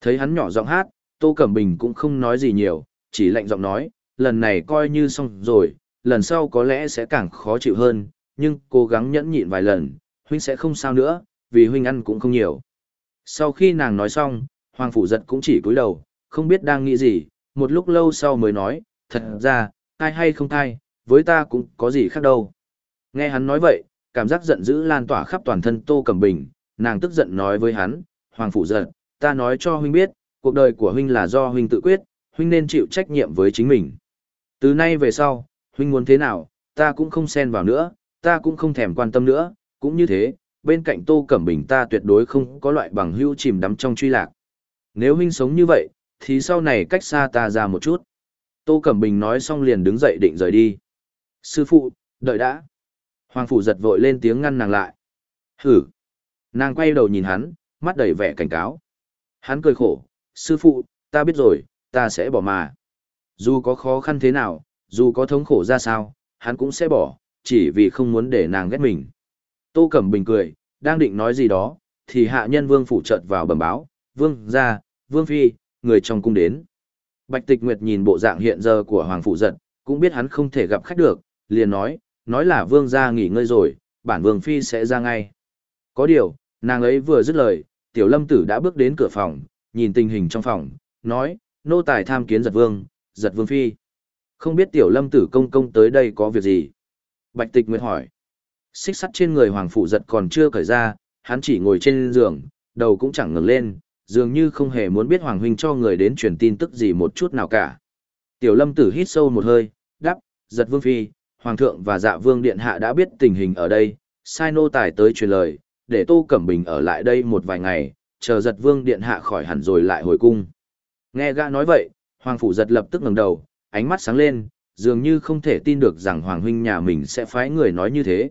Thấy hắn nhỏ giọng hát, Tô Cẩm Bình cũng không nói gì nhiều, chỉ lạnh giọng nói, lần này coi như xong rồi, lần sau có lẽ sẽ càng khó chịu hơn, nhưng cố gắng nhẫn nhịn vài lần, huynh sẽ không sao nữa, vì huynh ăn cũng không nhiều. Sau khi nàng nói xong, Hoàng Phủ Giật cũng chỉ cúi đầu, không biết đang nghĩ gì, một lúc lâu sau mới nói, thật ra, ai hay không thai, với ta cũng có gì khác đâu. Nghe hắn nói vậy, cảm giác giận dữ lan tỏa khắp toàn thân Tô Cẩm Bình, nàng tức giận nói với hắn, Hoàng Phủ Giật, ta nói cho huynh biết, cuộc đời của huynh là do huynh tự quyết, huynh nên chịu trách nhiệm với chính mình. Từ nay về sau, huynh muốn thế nào, ta cũng không xen vào nữa, ta cũng không thèm quan tâm nữa, cũng như thế, bên cạnh Tô Cẩm Bình ta tuyệt đối không có loại bằng hữu chìm đắm trong truy lạc. Nếu huynh sống như vậy, thì sau này cách xa ta ra một chút. Tô Cẩm Bình nói xong liền đứng dậy định rời đi. Sư phụ, đợi đã. Hoàng Phủ giật vội lên tiếng ngăn nàng lại. Hử. Nàng quay đầu nhìn hắn, mắt đầy vẻ cảnh cáo. Hắn cười khổ, sư phụ, ta biết rồi, ta sẽ bỏ mà. Dù có khó khăn thế nào, dù có thống khổ ra sao, hắn cũng sẽ bỏ, chỉ vì không muốn để nàng ghét mình. Tô Cẩm Bình cười, đang định nói gì đó, thì hạ nhân vương phủ chợt vào bẩm báo, vương ra, vương phi, người trong cung đến. Bạch Tịch Nguyệt nhìn bộ dạng hiện giờ của Hoàng Phụ Giật, cũng biết hắn không thể gặp khách được, liền nói, nói là vương ra nghỉ ngơi rồi, bản vương phi sẽ ra ngay. Có điều, nàng ấy vừa dứt lời, tiểu lâm tử đã bước đến cửa phòng, nhìn tình hình trong phòng, nói, nô tài tham kiến giật vương, giật vương phi. Không biết tiểu lâm tử công công tới đây có việc gì? Bạch Tịch Nguyệt hỏi. Xích sắt trên người Hoàng Phụ Giật còn chưa cởi ra, hắn chỉ ngồi trên giường, đầu cũng chẳng ngẩng lên, dường như không hề muốn biết Hoàng Huynh cho người đến truyền tin tức gì một chút nào cả. Tiểu lâm tử hít sâu một hơi, đáp, giật vương phi, Hoàng thượng và dạ vương điện hạ đã biết tình hình ở đây, sai nô tài tới truyền lời, để Tô Cẩm Bình ở lại đây một vài ngày, chờ giật vương điện hạ khỏi hẳn rồi lại hồi cung. Nghe gã nói vậy, Hoàng phủ giật lập tức ngẩng đầu, ánh mắt sáng lên, dường như không thể tin được rằng Hoàng huynh nhà mình sẽ phái người nói như thế.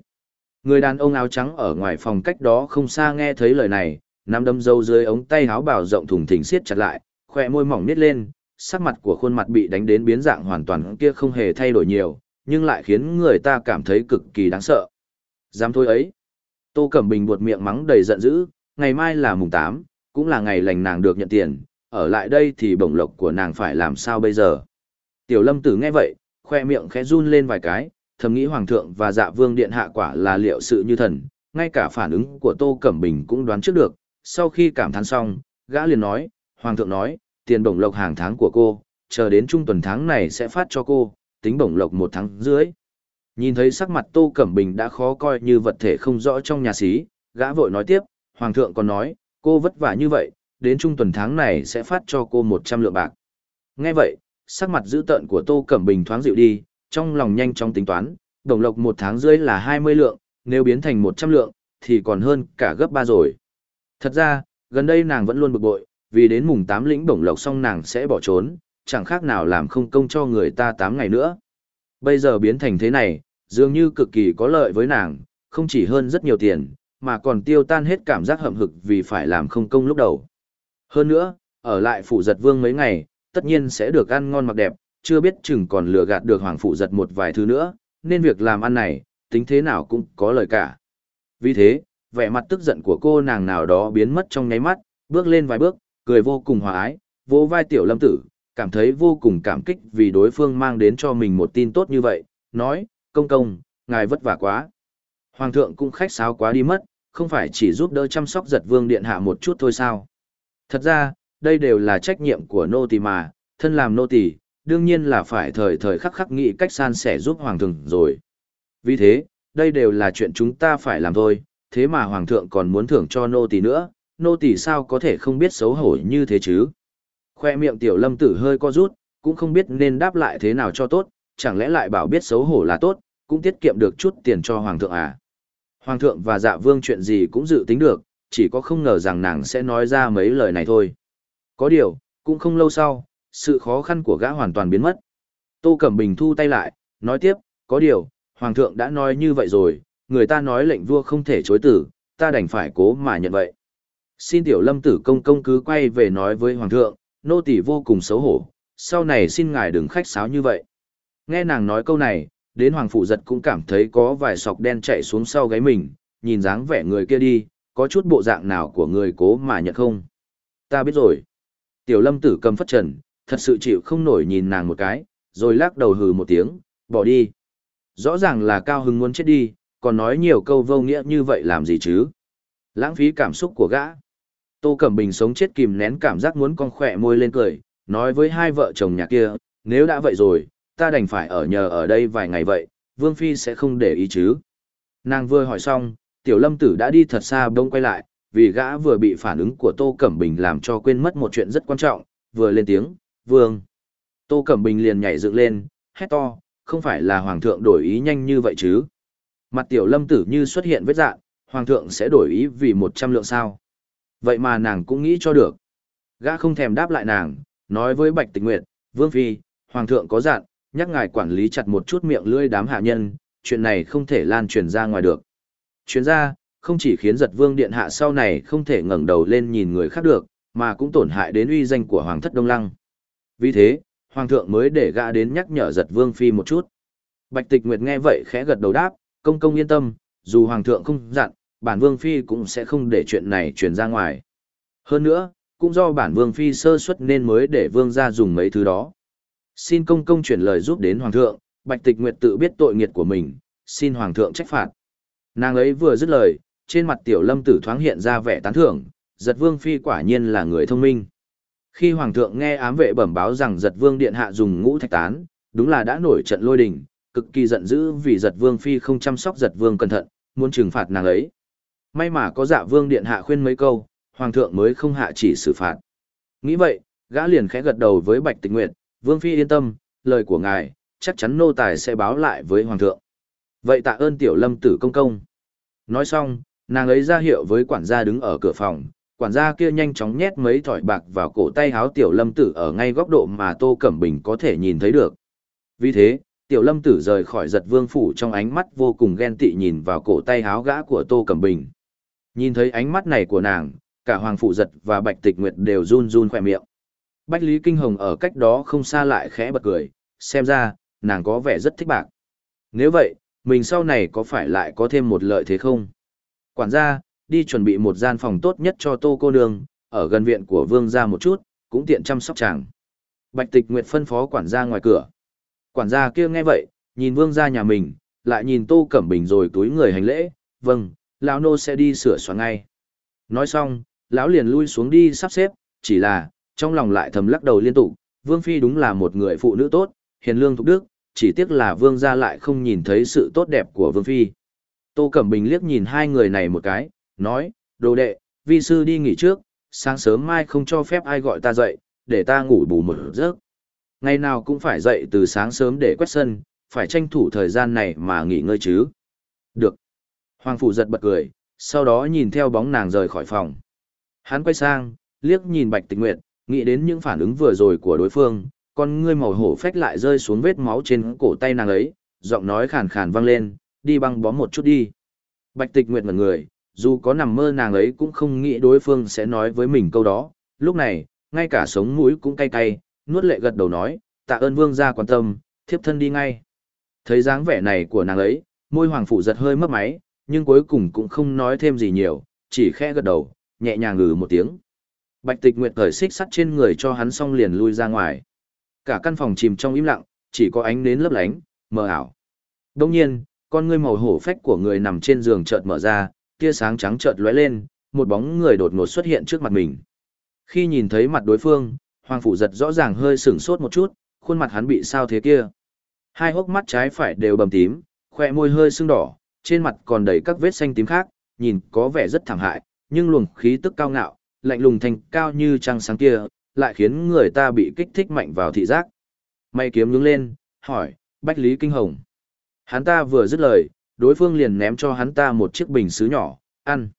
Người đàn ông áo trắng ở ngoài phòng cách đó không xa nghe thấy lời này, nắm đấm dâu dưới ống tay áo bảo rộng thùng thình siết chặt lại, khỏe môi mỏng nít lên, sắc mặt của khuôn mặt bị đánh đến biến dạng hoàn toàn kia không hề thay đổi nhiều, nhưng lại khiến người ta cảm thấy cực kỳ đáng sợ. Dám thôi ấy. Tô Cẩm Bình buột miệng mắng đầy giận dữ, ngày mai là mùng 8, cũng là ngày lành nàng được nhận tiền, ở lại đây thì bổng lộc của nàng phải làm sao bây giờ. Tiểu lâm tử nghe vậy, khoe miệng khẽ run lên vài cái, thầm nghĩ hoàng thượng và dạ vương điện hạ quả là liệu sự như thần, ngay cả phản ứng của Tô Cẩm Bình cũng đoán trước được, sau khi cảm thán xong, gã liền nói, Hoàng thượng nói, tiền bổng lộc hàng tháng của cô, chờ đến trung tuần tháng này sẽ phát cho cô, tính bổng lộc một tháng dưới. Nhìn thấy sắc mặt Tô Cẩm Bình đã khó coi như vật thể không rõ trong nhà xí, gã vội nói tiếp, Hoàng thượng còn nói, cô vất vả như vậy, đến trung tuần tháng này sẽ phát cho cô 100 lượng bạc. Nghe vậy, sắc mặt dữ tợn của Tô Cẩm Bình thoáng dịu đi, trong lòng nhanh chóng tính toán, đồng lộc một tháng dưới là 20 lượng, nếu biến thành 100 lượng, thì còn hơn cả gấp 3 rồi. Thật ra, gần đây nàng vẫn luôn bực bội, vì đến mùng 8 lĩnh đồng lộc xong nàng sẽ bỏ trốn, chẳng khác nào làm không công cho người ta 8 ngày nữa. Bây giờ biến thành thế này, dường như cực kỳ có lợi với nàng, không chỉ hơn rất nhiều tiền, mà còn tiêu tan hết cảm giác hậm hực vì phải làm không công lúc đầu. Hơn nữa, ở lại phủ giật vương mấy ngày, tất nhiên sẽ được ăn ngon mặc đẹp, chưa biết chừng còn lừa gạt được hoàng phủ giật một vài thứ nữa, nên việc làm ăn này, tính thế nào cũng có lời cả. Vì thế, vẻ mặt tức giận của cô nàng nào đó biến mất trong nháy mắt, bước lên vài bước, cười vô cùng hòa ái, vỗ vai tiểu lâm tử, cảm thấy vô cùng cảm kích vì đối phương mang đến cho mình một tin tốt như vậy, nói, công công, ngài vất vả quá. Hoàng thượng cũng khách sáo quá đi mất, không phải chỉ giúp đỡ chăm sóc giật vương điện hạ một chút thôi sao. Thật ra, đây đều là trách nhiệm của nô tỳ mà, thân làm nô tỳ, đương nhiên là phải thời thời khắc khắc nghĩ cách san sẻ giúp hoàng thượng rồi. Vì thế, đây đều là chuyện chúng ta phải làm thôi, thế mà hoàng thượng còn muốn thưởng cho nô tỳ nữa, nô tỳ sao có thể không biết xấu hổ như thế chứ? Khoe miệng tiểu lâm tử hơi co rút, cũng không biết nên đáp lại thế nào cho tốt, chẳng lẽ lại bảo biết xấu hổ là tốt, cũng tiết kiệm được chút tiền cho hoàng thượng à? Hoàng thượng và dạ vương chuyện gì cũng dự tính được, chỉ có không ngờ rằng nàng sẽ nói ra mấy lời này thôi. Có điều, cũng không lâu sau, sự khó khăn của gã hoàn toàn biến mất. Tô Cẩm Bình thu tay lại, nói tiếp, có điều, Hoàng thượng đã nói như vậy rồi, người ta nói lệnh vua không thể chối tử, ta đành phải cố mà nhận vậy. Xin tiểu lâm tử công công cứ quay về nói với Hoàng thượng, nô tỳ vô cùng xấu hổ, sau này xin ngài đừng khách sáo như vậy. Nghe nàng nói câu này, đến Hoàng Phụ Giật cũng cảm thấy có vài sọc đen chạy xuống sau gáy mình, nhìn dáng vẻ người kia đi, có chút bộ dạng nào của người cố mà nhận không. Ta biết rồi. Tiểu lâm tử cầm phất trần, thật sự chịu không nổi nhìn nàng một cái, rồi lắc đầu hừ một tiếng, bỏ đi. Rõ ràng là cao hứng muốn chết đi, còn nói nhiều câu vô nghĩa như vậy làm gì chứ? Lãng phí cảm xúc của gã. Tô Cẩm Bình sống chết kìm nén cảm giác muốn con khỏe môi lên cười, nói với hai vợ chồng nhà kia, nếu đã vậy rồi, ta đành phải ở nhờ ở đây vài ngày vậy, Vương Phi sẽ không để ý chứ. Nàng vừa hỏi xong, Tiểu Lâm Tử đã đi thật xa bông quay lại, vì gã vừa bị phản ứng của Tô Cẩm Bình làm cho quên mất một chuyện rất quan trọng, vừa lên tiếng, Vương. Tô Cẩm Bình liền nhảy dựng lên, hét to, không phải là Hoàng thượng đổi ý nhanh như vậy chứ. Mặt Tiểu Lâm Tử như xuất hiện vết dạng, Hoàng thượng sẽ đổi ý vì một trăm lượng sao. Vậy mà nàng cũng nghĩ cho được. Gã không thèm đáp lại nàng, nói với Bạch Tịch Nguyệt, Vương Phi, Hoàng thượng có dặn, nhắc ngài quản lý chặt một chút miệng lưỡi đám hạ nhân, chuyện này không thể lan truyền ra ngoài được. Chuyến ra, không chỉ khiến giật vương điện hạ sau này không thể ngẩng đầu lên nhìn người khác được, mà cũng tổn hại đến uy danh của Hoàng thất Đông Lăng. Vì thế, Hoàng thượng mới để gã đến nhắc nhở giật vương phi một chút. Bạch Tịch Nguyệt nghe vậy khẽ gật đầu đáp, công công yên tâm, dù Hoàng thượng không dặn, bản vương phi cũng sẽ không để chuyện này truyền ra ngoài. Hơn nữa, cũng do bản vương phi sơ suất nên mới để vương gia dùng mấy thứ đó. Xin công công chuyển lời giúp đến hoàng thượng, Bạch Tịch Nguyệt tự biết tội nghiệt của mình, xin hoàng thượng trách phạt. Nàng ấy vừa dứt lời, trên mặt tiểu lâm tử thoáng hiện ra vẻ tán thưởng, giật vương phi quả nhiên là người thông minh. Khi hoàng thượng nghe ám vệ bẩm báo rằng giật vương điện hạ dùng ngũ thạch tán, đúng là đã nổi trận lôi đình, cực kỳ giận dữ vì giật vương phi không chăm sóc giật vương cẩn thận, muốn trừng phạt nàng ấy. May mà có dạ vương điện hạ khuyên mấy câu, hoàng thượng mới không hạ chỉ xử phạt. Nghĩ vậy, gã liền khẽ gật đầu với Bạch Tịch Nguyệt, vương phi yên tâm, lời của ngài, chắc chắn nô tài sẽ báo lại với hoàng thượng. Vậy tạ ơn tiểu lâm tử công công. Nói xong, nàng ấy ra hiệu với quản gia đứng ở cửa phòng, quản gia kia nhanh chóng nhét mấy thỏi bạc vào cổ tay háo tiểu lâm tử ở ngay góc độ mà tô cẩm bình có thể nhìn thấy được. Vì thế, tiểu lâm tử rời khỏi giật vương phủ trong ánh mắt vô cùng ghen tị nhìn vào cổ tay háo gã của tô cẩm bình. Nhìn thấy ánh mắt này của nàng, cả Hoàng Phụ Giật và Bạch Tịch Nguyệt đều run run khỏe miệng. Bách Lý Kinh Hồng ở cách đó không xa lại khẽ bật cười, xem ra, nàng có vẻ rất thích bạc. Nếu vậy, mình sau này có phải lại có thêm một lợi thế không? Quản gia, đi chuẩn bị một gian phòng tốt nhất cho tô cô nương, ở gần viện của vương gia một chút, cũng tiện chăm sóc chàng. Bạch Tịch Nguyệt phân phó quản gia ngoài cửa. Quản gia kia nghe vậy, nhìn vương gia nhà mình, lại nhìn tô cẩm bình rồi túi người hành lễ, vâng, lão nô sẽ đi sửa soạn ngay. Nói xong, lão liền lui xuống đi sắp xếp, chỉ là, trong lòng lại thầm lắc đầu liên tục, Vương Phi đúng là một người phụ nữ tốt, hiền lương thục đức, chỉ tiếc là Vương gia lại không nhìn thấy sự tốt đẹp của Vương Phi. Tô Cẩm Bình liếc nhìn hai người này một cái, nói, đồ đệ, vi sư đi nghỉ trước, sáng sớm mai không cho phép ai gọi ta dậy, để ta ngủ bù một giấc. Ngày nào cũng phải dậy từ sáng sớm để quét sân, phải tranh thủ thời gian này mà nghỉ ngơi chứ. Được. Hoàng Phủ giật bật cười, sau đó nhìn theo bóng nàng rời khỏi phòng. Hắn quay sang, liếc nhìn Bạch Tịch Nguyệt, nghĩ đến những phản ứng vừa rồi của đối phương, con ngươi màu hổ phách lại rơi xuống vết máu trên cổ tay nàng ấy, giọng nói khàn khàn vang lên, đi băng bó một chút đi. Bạch Tịch Nguyệt ngẩn người, dù có nằm mơ nàng ấy cũng không nghĩ đối phương sẽ nói với mình câu đó, lúc này, ngay cả sống mũi cũng cay cay, nuốt lệ gật đầu nói, tạ ơn vương gia quan tâm, thiếp thân đi ngay. Thấy dáng vẻ này của nàng ấy, môi hoàng phủ giật hơi mất máy, nhưng cuối cùng cũng không nói thêm gì nhiều, chỉ khẽ gật đầu, nhẹ nhàng ngừ một tiếng. Bạch Tịch Nguyệt cởi xích sắt trên người cho hắn xong liền lui ra ngoài. Cả căn phòng chìm trong im lặng, chỉ có ánh nến lấp lánh, mờ ảo. Đông nhiên, con ngươi màu hổ phách của người nằm trên giường chợt mở ra, tia sáng trắng chợt lóe lên, một bóng người đột ngột xuất hiện trước mặt mình. Khi nhìn thấy mặt đối phương, Hoàng phủ giật rõ ràng hơi sửng sốt một chút, khuôn mặt hắn bị sao thế kia? Hai hốc mắt trái phải đều bầm tím, khoe môi hơi sưng đỏ, trên mặt còn đầy các vết xanh tím khác, nhìn có vẻ rất thảm hại, nhưng luồng khí tức cao ngạo, lạnh lùng thành cao như trăng sáng kia, lại khiến người ta bị kích thích mạnh vào thị giác. May kiếm nhướng lên, hỏi, Bách Lý Kinh Hồng. Hắn ta vừa dứt lời, đối phương liền ném cho hắn ta một chiếc bình sứ nhỏ, ăn.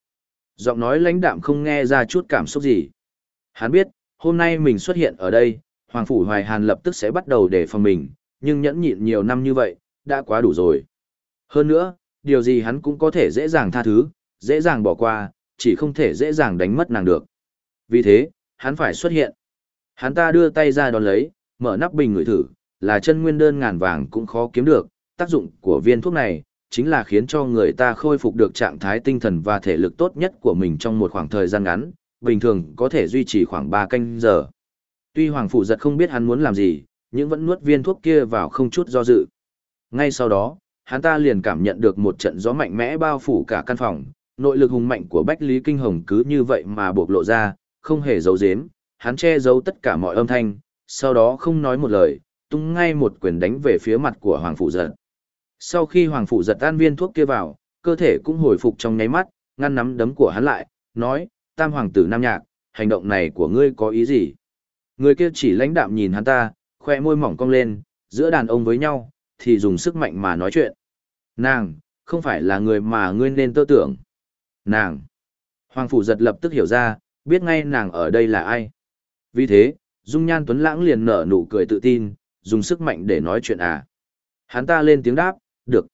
Giọng nói lãnh đạm không nghe ra chút cảm xúc gì. Hắn biết, hôm nay mình xuất hiện ở đây, Hoàng Phủ Hoài Hàn lập tức sẽ bắt đầu để phòng mình, nhưng nhẫn nhịn nhiều năm như vậy, đã quá đủ rồi. Hơn nữa, điều gì hắn cũng có thể dễ dàng tha thứ, dễ dàng bỏ qua, chỉ không thể dễ dàng đánh mất nàng được. Vì thế, hắn phải xuất hiện. Hắn ta đưa tay ra đón lấy, mở nắp bình ngửi thử, là chân nguyên đơn ngàn vàng cũng khó kiếm được, tác dụng của viên thuốc này chính là khiến cho người ta khôi phục được trạng thái tinh thần và thể lực tốt nhất của mình trong một khoảng thời gian ngắn, bình thường có thể duy trì khoảng 3 canh giờ. Tuy Hoàng Phủ giật không biết hắn muốn làm gì, nhưng vẫn nuốt viên thuốc kia vào không chút do dự. Ngay sau đó, hắn ta liền cảm nhận được một trận gió mạnh mẽ bao phủ cả căn phòng, nội lực hùng mạnh của Bách Lý Kinh Hồng cứ như vậy mà bộc lộ ra, không hề giấu giếm, hắn che giấu tất cả mọi âm thanh, sau đó không nói một lời, tung ngay một quyền đánh về phía mặt của Hoàng phụ Giật. Sau khi Hoàng phụ Giật tan viên thuốc kia vào, cơ thể cũng hồi phục trong nháy mắt, ngăn nắm đấm của hắn lại, nói, Tam Hoàng tử Nam Nhạc, hành động này của ngươi có ý gì? Người kia chỉ lãnh đạm nhìn hắn ta, khoe môi mỏng cong lên, giữa đàn ông với nhau, thì dùng sức mạnh mà nói chuyện. Nàng, không phải là người mà ngươi nên tơ tưởng. Nàng. Hoàng Phủ giật lập tức hiểu ra, biết ngay nàng ở đây là ai. Vì thế, Dung Nhan Tuấn Lãng liền nở nụ cười tự tin, dùng sức mạnh để nói chuyện à. Hắn ta lên tiếng đáp, được.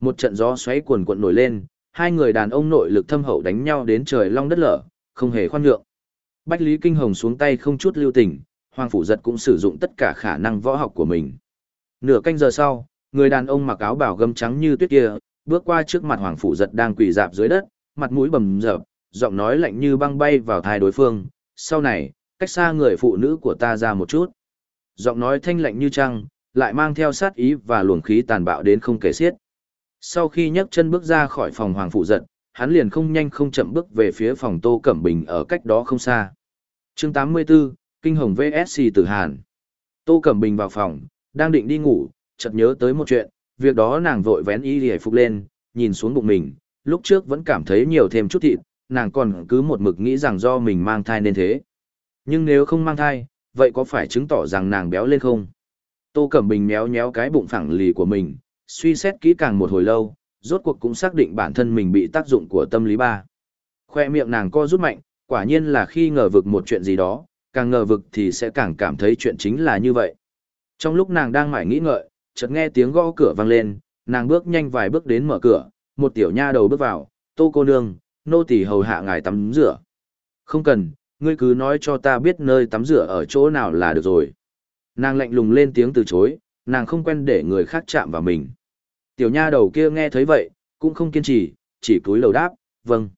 Một trận gió xoáy cuồn cuộn nổi lên, hai người đàn ông nội lực thâm hậu đánh nhau đến trời long đất lở, không hề khoan nhượng. Bách Lý Kinh Hồng xuống tay không chút lưu tình, Hoàng Phủ Giật cũng sử dụng tất cả khả năng võ học của mình. Nửa canh giờ sau, người đàn ông mặc áo bảo gấm trắng như tuyết kia, bước qua trước mặt Hoàng Phủ Giật đang quỳ dạp dưới đất, mặt mũi bầm dập, giọng nói lạnh như băng bay vào thai đối phương. Sau này, cách xa người phụ nữ của ta ra một chút. Giọng nói thanh lạnh như trăng, lại mang theo sát ý và luồng khí tàn bạo đến không kể xiết. Sau khi nhấc chân bước ra khỏi phòng Hoàng Phủ giận, hắn liền không nhanh không chậm bước về phía phòng Tô Cẩm Bình ở cách đó không xa. chương 84, Kinh Hồng VSC Tử Hàn. Tô Cẩm Bình vào phòng, đang định đi ngủ, chợt nhớ tới một chuyện, việc đó nàng vội vén y hề phục lên, nhìn xuống bụng mình, lúc trước vẫn cảm thấy nhiều thêm chút thịt, nàng còn cứ một mực nghĩ rằng do mình mang thai nên thế. Nhưng nếu không mang thai, vậy có phải chứng tỏ rằng nàng béo lên không? Tô Cẩm Bình méo méo cái bụng phẳng lì của mình, suy xét kỹ càng một hồi lâu, rốt cuộc cũng xác định bản thân mình bị tác dụng của tâm lý ba. Khoe miệng nàng co rút mạnh, quả nhiên là khi ngờ vực một chuyện gì đó, càng ngờ vực thì sẽ càng cảm thấy chuyện chính là như vậy. Trong lúc nàng đang mải nghĩ ngợi, chợt nghe tiếng gõ cửa vang lên, nàng bước nhanh vài bước đến mở cửa, một tiểu nha đầu bước vào, tô cô nương, nô tỳ hầu hạ ngài tắm rửa. Không cần, ngươi cứ nói cho ta biết nơi tắm rửa ở chỗ nào là được rồi. Nàng lạnh lùng lên tiếng từ chối, nàng không quen để người khác chạm vào mình. Tiểu nha đầu kia nghe thấy vậy, cũng không kiên trì, chỉ cúi đầu đáp, vâng.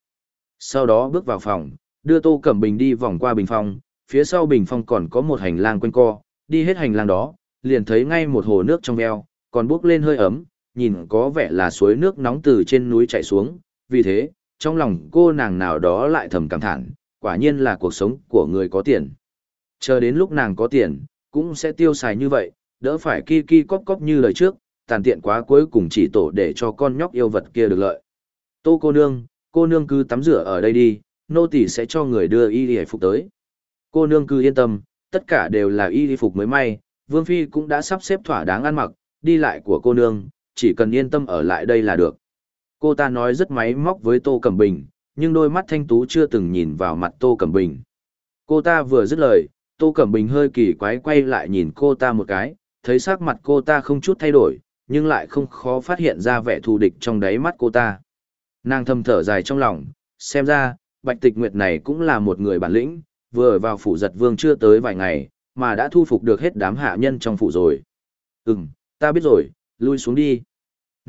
Sau đó bước vào phòng, đưa Tô Cẩm Bình đi vòng qua bình phòng, phía sau bình phòng còn có một hành lang quanh co, đi hết hành lang đó, liền thấy ngay một hồ nước trong veo, còn bước lên hơi ấm, nhìn có vẻ là suối nước nóng từ trên núi chảy xuống, vì thế, trong lòng cô nàng nào đó lại thầm cảm thản, quả nhiên là cuộc sống của người có tiền. Chờ đến lúc nàng có tiền, cũng sẽ tiêu xài như vậy, đỡ phải ki ki cóp cóp như lời trước, tàn tiện quá cuối cùng chỉ tổ để cho con nhóc yêu vật kia được lợi. Tô cô nương, cô nương cứ tắm rửa ở đây đi, nô tỳ sẽ cho người đưa y y phục tới. Cô nương cứ yên tâm, tất cả đều là y y phục mới may, Vương Phi cũng đã sắp xếp thỏa đáng ăn mặc, đi lại của cô nương, chỉ cần yên tâm ở lại đây là được. Cô ta nói rất máy móc với Tô Cẩm Bình, nhưng đôi mắt thanh tú chưa từng nhìn vào mặt Tô Cẩm Bình. Cô ta vừa dứt lời, Tô Cẩm Bình hơi kỳ quái quay lại nhìn cô ta một cái, thấy sắc mặt cô ta không chút thay đổi, nhưng lại không khó phát hiện ra vẻ thù địch trong đáy mắt cô ta. Nàng thầm thở dài trong lòng, xem ra, Bạch Tịch Nguyệt này cũng là một người bản lĩnh, vừa vào phủ giật vương chưa tới vài ngày, mà đã thu phục được hết đám hạ nhân trong phủ rồi. Ừm, ta biết rồi, lui xuống đi.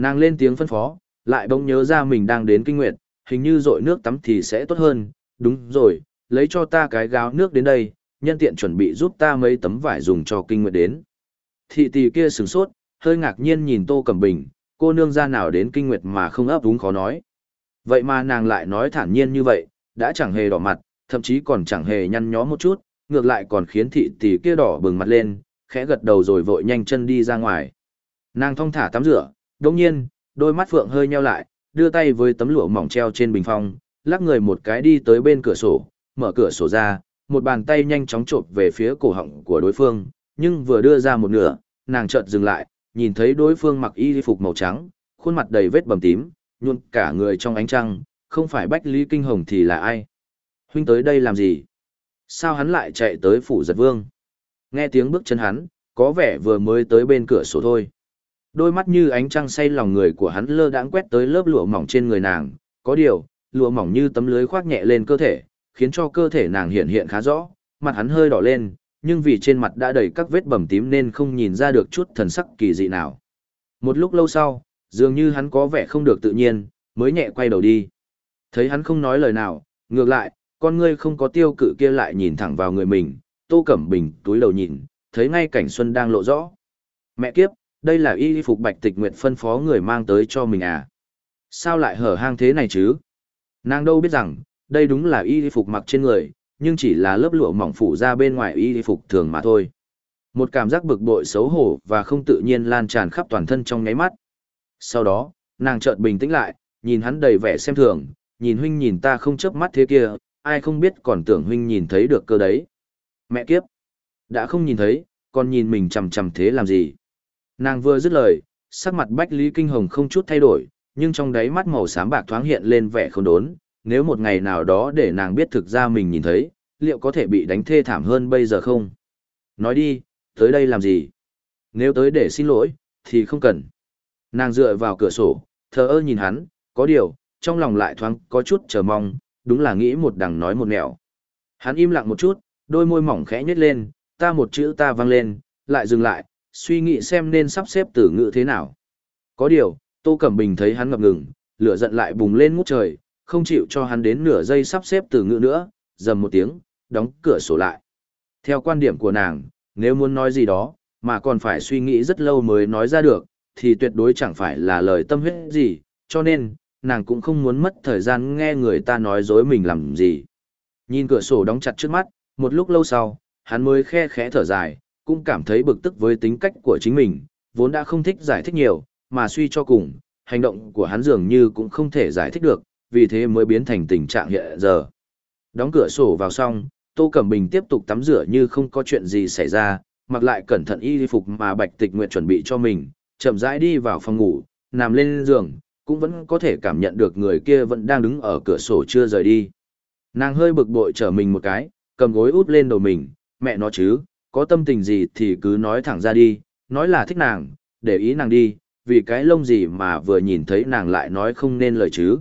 Nàng lên tiếng phân phó, lại bỗng nhớ ra mình đang đến kinh nguyệt, hình như rội nước tắm thì sẽ tốt hơn, đúng rồi, lấy cho ta cái gáo nước đến đây, nhân tiện chuẩn bị giúp ta mấy tấm vải dùng cho kinh nguyệt đến. Thị tỷ kia sửng sốt, hơi ngạc nhiên nhìn Tô Cẩm Bình, cô nương ra nào đến kinh nguyệt mà không ấp úng khó nói. Vậy mà nàng lại nói thản nhiên như vậy, đã chẳng hề đỏ mặt, thậm chí còn chẳng hề nhăn nhó một chút, ngược lại còn khiến thị tỷ kia đỏ bừng mặt lên, khẽ gật đầu rồi vội nhanh chân đi ra ngoài. Nàng thong thả tắm rửa, đồng nhiên, đôi mắt phượng hơi nheo lại, đưa tay với tấm lụa mỏng treo trên bình phong, lắc người một cái đi tới bên cửa sổ, mở cửa sổ ra, một bàn tay nhanh chóng chộp về phía cổ họng của đối phương, nhưng vừa đưa ra một nửa, nàng chợt dừng lại, nhìn thấy đối phương mặc y phục màu trắng, khuôn mặt đầy vết bầm tím, nhuộn cả người trong ánh trăng, không phải Bách Lý Kinh Hồng thì là ai? Huynh tới đây làm gì? Sao hắn lại chạy tới phủ giật vương? Nghe tiếng bước chân hắn, có vẻ vừa mới tới bên cửa sổ thôi. Đôi mắt như ánh trăng say lòng người của hắn lơ đãng quét tới lớp lụa mỏng trên người nàng, có điều, lụa mỏng như tấm lưới khoác nhẹ lên cơ thể, khiến cho cơ thể nàng hiện hiện khá rõ, mặt hắn hơi đỏ lên, nhưng vì trên mặt đã đầy các vết bầm tím nên không nhìn ra được chút thần sắc kỳ dị nào. Một lúc lâu sau, dường như hắn có vẻ không được tự nhiên, mới nhẹ quay đầu đi. Thấy hắn không nói lời nào, ngược lại, con ngươi không có tiêu cự kia lại nhìn thẳng vào người mình, Tô Cẩm Bình túi đầu nhìn, thấy ngay cảnh xuân đang lộ rõ. Mẹ kiếp, đây là y phục bạch tịch nguyện phân phó người mang tới cho mình à? Sao lại hở hang thế này chứ? Nàng đâu biết rằng, đây đúng là y phục mặc trên người, nhưng chỉ là lớp lụa mỏng phủ ra bên ngoài y phục thường mà thôi. Một cảm giác bực bội xấu hổ và không tự nhiên lan tràn khắp toàn thân trong nháy mắt. Sau đó, nàng chợt bình tĩnh lại, nhìn hắn đầy vẻ xem thường, nhìn huynh nhìn ta không chớp mắt thế kia, ai không biết còn tưởng huynh nhìn thấy được cơ đấy. Mẹ kiếp! Đã không nhìn thấy, còn nhìn mình chằm chằm thế làm gì? Nàng vừa dứt lời, sắc mặt Bách Lý Kinh Hồng không chút thay đổi, nhưng trong đáy mắt màu xám bạc thoáng hiện lên vẻ không đốn, nếu một ngày nào đó để nàng biết thực ra mình nhìn thấy, liệu có thể bị đánh thê thảm hơn bây giờ không? Nói đi, tới đây làm gì? Nếu tới để xin lỗi, thì không cần. Nàng dựa vào cửa sổ, thờ ơ nhìn hắn, có điều, trong lòng lại thoáng có chút chờ mong, đúng là nghĩ một đằng nói một nẻo. Hắn im lặng một chút, đôi môi mỏng khẽ nhếch lên, ta một chữ ta vang lên, lại dừng lại, suy nghĩ xem nên sắp xếp từ ngữ thế nào. Có điều, Tô Cẩm Bình thấy hắn ngập ngừng, lửa giận lại bùng lên ngút trời, không chịu cho hắn đến nửa giây sắp xếp từ ngữ nữa, dầm một tiếng, đóng cửa sổ lại. Theo quan điểm của nàng, nếu muốn nói gì đó, mà còn phải suy nghĩ rất lâu mới nói ra được, thì tuyệt đối chẳng phải là lời tâm huyết gì, cho nên, nàng cũng không muốn mất thời gian nghe người ta nói dối mình làm gì. Nhìn cửa sổ đóng chặt trước mắt, một lúc lâu sau, hắn mới khe khẽ thở dài, cũng cảm thấy bực tức với tính cách của chính mình, vốn đã không thích giải thích nhiều, mà suy cho cùng, hành động của hắn dường như cũng không thể giải thích được, vì thế mới biến thành tình trạng hiện giờ. Đóng cửa sổ vào xong, Tô Cẩm Bình tiếp tục tắm rửa như không có chuyện gì xảy ra, mặc lại cẩn thận y phục mà Bạch Tịch Nguyệt chuẩn bị cho mình, chậm rãi đi vào phòng ngủ, nằm lên giường, cũng vẫn có thể cảm nhận được người kia vẫn đang đứng ở cửa sổ chưa rời đi. Nàng hơi bực bội trở mình một cái, cầm gối út lên đầu mình, mẹ nó chứ, có tâm tình gì thì cứ nói thẳng ra đi, nói là thích nàng, để ý nàng đi, vì cái lông gì mà vừa nhìn thấy nàng lại nói không nên lời chứ.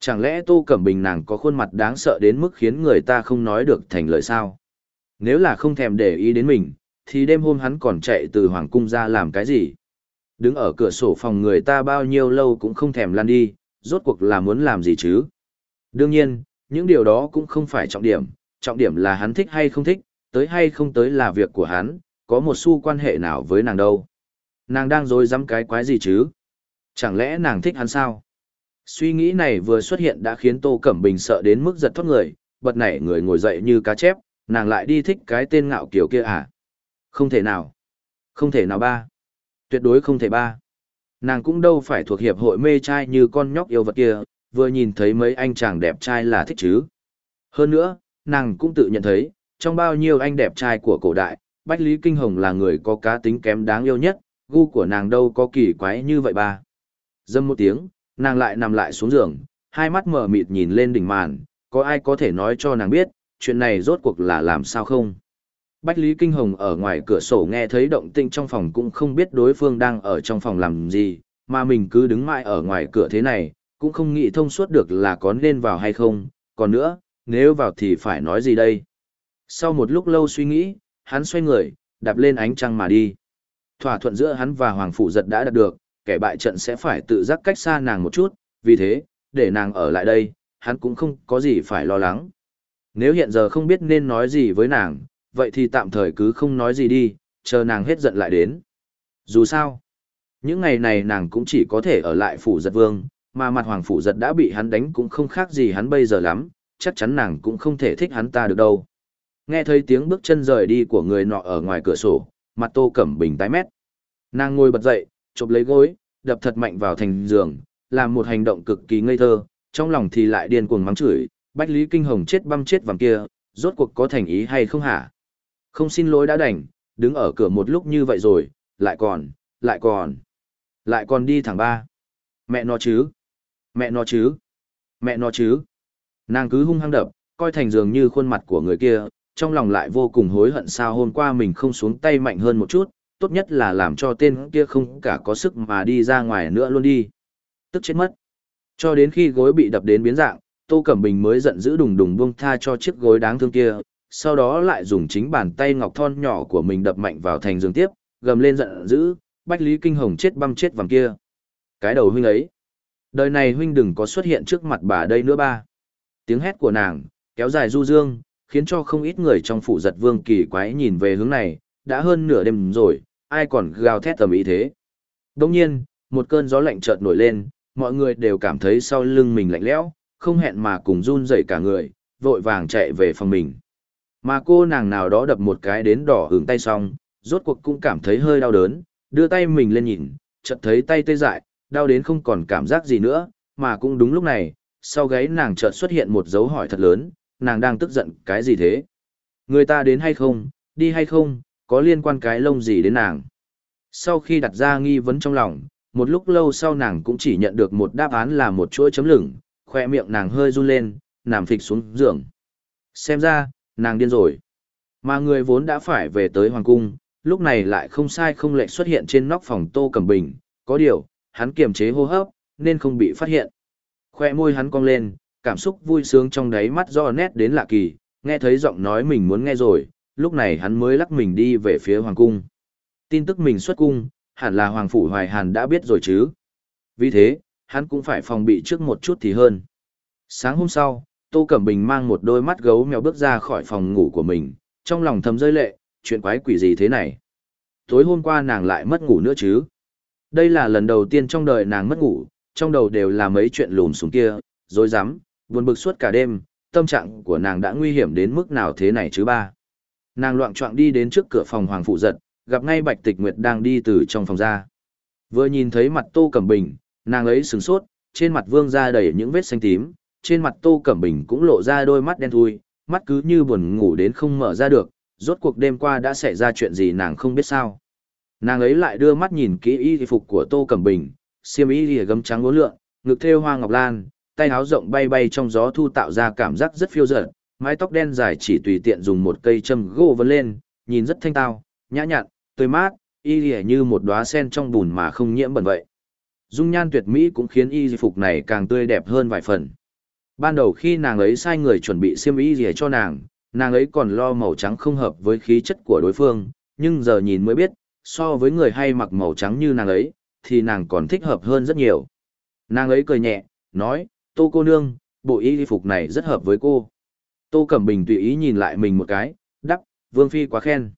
Chẳng lẽ Tô Cẩm Bình nàng có khuôn mặt đáng sợ đến mức khiến người ta không nói được thành lời sao? Nếu là không thèm để ý đến mình, thì đêm hôm hắn còn chạy từ Hoàng Cung ra làm cái gì? Đứng ở cửa sổ phòng người ta bao nhiêu lâu cũng không thèm lăn đi, rốt cuộc là muốn làm gì chứ? Đương nhiên, những điều đó cũng không phải trọng điểm, trọng điểm là hắn thích hay không thích, tới hay không tới là việc của hắn, có một xu quan hệ nào với nàng đâu. Nàng đang dối dám cái quái gì chứ? Chẳng lẽ nàng thích hắn sao? Suy nghĩ này vừa xuất hiện đã khiến Tô Cẩm Bình sợ đến mức giật thoát người, bật nảy người ngồi dậy như cá chép, nàng lại đi thích cái tên ngạo kiểu kia à? Không thể nào. Không thể nào ba. Tuyệt đối không thể ba. Nàng cũng đâu phải thuộc hiệp hội mê trai như con nhóc yêu vật kia, vừa nhìn thấy mấy anh chàng đẹp trai là thích chứ. Hơn nữa, nàng cũng tự nhận thấy, trong bao nhiêu anh đẹp trai của cổ đại, Bách Lý Kinh Hồng là người có cá tính kém đáng yêu nhất, gu của nàng đâu có kỳ quái như vậy ba. Dâm một tiếng, nàng lại nằm lại xuống giường, hai mắt mở mịt nhìn lên đỉnh màn, có ai có thể nói cho nàng biết, chuyện này rốt cuộc là làm sao không? Bách Lý Kinh Hồng ở ngoài cửa sổ nghe thấy động tĩnh trong phòng cũng không biết đối phương đang ở trong phòng làm gì, mà mình cứ đứng mãi ở ngoài cửa thế này, cũng không nghĩ thông suốt được là có nên vào hay không, còn nữa, nếu vào thì phải nói gì đây? Sau một lúc lâu suy nghĩ, hắn xoay người, đạp lên ánh trăng mà đi. Thỏa thuận giữa hắn và Hoàng Phủ Giật đã đạt được, kẻ bại trận sẽ phải tự giác cách xa nàng một chút, vì thế, để nàng ở lại đây, hắn cũng không có gì phải lo lắng. Nếu hiện giờ không biết nên nói gì với nàng, vậy thì tạm thời cứ không nói gì đi, chờ nàng hết giận lại đến. Dù sao, những ngày này nàng cũng chỉ có thể ở lại phủ giật vương, mà mặt hoàng phủ giật đã bị hắn đánh cũng không khác gì hắn bây giờ lắm, chắc chắn nàng cũng không thể thích hắn ta được đâu. Nghe thấy tiếng bước chân rời đi của người nọ ở ngoài cửa sổ, mặt tô cẩm bình tái mét. Nàng ngồi bật dậy, chộp lấy gối, đập thật mạnh vào thành giường, làm một hành động cực kỳ ngây thơ, trong lòng thì lại điên cuồng mắng chửi, Bách Lý Kinh Hồng chết băm chết vàng kia, rốt cuộc có thành ý hay không hả? Không xin lỗi đã đành, đứng ở cửa một lúc như vậy rồi, lại còn, lại còn, lại còn đi thẳng ba. Mẹ nó chứ, mẹ nó chứ, mẹ nó chứ. Nàng cứ hung hăng đập, coi thành dường như khuôn mặt của người kia, trong lòng lại vô cùng hối hận sao hôm qua mình không xuống tay mạnh hơn một chút, tốt nhất là làm cho tên kia không cả có sức mà đi ra ngoài nữa luôn đi. Tức chết mất. Cho đến khi gối bị đập đến biến dạng, Tô Cẩm Bình mới giận dữ đùng đùng buông tha cho chiếc gối đáng thương kia, sau đó lại dùng chính bàn tay ngọc thon nhỏ của mình đập mạnh vào thành giường tiếp, gầm lên giận dữ, Bách Lý Kinh Hồng chết băm chết vàng kia. Cái đầu huynh ấy. Đời này huynh đừng có xuất hiện trước mặt bà đây nữa ba. Tiếng hét của nàng, kéo dài du dương, khiến cho không ít người trong phủ giật vương kỳ quái nhìn về hướng này, đã hơn nửa đêm rồi, ai còn gào thét tầm ý thế. Đồng nhiên, một cơn gió lạnh chợt nổi lên, mọi người đều cảm thấy sau lưng mình lạnh lẽo, không hẹn mà cùng run dậy cả người, vội vàng chạy về phòng mình. Mà cô nàng nào đó đập một cái đến đỏ hưởng tay xong, rốt cuộc cũng cảm thấy hơi đau đớn, đưa tay mình lên nhìn, chợt thấy tay tê dại, đau đến không còn cảm giác gì nữa, mà cũng đúng lúc này, sau gáy nàng chợt xuất hiện một dấu hỏi thật lớn, nàng đang tức giận cái gì thế? Người ta đến hay không, đi hay không, có liên quan cái lông gì đến nàng? Sau khi đặt ra nghi vấn trong lòng, một lúc lâu sau nàng cũng chỉ nhận được một đáp án là một chuỗi chấm lửng, khoe miệng nàng hơi run lên, nằm phịch xuống giường. Xem ra, nàng điên rồi. Mà người vốn đã phải về tới hoàng cung, lúc này lại không sai không lệ xuất hiện trên nóc phòng Tô Cẩm Bình, có điều, hắn kiềm chế hô hấp, nên không bị phát hiện. Khoe môi hắn cong lên, cảm xúc vui sướng trong đáy mắt do nét đến lạ kỳ, nghe thấy giọng nói mình muốn nghe rồi, lúc này hắn mới lắc mình đi về phía hoàng cung. Tin tức mình xuất cung, hẳn là hoàng phủ hoài hàn đã biết rồi chứ. Vì thế, hắn cũng phải phòng bị trước một chút thì hơn. Sáng hôm sau, Tô Cẩm Bình mang một đôi mắt gấu mèo bước ra khỏi phòng ngủ của mình, trong lòng thầm rơi lệ, chuyện quái quỷ gì thế này. Tối hôm qua nàng lại mất ngủ nữa chứ. Đây là lần đầu tiên trong đời nàng mất ngủ, trong đầu đều là mấy chuyện lùm xuống kia, dối rắm buồn bực suốt cả đêm, tâm trạng của nàng đã nguy hiểm đến mức nào thế này chứ ba. Nàng loạn trọng đi đến trước cửa phòng Hoàng Phụ Giật, gặp ngay Bạch Tịch Nguyệt đang đi từ trong phòng ra. Vừa nhìn thấy mặt Tô Cẩm Bình, nàng ấy sửng sốt, trên mặt vương ra đầy những vết xanh tím, trên mặt Tô Cẩm Bình cũng lộ ra đôi mắt đen thui, mắt cứ như buồn ngủ đến không mở ra được, rốt cuộc đêm qua đã xảy ra chuyện gì nàng không biết sao. Nàng ấy lại đưa mắt nhìn kỹ y phục của Tô Cẩm Bình, xiêm y lìa gấm trắng uốn lượn, ngực thêu hoa ngọc lan, tay áo rộng bay bay trong gió thu tạo ra cảm giác rất phiêu dở, mái tóc đen dài chỉ tùy tiện dùng một cây châm gỗ vấn lên, nhìn rất thanh tao, nhã nhặn, tươi mát, y lìa như một đóa sen trong bùn mà không nhiễm bẩn vậy. Dung nhan tuyệt mỹ cũng khiến y phục này càng tươi đẹp hơn vài phần. Ban đầu khi nàng ấy sai người chuẩn bị xiêm y gì cho nàng, nàng ấy còn lo màu trắng không hợp với khí chất của đối phương, nhưng giờ nhìn mới biết, so với người hay mặc màu trắng như nàng ấy, thì nàng còn thích hợp hơn rất nhiều. Nàng ấy cười nhẹ, nói, tô cô nương, bộ y phục này rất hợp với cô. Tô Cẩm Bình tùy ý nhìn lại mình một cái, đắp, Vương Phi quá khen.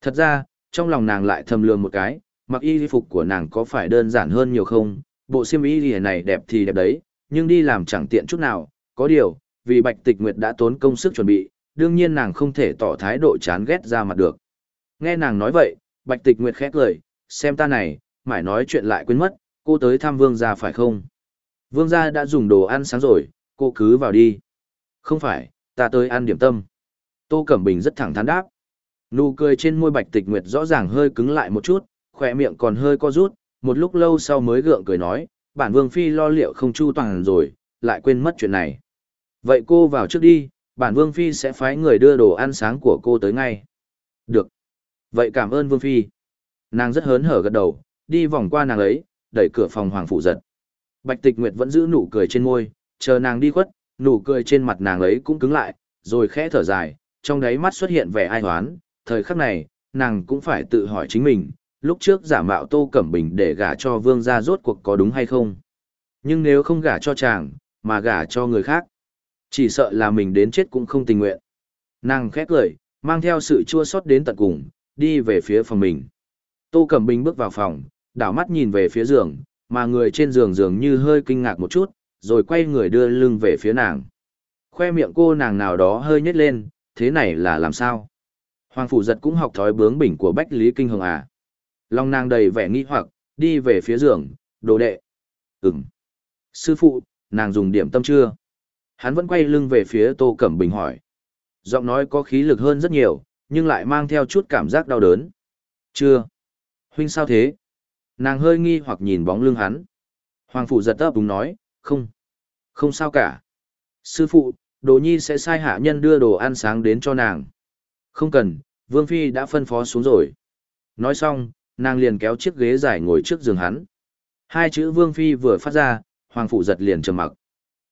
Thật ra, trong lòng nàng lại thầm lường một cái, mặc y phục của nàng có phải đơn giản hơn nhiều không, bộ xiêm y này đẹp thì đẹp đấy, nhưng đi làm chẳng tiện chút nào, có điều, vì Bạch Tịch Nguyệt đã tốn công sức chuẩn bị, đương nhiên nàng không thể tỏ thái độ chán ghét ra mặt được. Nghe nàng nói vậy, Bạch Tịch Nguyệt khẽ cười, xem ta này, mải nói chuyện lại quên mất, cô tới thăm vương gia phải không? Vương gia đã dùng đồ ăn sáng rồi, cô cứ vào đi. Không phải, ta tới ăn điểm tâm. Tô Cẩm Bình rất thẳng thắn đáp. Nụ cười trên môi Bạch Tịch Nguyệt rõ ràng hơi cứng lại một chút, khỏe miệng còn hơi co rút, một lúc lâu sau mới gượng cười nói, bản vương phi lo liệu không chu toàn rồi, lại quên mất chuyện này. Vậy cô vào trước đi, bản vương phi sẽ phái người đưa đồ ăn sáng của cô tới ngay. Được. Vậy cảm ơn vương phi. Nàng rất hớn hở gật đầu, đi vòng qua nàng ấy, đẩy cửa phòng hoàng phủ giật. Bạch tịch nguyệt vẫn giữ nụ cười trên môi, chờ nàng đi khuất, nụ cười trên mặt nàng ấy cũng cứng lại, rồi khẽ thở dài, trong đáy mắt xuất hiện vẻ ai hoán, thời khắc này, nàng cũng phải tự hỏi chính mình, lúc trước giả mạo Tô Cẩm Bình để gả cho vương gia rốt cuộc có đúng hay không. Nhưng nếu không gả cho chàng, mà gả cho người khác, chỉ sợ là mình đến chết cũng không tình nguyện. Nàng khẽ cười, mang theo sự chua xót đến tận cùng, đi về phía phòng mình. Tô Cẩm Bình bước vào phòng, đảo mắt nhìn về phía giường, mà người trên giường dường như hơi kinh ngạc một chút, rồi quay người đưa lưng về phía nàng. Khoe miệng cô nàng nào đó hơi nhếch lên, thế này là làm sao? Hoàng Phủ Giật cũng học thói bướng bỉnh của Bách Lý Kinh Hồng à? Long nàng đầy vẻ nghi hoặc, đi về phía giường, đồ đệ. Ừm. Sư phụ, nàng dùng điểm tâm chưa? Hắn vẫn quay lưng về phía Tô Cẩm Bình hỏi. Giọng nói có khí lực hơn rất nhiều, nhưng lại mang theo chút cảm giác đau đớn. Chưa. Huynh sao thế? Nàng hơi nghi hoặc nhìn bóng lưng hắn. Hoàng Phủ giật ấp đúng nói, không. Không sao cả. Sư phụ, Đồ Nhi sẽ sai hạ nhân đưa đồ ăn sáng đến cho nàng. Không cần, Vương Phi đã phân phó xuống rồi. Nói xong, nàng liền kéo chiếc ghế dài ngồi trước giường hắn. Hai chữ Vương Phi vừa phát ra, Hoàng Phủ giật liền trầm mặc.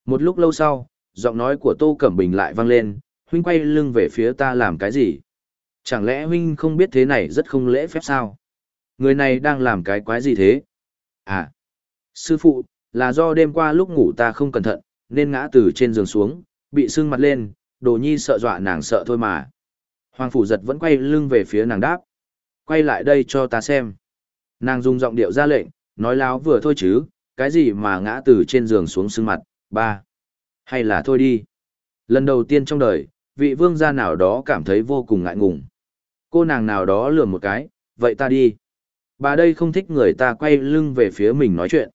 Một lúc lâu sau, giọng nói của Tô Cẩm Bình lại vang lên, huynh quay lưng về phía ta làm cái gì? Chẳng lẽ huynh không biết thế này rất không lễ phép sao? Người này đang làm cái quái gì thế? À, sư phụ, là do đêm qua lúc ngủ ta không cẩn thận, nên ngã từ trên giường xuống, bị sưng mặt lên, đồ nhi sợ dọa nàng sợ thôi mà. Hoàng phủ giật vẫn quay lưng về phía nàng đáp. Quay lại đây cho ta xem. Nàng dùng giọng điệu ra lệnh, nói láo vừa thôi chứ, cái gì mà ngã từ trên giường xuống sưng mặt, ba. Hay là thôi đi. Lần đầu tiên trong đời, vị vương gia nào đó cảm thấy vô cùng ngại ngùng. Cô nàng nào đó lừa một cái, vậy ta đi. Bà đây không thích người ta quay lưng về phía mình nói chuyện.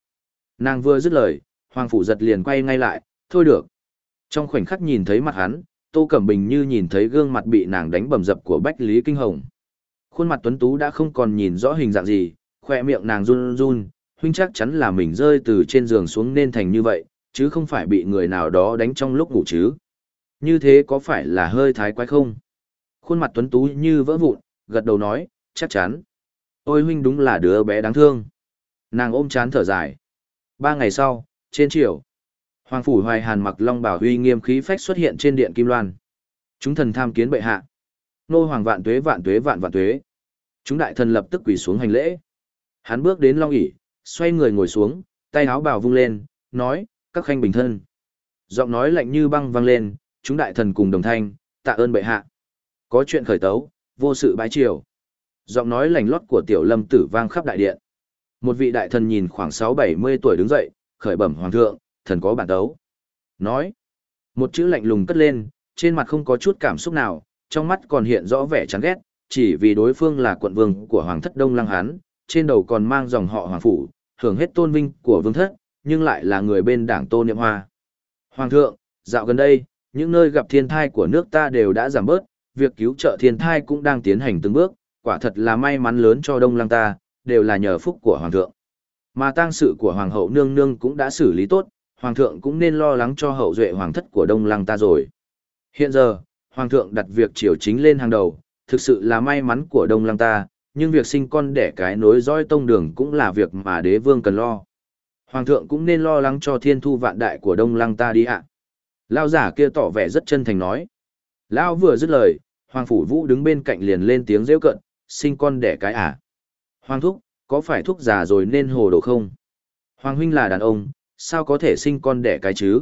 Nàng vừa dứt lời, Hoàng Phủ giật liền quay ngay lại, thôi được. Trong khoảnh khắc nhìn thấy mặt hắn, Tô Cẩm Bình như nhìn thấy gương mặt bị nàng đánh bầm dập của Bách Lý Kinh Hồng. Khuôn mặt tuấn tú đã không còn nhìn rõ hình dạng gì, khoe miệng nàng run run, huynh chắc chắn là mình rơi từ trên giường xuống nên thành như vậy, chứ không phải bị người nào đó đánh trong lúc ngủ chứ. Như thế có phải là hơi thái quái không? Khuôn mặt tuấn tú như vỡ vụn, gật đầu nói, chắc chắn. Ôi huynh đúng là đứa bé đáng thương. Nàng ôm chán thở dài. Ba ngày sau, trên triều, Hoàng phủ Hoài Hàn mặc long bảo huy nghiêm khí phách xuất hiện trên điện Kim Loan. Chúng thần tham kiến bệ hạ. Nô hoàng vạn tuế vạn tuế vạn vạn tuế. Chúng đại thần lập tức quỳ xuống hành lễ. Hắn bước đến long ỷ, xoay người ngồi xuống, tay áo bào vung lên, nói, các khanh bình thân. Giọng nói lạnh như băng vang lên, chúng đại thần cùng đồng thanh, tạ ơn bệ hạ. Có chuyện khởi tấu, vô sự bái triều. Giọng nói lạnh lót của tiểu lâm tử vang khắp đại điện. Một vị đại thần nhìn khoảng sáu bảy mươi tuổi đứng dậy, khởi bẩm hoàng thượng, thần có bản tấu. Nói. Một chữ lạnh lùng cất lên, trên mặt không có chút cảm xúc nào, trong mắt còn hiện rõ vẻ chán ghét, chỉ vì đối phương là quận vương của hoàng thất Đông Lăng Hán, trên đầu còn mang dòng họ hoàng phủ, hưởng hết tôn vinh của vương thất, nhưng lại là người bên đảng Tô Niệm Hoa. Hoàng thượng, dạo gần đây, những nơi gặp thiên thai của nước ta đều đã giảm bớt, việc cứu trợ thiên thai cũng đang tiến hành từng bước, quả thật là may mắn lớn cho Đông Lăng ta, đều là nhờ phúc của Hoàng thượng. Mà tang sự của Hoàng hậu nương nương cũng đã xử lý tốt, Hoàng thượng cũng nên lo lắng cho hậu duệ Hoàng thất của Đông Lăng ta rồi. Hiện giờ, Hoàng thượng đặt việc triều chính lên hàng đầu, thực sự là may mắn của Đông Lăng ta, nhưng việc sinh con đẻ cái nối dõi tông đường cũng là việc mà đế vương cần lo. Hoàng thượng cũng nên lo lắng cho thiên thu vạn đại của Đông Lăng ta đi ạ. Lao giả kia tỏ vẻ rất chân thành nói. Lao vừa dứt lời, Hoàng Phủ Vũ đứng bên cạnh liền lên tiếng rêu cận, sinh con đẻ cái à. Hoàng thúc, có phải thúc già rồi nên hồ đồ không? Hoàng huynh là đàn ông, sao có thể sinh con đẻ cái chứ?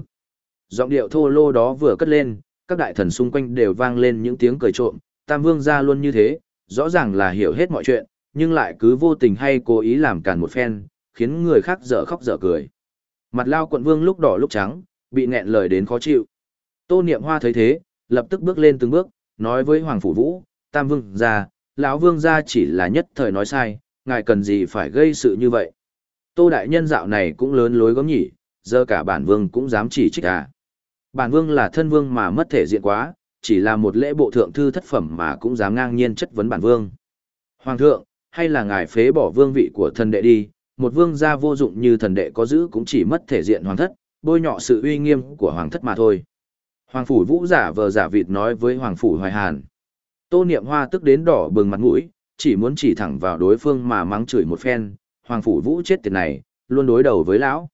Giọng điệu thô lô đó vừa cất lên, các đại thần xung quanh đều vang lên những tiếng cười trộm, Tam Vương ra luôn như thế, rõ ràng là hiểu hết mọi chuyện, nhưng lại cứ vô tình hay cố ý làm càn một phen, khiến người khác dở khóc dở cười. Mặt lao quận vương lúc đỏ lúc trắng, bị nghẹn lời đến khó chịu. Tô Niệm Hoa thấy thế, lập tức bước lên từng bước, nói với Hoàng Phủ Vũ, Tam Vương ra, lão Vương gia chỉ là nhất thời nói sai, ngài cần gì phải gây sự như vậy. Tô Đại Nhân dạo này cũng lớn lối gớm nhỉ, giờ cả bản Vương cũng dám chỉ trích à. Bản Vương là thân Vương mà mất thể diện quá, chỉ là một lễ bộ thượng thư thất phẩm mà cũng dám ngang nhiên chất vấn bản Vương. Hoàng thượng, hay là ngài phế bỏ vương vị của thần đệ đi, một vương gia vô dụng như thần đệ có giữ cũng chỉ mất thể diện hoàng thất, bôi nhọ sự uy nghiêm của hoàng thất mà thôi. Hoàng phủ vũ giả vờ giả vịt nói với hoàng phủ hoài hàn. Tô niệm hoa tức đến đỏ bừng mặt mũi, chỉ muốn chỉ thẳng vào đối phương mà mắng chửi một phen, hoàng phủ vũ chết tiệt này, luôn đối đầu với lão.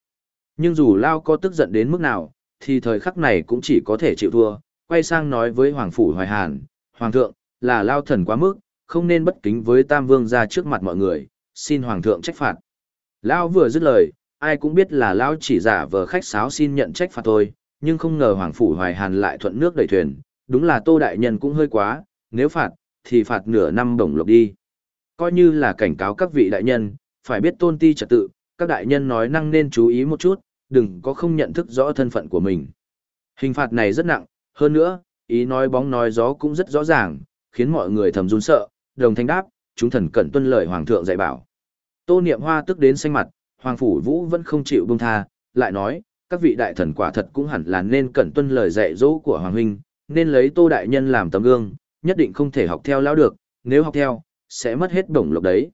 Nhưng dù lao có tức giận đến mức nào, thì thời khắc này cũng chỉ có thể chịu thua, quay sang nói với hoàng phủ hoài hàn, hoàng thượng, là lao thần quá mức, không nên bất kính với tam vương ra trước mặt mọi người, xin hoàng thượng trách phạt. Lao vừa dứt lời, ai cũng biết là Lao chỉ giả vờ khách sáo xin nhận trách phạt thôi, nhưng không ngờ Hoàng Phủ Hoài Hàn lại thuận nước đẩy thuyền, đúng là Tô Đại Nhân cũng hơi quá, nếu phạt, thì phạt nửa năm đồng lộc đi. Coi như là cảnh cáo các vị đại nhân, phải biết tôn ti trật tự, các đại nhân nói năng nên chú ý một chút, đừng có không nhận thức rõ thân phận của mình. Hình phạt này rất nặng, hơn nữa, ý nói bóng nói gió cũng rất rõ ràng, khiến mọi người thầm run sợ, đồng thanh đáp, chúng thần cẩn tuân lời Hoàng thượng dạy bảo. Tô Niệm Hoa tức đến xanh mặt, Hoàng Phủ Vũ vẫn không chịu buông tha, lại nói, các vị đại thần quả thật cũng hẳn là nên cẩn tuân lời dạy dỗ của Hoàng Huynh, nên lấy Tô Đại Nhân làm tấm gương, nhất định không thể học theo lão được, nếu học theo, sẽ mất hết đồng lộc đấy.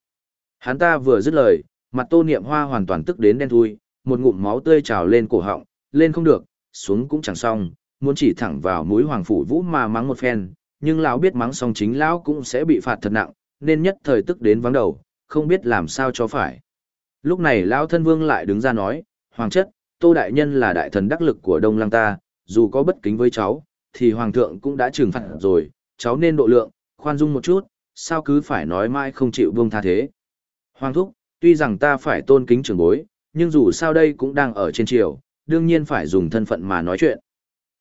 Hắn ta vừa dứt lời, mặt Tô Niệm Hoa hoàn toàn tức đến đen thui, một ngụm máu tươi trào lên cổ họng, lên không được, xuống cũng chẳng xong, muốn chỉ thẳng vào mũi Hoàng Phủ Vũ mà mắng một phen, nhưng lão biết mắng xong chính lão cũng sẽ bị phạt thật nặng, nên nhất thời tức đến vắng đầu, không biết làm sao cho phải. Lúc này lão thân vương lại đứng ra nói, Hoàng chất, Tô Đại Nhân là đại thần đắc lực của Đông Lăng ta, dù có bất kính với cháu, thì Hoàng thượng cũng đã trừng phạt rồi, cháu nên độ lượng, khoan dung một chút, sao cứ phải nói mãi không chịu buông tha thế. Hoàng thúc, tuy rằng ta phải tôn kính trưởng bối, nhưng dù sao đây cũng đang ở trên triều, đương nhiên phải dùng thân phận mà nói chuyện.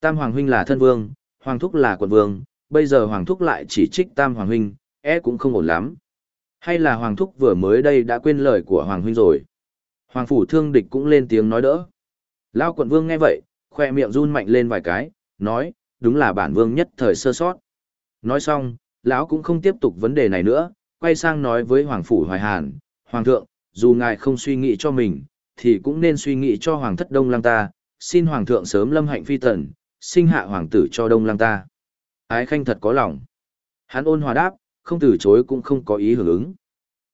Tam Hoàng huynh là thân vương, Hoàng Thúc là quận vương, bây giờ Hoàng Thúc lại chỉ trích Tam Hoàng Huynh, e cũng không ổn lắm. Hay là Hoàng Thúc vừa mới đây đã quên lời của Hoàng Huynh rồi. Hoàng Phủ Thương Địch cũng lên tiếng nói đỡ. Lao quận vương nghe vậy, khoe miệng run mạnh lên vài cái, nói, đúng là bản vương nhất thời sơ sót. Nói xong, lão cũng không tiếp tục vấn đề này nữa, quay sang nói với Hoàng Phủ Hoài Hàn, Hoàng thượng, dù ngài không suy nghĩ cho mình, thì cũng nên suy nghĩ cho Hoàng thất Đông Lăng ta, xin Hoàng thượng sớm lâm hạnh phi tần, sinh hạ Hoàng tử cho Đông Lăng ta. Ái khanh thật có lòng. Hắn ôn hòa đáp, không từ chối cũng không có ý hưởng ứng.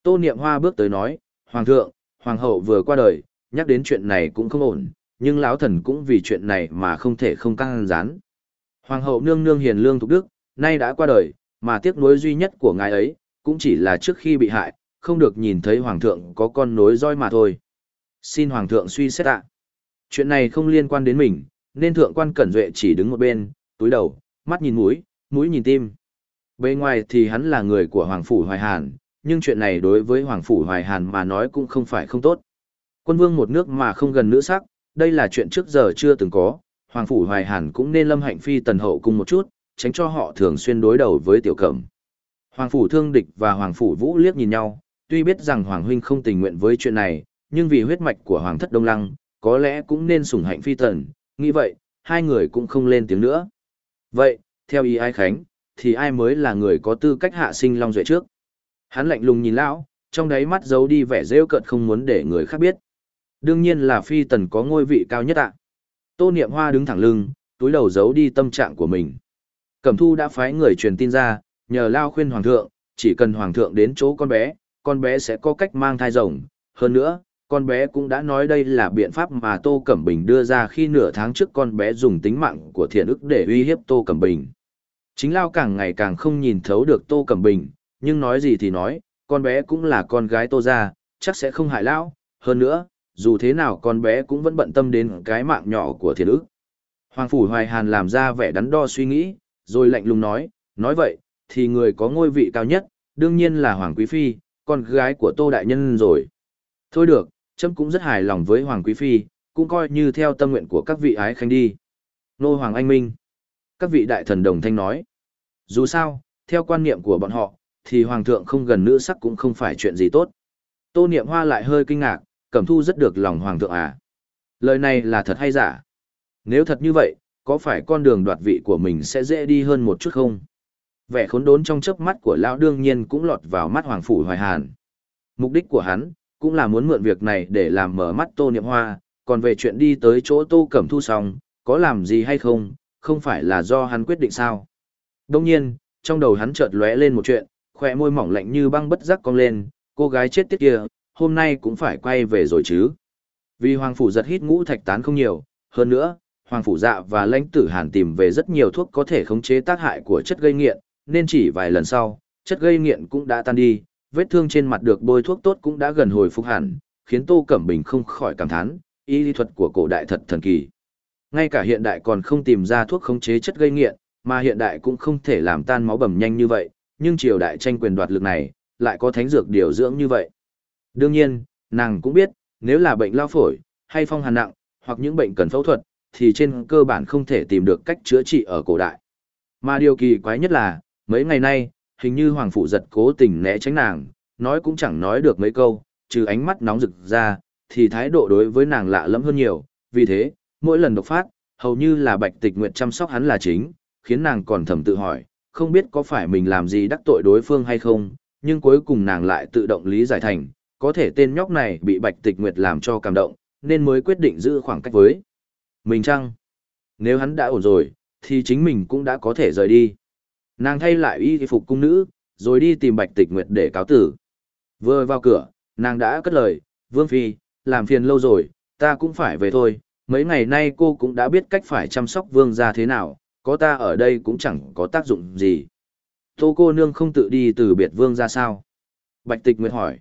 Tô Niệm Hoa bước tới nói, Hoàng thượng, Hoàng hậu vừa qua đời, nhắc đến chuyện này cũng không ổn, nhưng lão thần cũng vì chuyện này mà không thể không căng rán. Hoàng hậu nương nương hiền lương thục đức, nay đã qua đời, mà tiếc nuối duy nhất của ngài ấy, cũng chỉ là trước khi bị hại, không được nhìn thấy hoàng thượng có con nối roi mà thôi. Xin hoàng thượng suy xét ạ. Chuyện này không liên quan đến mình, nên thượng quan cẩn duệ chỉ đứng một bên, túi đầu, mắt nhìn mũi, mũi nhìn tim. Bên ngoài thì hắn là người của hoàng phủ Hoài Hàn, nhưng chuyện này đối với hoàng phủ Hoài Hàn mà nói cũng không phải không tốt. Quân vương một nước mà không gần nữ sắc, đây là chuyện trước giờ chưa từng có, Hoàng Phủ Hoài Hàn cũng nên lâm hạnh phi tần hậu cùng một chút, tránh cho họ thường xuyên đối đầu với tiểu cẩm. Hoàng Phủ Thương Địch và Hoàng Phủ Vũ liếc nhìn nhau, tuy biết rằng Hoàng Huynh không tình nguyện với chuyện này, nhưng vì huyết mạch của Hoàng thất Đông Lăng, có lẽ cũng nên sủng hạnh phi tần, nghĩ vậy, hai người cũng không lên tiếng nữa. Vậy, theo ý ai khánh, thì ai mới là người có tư cách hạ sinh Long Duệ trước? Hắn lạnh lùng nhìn lão, trong đáy mắt giấu đi vẻ rêu cợt không muốn để người khác biết. Đương nhiên là phi tần có ngôi vị cao nhất ạ. Tô Niệm Hoa đứng thẳng lưng, túi đầu giấu đi tâm trạng của mình. Cẩm thu đã phái người truyền tin ra, nhờ lao khuyên hoàng thượng, chỉ cần hoàng thượng đến chỗ con bé, con bé sẽ có cách mang thai rồng. Hơn nữa, con bé cũng đã nói đây là biện pháp mà Tô Cẩm Bình đưa ra khi nửa tháng trước con bé dùng tính mạng của thiện ức để uy hiếp Tô Cẩm Bình. Chính Lao càng ngày càng không nhìn thấu được Tô Cẩm Bình, nhưng nói gì thì nói, con bé cũng là con gái Tô gia, chắc sẽ không hại Lão. Hơn nữa, dù thế nào con bé cũng vẫn bận tâm đến cái mạng nhỏ của Thiện ức. Hoàng Phủ Hoài Hàn làm ra vẻ đắn đo suy nghĩ, rồi lạnh lùng nói, nói vậy, thì người có ngôi vị cao nhất, đương nhiên là Hoàng Quý Phi, con gái của Tô Đại Nhân rồi. Thôi được, chấm cũng rất hài lòng với Hoàng Quý Phi, cũng coi như theo tâm nguyện của các vị ái khanh đi. Nô Hoàng Anh Minh. Các vị đại thần đồng thanh nói. Dù sao, theo quan niệm của bọn họ, thì Hoàng thượng không gần nữ sắc cũng không phải chuyện gì tốt. Tô Niệm Hoa lại hơi kinh ngạc, Cẩm Thu rất được lòng Hoàng thượng à. Lời này là thật hay giả? Nếu thật như vậy, có phải con đường đoạt vị của mình sẽ dễ đi hơn một chút không? Vẻ khốn đốn trong chớp mắt của lão đương nhiên cũng lọt vào mắt Hoàng Phủ Hoài Hàn. Mục đích của hắn, cũng là muốn mượn việc này để làm mở mắt Tô Niệm Hoa, còn về chuyện đi tới chỗ Tô Cẩm Thu xong, có làm gì hay không, không phải là do hắn quyết định sao. Đông nhiên, trong đầu hắn chợt lóe lên một chuyện, khỏe môi mỏng lạnh như băng bất giác cong lên, cô gái chết tiết kia, hôm nay cũng phải quay về rồi chứ. Vì Hoàng Phủ giật hít ngũ thạch tán không nhiều, hơn nữa, Hoàng Phủ dạ và lãnh tử hàn tìm về rất nhiều thuốc có thể khống chế tác hại của chất gây nghiện, nên chỉ vài lần sau, chất gây nghiện cũng đã tan đi, vết thương trên mặt được bôi thuốc tốt cũng đã gần hồi phục hẳn, khiến Tô Cẩm Bình không khỏi cảm thán, y lý thuật của cổ đại thật thần kỳ. Ngay cả hiện đại còn không tìm ra thuốc khống chế chất gây nghiện, mà hiện đại cũng không thể làm tan máu bầm nhanh như vậy, nhưng triều đại tranh quyền đoạt lực này, lại có thánh dược điều dưỡng như vậy. Đương nhiên, nàng cũng biết, nếu là bệnh lao phổi, hay phong hàn nặng, hoặc những bệnh cần phẫu thuật, thì trên cơ bản không thể tìm được cách chữa trị ở cổ đại. Mà điều kỳ quái nhất là, mấy ngày nay, hình như Hoàng Phụ giật cố tình né tránh nàng, nói cũng chẳng nói được mấy câu, trừ ánh mắt nóng rực ra, thì thái độ đối với nàng lạ lẫm hơn nhiều, vì thế, mỗi lần độc phát, hầu như là bạch tịch nguyện chăm sóc hắn là chính, khiến nàng còn thầm tự hỏi, không biết có phải mình làm gì đắc tội đối phương hay không, nhưng cuối cùng nàng lại tự động lý giải thành, có thể tên nhóc này bị Bạch Tịch Nguyệt làm cho cảm động, nên mới quyết định giữ khoảng cách với mình chăng? Nếu hắn đã ổn rồi, thì chính mình cũng đã có thể rời đi. Nàng thay lại y phục cung nữ, rồi đi tìm Bạch Tịch Nguyệt để cáo tử. Vừa vào cửa, nàng đã cất lời, Vương Phi, làm phiền lâu rồi, ta cũng phải về thôi. Mấy ngày nay cô cũng đã biết cách phải chăm sóc Vương ra thế nào, có ta ở đây cũng chẳng có tác dụng gì. Tô cô nương không tự đi từ biệt Vương ra sao? Bạch Tịch Nguyệt hỏi.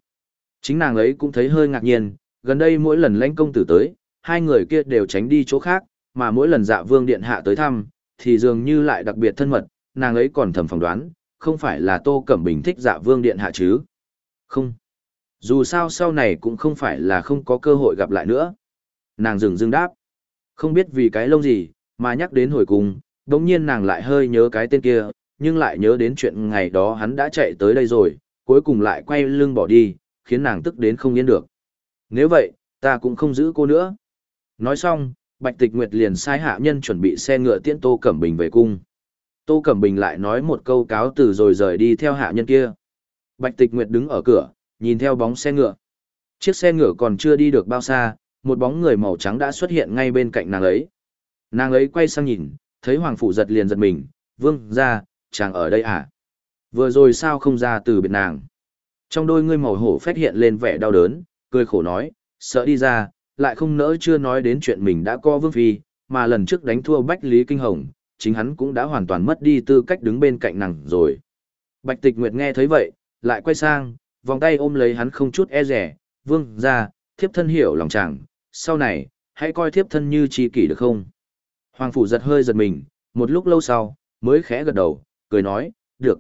Chính nàng ấy cũng thấy hơi ngạc nhiên, gần đây mỗi lần lãnh công tử tới, hai người kia đều tránh đi chỗ khác, mà mỗi lần dạ vương điện hạ tới thăm, thì dường như lại đặc biệt thân mật, nàng ấy còn thầm phỏng đoán, không phải là Tô Cẩm Bình thích dạ vương điện hạ chứ. Không. Dù sao sau này cũng không phải là không có cơ hội gặp lại nữa. Nàng dừng dưng đáp. Không biết vì cái lông gì, mà nhắc đến hồi cùng, đống nhiên nàng lại hơi nhớ cái tên kia, nhưng lại nhớ đến chuyện ngày đó hắn đã chạy tới đây rồi, cuối cùng lại quay lưng bỏ đi, khiến nàng tức đến không yên được. Nếu vậy, ta cũng không giữ cô nữa. Nói xong, Bạch Tịch Nguyệt liền sai hạ nhân chuẩn bị xe ngựa tiễn Tô Cẩm Bình về cung. Tô Cẩm Bình lại nói một câu cáo từ rồi rời đi theo hạ nhân kia. Bạch Tịch Nguyệt đứng ở cửa, nhìn theo bóng xe ngựa. Chiếc xe ngựa còn chưa đi được bao xa, một bóng người màu trắng đã xuất hiện ngay bên cạnh nàng ấy. Nàng ấy quay sang nhìn, thấy Hoàng Phủ giật liền giật mình, vương ra, chàng ở đây à? Vừa rồi sao không ra từ biệt nàng? Trong đôi ngươi màu hổ phát hiện lên vẻ đau đớn, cười khổ nói, sợ đi ra, lại không nỡ chưa nói đến chuyện mình đã co vương phi, mà lần trước đánh thua Bách Lý Kinh Hồng, chính hắn cũng đã hoàn toàn mất đi tư cách đứng bên cạnh nàng rồi. Bạch Tịch Nguyệt nghe thấy vậy, lại quay sang, vòng tay ôm lấy hắn không chút e rẻ, vương ra, thiếp thân hiểu lòng chàng, sau này, hãy coi thiếp thân như chi kỷ được không? Hoàng Phủ giật hơi giật mình, một lúc lâu sau, mới khẽ gật đầu, cười nói, được.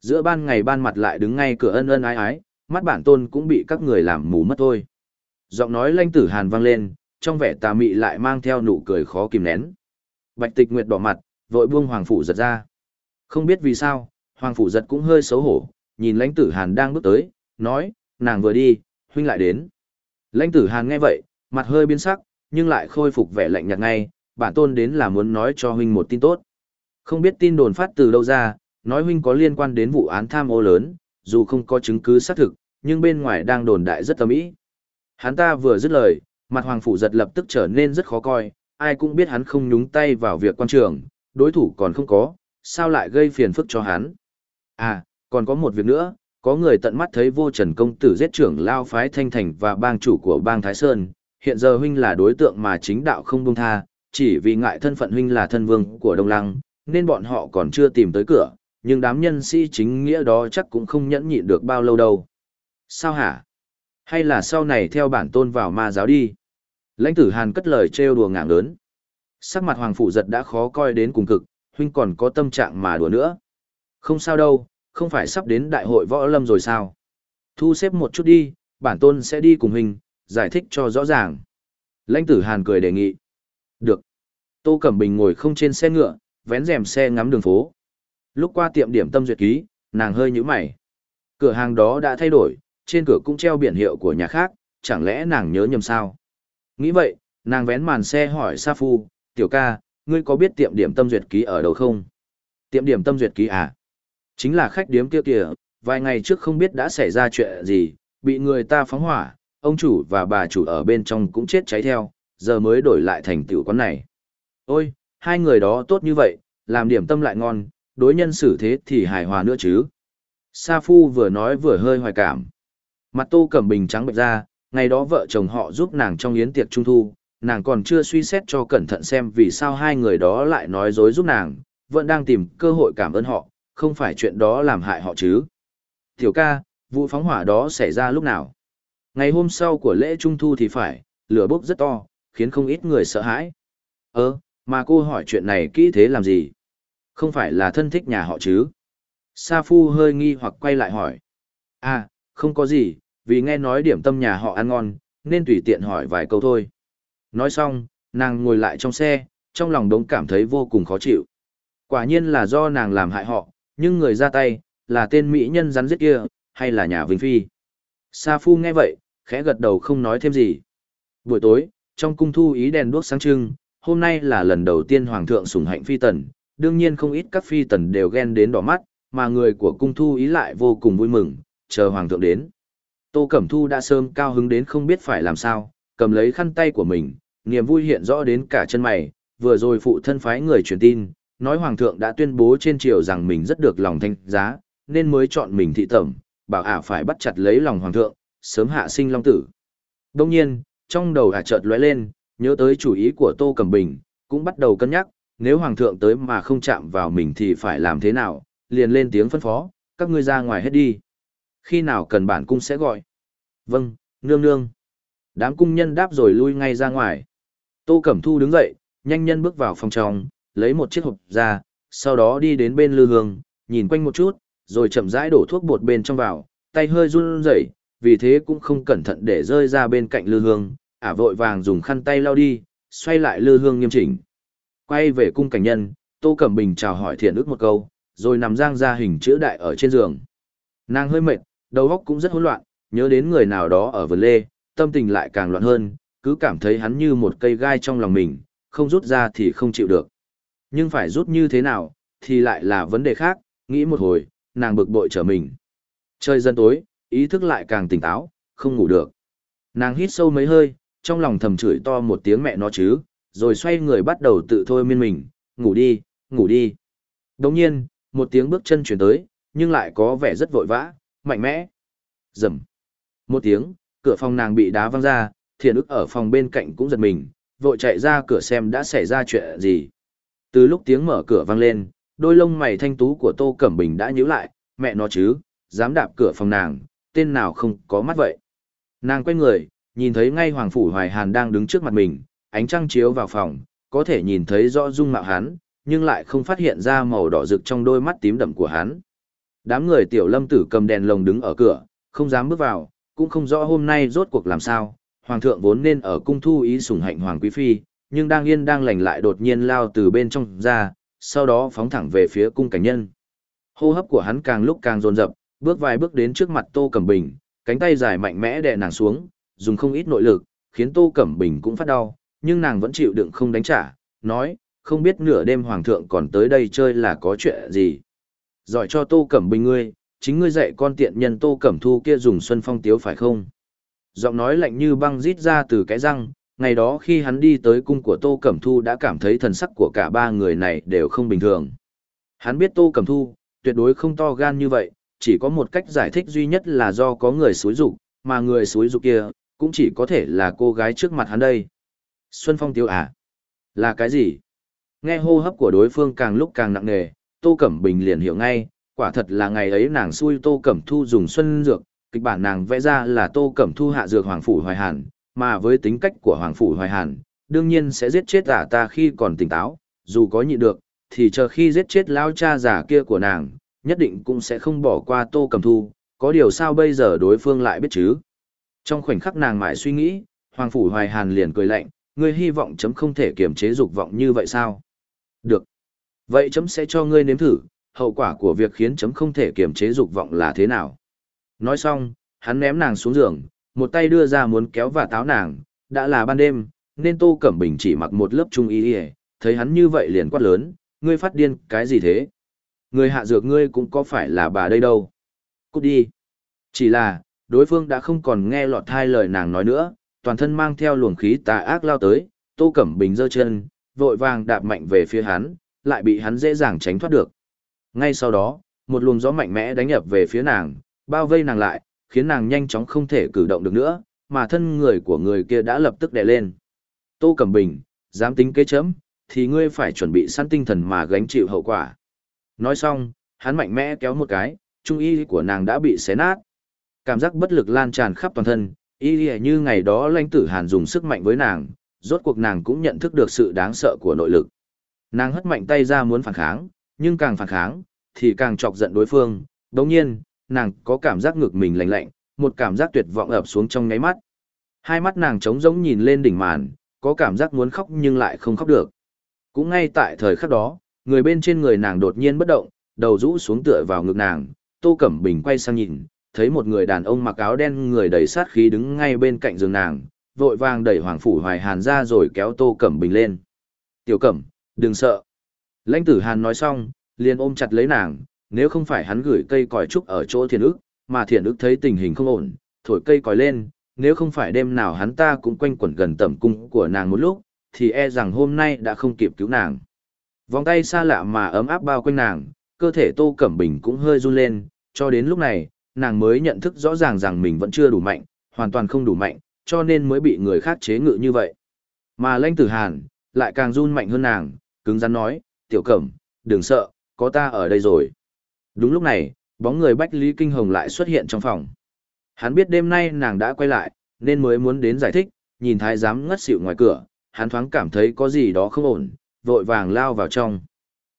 Giữa ban ngày ban mặt lại đứng ngay cửa ân ân ái ái, mắt bản tôn cũng bị các người làm mù mất thôi. Giọng nói lanh tử hàn vang lên, trong vẻ tà mị lại mang theo nụ cười khó kìm nén. Bạch tịch nguyệt đỏ mặt, vội buông hoàng phủ giật ra. Không biết vì sao, hoàng phủ giật cũng hơi xấu hổ, nhìn lãnh tử hàn đang bước tới, nói, nàng vừa đi, huynh lại đến. Lãnh tử hàn nghe vậy, mặt hơi biến sắc, nhưng lại khôi phục vẻ lạnh nhạt ngay, bản tôn đến là muốn nói cho huynh một tin tốt. Không biết tin đồn phát từ đâu ra, nói huynh có liên quan đến vụ án tham ô lớn, dù không có chứng cứ xác thực, nhưng bên ngoài đang đồn đại rất tâm ý. Hắn ta vừa dứt lời, mặt hoàng phủ giật lập tức trở nên rất khó coi, ai cũng biết hắn không nhúng tay vào việc quan trường, đối thủ còn không có, sao lại gây phiền phức cho hắn. À, còn có một việc nữa, có người tận mắt thấy vô trần công tử giết trưởng lao phái thanh thành và bang chủ của bang Thái Sơn, hiện giờ huynh là đối tượng mà chính đạo không buông tha, chỉ vì ngại thân phận huynh là thân vương của Đông Lăng, nên bọn họ còn chưa tìm tới cửa, nhưng đám nhân sĩ chính nghĩa đó chắc cũng không nhẫn nhịn được bao lâu đâu. Sao hả? Hay là sau này theo bản tôn vào ma giáo đi? Lãnh tử Hàn cất lời trêu đùa ngạng lớn. Sắc mặt Hoàng Phụ giật đã khó coi đến cùng cực, huynh còn có tâm trạng mà đùa nữa. Không sao đâu, không phải sắp đến đại hội võ lâm rồi sao? Thu xếp một chút đi, bản tôn sẽ đi cùng huynh, giải thích cho rõ ràng. Lãnh tử Hàn cười đề nghị. Được. Tô Cẩm Bình ngồi không trên xe ngựa, vén rèm xe ngắm đường phố. Lúc qua tiệm điểm tâm duyệt ký, nàng hơi nhíu mày. Cửa hàng đó đã thay đổi, trên cửa cũng treo biển hiệu của nhà khác, chẳng lẽ nàng nhớ nhầm sao? Nghĩ vậy, nàng vén màn xe hỏi Sa Phu, tiểu ca, ngươi có biết tiệm điểm tâm duyệt ký ở đâu không? Tiệm điểm tâm duyệt ký à? Chính là khách điếm kia kìa, vài ngày trước không biết đã xảy ra chuyện gì, bị người ta phóng hỏa, ông chủ và bà chủ ở bên trong cũng chết cháy theo, giờ mới đổi lại thành tiểu quán này. Ôi, hai người đó tốt như vậy, làm điểm tâm lại ngon, đối nhân xử thế thì hài hòa nữa chứ. Sa Phu vừa nói vừa hơi hoài cảm. Mặt Tô Cẩm Bình trắng bệch ra, ngày đó vợ chồng họ giúp nàng trong yến tiệc trung thu, nàng còn chưa suy xét cho cẩn thận xem vì sao hai người đó lại nói dối giúp nàng, vẫn đang tìm cơ hội cảm ơn họ, không phải chuyện đó làm hại họ chứ. Tiểu ca, vụ phóng hỏa đó xảy ra lúc nào? Ngày hôm sau của lễ trung thu thì phải, lửa bốc rất to, khiến không ít người sợ hãi. Ơ, mà cô hỏi chuyện này kỹ thế làm gì? Không phải là thân thích nhà họ chứ? Sa Phu hơi nghi hoặc quay lại hỏi. À, không có gì, vì nghe nói điểm tâm nhà họ ăn ngon, nên tùy tiện hỏi vài câu thôi. Nói xong, nàng ngồi lại trong xe, trong lòng đống cảm thấy vô cùng khó chịu. Quả nhiên là do nàng làm hại họ, nhưng người ra tay, là tên mỹ nhân rắn giết kia, hay là nhà Vinh Phi. Sa Phu nghe vậy, khẽ gật đầu không nói thêm gì. Buổi tối, trong cung thu ý đèn đuốc sáng trưng, hôm nay là lần đầu tiên Hoàng thượng sủng hạnh Phi Tần, đương nhiên không ít các Phi Tần đều ghen đến đỏ mắt, mà người của cung thu ý lại vô cùng vui mừng, chờ Hoàng thượng đến. Tô Cẩm Thu đã sớm cao hứng đến không biết phải làm sao, cầm lấy khăn tay của mình, niềm vui hiện rõ đến cả chân mày, vừa rồi phụ thân phái người truyền tin, nói Hoàng thượng đã tuyên bố trên triều rằng mình rất được lòng thanh giá, nên mới chọn mình thị tẩm, bảo ả phải bắt chặt lấy lòng Hoàng thượng, sớm hạ sinh long tử. Đông nhiên, trong đầu ả chợt lóe lên, nhớ tới chủ ý của Tô Cẩm Bình, cũng bắt đầu cân nhắc, nếu Hoàng thượng tới mà không chạm vào mình thì phải làm thế nào, liền lên tiếng phân phó, các ngươi ra ngoài hết đi. Khi nào cần bản cung sẽ gọi. Vâng, nương nương. Đám cung nhân đáp rồi lui ngay ra ngoài. Tô Cẩm Thu đứng dậy, nhanh nhân bước vào phòng trong, lấy một chiếc hộp ra, sau đó đi đến bên lư hương, nhìn quanh một chút, rồi chậm rãi đổ thuốc bột bên trong vào, tay hơi run rẩy, vì thế cũng không cẩn thận để rơi ra bên cạnh lư hương, ả vội vàng dùng khăn tay lau đi, xoay lại lư hương nghiêm chỉnh. Quay về cung cảnh nhân, Tô Cẩm Bình chào hỏi thiện ước một câu, rồi nằm giang ra hình chữ đại ở trên giường. Nàng hơi mệt, đầu óc cũng rất hỗn loạn, nhớ đến người nào đó ở vườn lê, tâm tình lại càng loạn hơn, cứ cảm thấy hắn như một cây gai trong lòng mình, không rút ra thì không chịu được. Nhưng phải rút như thế nào, thì lại là vấn đề khác, nghĩ một hồi, nàng bực bội trở mình. Trời dần tối, ý thức lại càng tỉnh táo, không ngủ được. Nàng hít sâu mấy hơi, trong lòng thầm chửi to một tiếng mẹ nó chứ, rồi xoay người bắt đầu tự thôi miên mình, ngủ đi, ngủ đi. Đồng nhiên, một tiếng bước chân chuyển tới, nhưng lại có vẻ rất vội vã, mạnh mẽ. Rầm. Một tiếng, cửa phòng nàng bị đá văng ra, thiền ức ở phòng bên cạnh cũng giật mình, vội chạy ra cửa xem đã xảy ra chuyện gì. Từ lúc tiếng mở cửa vang lên, đôi lông mày thanh tú của Tô Cẩm Bình đã nhíu lại, mẹ nó chứ, dám đạp cửa phòng nàng, tên nào không có mắt vậy. Nàng quay người, nhìn thấy ngay Hoàng Phủ Hoài Hàn đang đứng trước mặt mình, ánh trăng chiếu vào phòng, có thể nhìn thấy rõ dung mạo hắn, nhưng lại không phát hiện ra màu đỏ rực trong đôi mắt tím đậm của hắn. Đám người tiểu lâm tử cầm đèn lồng đứng ở cửa, không dám bước vào, cũng không rõ hôm nay rốt cuộc làm sao. Hoàng thượng vốn nên ở cung thu ý sủng hạnh Hoàng Quý Phi, nhưng đang yên đang lành lại đột nhiên lao từ bên trong ra, sau đó phóng thẳng về phía cung cảnh nhân. Hô hấp của hắn càng lúc càng dồn dập, bước vài bước đến trước mặt Tô Cẩm Bình, cánh tay dài mạnh mẽ đè nàng xuống, dùng không ít nội lực, khiến Tô Cẩm Bình cũng phát đau, nhưng nàng vẫn chịu đựng không đánh trả, nói, không biết nửa đêm hoàng thượng còn tới đây chơi là có chuyện gì. Giỏi cho Tô Cẩm Bình ngươi, chính ngươi dạy con tiện nhân Tô Cẩm Thu kia dùng xuân phong tiếu phải không? Giọng nói lạnh như băng rít ra từ cái răng, ngày đó khi hắn đi tới cung của Tô Cẩm Thu đã cảm thấy thần sắc của cả ba người này đều không bình thường. Hắn biết Tô Cẩm Thu, tuyệt đối không to gan như vậy, chỉ có một cách giải thích duy nhất là do có người xúi dục, mà người xúi dục kia, cũng chỉ có thể là cô gái trước mặt hắn đây. Xuân Phong Tiếu à? Là cái gì? Nghe hô hấp của đối phương càng lúc càng nặng nề, Tô Cẩm Bình liền hiểu ngay, quả thật là ngày ấy nàng xui Tô Cẩm Thu dùng xuân dược, kịch bản nàng vẽ ra là Tô Cẩm Thu hạ dược Hoàng Phủ Hoài Hàn, mà với tính cách của Hoàng Phủ Hoài Hàn, đương nhiên sẽ giết chết ả ta khi còn tỉnh táo, dù có nhịn được, thì chờ khi giết chết lao cha già kia của nàng, nhất định cũng sẽ không bỏ qua Tô Cẩm Thu, có điều sao bây giờ đối phương lại biết chứ? Trong khoảnh khắc nàng mãi suy nghĩ, Hoàng Phủ Hoài Hàn liền cười lạnh, ngươi hy vọng chấm không thể kiềm chế dục vọng như vậy sao? Được. Vậy chấm sẽ cho ngươi nếm thử, hậu quả của việc khiến chấm không thể kiềm chế dục vọng là thế nào? Nói xong, hắn ném nàng xuống giường, một tay đưa ra muốn kéo và táo nàng, đã là ban đêm, nên Tô Cẩm Bình chỉ mặc một lớp trung y y, thấy hắn như vậy liền quát lớn, ngươi phát điên, cái gì thế? Người hạ dược ngươi cũng có phải là bà đây đâu? Cút đi. Chỉ là, đối phương đã không còn nghe lọt thai lời nàng nói nữa, toàn thân mang theo luồng khí tà ác lao tới, Tô Cẩm Bình giơ chân, vội vàng đạp mạnh về phía hắn, lại bị hắn dễ dàng tránh thoát được. Ngay sau đó, một luồng gió mạnh mẽ đánh ập về phía nàng, bao vây nàng lại, khiến nàng nhanh chóng không thể cử động được nữa, mà thân người của người kia đã lập tức đè lên. Tô Cẩm Bình, dám tính kế chấm, thì ngươi phải chuẩn bị sẵn tinh thần mà gánh chịu hậu quả. Nói xong, hắn mạnh mẽ kéo một cái, trung y của nàng đã bị xé nát. Cảm giác bất lực lan tràn khắp toàn thân, y như ngày đó lãnh tử hàn dùng sức mạnh với nàng, rốt cuộc nàng cũng nhận thức được sự đáng sợ của nội lực. Nàng hất mạnh tay ra muốn phản kháng, nhưng càng phản kháng, thì càng chọc giận đối phương. Đồng nhiên, nàng có cảm giác ngực mình lạnh lạnh, một cảm giác tuyệt vọng ập xuống trong ngáy mắt. Hai mắt nàng trống rỗng nhìn lên đỉnh màn, có cảm giác muốn khóc nhưng lại không khóc được. Cũng ngay tại thời khắc đó, người bên trên người nàng đột nhiên bất động, đầu rũ xuống tựa vào ngực nàng, Tô Cẩm Bình quay sang nhìn, thấy một người đàn ông mặc áo đen người đầy sát khí đứng ngay bên cạnh giường nàng, vội vàng đẩy Hoàng Phủ Hoài Hàn ra rồi kéo Tô Cẩm Bình lên. Tiểu Cẩm, đừng sợ. Lãnh tử Hàn nói xong, liền ôm chặt lấy nàng, nếu không phải hắn gửi cây còi trúc ở chỗ thiền ức, mà thiền ức thấy tình hình không ổn, thổi cây còi lên, nếu không phải đêm nào hắn ta cũng quanh quẩn gần tầm cung của nàng một lúc, thì e rằng hôm nay đã không kịp cứu nàng. Vòng tay xa lạ mà ấm áp bao quanh nàng, cơ thể Tô Cẩm Bình cũng hơi run lên, cho đến lúc này, nàng mới nhận thức rõ ràng rằng mình vẫn chưa đủ mạnh, hoàn toàn không đủ mạnh, cho nên mới bị người khác chế ngự như vậy. Mà lãnh tử hàn, lại càng run mạnh hơn nàng, cứng rắn nói, tiểu cẩm, đừng sợ, có ta ở đây rồi. Đúng lúc này, bóng người Bách Lý Kinh Hồng lại xuất hiện trong phòng. Hắn biết đêm nay nàng đã quay lại, nên mới muốn đến giải thích, nhìn thái giám ngất xỉu ngoài cửa, hắn thoáng cảm thấy có gì đó không ổn, vội vàng lao vào trong.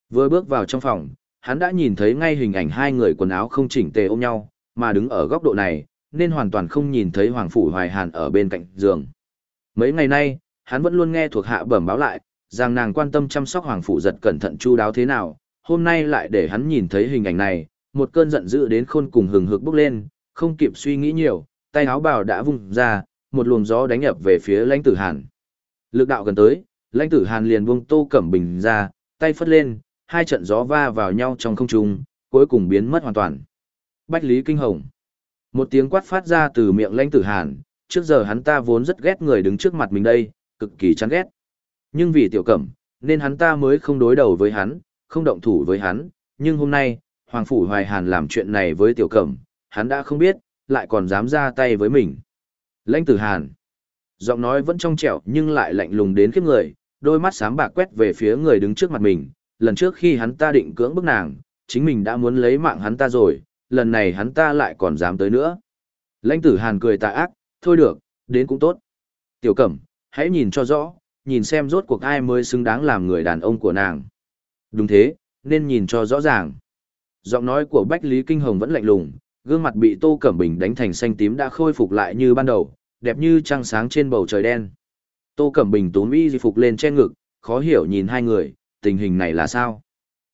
Vừa bước vào trong phòng, hắn đã nhìn thấy ngay hình ảnh hai người quần áo không chỉnh tề ôm nhau, mà đứng ở góc độ này, nên hoàn toàn không nhìn thấy Hoàng Phủ Hoài Hàn ở bên cạnh giường. Mấy ngày nay, hắn vẫn luôn nghe thuộc hạ bẩm báo lại, rằng nàng quan tâm chăm sóc hoàng phủ giật cẩn thận chu đáo thế nào, hôm nay lại để hắn nhìn thấy hình ảnh này, một cơn giận dữ đến khôn cùng hừng hực bốc lên, không kịp suy nghĩ nhiều, tay áo bào đã vung ra, một luồng gió đánh ập về phía lãnh tử hàn. Lực đạo gần tới, lãnh tử hàn liền buông tô cẩm bình ra, tay phất lên, hai trận gió va vào nhau trong không trung, cuối cùng biến mất hoàn toàn. Bách Lý Kinh Hồng. Một tiếng quát phát ra từ miệng lãnh tử hàn, trước giờ hắn ta vốn rất ghét người đứng trước mặt mình đây, cực kỳ chán ghét. Nhưng vì tiểu cẩm, nên hắn ta mới không đối đầu với hắn, không động thủ với hắn, nhưng hôm nay, Hoàng Phủ Hoài Hàn làm chuyện này với tiểu cẩm, hắn đã không biết, lại còn dám ra tay với mình. Lãnh tử Hàn. Giọng nói vẫn trong trẻo nhưng lại lạnh lùng đến khiếp người, đôi mắt sáng bạc quét về phía người đứng trước mặt mình. Lần trước khi hắn ta định cưỡng bức nàng, chính mình đã muốn lấy mạng hắn ta rồi, lần này hắn ta lại còn dám tới nữa. Lãnh tử Hàn cười tà ác, thôi được, đến cũng tốt. Tiểu cẩm, hãy nhìn cho rõ, nhìn xem rốt cuộc ai mới xứng đáng làm người đàn ông của nàng. Đúng thế, nên nhìn cho rõ ràng. Giọng nói của Bách Lý Kinh Hồng vẫn lạnh lùng, gương mặt bị Tô Cẩm Bình đánh thành xanh tím đã khôi phục lại như ban đầu, đẹp như trăng sáng trên bầu trời đen. Tô Cẩm Bình túm y di phục lên trên ngực, khó hiểu nhìn hai người, tình hình này là sao?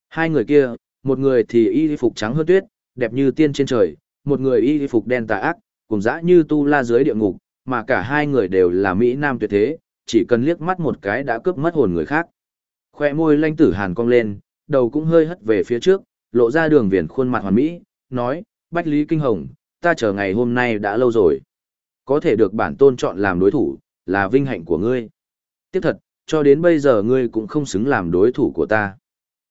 Hai người kia, một người thì y di phục trắng hơn tuyết, đẹp như tiên trên trời, một người y di phục đen tà ác, cùng dã như tu la dưới địa ngục, mà cả hai người đều là Mỹ Nam tuyệt thế, chỉ cần liếc mắt một cái đã cướp mất hồn người khác. Khoe môi lanh tử hàn cong lên, đầu cũng hơi hất về phía trước, lộ ra đường viền khuôn mặt hoàn mỹ, nói, Bách Lý Kinh Hồng, ta chờ ngày hôm nay đã lâu rồi. Có thể được bản tôn chọn làm đối thủ, là vinh hạnh của ngươi. Tiếp thật, cho đến bây giờ ngươi cũng không xứng làm đối thủ của ta.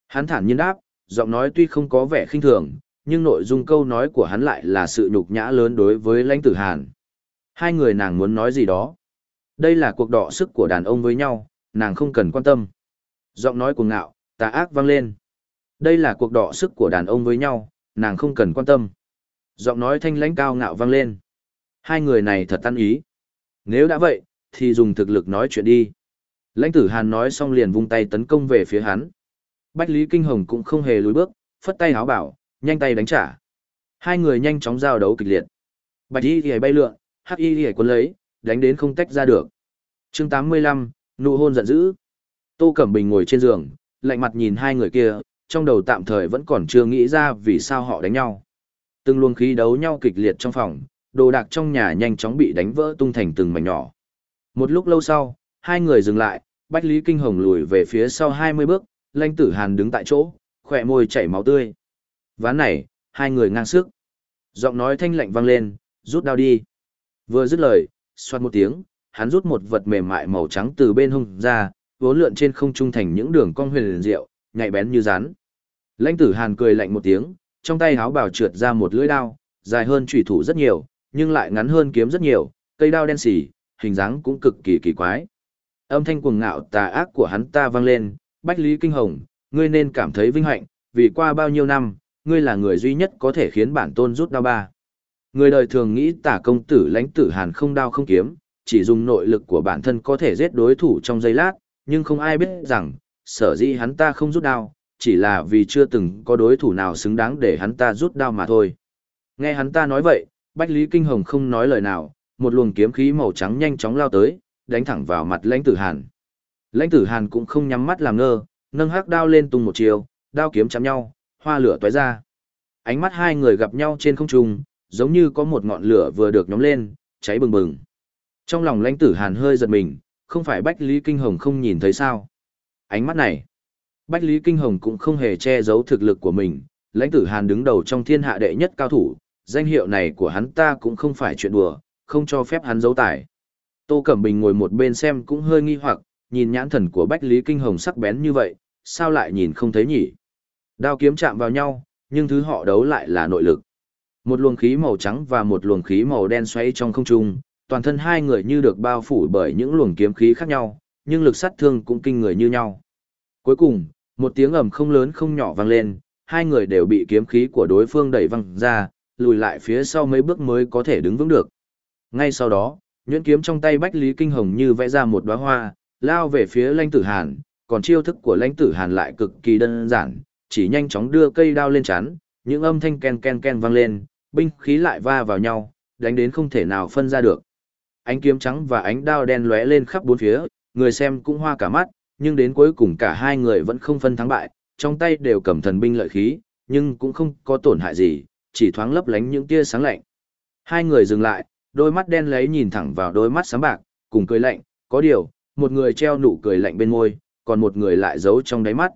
Hắn thản nhiên đáp, giọng nói tuy không có vẻ khinh thường, nhưng nội dung câu nói của hắn lại là sự nhục nhã lớn đối với lãnh tử hàn. Hai người nàng muốn nói gì đó. Đây là cuộc đọ sức của đàn ông với nhau, nàng không cần quan tâm. Giọng nói cuồng ngạo, tà ác vang lên. Đây là cuộc đọ sức của đàn ông với nhau, nàng không cần quan tâm. Giọng nói thanh lãnh cao ngạo vang lên. Hai người này thật tan ý. Nếu đã vậy, thì dùng thực lực nói chuyện đi. Lãnh tử Hàn nói xong liền vung tay tấn công về phía hắn. Bách Lý Kinh Hồng cũng không hề lùi bước, phất tay háo bảo, nhanh tay đánh trả. Hai người nhanh chóng giao đấu kịch liệt. Bạch Y thì bay lượn, Hắc Y thì cuốn lấy, đánh đến không tách ra được. Chương 85, nụ hôn giận dữ. Tô Cẩm Bình ngồi trên giường, lạnh mặt nhìn hai người kia, trong đầu tạm thời vẫn còn chưa nghĩ ra vì sao họ đánh nhau. Từng luồng khí đấu nhau kịch liệt trong phòng, đồ đạc trong nhà nhanh chóng bị đánh vỡ tung thành từng mảnh nhỏ. Một lúc lâu sau, hai người dừng lại, Bách Lý Kinh Hồng lùi về phía sau 20 bước, Lanh Tử Hàn đứng tại chỗ, khỏe môi chảy máu tươi. Ván này, hai người ngang sức. Giọng nói thanh lạnh vang lên, rút đao đi. Vừa dứt lời, xoát một tiếng, hắn rút một vật mềm mại màu trắng từ bên hông ra, vốn lượn trên không trung thành những đường cong huyền liền diệu, nhạy bén như rắn. Lãnh tử Hàn cười lạnh một tiếng, trong tay háo bảo trượt ra một lưỡi đao, dài hơn chủy thủ rất nhiều, nhưng lại ngắn hơn kiếm rất nhiều, cây đao đen xỉ, hình dáng cũng cực kỳ kỳ quái. Âm thanh cuồng ngạo tà ác của hắn ta vang lên, Bách Lý Kinh Hồng, ngươi nên cảm thấy vinh hạnh, vì qua bao nhiêu năm, ngươi là người duy nhất có thể khiến bản tôn rút đao ba. Người đời thường nghĩ tả công tử lãnh tử hàn không đao không kiếm, chỉ dùng nội lực của bản thân có thể giết đối thủ trong giây lát, nhưng không ai biết rằng, sở dĩ hắn ta không rút đao, chỉ là vì chưa từng có đối thủ nào xứng đáng để hắn ta rút đao mà thôi. Nghe hắn ta nói vậy, Bách Lý Kinh Hồng không nói lời nào, một luồng kiếm khí màu trắng nhanh chóng lao tới, đánh thẳng vào mặt lãnh tử hàn. Lãnh tử hàn cũng không nhắm mắt làm ngơ, nâng hắc đao lên tung một chiều, đao kiếm chạm nhau, hoa lửa tóe ra. Ánh mắt hai người gặp nhau trên không trung, giống như có một ngọn lửa vừa được nhóm lên, cháy bừng bừng. Trong lòng lãnh tử hàn hơi giật mình, không phải Bách Lý Kinh Hồng không nhìn thấy sao. Ánh mắt này, Bách Lý Kinh Hồng cũng không hề che giấu thực lực của mình, lãnh tử hàn đứng đầu trong thiên hạ đệ nhất cao thủ, danh hiệu này của hắn ta cũng không phải chuyện đùa, không cho phép hắn giấu tải. Tô Cẩm Bình ngồi một bên xem cũng hơi nghi hoặc, nhìn nhãn thần của Bách Lý Kinh Hồng sắc bén như vậy, sao lại nhìn không thấy nhỉ? Đao kiếm chạm vào nhau, nhưng thứ họ đấu lại là nội lực. Một luồng khí màu trắng và một luồng khí màu đen xoay trong không trung, toàn thân hai người như được bao phủ bởi những luồng kiếm khí khác nhau, nhưng lực sát thương cũng kinh người như nhau. Cuối cùng, một tiếng ầm không lớn không nhỏ vang lên, hai người đều bị kiếm khí của đối phương đẩy văng ra, lùi lại phía sau mấy bước mới có thể đứng vững được. Ngay sau đó, nhuyễn kiếm trong tay Bách Lý Kinh Hồng như vẽ ra một đóa hoa, lao về phía lãnh tử hàn, còn chiêu thức của lãnh tử hàn lại cực kỳ đơn giản, chỉ nhanh chóng đưa cây đao lên chắn, những âm thanh ken ken ken vang lên, binh khí lại va vào nhau, đánh đến không thể nào phân ra được. Ánh kiếm trắng và ánh đao đen lóe lên khắp bốn phía, người xem cũng hoa cả mắt, nhưng đến cuối cùng cả hai người vẫn không phân thắng bại, trong tay đều cầm thần binh lợi khí, nhưng cũng không có tổn hại gì, chỉ thoáng lấp lánh những tia sáng lạnh. Hai người dừng lại, đôi mắt đen lấy nhìn thẳng vào đôi mắt sáng bạc, cùng cười lạnh, có điều, một người treo nụ cười lạnh bên môi, còn một người lại giấu trong đáy mắt.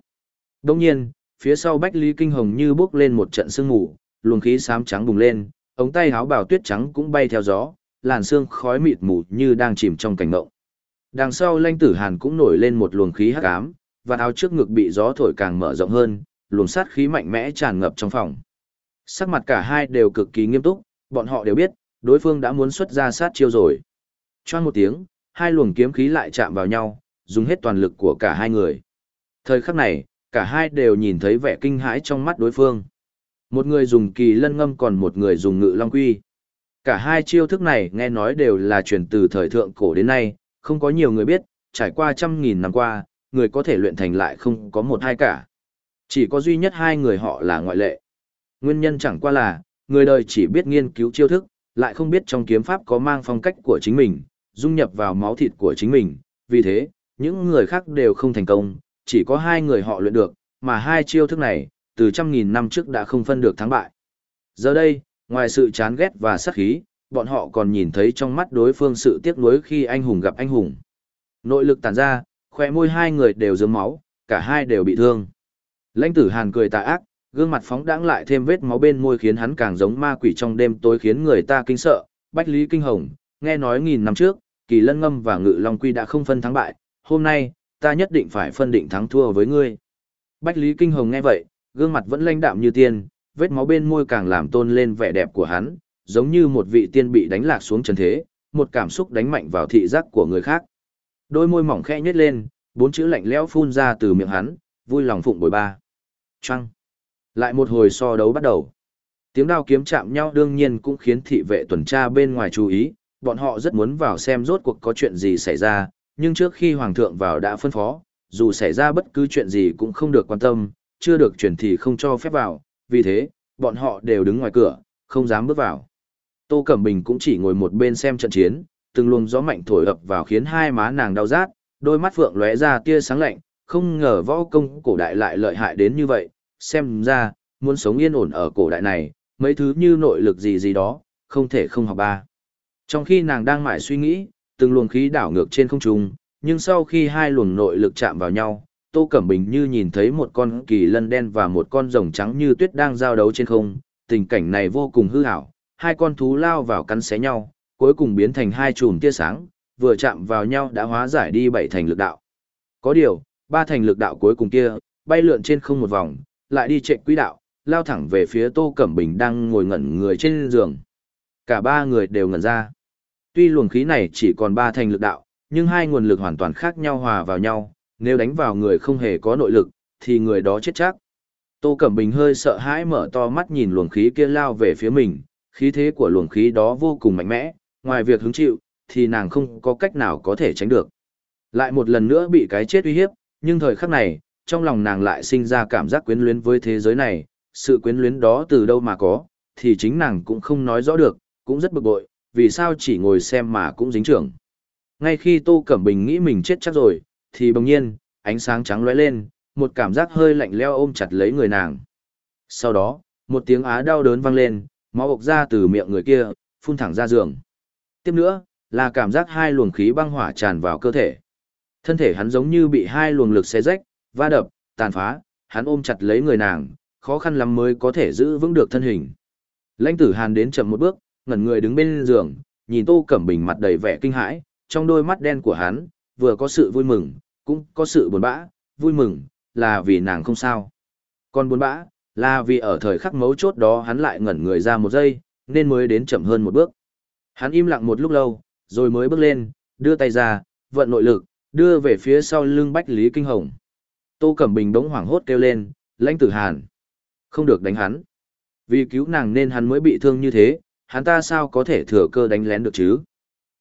Đồng nhiên, phía sau Bách Lý Kinh Hồng như bước lên một trận sương mù, luồng khí xám trắng bùng lên, ống tay áo bào tuyết trắng cũng bay theo gió, làn sương khói mịt mù như đang chìm trong cảnh ngộng. Đằng sau Lanh Tử Hàn cũng nổi lên một luồng khí hắc ám, và áo trước ngực bị gió thổi càng mở rộng hơn, luồng sát khí mạnh mẽ tràn ngập trong phòng. Sắc mặt cả hai đều cực kỳ nghiêm túc, bọn họ đều biết, đối phương đã muốn xuất ra sát chiêu rồi. Choang một tiếng, hai luồng kiếm khí lại chạm vào nhau, dùng hết toàn lực của cả hai người. Thời khắc này, cả hai đều nhìn thấy vẻ kinh hãi trong mắt đối phương. Một người dùng kỳ lân ngâm còn một người dùng ngự long quy. Cả hai chiêu thức này nghe nói đều là truyền từ thời thượng cổ đến nay, không có nhiều người biết, trải qua trăm nghìn năm qua, người có thể luyện thành lại không có một hai cả. Chỉ có duy nhất hai người họ là ngoại lệ. Nguyên nhân chẳng qua là, người đời chỉ biết nghiên cứu chiêu thức, lại không biết trong kiếm pháp có mang phong cách của chính mình, dung nhập vào máu thịt của chính mình, vì thế, những người khác đều không thành công, chỉ có hai người họ luyện được, mà hai chiêu thức này, từ trăm nghìn năm trước đã không phân được thắng bại. Giờ đây, ngoài sự chán ghét và sát khí, bọn họ còn nhìn thấy trong mắt đối phương sự tiếc nuối khi anh hùng gặp anh hùng. Nội lực tàn ra, khỏe môi hai người đều dớm máu, cả hai đều bị thương. Lãnh tử hàn cười tà ác, gương mặt phóng đãng lại thêm vết máu bên môi khiến hắn càng giống ma quỷ trong đêm tối khiến người ta kinh sợ. Bách Lý Kinh Hồng, nghe nói nghìn năm trước, Kỳ Lân Ngâm và Ngự Long Quy đã không phân thắng bại, hôm nay, ta nhất định phải phân định thắng thua với ngươi. Bách Lý Kinh Hồng nghe vậy, gương mặt vẫn lãnh đạm như tiên, vết máu bên môi càng làm tôn lên vẻ đẹp của hắn, giống như một vị tiên bị đánh lạc xuống trần thế, một cảm xúc đánh mạnh vào thị giác của người khác. Đôi môi mỏng khẽ nhếch lên, bốn chữ lạnh lẽo phun ra từ miệng hắn, vui lòng phụng bồi ba. Trăng. Lại một hồi so đấu bắt đầu. Tiếng đao kiếm chạm nhau đương nhiên cũng khiến thị vệ tuần tra bên ngoài chú ý, bọn họ rất muốn vào xem rốt cuộc có chuyện gì xảy ra, nhưng trước khi hoàng thượng vào đã phân phó, dù xảy ra bất cứ chuyện gì cũng không được quan tâm, chưa được chuyển thì không cho phép vào, vì thế, bọn họ đều đứng ngoài cửa, không dám bước vào. Tô Cẩm Bình cũng chỉ ngồi một bên xem trận chiến, từng luồng gió mạnh thổi ập vào khiến hai má nàng đau rát, đôi mắt phượng lóe ra tia sáng lạnh, không ngờ võ công cổ đại lại lợi hại đến như vậy, xem ra, muốn sống yên ổn ở cổ đại này, mấy thứ như nội lực gì gì đó, không thể không học ba. Trong khi nàng đang mải suy nghĩ, từng luồng khí đảo ngược trên không trung, nhưng sau khi hai luồng nội lực chạm vào nhau, Tô Cẩm Bình như nhìn thấy một con kỳ lân đen và một con rồng trắng như tuyết đang giao đấu trên không, tình cảnh này vô cùng hư ảo, hai con thú lao vào cắn xé nhau, cuối cùng biến thành hai chùm tia sáng, vừa chạm vào nhau đã hóa giải đi bảy thành lực đạo. Có điều, ba thành lực đạo cuối cùng kia, bay lượn trên không một vòng, lại đi chạy quỹ đạo, lao thẳng về phía Tô Cẩm Bình đang ngồi ngẩn người trên giường. Cả ba người đều ngẩn ra. Tuy luồng khí này chỉ còn ba thành lực đạo, nhưng hai nguồn lực hoàn toàn khác nhau hòa vào nhau, nếu đánh vào người không hề có nội lực, thì người đó chết chắc. Tô Cẩm Bình hơi sợ hãi mở to mắt nhìn luồng khí kia lao về phía mình, khí thế của luồng khí đó vô cùng mạnh mẽ, ngoài việc hứng chịu, thì nàng không có cách nào có thể tránh được. Lại một lần nữa bị cái chết uy hiếp, nhưng thời khắc này, trong lòng nàng lại sinh ra cảm giác quyến luyến với thế giới này, sự quyến luyến đó từ đâu mà có, thì chính nàng cũng không nói rõ được, cũng rất bực bội, vì sao chỉ ngồi xem mà cũng dính trưởng. Ngay khi Tô Cẩm Bình nghĩ mình chết chắc rồi, thì bỗng nhiên, ánh sáng trắng lóe lên, một cảm giác hơi lạnh leo ôm chặt lấy người nàng. Sau đó, một tiếng á đau đớn vang lên, máu bộc ra từ miệng người kia, phun thẳng ra giường. Tiếp nữa, là cảm giác hai luồng khí băng hỏa tràn vào cơ thể. Thân thể hắn giống như bị hai luồng lực xé rách, va đập, tàn phá, hắn ôm chặt lấy người nàng, khó khăn lắm mới có thể giữ vững được thân hình. Lãnh tử Hàn đến chậm một bước, ngẩn người đứng bên giường, nhìn Tô Cẩm Bình mặt đầy vẻ kinh hãi, trong đôi mắt đen của hắn, vừa có sự vui mừng, cũng có sự buồn bã, vui mừng, là vì nàng không sao. Còn buồn bã, là vì ở thời khắc mấu chốt đó hắn lại ngẩn người ra một giây, nên mới đến chậm hơn một bước. Hắn im lặng một lúc lâu, rồi mới bước lên, đưa tay ra, vận nội lực, đưa về phía sau lưng Bách Lý Kinh Hồng. Tô Cẩm Bình đống hoảng hốt kêu lên, lãnh tử hàn. Không được đánh hắn. Vì cứu nàng nên hắn mới bị thương như thế, hắn ta sao có thể thừa cơ đánh lén được chứ?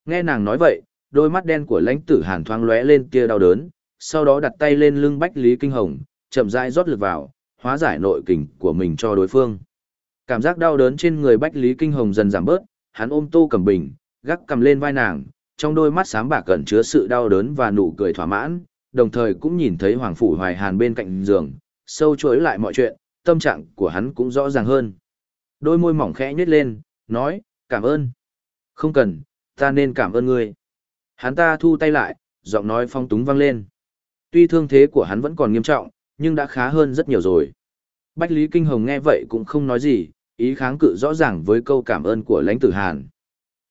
Nghe nàng nói vậy, đôi mắt đen của lãnh tử hàn thoáng lóe lên tia đau đớn, sau đó đặt tay lên lưng Bách Lý Kinh Hồng, chậm rãi rót lực vào, hóa giải nội kình của mình cho đối phương. Cảm giác đau đớn trên người Bách Lý Kinh Hồng dần giảm bớt, hắn ôm Tô Cẩm Bình, gác cầm lên vai nàng, trong đôi mắt sáng bạc cẩn chứa sự đau đớn và nụ cười thỏa mãn, đồng thời cũng nhìn thấy Hoàng Phủ Hoài Hàn bên cạnh giường, sâu chuỗi lại mọi chuyện, tâm trạng của hắn cũng rõ ràng hơn. Đôi môi mỏng khẽ nhếch lên, nói, cảm ơn. Không cần, ta nên cảm ơn ngươi. Hắn ta thu tay lại, giọng nói phong túng vang lên. Tuy thương thế của hắn vẫn còn nghiêm trọng, nhưng đã khá hơn rất nhiều rồi. Bách Lý Kinh Hồng nghe vậy cũng không nói gì, ý kháng cự rõ ràng với câu cảm ơn của lãnh tử Hàn.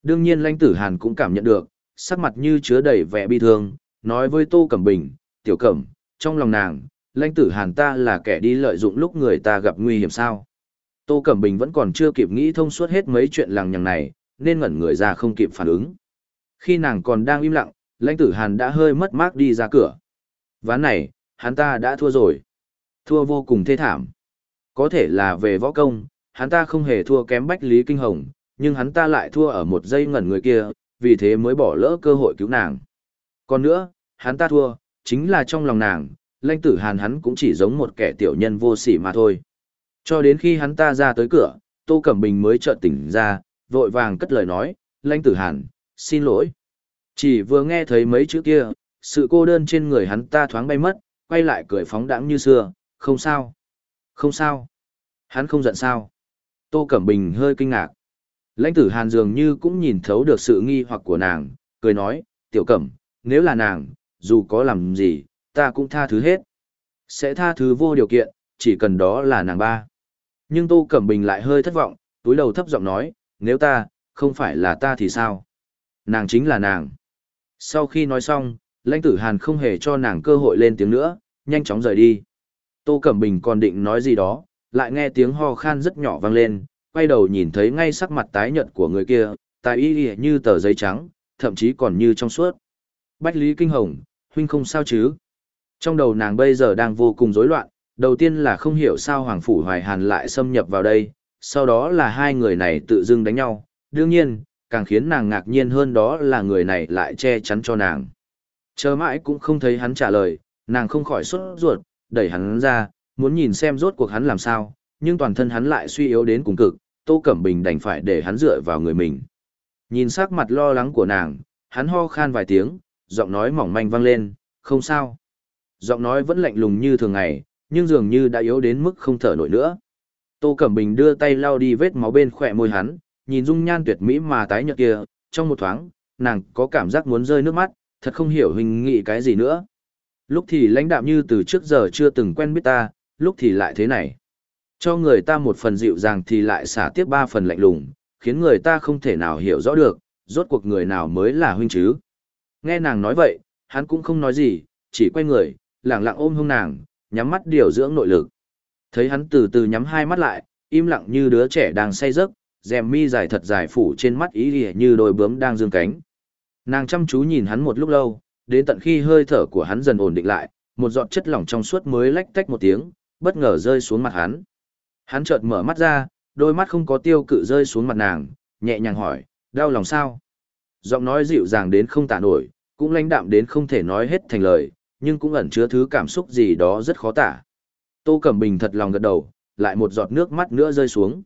Đương nhiên lãnh tử Hàn cũng cảm nhận được, sắc mặt như chứa đầy vẻ bi thương, nói với Tô Cẩm Bình, tiểu cẩm, trong lòng nàng, lãnh tử Hàn ta là kẻ đi lợi dụng lúc người ta gặp nguy hiểm sao. Tô Cẩm Bình vẫn còn chưa kịp nghĩ thông suốt hết mấy chuyện lằng nhằng này, nên ngẩn người ra không kịp phản ứng. Khi nàng còn đang im lặng, lãnh tử Hàn đã hơi mất mát đi ra cửa. Ván này, hắn ta đã thua rồi. Thua vô cùng thê thảm. Có thể là về võ công, hắn ta không hề thua kém Bách Lý Kinh Hồng, nhưng hắn ta lại thua ở một giây ngẩn người kia, vì thế mới bỏ lỡ cơ hội cứu nàng. Còn nữa, hắn ta thua, chính là trong lòng nàng, lãnh tử hàn hắn cũng chỉ giống một kẻ tiểu nhân vô sỉ mà thôi. Cho đến khi hắn ta ra tới cửa, Tô Cẩm Bình mới chợt tỉnh ra, vội vàng cất lời nói, lãnh tử hàn, xin lỗi. Chỉ vừa nghe thấy mấy chữ kia, sự cô đơn trên người hắn ta thoáng bay mất, quay lại cười phóng đãng như xưa, không sao. Không sao. Hắn không giận sao. Tô Cẩm Bình hơi kinh ngạc. Lãnh tử Hàn dường như cũng nhìn thấu được sự nghi hoặc của nàng, cười nói, tiểu cẩm, nếu là nàng, dù có làm gì, ta cũng tha thứ hết. Sẽ tha thứ vô điều kiện, chỉ cần đó là nàng ba. Nhưng Tô Cẩm Bình lại hơi thất vọng, túi đầu thấp giọng nói, nếu ta, không phải là ta thì sao? Nàng chính là nàng. Sau khi nói xong, lãnh tử Hàn không hề cho nàng cơ hội lên tiếng nữa, nhanh chóng rời đi. Tô Cẩm Bình còn định nói gì đó, lại nghe tiếng ho khan rất nhỏ vang lên, quay đầu nhìn thấy ngay sắc mặt tái nhợt của người kia, tài y như tờ giấy trắng, thậm chí còn như trong suốt. Bách Lý Kinh Hồng, huynh không sao chứ? Trong đầu nàng bây giờ đang vô cùng rối loạn, đầu tiên là không hiểu sao Hoàng Phủ Hoài Hàn lại xâm nhập vào đây, sau đó là hai người này tự dưng đánh nhau, đương nhiên, càng khiến nàng ngạc nhiên hơn đó là người này lại che chắn cho nàng. Chờ mãi cũng không thấy hắn trả lời, nàng không khỏi sốt ruột, đẩy hắn ra, muốn nhìn xem rốt cuộc hắn làm sao, nhưng toàn thân hắn lại suy yếu đến cùng cực, Tô Cẩm Bình đành phải để hắn dựa vào người mình. Nhìn sắc mặt lo lắng của nàng, hắn ho khan vài tiếng, giọng nói mỏng manh vang lên, không sao. Giọng nói vẫn lạnh lùng như thường ngày, nhưng dường như đã yếu đến mức không thở nổi nữa. Tô Cẩm Bình đưa tay lau đi vết máu bên khỏe môi hắn, nhìn dung nhan tuyệt mỹ mà tái nhợt kia, trong một thoáng, nàng có cảm giác muốn rơi nước mắt, thật không hiểu hình nghị cái gì nữa. Lúc thì lãnh đạm như từ trước giờ chưa từng quen biết ta, lúc thì lại thế này. Cho người ta một phần dịu dàng thì lại xả tiếp ba phần lạnh lùng, khiến người ta không thể nào hiểu rõ được, rốt cuộc người nào mới là huynh chứ. Nghe nàng nói vậy, hắn cũng không nói gì, chỉ quay người, lặng lặng ôm hông nàng, nhắm mắt điều dưỡng nội lực. Thấy hắn từ từ nhắm hai mắt lại, im lặng như đứa trẻ đang say giấc, rèm mi dài thật dài phủ trên mắt ý ỉa như đôi bướm đang dương cánh. Nàng chăm chú nhìn hắn một lúc lâu, đến tận khi hơi thở của hắn dần ổn định lại, một giọt chất lỏng trong suốt mới lách tách một tiếng, bất ngờ rơi xuống mặt hắn. Hắn chợt mở mắt ra, đôi mắt không có tiêu cự rơi xuống mặt nàng, nhẹ nhàng hỏi, đau lòng sao? Giọng nói dịu dàng đến không tả nổi, cũng lãnh đạm đến không thể nói hết thành lời, nhưng cũng ẩn chứa thứ cảm xúc gì đó rất khó tả. Tô Cẩm Bình thật lòng gật đầu, lại một giọt nước mắt nữa rơi xuống.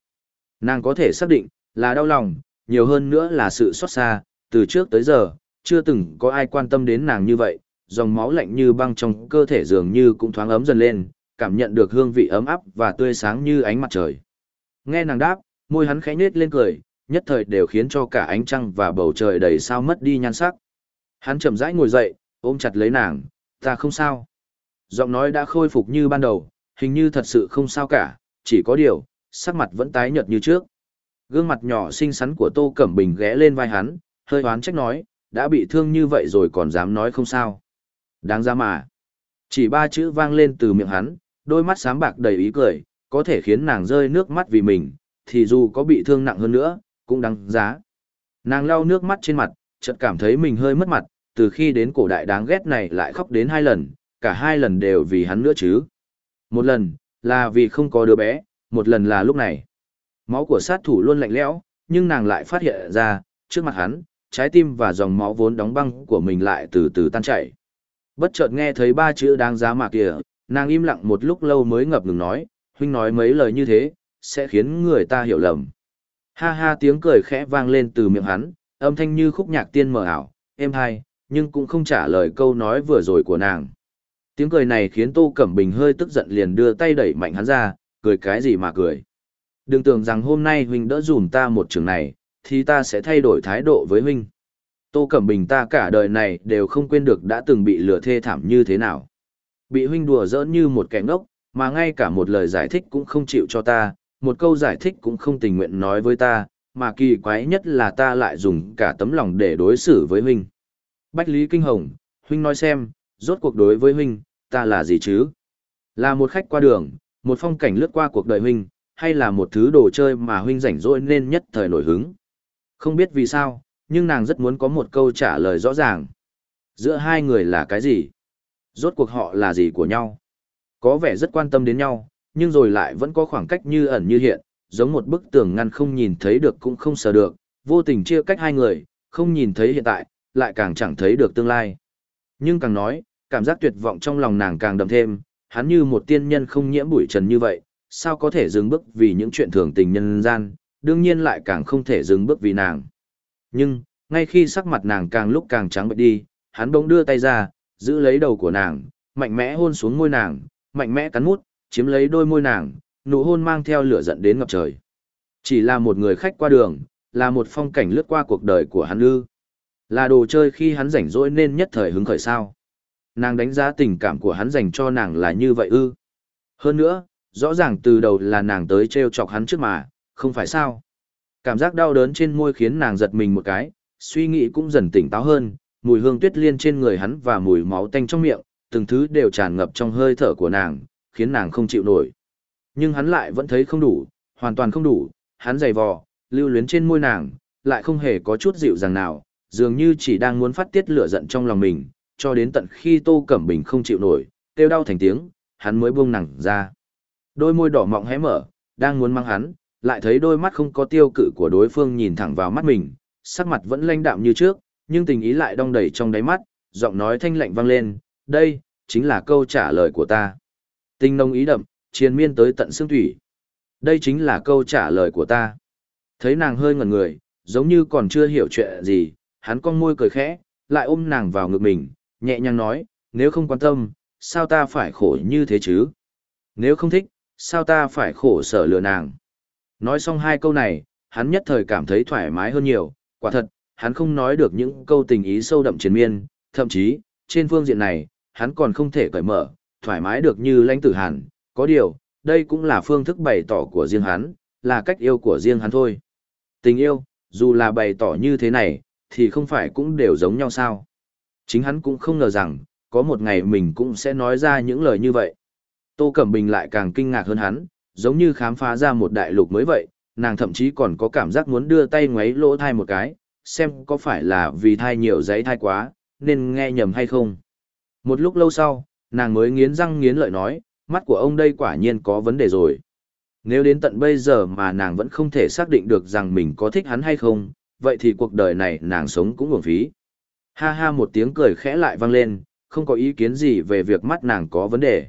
Nàng có thể xác định, là đau lòng, nhiều hơn nữa là sự xót xa, từ trước tới giờ, chưa từng có ai quan tâm đến nàng như vậy, dòng máu lạnh như băng trong cơ thể dường như cũng thoáng ấm dần lên, cảm nhận được hương vị ấm áp và tươi sáng như ánh mặt trời. Nghe nàng đáp, môi hắn khẽ nhếch lên cười, nhất thời đều khiến cho cả ánh trăng và bầu trời đầy sao mất đi nhan sắc. Hắn chậm rãi ngồi dậy, ôm chặt lấy nàng, ta không sao. Giọng nói đã khôi phục như ban đầu, hình như thật sự không sao cả, chỉ có điều, sắc mặt vẫn tái nhợt như trước. Gương mặt nhỏ xinh xắn của Tô Cẩm Bình ghé lên vai hắn, hơi oán trách nói, đã bị thương như vậy rồi còn dám nói không sao. Đáng ra mà. Chỉ ba chữ vang lên từ miệng hắn, đôi mắt sáng bạc đầy ý cười, có thể khiến nàng rơi nước mắt vì mình, thì dù có bị thương nặng hơn nữa, cũng đáng giá. Nàng lau nước mắt trên mặt, chợt cảm thấy mình hơi mất mặt, từ khi đến cổ đại đáng ghét này lại khóc đến hai lần, cả hai lần đều vì hắn nữa chứ. Một lần, là vì không có đứa bé, một lần là lúc này. Máu của sát thủ luôn lạnh lẽo, nhưng nàng lại phát hiện ra, trước mặt hắn, trái tim và dòng máu vốn đóng băng của mình lại từ từ tan chảy. Bất chợt nghe thấy ba chữ đáng giá mà kìa, nàng im lặng một lúc lâu mới ngập ngừng nói, huynh nói mấy lời như thế, sẽ khiến người ta hiểu lầm. Ha ha tiếng cười khẽ vang lên từ miệng hắn, âm thanh như khúc nhạc tiên mờ ảo, êm hai, nhưng cũng không trả lời câu nói vừa rồi của nàng. Tiếng cười này khiến Tô Cẩm Bình hơi tức giận liền đưa tay đẩy mạnh hắn ra, cười cái gì mà cười. Đừng tưởng rằng hôm nay huynh đỡ dùm ta một trường này, thì ta sẽ thay đổi thái độ với huynh. Tô Cẩm Bình ta cả đời này đều không quên được đã từng bị lừa thê thảm như thế nào. Bị huynh đùa giỡn như một kẻ ngốc, mà ngay cả một lời giải thích cũng không chịu cho ta, một câu giải thích cũng không tình nguyện nói với ta, mà kỳ quái nhất là ta lại dùng cả tấm lòng để đối xử với huynh. Bách Lý Kinh Hồng, huynh nói xem, rốt cuộc đối với huynh, ta là gì chứ? Là một khách qua đường, một phong cảnh lướt qua cuộc đời huynh, hay là một thứ đồ chơi mà huynh rảnh rỗi nên nhất thời nổi hứng? Không biết vì sao, nhưng nàng rất muốn có một câu trả lời rõ ràng. Giữa hai người là cái gì? Rốt cuộc họ là gì của nhau? Có vẻ rất quan tâm đến nhau, nhưng rồi lại vẫn có khoảng cách như ẩn như hiện, giống một bức tường ngăn không nhìn thấy được cũng không sờ được, vô tình chia cách hai người, không nhìn thấy hiện tại, lại càng chẳng thấy được tương lai. Nhưng càng nói, cảm giác tuyệt vọng trong lòng nàng càng đậm thêm, hắn như một tiên nhân không nhiễm bụi trần như vậy, sao có thể dừng bước vì những chuyện thường tình nhân gian, đương nhiên lại càng không thể dừng bước vì nàng. Nhưng, ngay khi sắc mặt nàng càng lúc càng trắng bệch đi, hắn bỗng đưa tay ra, giữ lấy đầu của nàng, mạnh mẽ hôn xuống môi nàng, mạnh mẽ cắn mút, chiếm lấy đôi môi nàng, nụ hôn mang theo lửa giận đến ngập trời. Chỉ là một người khách qua đường, là một phong cảnh lướt qua cuộc đời của hắn ư. Là đồ chơi khi hắn rảnh rỗi nên nhất thời hứng khởi sao. Nàng đánh giá tình cảm của hắn dành cho nàng là như vậy ư. Hơn nữa, rõ ràng từ đầu là nàng tới treo chọc hắn trước mà, không phải sao. Cảm giác đau đớn trên môi khiến nàng giật mình một cái, suy nghĩ cũng dần tỉnh táo hơn, mùi hương tuyết liên trên người hắn và mùi máu tanh trong miệng, từng thứ đều tràn ngập trong hơi thở của nàng, khiến nàng không chịu nổi. Nhưng hắn lại vẫn thấy không đủ, hoàn toàn không đủ, hắn giày vò, lưu luyến trên môi nàng, lại không hề có chút dịu dàng nào, dường như chỉ đang muốn phát tiết lửa giận trong lòng mình, cho đến tận khi Tô Cẩm Bình không chịu nổi, kêu đau thành tiếng, hắn mới buông nàng ra. Đôi môi đỏ mọng hé mở, đang muốn mang hắn, lại thấy đôi mắt không có tiêu cự của đối phương nhìn thẳng vào mắt mình, sắc mặt vẫn lanh đạm như trước, nhưng tình ý lại đong đầy trong đáy mắt, giọng nói thanh lạnh vang lên, đây, chính là câu trả lời của ta. Tinh nông ý đậm, triền miên tới tận xương thủy. Đây chính là câu trả lời của ta. Thấy nàng hơi ngẩn người, giống như còn chưa hiểu chuyện gì, hắn cong môi cười khẽ, lại ôm nàng vào ngực mình, nhẹ nhàng nói, nếu không quan tâm, sao ta phải khổ như thế chứ? Nếu không thích, sao ta phải khổ sở lừa nàng? Nói xong hai câu này, hắn nhất thời cảm thấy thoải mái hơn nhiều, quả thật, hắn không nói được những câu tình ý sâu đậm triền miên, thậm chí, trên phương diện này, hắn còn không thể cởi mở, thoải mái được như lãnh tử hàn, có điều, đây cũng là phương thức bày tỏ của riêng hắn, là cách yêu của riêng hắn thôi. Tình yêu, dù là bày tỏ như thế này, thì không phải cũng đều giống nhau sao. Chính hắn cũng không ngờ rằng, có một ngày mình cũng sẽ nói ra những lời như vậy. Tô Cẩm Bình lại càng kinh ngạc hơn hắn, giống như khám phá ra một đại lục mới vậy, nàng thậm chí còn có cảm giác muốn đưa tay ngoáy lỗ thai một cái, xem có phải là vì thai nhiều giấy thai quá, nên nghe nhầm hay không. Một lúc lâu sau, nàng mới nghiến răng nghiến lợi nói, mắt của ông đây quả nhiên có vấn đề rồi. Nếu đến tận bây giờ mà nàng vẫn không thể xác định được rằng mình có thích hắn hay không, vậy thì cuộc đời này nàng sống cũng uổng phí. Ha ha một tiếng cười khẽ lại vang lên, không có ý kiến gì về việc mắt nàng có vấn đề.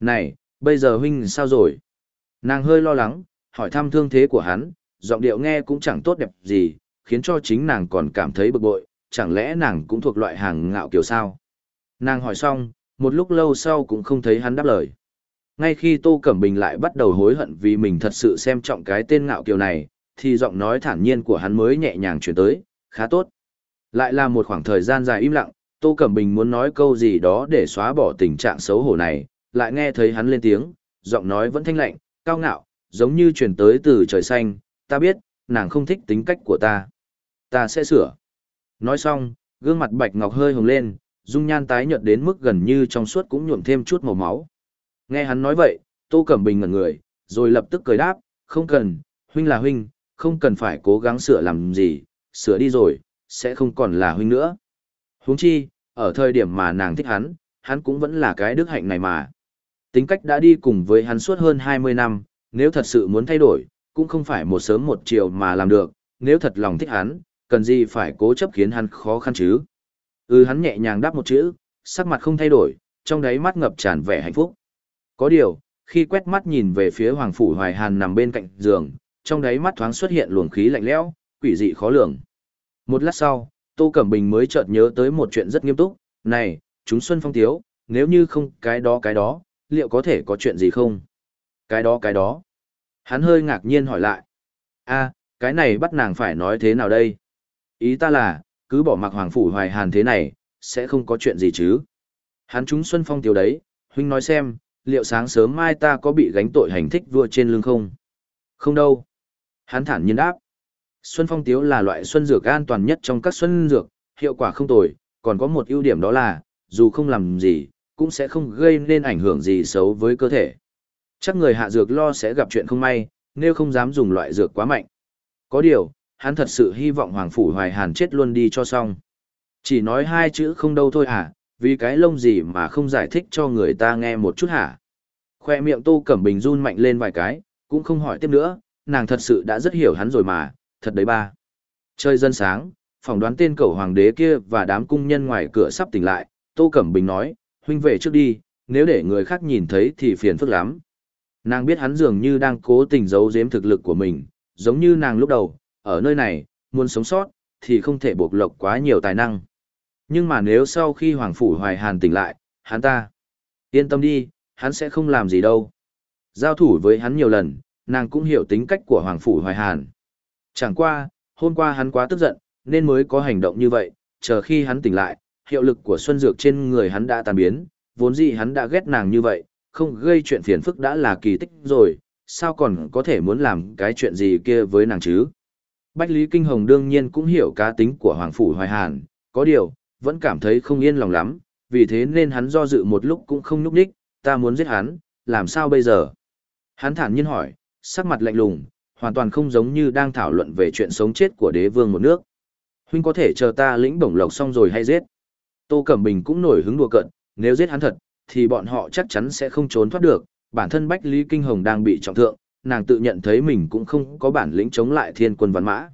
Này, bây giờ huynh sao rồi? Nàng hơi lo lắng, hỏi thăm thương thế của hắn, giọng điệu nghe cũng chẳng tốt đẹp gì, khiến cho chính nàng còn cảm thấy bực bội, chẳng lẽ nàng cũng thuộc loại hàng ngạo kiểu sao? Nàng hỏi xong, một lúc lâu sau cũng không thấy hắn đáp lời. Ngay khi Tô Cẩm Bình lại bắt đầu hối hận vì mình thật sự xem trọng cái tên ngạo kiều này, thì giọng nói thản nhiên của hắn mới nhẹ nhàng chuyển tới, khá tốt. Lại là một khoảng thời gian dài im lặng, Tô Cẩm Bình muốn nói câu gì đó để xóa bỏ tình trạng xấu hổ này, lại nghe thấy hắn lên tiếng, giọng nói vẫn thanh lạnh, cao ngạo, giống như chuyển tới từ trời xanh, ta biết, nàng không thích tính cách của ta. Ta sẽ sửa. Nói xong, gương mặt bạch ngọc hơi hồng lên, dung nhan tái nhợt đến mức gần như trong suốt cũng nhuộm thêm chút màu máu. Nghe hắn nói vậy, Tô Cẩm Bình ngẩn người, rồi lập tức cười đáp, không cần, huynh là huynh, không cần phải cố gắng sửa làm gì, sửa đi rồi, sẽ không còn là huynh nữa. Huống chi, ở thời điểm mà nàng thích hắn, hắn cũng vẫn là cái đức hạnh này mà. Tính cách đã đi cùng với hắn suốt hơn 20 năm, nếu thật sự muốn thay đổi, cũng không phải một sớm một chiều mà làm được, nếu thật lòng thích hắn, cần gì phải cố chấp khiến hắn khó khăn chứ. Ừ hắn nhẹ nhàng đáp một chữ, sắc mặt không thay đổi, trong đáy mắt ngập tràn vẻ hạnh phúc. Có điều, khi quét mắt nhìn về phía Hoàng Phủ Hoài Hàn nằm bên cạnh giường, trong đáy mắt thoáng xuất hiện luồng khí lạnh lẽo, quỷ dị khó lường. Một lát sau, Tô Cẩm Bình mới chợt nhớ tới một chuyện rất nghiêm túc, này, chúng Xuân Phong Tiếu, nếu như không cái đó cái đó, liệu có thể có chuyện gì không? Cái đó cái đó. Hắn hơi ngạc nhiên hỏi lại. a cái này bắt nàng phải nói thế nào đây? Ý ta là, cứ bỏ mặc Hoàng Phủ Hoài Hàn thế này, sẽ không có chuyện gì chứ. Hắn chúng Xuân Phong Tiếu đấy, huynh nói xem, liệu sáng sớm mai ta có bị gánh tội hành thích vua trên lưng không? Không đâu. Hắn thản nhiên đáp. Xuân Phong Tiếu là loại xuân dược an toàn nhất trong các xuân dược, hiệu quả không tồi, còn có một ưu điểm đó là, dù không làm gì, cũng sẽ không gây nên ảnh hưởng gì xấu với cơ thể. Chắc người hạ dược lo sẽ gặp chuyện không may, nếu không dám dùng loại dược quá mạnh. Có điều, hắn thật sự hy vọng Hoàng Phủ Hoài Hàn chết luôn đi cho xong. Chỉ nói hai chữ không đâu thôi hả, vì cái lông gì mà không giải thích cho người ta nghe một chút hả. Khoe miệng Tô Cẩm Bình run mạnh lên vài cái, cũng không hỏi tiếp nữa, nàng thật sự đã rất hiểu hắn rồi mà, thật đấy ba. Chơi dân sáng, phỏng đoán tên cầu hoàng đế kia và đám cung nhân ngoài cửa sắp tỉnh lại, Tô Cẩm Bình nói, huynh về trước đi, nếu để người khác nhìn thấy thì phiền phức lắm. Nàng biết hắn dường như đang cố tình giấu giếm thực lực của mình, giống như nàng lúc đầu, ở nơi này, muốn sống sót, thì không thể bộc lộc quá nhiều tài năng. Nhưng mà nếu sau khi Hoàng Phủ Hoài Hàn tỉnh lại, hắn ta, yên tâm đi, hắn sẽ không làm gì đâu. Giao thủ với hắn nhiều lần, nàng cũng hiểu tính cách của Hoàng Phủ Hoài Hàn. Chẳng qua, hôm qua hắn quá tức giận, nên mới có hành động như vậy, chờ khi hắn tỉnh lại, hiệu lực của Xuân Dược trên người hắn đã tan biến, vốn dĩ hắn đã ghét nàng như vậy, không gây chuyện phiền phức đã là kỳ tích rồi, sao còn có thể muốn làm cái chuyện gì kia với nàng chứ. Bách Lý Kinh Hồng đương nhiên cũng hiểu cá tính của Hoàng Phủ Hoài Hàn, có điều, vẫn cảm thấy không yên lòng lắm, vì thế nên hắn do dự một lúc cũng không núp đích, ta muốn giết hắn, làm sao bây giờ? Hắn thản nhiên hỏi, sắc mặt lạnh lùng, hoàn toàn không giống như đang thảo luận về chuyện sống chết của đế vương một nước. Huynh có thể chờ ta lĩnh bổng lộc xong rồi hay giết? Tô Cẩm Bình cũng nổi hứng đùa cận, nếu giết hắn thật, thì bọn họ chắc chắn sẽ không trốn thoát được, bản thân Bách Lý Kinh Hồng đang bị trọng thượng, nàng tự nhận thấy mình cũng không có bản lĩnh chống lại thiên quân văn mã.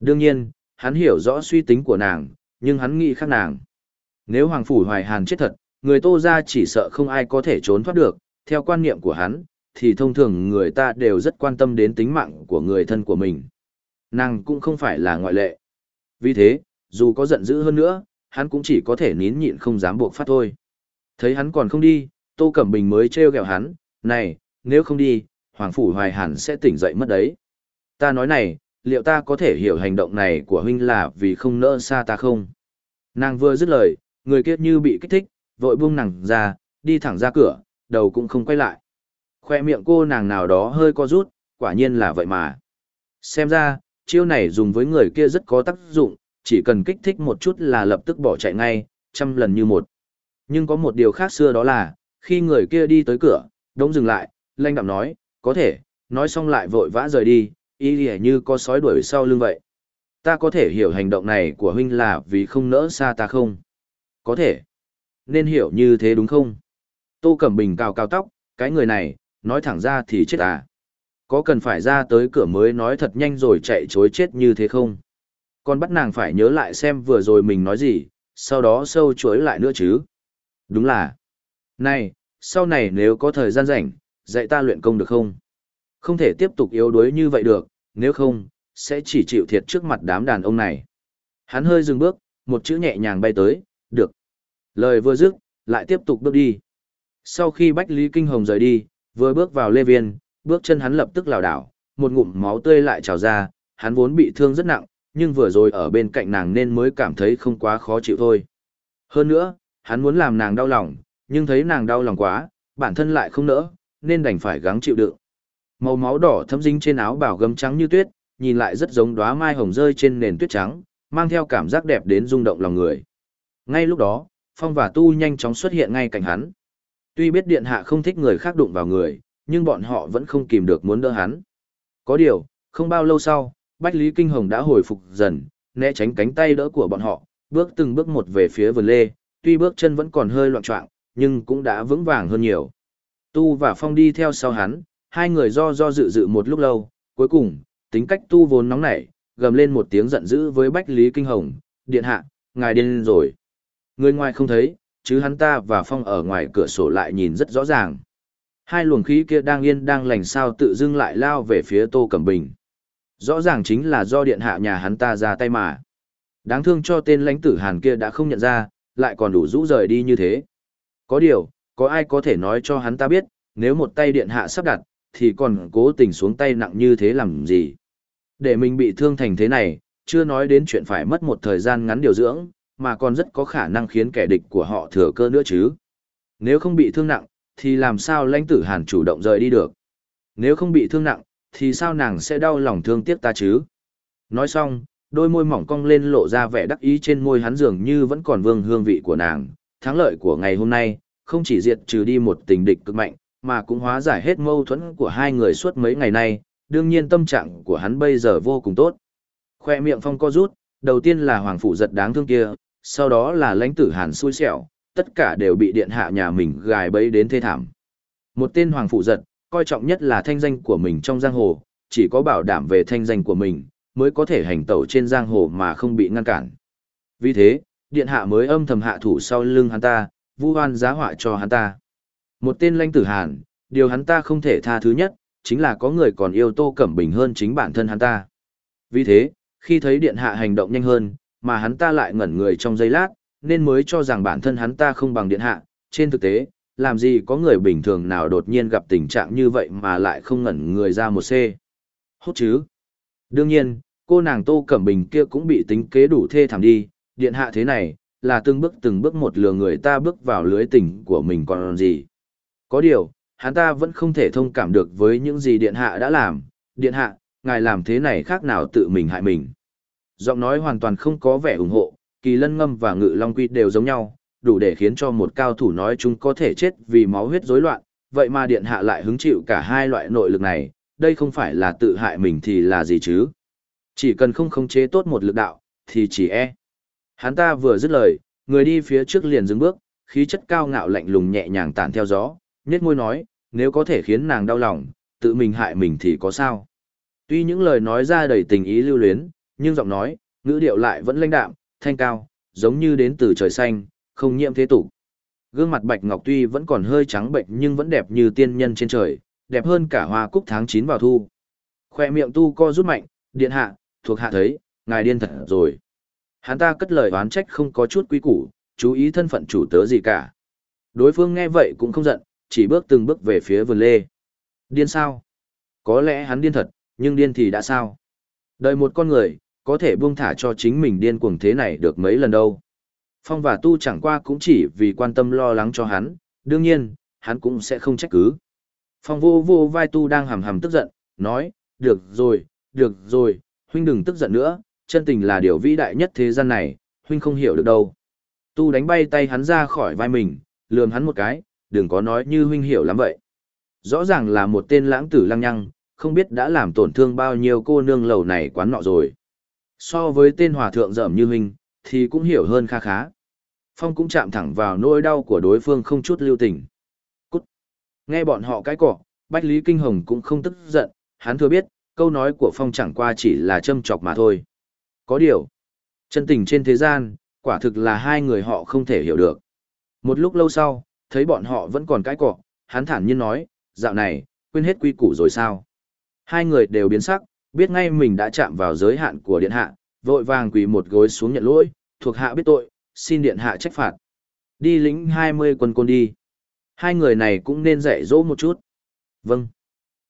Đương nhiên, hắn hiểu rõ suy tính của nàng, nhưng hắn nghĩ khác nàng. Nếu Hoàng Phủ Hoài Hàn chết thật, người Tô ra chỉ sợ không ai có thể trốn thoát được, theo quan niệm của hắn, thì thông thường người ta đều rất quan tâm đến tính mạng của người thân của mình. Nàng cũng không phải là ngoại lệ. Vì thế, dù có giận dữ hơn nữa, hắn cũng chỉ có thể nín nhịn không dám buộc phát thôi. Thấy hắn còn không đi, Tô Cẩm Bình mới trêu ghẹo hắn, này, nếu không đi, Hoàng Phủ Hoài Hàn sẽ tỉnh dậy mất đấy. Ta nói này, liệu ta có thể hiểu hành động này của huynh là vì không nỡ xa ta không? Nàng vừa dứt lời, người kia như bị kích thích, vội buông nàng ra, đi thẳng ra cửa, đầu cũng không quay lại. Khoe miệng cô nàng nào đó hơi co rút, quả nhiên là vậy mà. Xem ra, chiêu này dùng với người kia rất có tác dụng, chỉ cần kích thích một chút là lập tức bỏ chạy ngay, trăm lần như một. Nhưng có một điều khác xưa đó là, khi người kia đi tới cửa, đống dừng lại, lanh đạm nói, có thể, nói xong lại vội vã rời đi, y lìa như có sói đuổi sau lưng vậy. Ta có thể hiểu hành động này của huynh là vì không nỡ xa ta không? Có thể. Nên hiểu như thế đúng không? Tô Cẩm Bình cào cào tóc, cái người này, nói thẳng ra thì chết à. Có cần phải ra tới cửa mới nói thật nhanh rồi chạy chối chết như thế không? Còn bắt nàng phải nhớ lại xem vừa rồi mình nói gì, sau đó sâu chuối lại nữa chứ. Đúng là. Này, sau này nếu có thời gian rảnh, dạy ta luyện công được không? Không thể tiếp tục yếu đuối như vậy được, nếu không, sẽ chỉ chịu thiệt trước mặt đám đàn ông này. Hắn hơi dừng bước, một chữ nhẹ nhàng bay tới, được. Lời vừa dứt, lại tiếp tục bước đi. Sau khi Bách Lý Kinh Hồng rời đi, vừa bước vào lê viên, bước chân hắn lập tức lảo đảo, một ngụm máu tươi lại trào ra, hắn vốn bị thương rất nặng, nhưng vừa rồi ở bên cạnh nàng nên mới cảm thấy không quá khó chịu thôi. Hơn nữa, hắn muốn làm nàng đau lòng, nhưng thấy nàng đau lòng quá, bản thân lại không nỡ, nên đành phải gắng chịu đựng. Màu máu đỏ thấm dính trên áo bảo gấm trắng như tuyết, nhìn lại rất giống đóa mai hồng rơi trên nền tuyết trắng, mang theo cảm giác đẹp đến rung động lòng người. Ngay lúc đó, Phong và Tu nhanh chóng xuất hiện ngay cạnh hắn. Tuy biết điện hạ không thích người khác đụng vào người, nhưng bọn họ vẫn không kìm được muốn đỡ hắn. Có điều, không bao lâu sau, Bách Lý Kinh Hồng đã hồi phục dần, né tránh cánh tay đỡ của bọn họ, bước từng bước một về phía vườn lê, tuy bước chân vẫn còn hơi loạn trọng, nhưng cũng đã vững vàng hơn nhiều. Tu và Phong đi theo sau hắn, hai người do do dự dự một lúc lâu, cuối cùng, tính cách Tu vốn nóng nảy, gầm lên một tiếng giận dữ với Bách Lý Kinh Hồng, điện hạ, ngài điên rồi. Người ngoài không thấy, chứ hắn ta và Phong ở ngoài cửa sổ lại nhìn rất rõ ràng. Hai luồng khí kia đang yên đang lành sao tự dưng lại lao về phía Tô Cẩm Bình. Rõ ràng chính là do điện hạ nhà hắn ta ra tay mà. Đáng thương cho tên lãnh tử Hàn kia đã không nhận ra, lại còn đủ rũ rời đi như thế. Có điều, có ai có thể nói cho hắn ta biết, nếu một tay điện hạ sắp đặt, thì còn cố tình xuống tay nặng như thế làm gì. Để mình bị thương thành thế này, chưa nói đến chuyện phải mất một thời gian ngắn điều dưỡng, mà còn rất có khả năng khiến kẻ địch của họ thừa cơ nữa chứ. Nếu không bị thương nặng, thì làm sao lãnh tử hàn chủ động rời đi được? Nếu không bị thương nặng, thì sao nàng sẽ đau lòng thương tiếc ta chứ? Nói xong, đôi môi mỏng cong lên lộ ra vẻ đắc ý trên môi hắn dường như vẫn còn vương hương vị của nàng. Thắng lợi của ngày hôm nay, không chỉ diệt trừ đi một tình địch cực mạnh, mà cũng hóa giải hết mâu thuẫn của hai người suốt mấy ngày nay, đương nhiên tâm trạng của hắn bây giờ vô cùng tốt. Khoe miệng phong co rút, đầu tiên là hoàng phủ giật đáng thương kia, sau đó là lãnh tử hàn xui xẻo, tất cả đều bị điện hạ nhà mình gài bẫy đến thê thảm. Một tên hoàng phụ giật, coi trọng nhất là thanh danh của mình trong giang hồ, chỉ có bảo đảm về thanh danh của mình, mới có thể hành tẩu trên giang hồ mà không bị ngăn cản. Vì thế, điện hạ mới âm thầm hạ thủ sau lưng hắn ta, vu oan giá họa cho hắn ta. Một tên lãnh tử hàn, điều hắn ta không thể tha thứ nhất, chính là có người còn yêu Tô Cẩm Bình hơn chính bản thân hắn ta. Vì thế, khi thấy điện hạ hành động nhanh hơn, mà hắn ta lại ngẩn người trong giây lát, nên mới cho rằng bản thân hắn ta không bằng điện hạ. Trên thực tế, làm gì có người bình thường nào đột nhiên gặp tình trạng như vậy mà lại không ngẩn người ra một C. Hốt chứ. Đương nhiên, cô nàng Tô Cẩm Bình kia cũng bị tính kế đủ thê thảm đi, điện hạ thế này, là từng bước từng bước một lừa người ta bước vào lưới tình của mình còn gì. Có điều, hắn ta vẫn không thể thông cảm được với những gì điện hạ đã làm, điện hạ, ngài làm thế này khác nào tự mình hại mình. Giọng nói hoàn toàn không có vẻ ủng hộ, kỳ lân ngâm và ngự long quy đều giống nhau, đủ để khiến cho một cao thủ nói chúng có thể chết vì máu huyết rối loạn, vậy mà điện hạ lại hứng chịu cả hai loại nội lực này, đây không phải là tự hại mình thì là gì chứ. Chỉ cần không khống chế tốt một lực đạo, thì chỉ e. Hắn ta vừa dứt lời, người đi phía trước liền dừng bước, khí chất cao ngạo lạnh lùng nhẹ nhàng tản theo gió, nhếch môi nói, nếu có thể khiến nàng đau lòng, tự mình hại mình thì có sao. Tuy những lời nói ra đầy tình ý lưu luyến, nhưng giọng nói, ngữ điệu lại vẫn lãnh đạm, thanh cao, giống như đến từ trời xanh, không nhiễm thế tục. Gương mặt Bạch Ngọc tuy vẫn còn hơi trắng bệnh nhưng vẫn đẹp như tiên nhân trên trời, đẹp hơn cả hoa cúc tháng 9 vào thu. Khoe miệng tu co rút mạnh, điện hạ, thuộc hạ thấy, ngài điên thật rồi. Hắn ta cất lời oán trách không có chút quý củ, chú ý thân phận chủ tớ gì cả. Đối phương nghe vậy cũng không giận, chỉ bước từng bước về phía vườn lê. Điên sao? Có lẽ hắn điên thật, nhưng điên thì đã sao? Đời một con người, có thể buông thả cho chính mình điên cuồng thế này được mấy lần đâu. Phong và Tu chẳng qua cũng chỉ vì quan tâm lo lắng cho hắn, đương nhiên, hắn cũng sẽ không trách cứ. Phong vô vô vai Tu đang hầm hầm tức giận, nói, được rồi, được rồi, huynh đừng tức giận nữa, chân tình là điều vĩ đại nhất thế gian này, huynh không hiểu được đâu. Tu đánh bay tay hắn ra khỏi vai mình, lườm hắn một cái, đừng có nói như huynh hiểu lắm vậy. Rõ ràng là một tên lãng tử lăng nhăng, không biết đã làm tổn thương bao nhiêu cô nương lầu này quán nọ rồi. So với tên hòa thượng dởm như huynh, thì cũng hiểu hơn kha khá. Phong cũng chạm thẳng vào nỗi đau của đối phương không chút lưu tình. Cút! Nghe bọn họ cái cỏ, Bách Lý Kinh Hồng cũng không tức giận, hắn thừa biết, câu nói của Phong chẳng qua chỉ là châm chọc mà thôi. Có điều, chân tình trên thế gian, quả thực là hai người họ không thể hiểu được. Một lúc lâu sau, thấy bọn họ vẫn còn cãi cọ, hắn thản nhiên nói, dạo này, quên hết quy củ rồi sao? Hai người đều biến sắc, biết ngay mình đã chạm vào giới hạn của điện hạ, vội vàng quỳ một gối xuống nhận lỗi, thuộc hạ biết tội, xin điện hạ trách phạt. Đi lính 20 quân côn đi. Hai người này cũng nên dạy dỗ một chút. Vâng.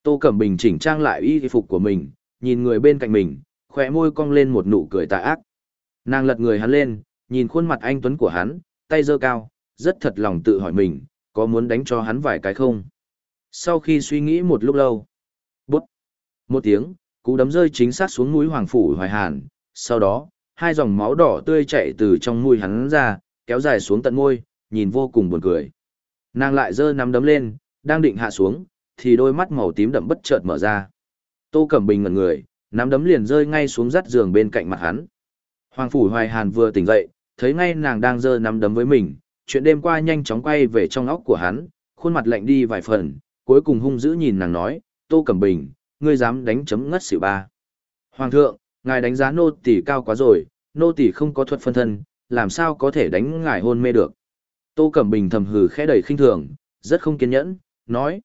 Tô Cẩm Bình chỉnh trang lại y phục của mình, nhìn người bên cạnh mình, khỏe môi cong lên một nụ cười tà ác. Nàng lật người hắn lên, nhìn khuôn mặt anh Tuấn của hắn, tay giơ cao, rất thật lòng tự hỏi mình, có muốn đánh cho hắn vài cái không? Sau khi suy nghĩ một lúc lâu, bút, một tiếng, cú đấm rơi chính xác xuống mũi Hoàng Phủ Hoài Hàn, sau đó, hai dòng máu đỏ tươi chảy từ trong mũi hắn ra, kéo dài xuống tận môi, nhìn vô cùng buồn cười. Nàng lại giơ nắm đấm lên, đang định hạ xuống, thì đôi mắt màu tím đậm bất chợt mở ra. Tô Cẩm Bình ngẩn người, nắm đấm liền rơi ngay xuống rắt giường bên cạnh mặt hắn. Hoàng Phủ Hoài Hàn vừa tỉnh dậy, thấy ngay nàng đang giơ nắm đấm với mình, chuyện đêm qua nhanh chóng quay về trong óc của hắn, khuôn mặt lạnh đi vài phần, cuối cùng hung dữ nhìn nàng nói, Tô Cẩm Bình, ngươi dám đánh chấm ngất xỉu ba. Hoàng thượng, ngài đánh giá nô tỷ cao quá rồi, nô tỷ không có thuật phân thân, làm sao có thể đánh ngài hôn mê được. Tô Cẩm Bình thầm hừ khẽ đầy khinh thường, rất không kiên nhẫn, nói.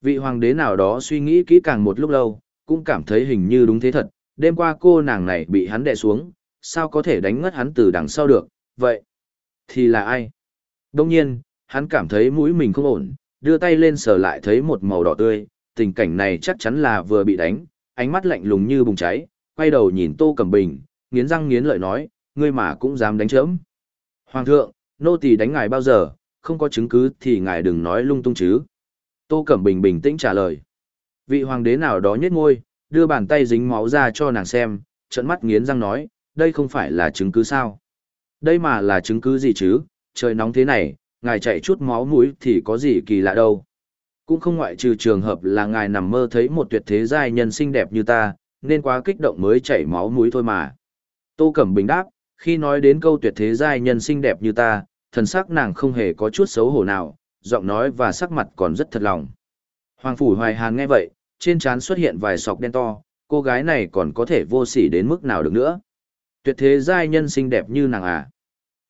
Vị hoàng đế nào đó suy nghĩ kỹ càng một lúc lâu, cũng cảm thấy hình như đúng thế thật, đêm qua cô nàng này bị hắn đè xuống, sao có thể đánh ngất hắn từ đằng sau được, vậy, thì là ai? Đông nhiên, hắn cảm thấy mũi mình không ổn, đưa tay lên sờ lại thấy một màu đỏ tươi, tình cảnh này chắc chắn là vừa bị đánh, ánh mắt lạnh lùng như bùng cháy, quay đầu nhìn Tô Cẩm Bình, nghiến răng nghiến lợi nói, ngươi mà cũng dám đánh chớm. Hoàng thượng, nô tỳ đánh ngài bao giờ, không có chứng cứ thì ngài đừng nói lung tung chứ. Tô Cẩm Bình bình tĩnh trả lời. Vị hoàng đế nào đó nhếch môi, đưa bàn tay dính máu ra cho nàng xem, trợn mắt nghiến răng nói, đây không phải là chứng cứ sao? Đây mà là chứng cứ gì chứ, trời nóng thế này, ngài chạy chút máu mũi thì có gì kỳ lạ đâu. Cũng không ngoại trừ trường hợp là ngài nằm mơ thấy một tuyệt thế giai nhân xinh đẹp như ta, nên quá kích động mới chảy máu mũi thôi mà. Tô Cẩm Bình đáp, khi nói đến câu tuyệt thế giai nhân xinh đẹp như ta, thần sắc nàng không hề có chút xấu hổ nào, giọng nói và sắc mặt còn rất thật lòng. Hoàng Phủ Hoài Hàn nghe vậy, trên trán xuất hiện vài sọc đen to, cô gái này còn có thể vô sỉ đến mức nào được nữa. Tuyệt thế giai nhân xinh đẹp như nàng à.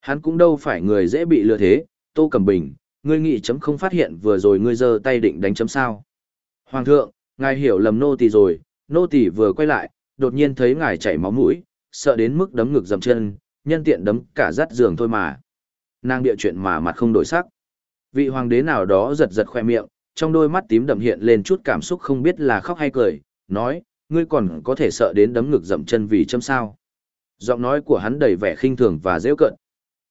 Hắn cũng đâu phải người dễ bị lừa thế, Tô Cẩm Bình, ngươi nghĩ chấm không phát hiện vừa rồi ngươi giơ tay định đánh chấm sao. Hoàng thượng, ngài hiểu lầm nô tỳ rồi, nô tỳ vừa quay lại, đột nhiên thấy ngài chảy máu mũi, sợ đến mức đấm ngực dầm chân, nhân tiện đấm cả rắt giường thôi mà. Nàng địa chuyện mà mặt không đổi sắc. Vị hoàng đế nào đó giật giật khoe miệng, trong đôi mắt tím đậm hiện lên chút cảm xúc không biết là khóc hay cười, nói, ngươi còn có thể sợ đến đấm ngực dậm chân vì châm sao. Giọng nói của hắn đầy vẻ khinh thường và dễ cận.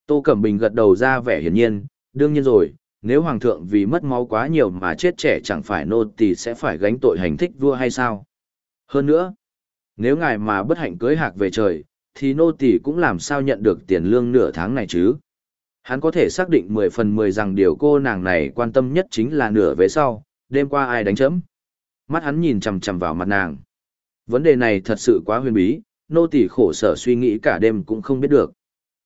Tô Cẩm Bình gật đầu ra vẻ hiển nhiên, đương nhiên rồi, nếu hoàng thượng vì mất máu quá nhiều mà chết trẻ chẳng phải nô thì sẽ phải gánh tội hành thích vua hay sao? Hơn nữa, nếu ngài mà bất hạnh cưới hạc về trời, thì nô tỳ cũng làm sao nhận được tiền lương nửa tháng này chứ? Hắn có thể xác định 10 phần 10 rằng điều cô nàng này quan tâm nhất chính là nửa về sau, đêm qua ai đánh chấm. Mắt hắn nhìn chằm chằm vào mặt nàng. Vấn đề này thật sự quá huyền bí, nô tỳ khổ sở suy nghĩ cả đêm cũng không biết được.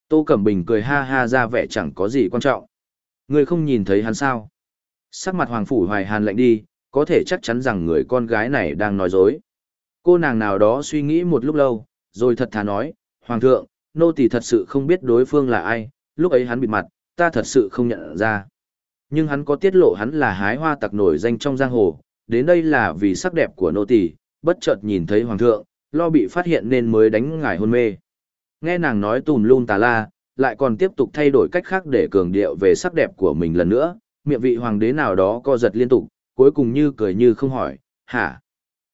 Tô Cẩm Bình cười ha ha ra vẻ chẳng có gì quan trọng. Người không nhìn thấy hắn sao? Sắc mặt Hoàng Phủ Hoài Hàn lạnh đi, có thể chắc chắn rằng người con gái này đang nói dối. Cô nàng nào đó suy nghĩ một lúc lâu, rồi thật thà nói, Hoàng thượng, nô tỳ thật sự không biết đối phương là ai, lúc ấy hắn bịt mặt, ta thật sự không nhận ra. Nhưng hắn có tiết lộ hắn là hái hoa tặc nổi danh trong giang hồ, đến đây là vì sắc đẹp của nô tỳ, bất chợt nhìn thấy hoàng thượng, lo bị phát hiện nên mới đánh ngài hôn mê. Nghe nàng nói tùm lum tà la, lại còn tiếp tục thay đổi cách khác để cường điệu về sắc đẹp của mình lần nữa, miệng vị hoàng đế nào đó co giật liên tục, cuối cùng như cười như không hỏi, hả?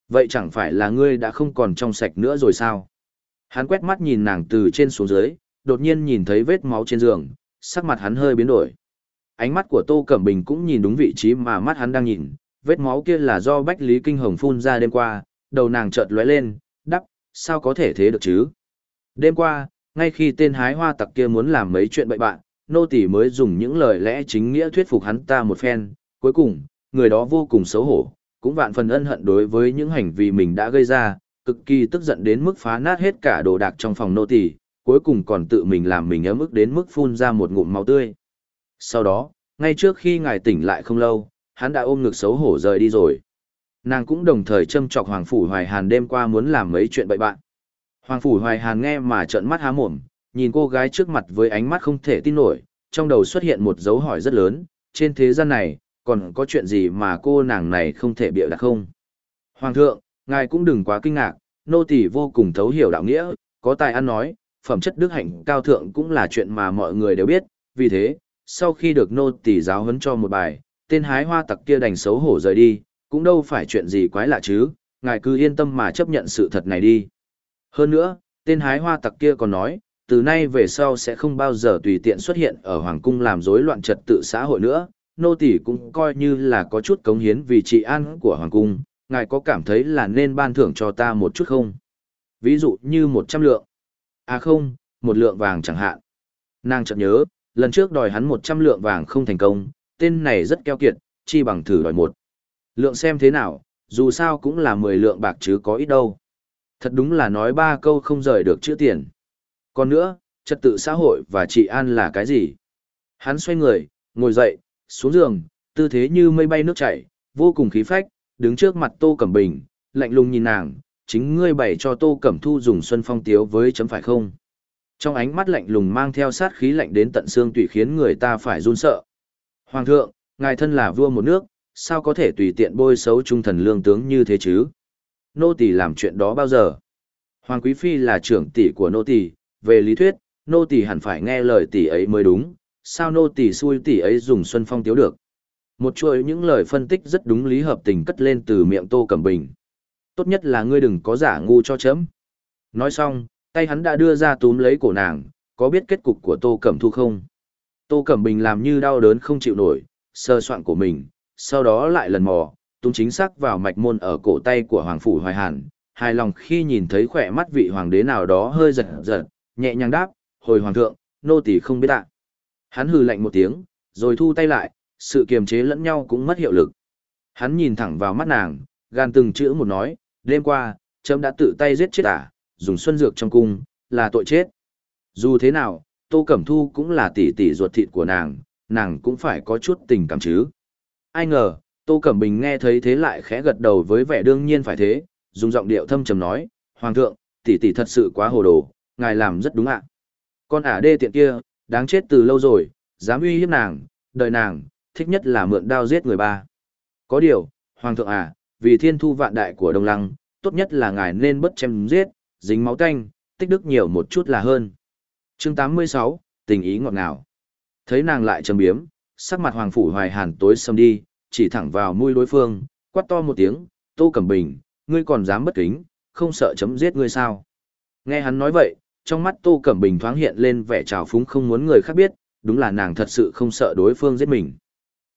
Vậy chẳng phải là ngươi đã không còn trong sạch nữa rồi sao? Hắn quét mắt nhìn nàng từ trên xuống dưới, đột nhiên nhìn thấy vết máu trên giường, sắc mặt hắn hơi biến đổi. Ánh mắt của Tô Cẩm Bình cũng nhìn đúng vị trí mà mắt hắn đang nhìn, vết máu kia là do Bách Lý Kinh Hồng phun ra đêm qua, đầu nàng chợt lóe lên, đắp, sao có thể thế được chứ? Đêm qua, ngay khi tên hái hoa tặc kia muốn làm mấy chuyện bậy bạn, nô tỳ mới dùng những lời lẽ chính nghĩa thuyết phục hắn ta một phen, cuối cùng, người đó vô cùng xấu hổ, cũng vạn phần ân hận đối với những hành vi mình đã gây ra, cực kỳ tức giận đến mức phá nát hết cả đồ đạc trong phòng nô tỳ, cuối cùng còn tự mình làm mình ấm ức đến mức phun ra một ngụm máu tươi. Sau đó, ngay trước khi ngài tỉnh lại không lâu, hắn đã ôm ngực xấu hổ rời đi rồi. Nàng cũng đồng thời châm chọc Hoàng Phủ Hoài Hàn đêm qua muốn làm mấy chuyện bậy bạn. Hoàng Phủ Hoài Hàn nghe mà trợn mắt há mồm, nhìn cô gái trước mặt với ánh mắt không thể tin nổi, trong đầu xuất hiện một dấu hỏi rất lớn, trên thế gian này, còn có chuyện gì mà cô nàng này không thể bịa đặt không? Hoàng thượng, ngài cũng đừng quá kinh ngạc, nô tỳ vô cùng thấu hiểu đạo nghĩa, có tài ăn nói, phẩm chất đức hạnh cao thượng cũng là chuyện mà mọi người đều biết, vì thế, sau khi được nô tỳ giáo huấn cho một bài, tên hái hoa tặc kia đành xấu hổ rời đi, cũng đâu phải chuyện gì quái lạ chứ, ngài cứ yên tâm mà chấp nhận sự thật này đi. Hơn nữa, tên hái hoa tặc kia còn nói, từ nay về sau sẽ không bao giờ tùy tiện xuất hiện ở hoàng cung làm rối loạn trật tự xã hội nữa, nô tỳ cũng coi như là có chút cống hiến vì trị an của hoàng cung, ngài có cảm thấy là nên ban thưởng cho ta một chút không? Ví dụ như một trăm lượng. À không, một lượng vàng chẳng hạn. Nàng chợt nhớ, lần trước đòi hắn một trăm lượng vàng không thành công, tên này rất keo kiệt, chi bằng thử đòi một. Lượng xem thế nào, dù sao cũng là mười lượng bạc chứ có ít đâu. Thật đúng là nói ba câu không rời được chữ tiền. Còn nữa, trật tự xã hội và trị an là cái gì? Hắn xoay người, ngồi dậy, xuống giường, tư thế như mây bay nước chảy, vô cùng khí phách, đứng trước mặt Tô Cẩm Bình, lạnh lùng nhìn nàng, chính ngươi bày cho Tô Cẩm Thu dùng xuân phong tiếu với chấm phải không? Trong ánh mắt lạnh lùng mang theo sát khí lạnh đến tận xương tùy khiến người ta phải run sợ. Hoàng thượng, ngài thân là vua một nước, sao có thể tùy tiện bôi xấu trung thần lương tướng như thế chứ? Nô tỳ làm chuyện đó bao giờ? Hoàng quý phi là trưởng tỷ của nô tỳ, về lý thuyết, nô tỳ hẳn phải nghe lời tỷ ấy mới đúng, sao nô tỳ xui tỷ ấy dùng xuân phong tiếu được. Một chuỗi những lời phân tích rất đúng lý hợp tình cất lên từ miệng Tô Cẩm Bình. Tốt nhất là ngươi đừng có giả ngu cho chấm. Nói xong, tay hắn đã đưa ra túm lấy cổ nàng, có biết kết cục của Tô Cẩm Thu không? Tô Cẩm Bình làm như đau đớn không chịu nổi, sơ soạn của mình, sau đó lại lần mò, tung chính xác vào mạch môn ở cổ tay của Hoàng Phủ Hoài Hàn, hài lòng khi nhìn thấy khỏe mắt vị hoàng đế nào đó hơi giật giật, nhẹ nhàng đáp, hồi hoàng thượng, nô tỳ không biết ạ. Hắn hừ lạnh một tiếng, rồi thu tay lại, sự kiềm chế lẫn nhau cũng mất hiệu lực. Hắn nhìn thẳng vào mắt nàng, gan từng chữ một nói, đêm qua, trẫm đã tự tay giết chết ả, dùng xuân dược trong cung, là tội chết. Dù thế nào, Tô Cẩm Thu cũng là tỷ tỷ ruột thịt của nàng, nàng cũng phải có chút tình cảm chứ. Ai ngờ, Tô Cẩm Bình nghe thấy thế lại khẽ gật đầu với vẻ đương nhiên phải thế, dùng giọng điệu thâm trầm nói, Hoàng thượng, tỷ tỷ thật sự quá hồ đồ, ngài làm rất đúng ạ. Con ả đê tiện kia, đáng chết từ lâu rồi, dám uy hiếp nàng, đợi nàng, thích nhất là mượn đao giết người ba. Có điều, Hoàng thượng à, vì thiên thu vạn đại của Đông Lăng, tốt nhất là ngài nên bất chém giết, dính máu tanh, tích đức nhiều một chút là hơn. chương 86, tình ý ngọt ngào. Thấy nàng lại trầm biếm, sắc mặt Hoàng Phủ Hoài Hàn tối xâm đi, chỉ thẳng vào mũi đối phương, quát to một tiếng, Tô Cẩm Bình, ngươi còn dám bất kính, không sợ chấm giết ngươi sao? Nghe hắn nói vậy, trong mắt Tô Cẩm Bình thoáng hiện lên vẻ trào phúng không muốn người khác biết, đúng là nàng thật sự không sợ đối phương giết mình.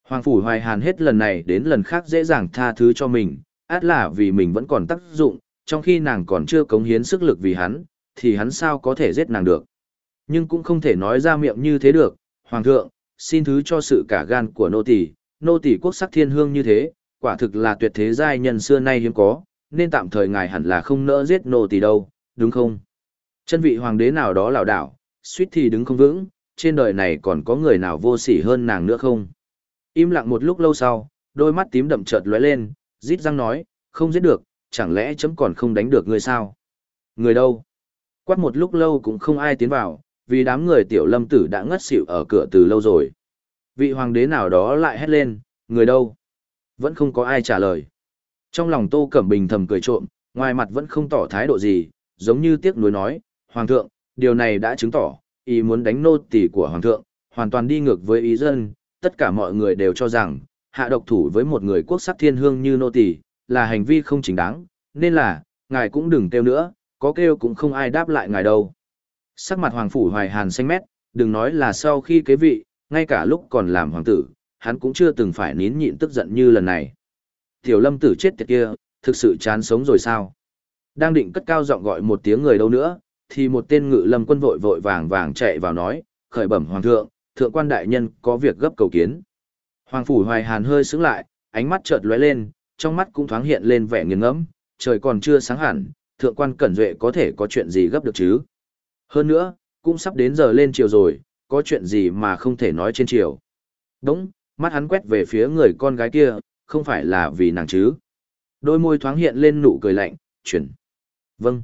Hoàng Phủ Hoài Hàn hết lần này đến lần khác dễ dàng tha thứ cho mình, át là vì mình vẫn còn tác dụng, trong khi nàng còn chưa cống hiến sức lực vì hắn, thì hắn sao có thể giết nàng được. Nhưng cũng không thể nói ra miệng như thế được, Hoàng thượng, xin thứ cho sự cả gan của nô tỳ, nô tỳ quốc sắc thiên hương như thế, quả thực là tuyệt thế giai nhân xưa nay hiếm có, nên tạm thời ngài hẳn là không nỡ giết nô tỳ đâu, đúng không? Chân vị hoàng đế nào đó lảo đảo, suýt thì đứng không vững, trên đời này còn có người nào vô sỉ hơn nàng nữa không? Im lặng một lúc lâu sau, đôi mắt tím đậm chợt lóe lên, rít răng nói, không giết được, chẳng lẽ chấm còn không đánh được người sao? Người đâu? Quát một lúc lâu cũng không ai tiến vào, vì đám người tiểu lâm tử đã ngất xỉu ở cửa từ lâu rồi. Vị hoàng đế nào đó lại hét lên, người đâu? Vẫn không có ai trả lời. Trong lòng Tô Cẩm Bình thầm cười trộm, ngoài mặt vẫn không tỏ thái độ gì, giống như tiếc nuối nói, Hoàng thượng, điều này đã chứng tỏ, ý muốn đánh nô tỳ của Hoàng thượng, hoàn toàn đi ngược với ý dân, tất cả mọi người đều cho rằng, hạ độc thủ với một người quốc sắc thiên hương như nô tỳ là hành vi không chính đáng, nên là, ngài cũng đừng kêu nữa, có kêu cũng không ai đáp lại ngài đâu. Sắc mặt Hoàng Phủ Hoài Hàn xanh mét, đừng nói là sau khi kế vị, ngay cả lúc còn làm hoàng tử, hắn cũng chưa từng phải nín nhịn tức giận như lần này. Tiểu lâm tử chết tiệt kia, thực sự chán sống rồi sao? Đang định cất cao giọng gọi một tiếng người đâu nữa, thì một tên ngự lâm quân vội vội vàng vàng chạy vào nói, khởi bẩm hoàng thượng, thượng quan đại nhân có việc gấp cầu kiến. Hoàng phủ hoài hàn hơi sững lại, ánh mắt chợt lóe lên, trong mắt cũng thoáng hiện lên vẻ nghiêng ngẫm, trời còn chưa sáng hẳn, thượng quan cẩn duệ có thể có chuyện gì gấp được chứ? Hơn nữa, cũng sắp đến giờ lên chiều rồi, có chuyện gì mà không thể nói trên chiều. Đúng, mắt hắn quét về phía người con gái kia, không phải là vì nàng chứ. Đôi môi thoáng hiện lên nụ cười lạnh, chuyển. Vâng.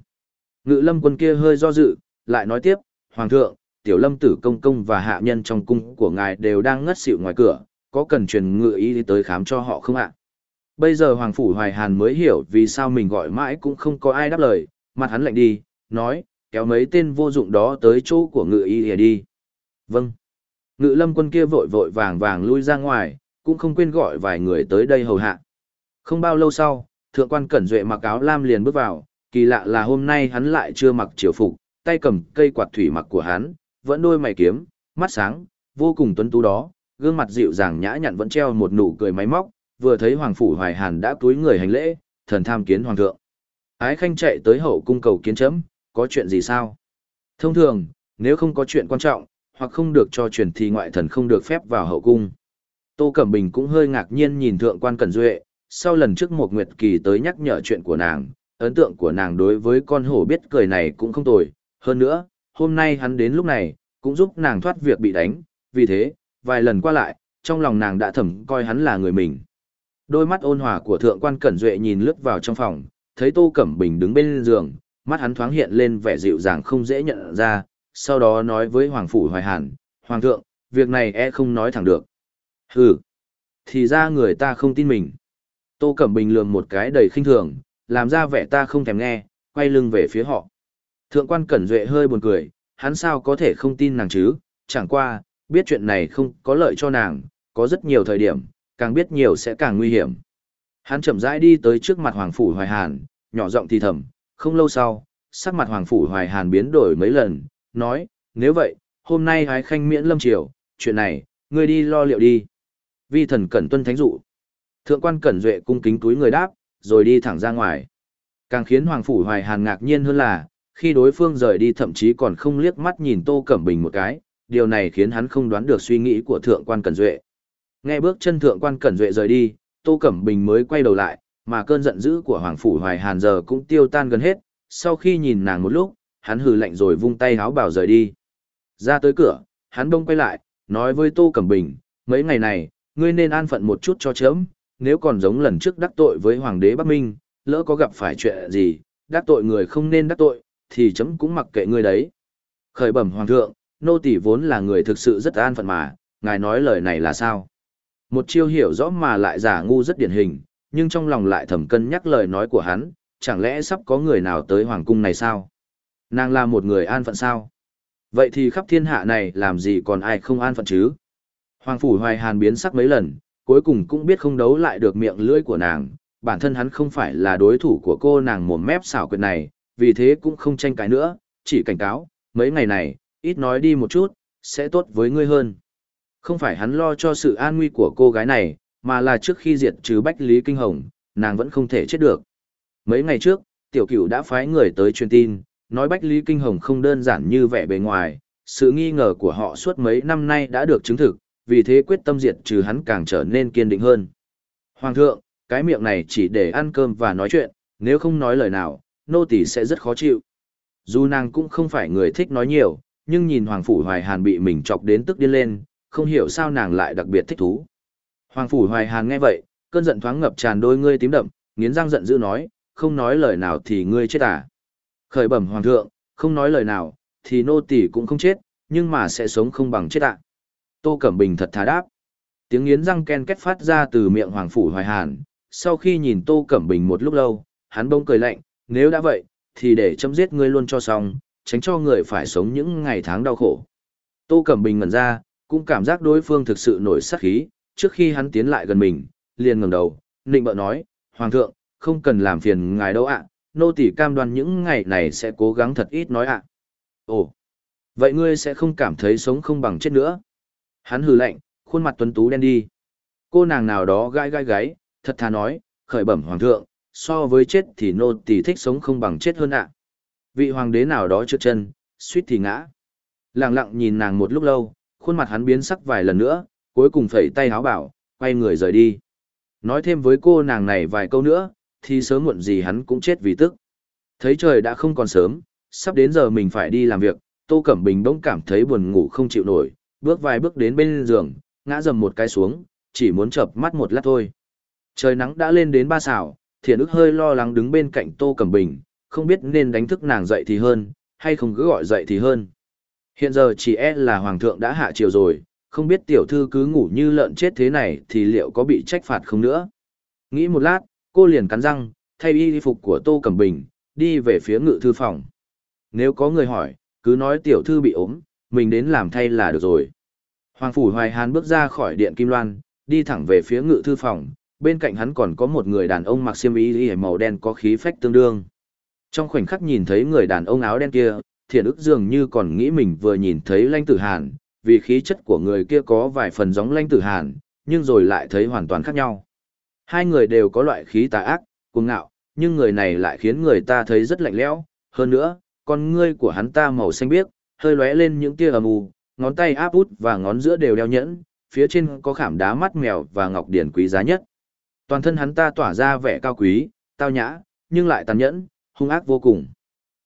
Ngự lâm quân kia hơi do dự, lại nói tiếp, Hoàng thượng, tiểu lâm tử công công và hạ nhân trong cung của ngài đều đang ngất xỉu ngoài cửa, có cần truyền ngự y tới khám cho họ không ạ? Bây giờ Hoàng Phủ Hoài Hàn mới hiểu vì sao mình gọi mãi cũng không có ai đáp lời, mặt hắn lạnh đi, nói, kéo mấy tên vô dụng đó tới chỗ của ngự y đi. Vâng. Ngự lâm quân kia vội vội vàng vàng lui ra ngoài, cũng không quên gọi vài người tới đây hầu hạ. Không bao lâu sau, thượng quan cẩn duệ mặc áo lam liền bước vào, kỳ lạ là hôm nay hắn lại chưa mặc triều phục, tay cầm cây quạt thủy mặc của hắn, vẫn đôi mày kiếm, mắt sáng, vô cùng tuấn tú đó, gương mặt dịu dàng nhã nhặn vẫn treo một nụ cười máy móc, vừa thấy hoàng phủ hoài hàn đã túi người hành lễ, thần tham kiến hoàng thượng. Ái khanh chạy tới hậu cung cầu kiến chấm, có chuyện gì sao? Thông thường, nếu không có chuyện quan trọng, hoặc không được cho truyền thì ngoại thần không được phép vào hậu cung. Tô Cẩm Bình cũng hơi ngạc nhiên nhìn thượng quan Cẩn Duệ, sau lần trước một nguyệt kỳ tới nhắc nhở chuyện của nàng, ấn tượng của nàng đối với con hổ biết cười này cũng không tồi. Hơn nữa, hôm nay hắn đến lúc này, cũng giúp nàng thoát việc bị đánh, vì thế, vài lần qua lại, trong lòng nàng đã thầm coi hắn là người mình. Đôi mắt ôn hòa của thượng quan Cẩn Duệ nhìn lướt vào trong phòng, thấy Tô Cẩm Bình đứng bên giường, mắt hắn thoáng hiện lên vẻ dịu dàng không dễ nhận ra, sau đó nói với Hoàng Phủ Hoài Hàn, Hoàng thượng, việc này e không nói thẳng được. Hừ, thì ra người ta không tin mình. Tô Cẩm Bình lườm một cái đầy khinh thường, làm ra vẻ ta không thèm nghe, quay lưng về phía họ. Thượng quan Cẩn Duệ hơi buồn cười, hắn sao có thể không tin nàng chứ, chẳng qua, biết chuyện này không có lợi cho nàng, có rất nhiều thời điểm, càng biết nhiều sẽ càng nguy hiểm. Hắn chậm rãi đi tới trước mặt Hoàng Phủ Hoài Hàn, nhỏ giọng thì thầm, không lâu sau, sắc mặt Hoàng Phủ Hoài Hàn biến đổi mấy lần, nói, nếu vậy, hôm nay hái khanh miễn lâm triều, chuyện này, ngươi đi lo liệu đi. Vi thần cẩn tuân thánh dụ. Thượng quan cẩn duệ cung kính túi người đáp, rồi đi thẳng ra ngoài. Càng khiến Hoàng Phủ Hoài Hàn ngạc nhiên hơn là, khi đối phương rời đi thậm chí còn không liếc mắt nhìn Tô Cẩm Bình một cái, điều này khiến hắn không đoán được suy nghĩ của Thượng quan Cẩn Duệ. Nghe bước chân Thượng quan Cẩn Duệ rời đi, Tô Cẩm Bình mới quay đầu lại, mà cơn giận dữ của Hoàng Phủ Hoài Hàn giờ cũng tiêu tan gần hết, sau khi nhìn nàng một lúc, hắn hừ lạnh rồi vung tay háo bảo rời đi. Ra tới cửa, hắn đông quay lại, nói với Tô Cẩm Bình, mấy ngày này, ngươi nên an phận một chút cho chớm, nếu còn giống lần trước đắc tội với Hoàng đế Bắc Minh, lỡ có gặp phải chuyện gì, đắc tội người không nên đắc tội, thì chấm cũng mặc kệ ngươi đấy. Khởi bẩm Hoàng thượng, nô tỷ vốn là người thực sự rất an phận mà, ngài nói lời này là sao? Một chiêu hiểu rõ mà lại giả ngu rất điển hình, nhưng trong lòng lại thầm cân nhắc lời nói của hắn, chẳng lẽ sắp có người nào tới hoàng cung này sao? Nàng là một người an phận sao? Vậy thì khắp thiên hạ này làm gì còn ai không an phận chứ? Hoàng phủ hoài hàn biến sắc mấy lần, cuối cùng cũng biết không đấu lại được miệng lưỡi của nàng, bản thân hắn không phải là đối thủ của cô nàng mồm mép xảo quyệt này, vì thế cũng không tranh cãi nữa, chỉ cảnh cáo, mấy ngày này, ít nói đi một chút, sẽ tốt với ngươi hơn. Không phải hắn lo cho sự an nguy của cô gái này, mà là trước khi diệt trừ Bách Lý Kinh Hồng, nàng vẫn không thể chết được. Mấy ngày trước, tiểu cửu đã phái người tới truyền tin, nói Bách Lý Kinh Hồng không đơn giản như vẻ bề ngoài, sự nghi ngờ của họ suốt mấy năm nay đã được chứng thực, vì thế quyết tâm diệt trừ hắn càng trở nên kiên định hơn. Hoàng thượng, cái miệng này chỉ để ăn cơm và nói chuyện, nếu không nói lời nào, nô tỳ sẽ rất khó chịu. Dù nàng cũng không phải người thích nói nhiều, nhưng nhìn Hoàng Phủ Hoài Hàn bị mình chọc đến tức điên lên, không hiểu sao nàng lại đặc biệt thích thú. Hoàng Phủ Hoài Hàn nghe vậy, cơn giận thoáng ngập tràn đôi ngươi tím đậm, nghiến răng giận dữ nói, không nói lời nào thì ngươi chết à. Khởi bẩm Hoàng thượng, không nói lời nào, thì nô tỳ cũng không chết, nhưng mà sẽ sống không bằng chết à. Tô Cẩm Bình thật thà đáp. Tiếng nghiến răng ken kết phát ra từ miệng Hoàng Phủ Hoài Hàn, sau khi nhìn Tô Cẩm Bình một lúc lâu, hắn bỗng cười lạnh, nếu đã vậy, thì để chấm giết ngươi luôn cho xong, tránh cho người phải sống những ngày tháng đau khổ. Tô Cẩm Bình ngẩn ra, cũng cảm giác đối phương thực sự nổi sát khí, trước khi hắn tiến lại gần mình, liền ngẩng đầu, nịnh bợ nói, Hoàng thượng, không cần làm phiền ngài đâu ạ, nô tỳ cam đoan những ngày này sẽ cố gắng thật ít nói ạ. Ồ, vậy ngươi sẽ không cảm thấy sống không bằng chết nữa. Hắn hừ lạnh, khuôn mặt tuấn tú đen đi. Cô nàng nào đó gai gai gáy, thật thà nói, khởi bẩm Hoàng thượng, so với chết thì nô tỳ thích sống không bằng chết hơn ạ. Vị hoàng đế nào đó trượt chân, suýt thì ngã. Lặng lặng nhìn nàng một lúc lâu, khuôn mặt hắn biến sắc vài lần nữa, cuối cùng phẩy tay háo bảo, quay người rời đi. Nói thêm với cô nàng này vài câu nữa, thì sớm muộn gì hắn cũng chết vì tức. Thấy trời đã không còn sớm, sắp đến giờ mình phải đi làm việc, Tô Cẩm Bình bỗng cảm thấy buồn ngủ không chịu nổi, bước vài bước đến bên giường, ngã dầm một cái xuống, chỉ muốn chợp mắt một lát thôi. Trời nắng đã lên đến ba xảo, thiện ức hơi lo lắng đứng bên cạnh Tô Cẩm Bình, không biết nên đánh thức nàng dậy thì hơn, hay không cứ gọi dậy thì hơn. Hiện giờ chỉ e là Hoàng thượng đã hạ chiều rồi, không biết tiểu thư cứ ngủ như lợn chết thế này thì liệu có bị trách phạt không nữa. Nghĩ một lát, cô liền cắn răng, thay y phục của Tô Cẩm Bình, đi về phía ngự thư phòng. Nếu có người hỏi, cứ nói tiểu thư bị ốm, mình đến làm thay là được rồi. Hoàng Phủ Hoài Hàn bước ra khỏi điện Kim Loan, đi thẳng về phía ngự thư phòng, bên cạnh hắn còn có một người đàn ông mặc xiêm y màu đen có khí phách tương đương. Trong khoảnh khắc nhìn thấy người đàn ông áo đen kia, thiện ức dường như còn nghĩ mình vừa nhìn thấy lanh tử hàn, vì khí chất của người kia có vài phần giống lanh tử hàn, nhưng rồi lại thấy hoàn toàn khác nhau. Hai người đều có loại khí tà ác, cuồng ngạo, nhưng người này lại khiến người ta thấy rất lạnh lẽo. hơn nữa, con ngươi của hắn ta màu xanh biếc, hơi lóe lên những tia âm u, ngón tay áp út và ngón giữa đều đeo nhẫn, phía trên có khảm đá mắt mèo và ngọc điển quý giá nhất. Toàn thân hắn ta tỏa ra vẻ cao quý, tao nhã, nhưng lại tàn nhẫn, hung ác vô cùng.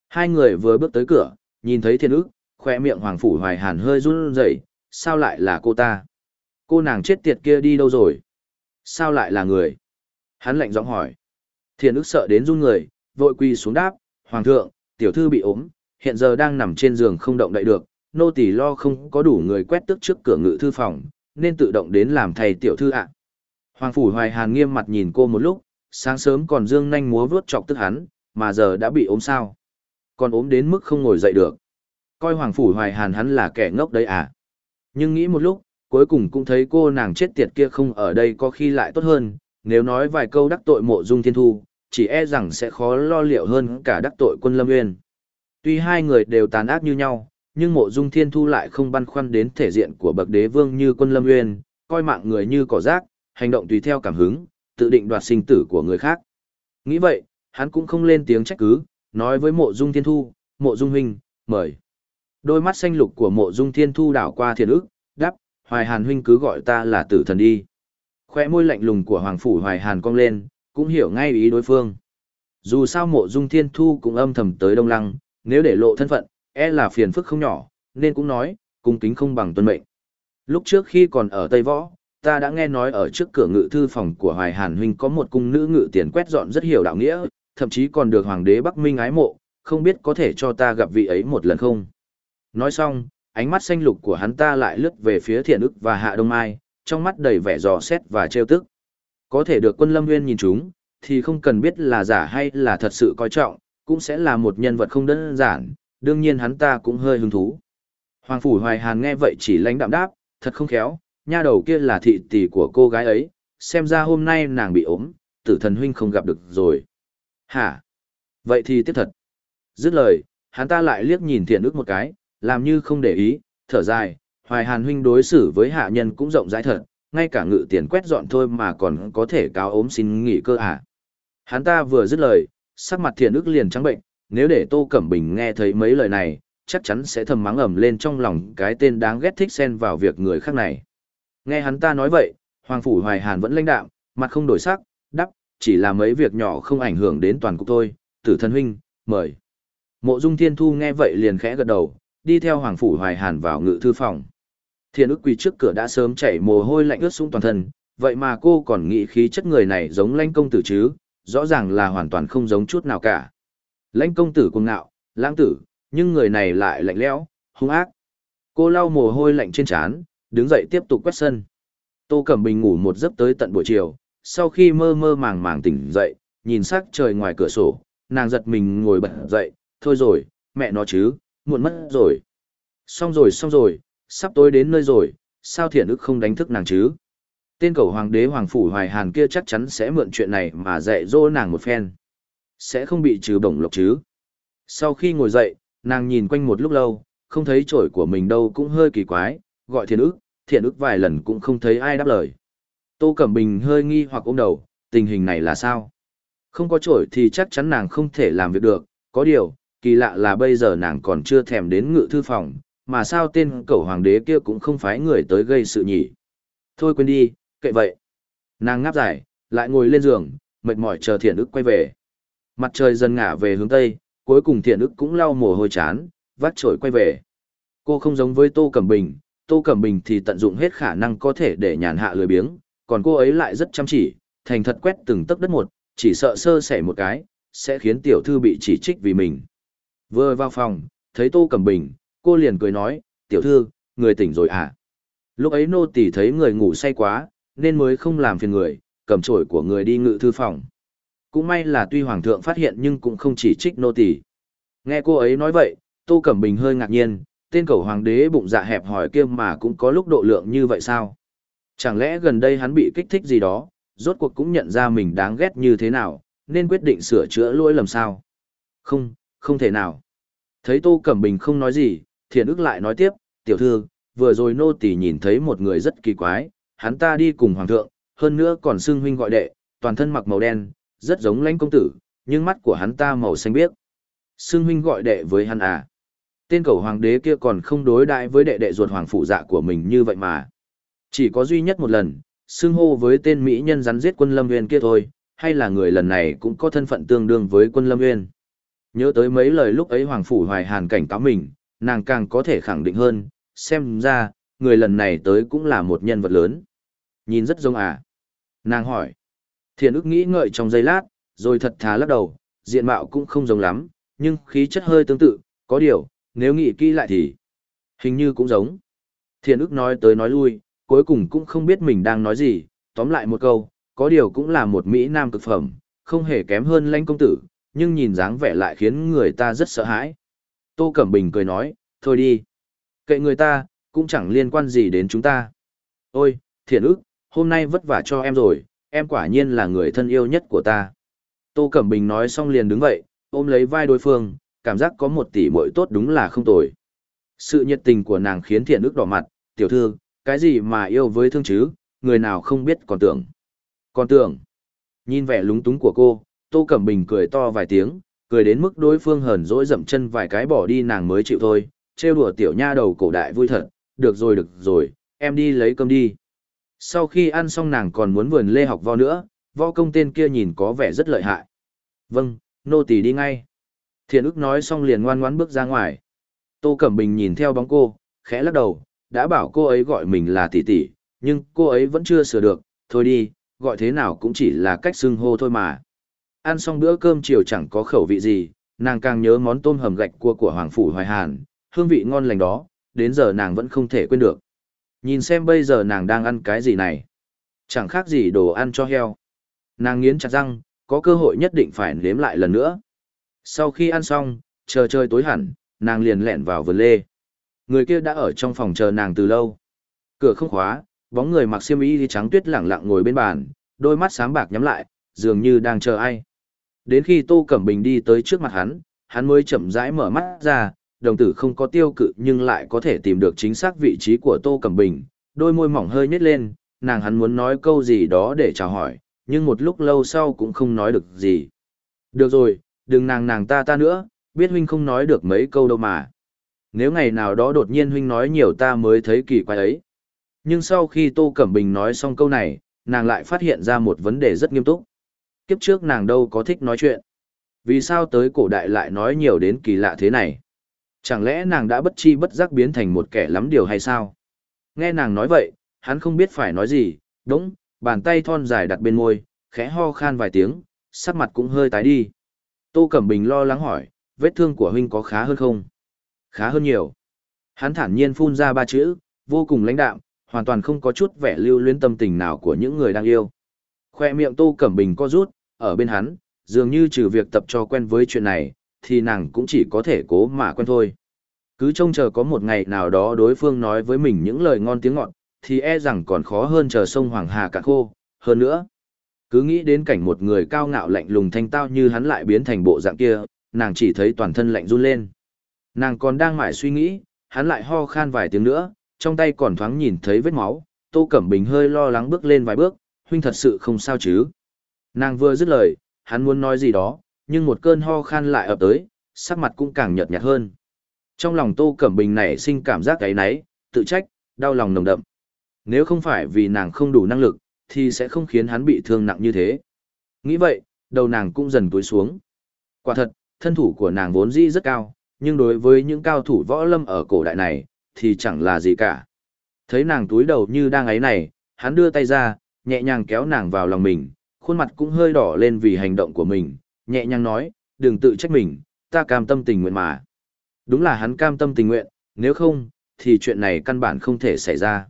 Hai người vừa bước tới cửa, nhìn thấy thiên ức, khoe miệng hoàng phủ hoài hàn hơi run rẩy, sao lại là cô ta? Cô nàng chết tiệt kia đi đâu rồi? Sao lại là người? Hắn lạnh giọng hỏi. Thiên ức sợ đến run người, vội quỳ xuống đáp, hoàng thượng, tiểu thư bị ốm, hiện giờ đang nằm trên giường không động đậy được, nô tỳ lo không có đủ người quét tước trước cửa ngự thư phòng, nên tự động đến làm thầy tiểu thư ạ. Hoàng phủ hoài hàn nghiêm mặt nhìn cô một lúc, sáng sớm còn dương nhanh múa vướt chọc tức hắn, mà giờ đã bị ốm sao. Còn ốm đến mức không ngồi dậy được. Coi Hoàng Phủ Hoài Hàn hắn là kẻ ngốc đấy à. Nhưng nghĩ một lúc, cuối cùng cũng thấy cô nàng chết tiệt kia không ở đây có khi lại tốt hơn, nếu nói vài câu đắc tội mộ dung thiên thu, chỉ e rằng sẽ khó lo liệu hơn cả đắc tội quân lâm nguyên. Tuy hai người đều tàn ác như nhau, nhưng mộ dung thiên thu lại không băn khoăn đến thể diện của bậc đế vương như quân lâm nguyên, coi mạng người như cỏ rác, hành động tùy theo cảm hứng, tự định đoạt sinh tử của người khác. Nghĩ vậy, hắn cũng không lên tiếng trách cứ, nói với mộ dung thiên thu, mộ dung huynh, mời. Đôi mắt xanh lục của mộ dung thiên thu đảo qua thiền ức, đáp hoài hàn huynh cứ gọi ta là tử thần đi. Khoe môi lạnh lùng của hoàng phủ hoài hàn cong lên, cũng hiểu ngay ý đối phương. Dù sao mộ dung thiên thu cũng âm thầm tới đông lăng, nếu để lộ thân phận, e là phiền phức không nhỏ, nên cũng nói, cung kính không bằng tuân mệnh. Lúc trước khi còn ở Tây Võ, ta đã nghe nói ở trước cửa ngự thư phòng của Hoài Hàn huynh có một cung nữ ngự tiền quét dọn rất hiểu đạo nghĩa, thậm chí còn được hoàng đế Bắc Minh ái mộ, không biết có thể cho ta gặp vị ấy một lần không. Nói xong, ánh mắt xanh lục của hắn ta lại lướt về phía Thiện ức và Hạ Đông Mai, trong mắt đầy vẻ dò xét và trêu tức. Có thể được quân Lâm Nguyên nhìn chúng, thì không cần biết là giả hay là thật sự coi trọng, cũng sẽ là một nhân vật không đơn giản, đương nhiên hắn ta cũng hơi hứng thú. Hoàng Phủ Hoài Hàn nghe vậy chỉ lãnh đạm đáp, thật không khéo, nha đầu kia là thị tỷ của cô gái ấy, xem ra hôm nay nàng bị ốm, tử thần huynh không gặp được rồi. Hả? Vậy thì tiếp thật. Dứt lời, hắn ta lại liếc nhìn thiện ức một cái, làm như không để ý, thở dài, hoài hàn huynh đối xử với hạ nhân cũng rộng rãi thật, ngay cả ngự tiền quét dọn thôi mà còn có thể cáo ốm xin nghỉ cơ à. Hắn ta vừa dứt lời, sắc mặt thiện ức liền trắng bệnh, nếu để Tô Cẩm Bình nghe thấy mấy lời này, chắc chắn sẽ thầm mắng ầm lên trong lòng cái tên đáng ghét thích xen vào việc người khác này. Nghe hắn ta nói vậy, Hoàng Phủ Hoài Hàn vẫn lãnh đạm, mặt không đổi sắc, đắp, chỉ là mấy việc nhỏ không ảnh hưởng đến toàn cục thôi, tử thân huynh, mời. Mộ Dung Thiên Thu nghe vậy liền khẽ gật đầu, đi theo Hoàng Phủ Hoài Hàn vào ngự thư phòng. Thiên ức quỳ trước cửa đã sớm chảy mồ hôi lạnh ướt sũng toàn thân, vậy mà cô còn nghĩ khí chất người này giống lãnh công tử chứ, rõ ràng là hoàn toàn không giống chút nào cả. Lãnh công tử cuồng ngạo, lãng tử, nhưng người này lại lạnh lẽo, hung ác. Cô lau mồ hôi lạnh trên trán, đứng dậy tiếp tục quét sân. Tô Cẩm Bình ngủ một giấc tới tận buổi chiều, sau khi mơ mơ màng màng tỉnh dậy, nhìn sắc trời ngoài cửa sổ, nàng giật mình ngồi bật dậy, thôi rồi, mẹ nó chứ, muộn mất rồi. Xong rồi xong rồi, sắp tối đến nơi rồi, sao thiện ức không đánh thức nàng chứ? Tên cầu hoàng đế hoàng phủ hoài hàn kia chắc chắn sẽ mượn chuyện này mà dạy dỗ nàng một phen. Sẽ không bị trừ bổng lộc chứ? Sau khi ngồi dậy, nàng nhìn quanh một lúc lâu, không thấy trổi của mình đâu cũng hơi kỳ quái, gọi thiện ức, thiện ức vài lần cũng không thấy ai đáp lời. Tô Cẩm Bình hơi nghi hoặc ôm đầu, tình hình này là sao? Không có trổi thì chắc chắn nàng không thể làm việc được, có điều, kỳ lạ là bây giờ nàng còn chưa thèm đến ngự thư phòng, mà sao tên cẩu hoàng đế kia cũng không phái người tới gây sự nhỉ. Thôi quên đi, kệ vậy. Nàng ngáp dài, lại ngồi lên giường, mệt mỏi chờ thiện ức quay về. Mặt trời dần ngả về hướng tây, cuối cùng thiện ức cũng lau mồ hôi chán, vắt trổi quay về. Cô không giống với Tô Cẩm Bình, Tô Cẩm Bình thì tận dụng hết khả năng có thể để nhàn hạ lười biếng, còn cô ấy lại rất chăm chỉ, thành thật quét từng tấc đất một, chỉ sợ sơ sẩy một cái, sẽ khiến tiểu thư bị chỉ trích vì mình. Vừa vào phòng, thấy Tô Cẩm Bình, cô liền cười nói, tiểu thư, người tỉnh rồi à? Lúc ấy nô tỳ thấy người ngủ say quá, nên mới không làm phiền người, cầm chổi của người đi ngự thư phòng. Cũng may là tuy hoàng thượng phát hiện nhưng cũng không chỉ trích nô tỳ. Nghe cô ấy nói vậy, Tô Cẩm Bình hơi ngạc nhiên, tên cầu hoàng đế bụng dạ hẹp hỏi kia mà cũng có lúc độ lượng như vậy sao? Chẳng lẽ gần đây hắn bị kích thích gì đó, rốt cuộc cũng nhận ra mình đáng ghét như thế nào, nên quyết định sửa chữa lỗi lầm sao? Không, không thể nào. Thấy Tô Cẩm Bình không nói gì, thiện ức lại nói tiếp, tiểu thư, vừa rồi nô tỳ nhìn thấy một người rất kỳ quái, hắn ta đi cùng hoàng thượng, hơn nữa còn xưng huynh gọi đệ, toàn thân mặc màu đen, rất giống lãnh công tử, nhưng mắt của hắn ta màu xanh biếc. Xưng huynh gọi đệ với hắn à? Tên cầu hoàng đế kia còn không đối đại với đệ đệ ruột hoàng phụ dạ của mình như vậy mà. Chỉ có duy nhất một lần, xưng hô với tên mỹ nhân rắn giết quân lâm nguyên kia thôi, hay là người lần này cũng có thân phận tương đương với quân lâm nguyên. Nhớ tới mấy lời lúc ấy hoàng phủ hoài hàn cảnh cáo mình, nàng càng có thể khẳng định hơn, xem ra, người lần này tới cũng là một nhân vật lớn. Nhìn rất giống à. Nàng hỏi. thiền ức nghĩ ngợi trong giây lát, rồi thật thà lắc đầu, diện mạo cũng không giống lắm, nhưng khí chất hơi tương tự, có điều, nếu nghĩ kỹ lại thì hình như cũng giống. thiền ức nói tới nói lui, cuối cùng cũng không biết mình đang nói gì, tóm lại một câu, có điều cũng là một Mỹ Nam cực phẩm, không hề kém hơn lãnh công tử, nhưng nhìn dáng vẻ lại khiến người ta rất sợ hãi. Tô Cẩm Bình cười nói, thôi đi. Kệ người ta, cũng chẳng liên quan gì đến chúng ta. Ôi, thiện ức, hôm nay vất vả cho em rồi, em quả nhiên là người thân yêu nhất của ta. Tô Cẩm Bình nói xong liền đứng vậy, ôm lấy vai đối phương, cảm giác có một tỷ muội tốt đúng là không tồi. Sự nhiệt tình của nàng khiến thiện ức đỏ mặt, tiểu thư, cái gì mà yêu với thương chứ, người nào không biết còn tưởng. Còn tưởng, nhìn vẻ lúng túng của cô, Tô Cẩm Bình cười to vài tiếng, cười đến mức đối phương hờn dỗi dậm chân vài cái bỏ đi nàng mới chịu thôi, trêu đùa tiểu nha đầu cổ đại vui thật, được rồi được rồi, em đi lấy cơm đi. Sau khi ăn xong nàng còn muốn vườn lê học võ nữa, võ công tên kia nhìn có vẻ rất lợi hại. Vâng, nô tỳ đi ngay. Thiện ức nói xong liền ngoan ngoãn bước ra ngoài. Tô Cẩm Bình nhìn theo bóng cô, khẽ lắc đầu, đã bảo cô ấy gọi mình là tỷ tỷ, nhưng cô ấy vẫn chưa sửa được, thôi đi, gọi thế nào cũng chỉ là cách xưng hô thôi mà. Ăn xong bữa cơm chiều chẳng có khẩu vị gì, nàng càng nhớ món tôm hầm gạch cua của Hoàng Phủ Hoài Hàn, hương vị ngon lành đó, đến giờ nàng vẫn không thể quên được. Nhìn xem bây giờ nàng đang ăn cái gì này. Chẳng khác gì đồ ăn cho heo. Nàng nghiến chặt răng, có cơ hội nhất định phải nếm lại lần nữa. Sau khi ăn xong, chờ chơi tối hẳn, nàng liền lẹn vào vườn lê. Người kia đã ở trong phòng chờ nàng từ lâu. Cửa không khóa, bóng người mặc xiêm y trắng tuyết lẳng lặng ngồi bên bàn, đôi mắt sáng bạc nhắm lại, dường như đang chờ ai. Đến khi Tô Cẩm Bình đi tới trước mặt hắn, hắn mới chậm rãi mở mắt ra, đồng tử không có tiêu cự nhưng lại có thể tìm được chính xác vị trí của Tô Cẩm Bình, đôi môi mỏng hơi nhếch lên, nàng hắn muốn nói câu gì đó để chào hỏi, nhưng một lúc lâu sau cũng không nói được gì. Được rồi, đừng nàng nàng ta ta nữa, biết huynh không nói được mấy câu đâu mà. Nếu ngày nào đó đột nhiên huynh nói nhiều ta mới thấy kỳ quái ấy. Nhưng sau khi Tô Cẩm Bình nói xong câu này, nàng lại phát hiện ra một vấn đề rất nghiêm túc. Kiếp trước nàng đâu có thích nói chuyện. Vì sao tới cổ đại lại nói nhiều đến kỳ lạ thế này? Chẳng lẽ nàng đã bất chi bất giác biến thành một kẻ lắm điều hay sao? Nghe nàng nói vậy, hắn không biết phải nói gì, đúng, bàn tay thon dài đặt bên môi, khẽ ho khan vài tiếng, sắc mặt cũng hơi tái đi. Tô Cẩm Bình lo lắng hỏi, vết thương của huynh có khá hơn không? Khá hơn nhiều. Hắn thản nhiên phun ra ba chữ, vô cùng lãnh đạm, hoàn toàn không có chút vẻ lưu luyến tâm tình nào của những người đang yêu. Khoe miệng Tô Cẩm Bình co rút, ở bên hắn, dường như trừ việc tập cho quen với chuyện này, thì nàng cũng chỉ có thể cố mà quen thôi. Cứ trông chờ có một ngày nào đó đối phương nói với mình những lời ngon tiếng ngọt, thì e rằng còn khó hơn chờ sông Hoàng Hà cạn khô, hơn nữa. Cứ nghĩ đến cảnh một người cao ngạo lạnh lùng thanh tao như hắn lại biến thành bộ dạng kia, nàng chỉ thấy toàn thân lạnh run lên. Nàng còn đang mải suy nghĩ, hắn lại ho khan vài tiếng nữa, trong tay còn thoáng nhìn thấy vết máu, Tô Cẩm Bình hơi lo lắng bước lên vài bước, huynh thật sự không sao chứ. Nàng vừa dứt lời, hắn muốn nói gì đó, nhưng một cơn ho khan lại ập tới, sắc mặt cũng càng nhợt nhạt hơn. Trong lòng Tô Cẩm Bình nảy sinh cảm giác cái náy, tự trách, đau lòng nồng đậm. Nếu không phải vì nàng không đủ năng lực, thì sẽ không khiến hắn bị thương nặng như thế. Nghĩ vậy, đầu nàng cũng dần túi xuống. Quả thật, thân thủ của nàng vốn dĩ rất cao, nhưng đối với những cao thủ võ lâm ở cổ đại này, thì chẳng là gì cả. Thấy nàng túi đầu như đang ấy này, hắn đưa tay ra, nhẹ nhàng kéo nàng vào lòng mình, khuôn mặt cũng hơi đỏ lên vì hành động của mình, nhẹ nhàng nói, đừng tự trách mình, ta cam tâm tình nguyện mà. Đúng là hắn cam tâm tình nguyện, nếu không, thì chuyện này căn bản không thể xảy ra.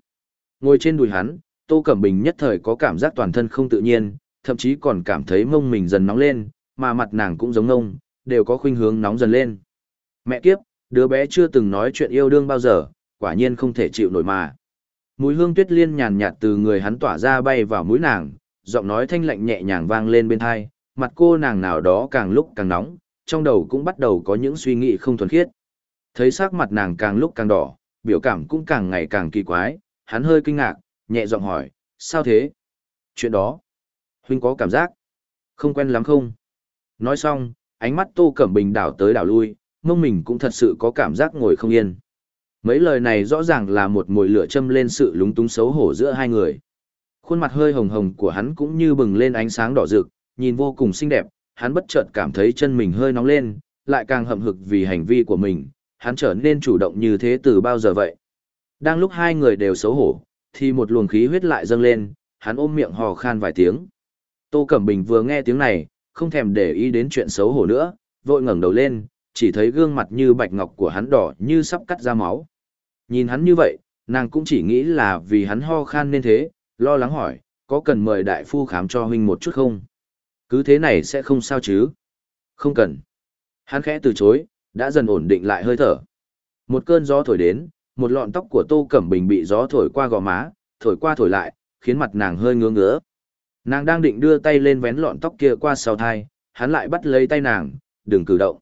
Ngồi trên đùi hắn, Tô Cẩm Bình nhất thời có cảm giác toàn thân không tự nhiên, thậm chí còn cảm thấy mông mình dần nóng lên, mà mặt nàng cũng giống ngông, đều có khuynh hướng nóng dần lên. Mẹ kiếp, đứa bé chưa từng nói chuyện yêu đương bao giờ, quả nhiên không thể chịu nổi mà. Mùi hương tuyết liên nhàn nhạt từ người hắn tỏa ra bay vào mũi nàng, giọng nói thanh lạnh nhẹ nhàng vang lên bên thai, mặt cô nàng nào đó càng lúc càng nóng, trong đầu cũng bắt đầu có những suy nghĩ không thuần khiết. Thấy sắc mặt nàng càng lúc càng đỏ, biểu cảm cũng càng ngày càng kỳ quái, hắn hơi kinh ngạc, nhẹ giọng hỏi, sao thế? Chuyện đó, huynh có cảm giác, không quen lắm không? Nói xong, ánh mắt Tô Cẩm Bình đảo tới đảo lui, mông mình cũng thật sự có cảm giác ngồi không yên. Mấy lời này rõ ràng là một mùi lửa châm lên sự lúng túng xấu hổ giữa hai người. Khuôn mặt hơi hồng hồng của hắn cũng như bừng lên ánh sáng đỏ rực, nhìn vô cùng xinh đẹp, hắn bất chợt cảm thấy chân mình hơi nóng lên, lại càng hậm hực vì hành vi của mình, hắn trở nên chủ động như thế từ bao giờ vậy. Đang lúc hai người đều xấu hổ, thì một luồng khí huyết lại dâng lên, hắn ôm miệng hò khan vài tiếng. Tô Cẩm Bình vừa nghe tiếng này, không thèm để ý đến chuyện xấu hổ nữa, vội ngẩng đầu lên, chỉ thấy gương mặt như bạch ngọc của hắn đỏ như sắp cắt ra máu. Nhìn hắn như vậy, nàng cũng chỉ nghĩ là vì hắn ho khan nên thế, lo lắng hỏi, có cần mời đại phu khám cho huynh một chút không? Cứ thế này sẽ không sao chứ? Không cần. Hắn khẽ từ chối, đã dần ổn định lại hơi thở. Một cơn gió thổi đến, một lọn tóc của Tô Cẩm Bình bị gió thổi qua gò má, thổi qua thổi lại, khiến mặt nàng hơi ngứa ngứa. Nàng đang định đưa tay lên vén lọn tóc kia qua sau thai, hắn lại bắt lấy tay nàng, đừng cử động.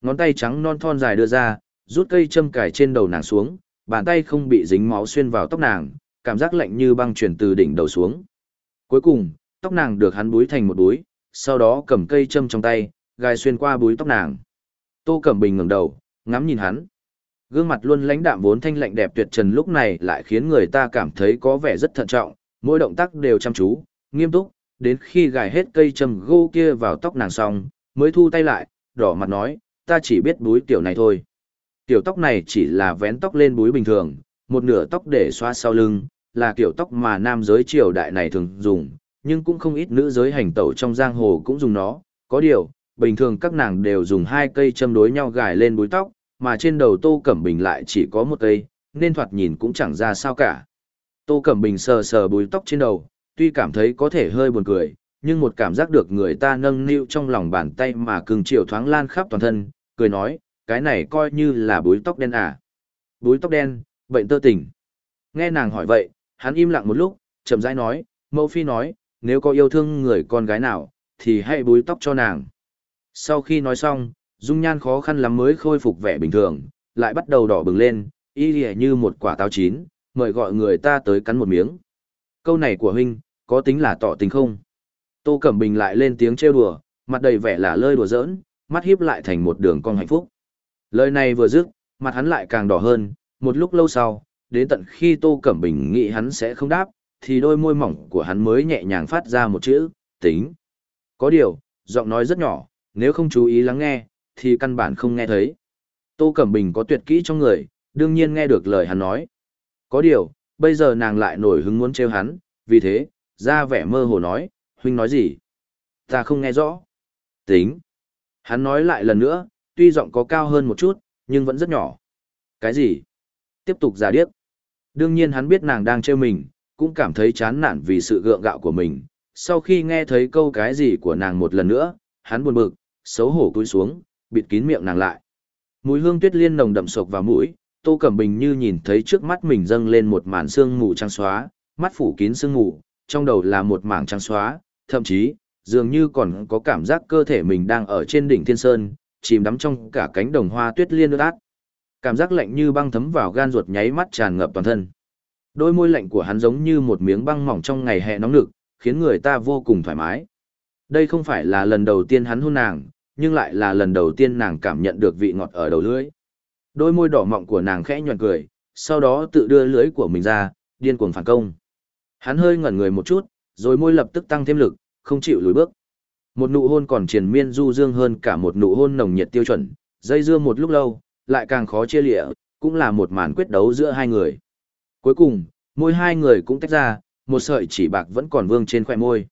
Ngón tay trắng non thon dài đưa ra, rút cây châm cài trên đầu nàng xuống, bàn tay không bị dính máu xuyên vào tóc nàng, cảm giác lạnh như băng truyền từ đỉnh đầu xuống. Cuối cùng, tóc nàng được hắn búi thành một búi, sau đó cầm cây châm trong tay, gài xuyên qua búi tóc nàng. Tô Cẩm Bình ngẩng đầu, ngắm nhìn hắn. Gương mặt luôn lãnh đạm vốn thanh lạnh đẹp tuyệt trần lúc này lại khiến người ta cảm thấy có vẻ rất thận trọng, mỗi động tác đều chăm chú, nghiêm túc, đến khi gài hết cây châm gô kia vào tóc nàng xong, mới thu tay lại, đỏ mặt nói, ta chỉ biết búi tiểu này thôi. Tiểu tóc này chỉ là vén tóc lên búi bình thường, một nửa tóc để xoa sau lưng, là kiểu tóc mà nam giới triều đại này thường dùng, nhưng cũng không ít nữ giới hành tẩu trong giang hồ cũng dùng nó, có điều, bình thường các nàng đều dùng hai cây châm đối nhau gài lên búi tóc, mà trên đầu Tô Cẩm Bình lại chỉ có một cây, nên thoạt nhìn cũng chẳng ra sao cả. Tô Cẩm Bình sờ sờ búi tóc trên đầu, tuy cảm thấy có thể hơi buồn cười, nhưng một cảm giác được người ta nâng niu trong lòng bàn tay mà cường chiều thoáng lan khắp toàn thân, cười nói, cái này coi như là búi tóc đen à. Búi tóc đen, bệnh tơ tỉnh. Nghe nàng hỏi vậy, hắn im lặng một lúc, chậm rãi nói, mẫu phi nói, nếu có yêu thương người con gái nào, thì hãy búi tóc cho nàng. Sau khi nói xong, dung nhan khó khăn lắm mới khôi phục vẻ bình thường, lại bắt đầu đỏ bừng lên, y lìa như một quả táo chín, mời gọi người ta tới cắn một miếng. Câu này của huynh, có tính là tỏ tình không? Tô Cẩm Bình lại lên tiếng trêu đùa, mặt đầy vẻ là lơi đùa giỡn, mắt hiếp lại thành một đường cong hạnh phúc. Lời này vừa dứt, mặt hắn lại càng đỏ hơn, một lúc lâu sau, đến tận khi Tô Cẩm Bình nghĩ hắn sẽ không đáp, thì đôi môi mỏng của hắn mới nhẹ nhàng phát ra một chữ, tính. Có điều, giọng nói rất nhỏ, nếu không chú ý lắng nghe, thì căn bản không nghe thấy. Tô Cẩm Bình có tuyệt kỹ trong người, đương nhiên nghe được lời hắn nói. Có điều, bây giờ nàng lại nổi hứng muốn trêu hắn, vì thế, ra vẻ mơ hồ nói, huynh nói gì? Ta không nghe rõ. Tính. Hắn nói lại lần nữa, tuy giọng có cao hơn một chút, nhưng vẫn rất nhỏ. Cái gì? Tiếp tục giả điếc. Đương nhiên hắn biết nàng đang trêu mình, cũng cảm thấy chán nản vì sự gượng gạo của mình. Sau khi nghe thấy câu cái gì của nàng một lần nữa, hắn buồn bực, xấu hổ cúi xuống, bịt kín miệng nàng lại. Mùi hương tuyết liên nồng đậm sộc vào mũi, Tô Cẩm Bình như nhìn thấy trước mắt mình dâng lên một màn sương mù trắng xóa, mắt phủ kín sương mù, trong đầu là một mảng trắng xóa, thậm chí, dường như còn có cảm giác cơ thể mình đang ở trên đỉnh thiên sơn, chìm đắm trong cả cánh đồng hoa tuyết liên ướt át. Cảm giác lạnh như băng thấm vào gan ruột nháy mắt tràn ngập toàn thân. Đôi môi lạnh của hắn giống như một miếng băng mỏng trong ngày hè nóng nực, khiến người ta vô cùng thoải mái. Đây không phải là lần đầu tiên hắn hôn nàng, nhưng lại là lần đầu tiên nàng cảm nhận được vị ngọt ở đầu lưỡi. Đôi môi đỏ mọng của nàng khẽ nhọn cười, sau đó tự đưa lưỡi của mình ra, điên cuồng phản công. Hắn hơi ngẩn người một chút, rồi môi lập tức tăng thêm lực, không chịu lùi bước. Một nụ hôn còn triền miên du dương hơn cả một nụ hôn nồng nhiệt tiêu chuẩn, dây dưa một lúc lâu, lại càng khó chia lịa, cũng là một màn quyết đấu giữa hai người. Cuối cùng, môi hai người cũng tách ra, một sợi chỉ bạc vẫn còn vương trên khỏe môi.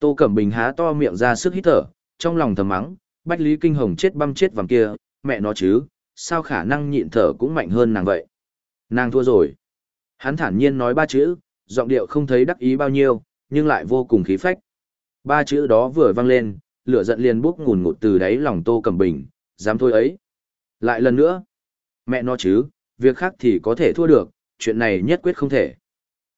Tô Cẩm Bình há to miệng ra sức hít thở, trong lòng thầm mắng, Bách Lý Kinh Hồng chết băm chết vàng kia, mẹ nó chứ, sao khả năng nhịn thở cũng mạnh hơn nàng vậy. Nàng thua rồi. Hắn thản nhiên nói ba chữ, giọng điệu không thấy đắc ý bao nhiêu, nhưng lại vô cùng khí phách. Ba chữ đó vừa vang lên, lửa giận liền bốc ngùn ngụt từ đáy lòng Tô Cẩm Bình, dám thôi ấy. Lại lần nữa. Mẹ nó chứ, việc khác thì có thể thua được, chuyện này nhất quyết không thể.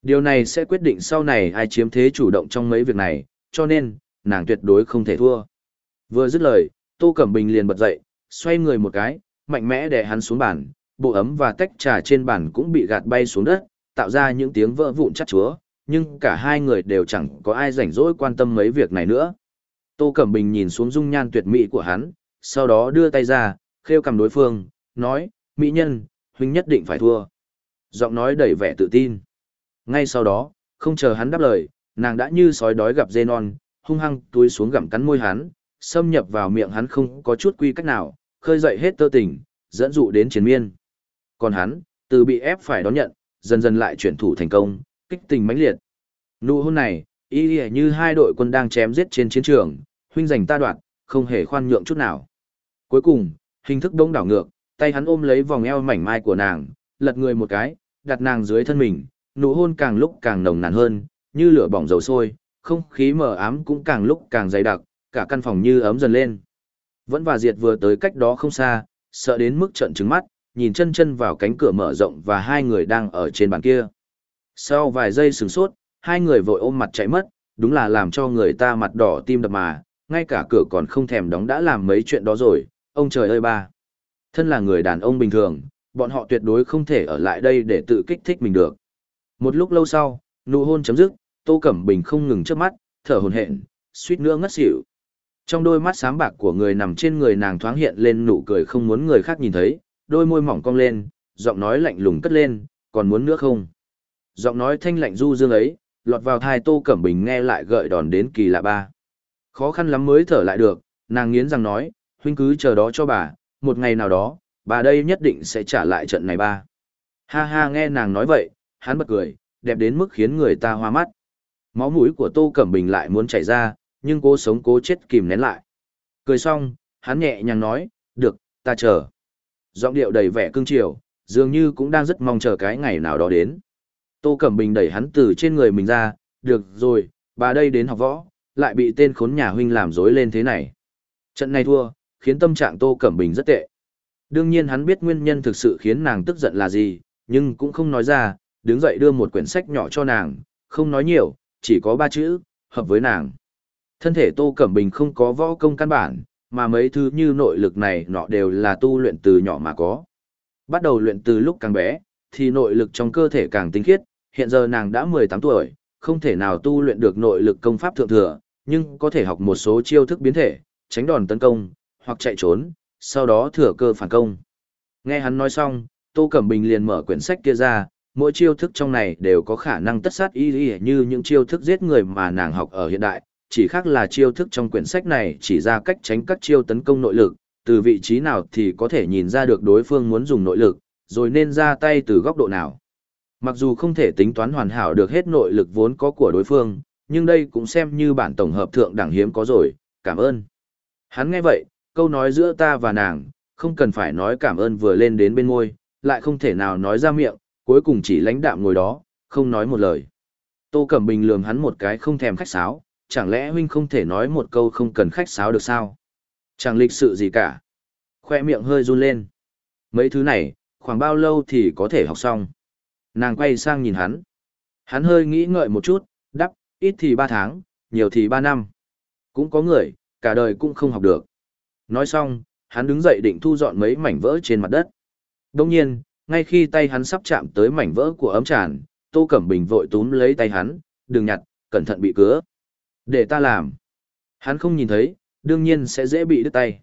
Điều này sẽ quyết định sau này ai chiếm thế chủ động trong mấy việc này, cho nên, nàng tuyệt đối không thể thua. Vừa dứt lời, Tô Cẩm Bình liền bật dậy, xoay người một cái, mạnh mẽ đè hắn xuống bàn, bộ ấm và tách trà trên bàn cũng bị gạt bay xuống đất, tạo ra những tiếng vỡ vụn chát chúa, nhưng cả hai người đều chẳng có ai rảnh rỗi quan tâm mấy việc này nữa. Tô Cẩm Bình nhìn xuống dung nhan tuyệt mỹ của hắn, sau đó đưa tay ra, khêu cầm đối phương, nói, mỹ nhân, huynh nhất định phải thua. Giọng nói đầy vẻ tự tin. Ngay sau đó, không chờ hắn đáp lời, nàng đã như sói đói gặp dê non, hung hăng túi xuống gặm cắn môi hắn, xâm nhập vào miệng hắn không có chút quy cách nào, khơi dậy hết tơ tình, dẫn dụ đến chiến miên. Còn hắn, từ bị ép phải đón nhận, dần dần lại chuyển thủ thành công, kích tình mãnh liệt. Nụ hôn này, y như hai đội quân đang chém giết trên chiến trường, huynh giành ta đoạt, không hề khoan nhượng chút nào. Cuối cùng, hình thức đông đảo ngược, tay hắn ôm lấy vòng eo mảnh mai của nàng, lật người một cái, đặt nàng dưới thân mình, nụ hôn càng lúc càng nồng nàn hơn, như lửa bỏng dầu sôi, không khí mờ ám cũng càng lúc càng dày đặc, cả căn phòng như ấm dần lên. Vẫn và diệt vừa tới cách đó không xa, sợ đến mức trợn trừng mắt, nhìn chân chân vào cánh cửa mở rộng và hai người đang ở trên bàn kia. Sau vài giây sửng sốt, hai người vội ôm mặt chạy mất, đúng là làm cho người ta mặt đỏ tim đập mà, ngay cả cửa còn không thèm đóng đã làm mấy chuyện đó rồi, ông trời ơi ba. Thân là người đàn ông bình thường, bọn họ tuyệt đối không thể ở lại đây để tự kích thích mình được. Một lúc lâu sau, nụ hôn chấm dứt, Tô Cẩm Bình không ngừng trước mắt, thở hổn hển, suýt nữa ngất xỉu. Trong đôi mắt sáng bạc của người nằm trên người nàng thoáng hiện lên nụ cười không muốn người khác nhìn thấy, đôi môi mỏng cong lên, giọng nói lạnh lùng cất lên, còn muốn nữa không? Giọng nói thanh lạnh du dương ấy, lọt vào thai Tô Cẩm Bình nghe lại gợi đòn đến kỳ lạ ba. Khó khăn lắm mới thở lại được, nàng nghiến răng nói, huynh cứ chờ đó cho bà, một ngày nào đó, bà đây nhất định sẽ trả lại trận này ba. Ha ha nghe nàng nói vậy, hắn bật cười, đẹp đến mức khiến người ta hoa mắt. Máu mũi của Tô Cẩm Bình lại muốn chảy ra, nhưng cố sống cố chết kìm nén lại. Cười xong, hắn nhẹ nhàng nói, được, ta chờ. Giọng điệu đầy vẻ cương triều, dường như cũng đang rất mong chờ cái ngày nào đó đến. Tô Cẩm Bình đẩy hắn từ trên người mình ra, được rồi, bà đây đến học võ, lại bị tên khốn nhà huynh làm dối lên thế này. Trận này thua, khiến tâm trạng Tô Cẩm Bình rất tệ. Đương nhiên hắn biết nguyên nhân thực sự khiến nàng tức giận là gì, nhưng cũng không nói ra, đứng dậy đưa một quyển sách nhỏ cho nàng, không nói nhiều, chỉ có ba chữ, hợp với nàng. Thân thể Tô Cẩm Bình không có võ công căn bản, mà mấy thứ như nội lực này nọ đều là tu luyện từ nhỏ mà có. Bắt đầu luyện từ lúc càng bé, thì nội lực trong cơ thể càng tinh khiết, hiện giờ nàng đã 18 tuổi, không thể nào tu luyện được nội lực công pháp thượng thừa, nhưng có thể học một số chiêu thức biến thể, tránh đòn tấn công, hoặc chạy trốn, sau đó thừa cơ phản công. Nghe hắn nói xong, Tô Cẩm Bình liền mở quyển sách kia ra, mỗi chiêu thức trong này đều có khả năng tất sát y y như những chiêu thức giết người mà nàng học ở hiện đại, chỉ khác là chiêu thức trong quyển sách này chỉ ra cách tránh các chiêu tấn công nội lực, từ vị trí nào thì có thể nhìn ra được đối phương muốn dùng nội lực, rồi nên ra tay từ góc độ nào. Mặc dù không thể tính toán hoàn hảo được hết nội lực vốn có của đối phương, nhưng đây cũng xem như bản tổng hợp thượng đẳng hiếm có rồi, cảm ơn. Hắn nghe vậy, câu nói giữa ta và nàng, không cần phải nói cảm ơn vừa lên đến bên môi, lại không thể nào nói ra miệng, cuối cùng chỉ lãnh đạm ngồi đó, không nói một lời. Tô Cẩm Bình lườm hắn một cái không thèm khách sáo, chẳng lẽ huynh không thể nói một câu không cần khách sáo được sao? Chẳng lịch sự gì cả. Khoe miệng hơi run lên. Mấy thứ này, khoảng bao lâu thì có thể học xong? Nàng quay sang nhìn hắn. Hắn hơi nghĩ ngợi một chút, đắp, ít thì ba tháng, nhiều thì ba năm. Cũng có người, cả đời cũng không học được. Nói xong, hắn đứng dậy định thu dọn mấy mảnh vỡ trên mặt đất. Đồng nhiên, ngay khi tay hắn sắp chạm tới mảnh vỡ của ấm tràn, Tô Cẩm Bình vội túm lấy tay hắn, đừng nhặt, cẩn thận bị cứa. Để ta làm. Hắn không nhìn thấy, đương nhiên sẽ dễ bị đứt tay.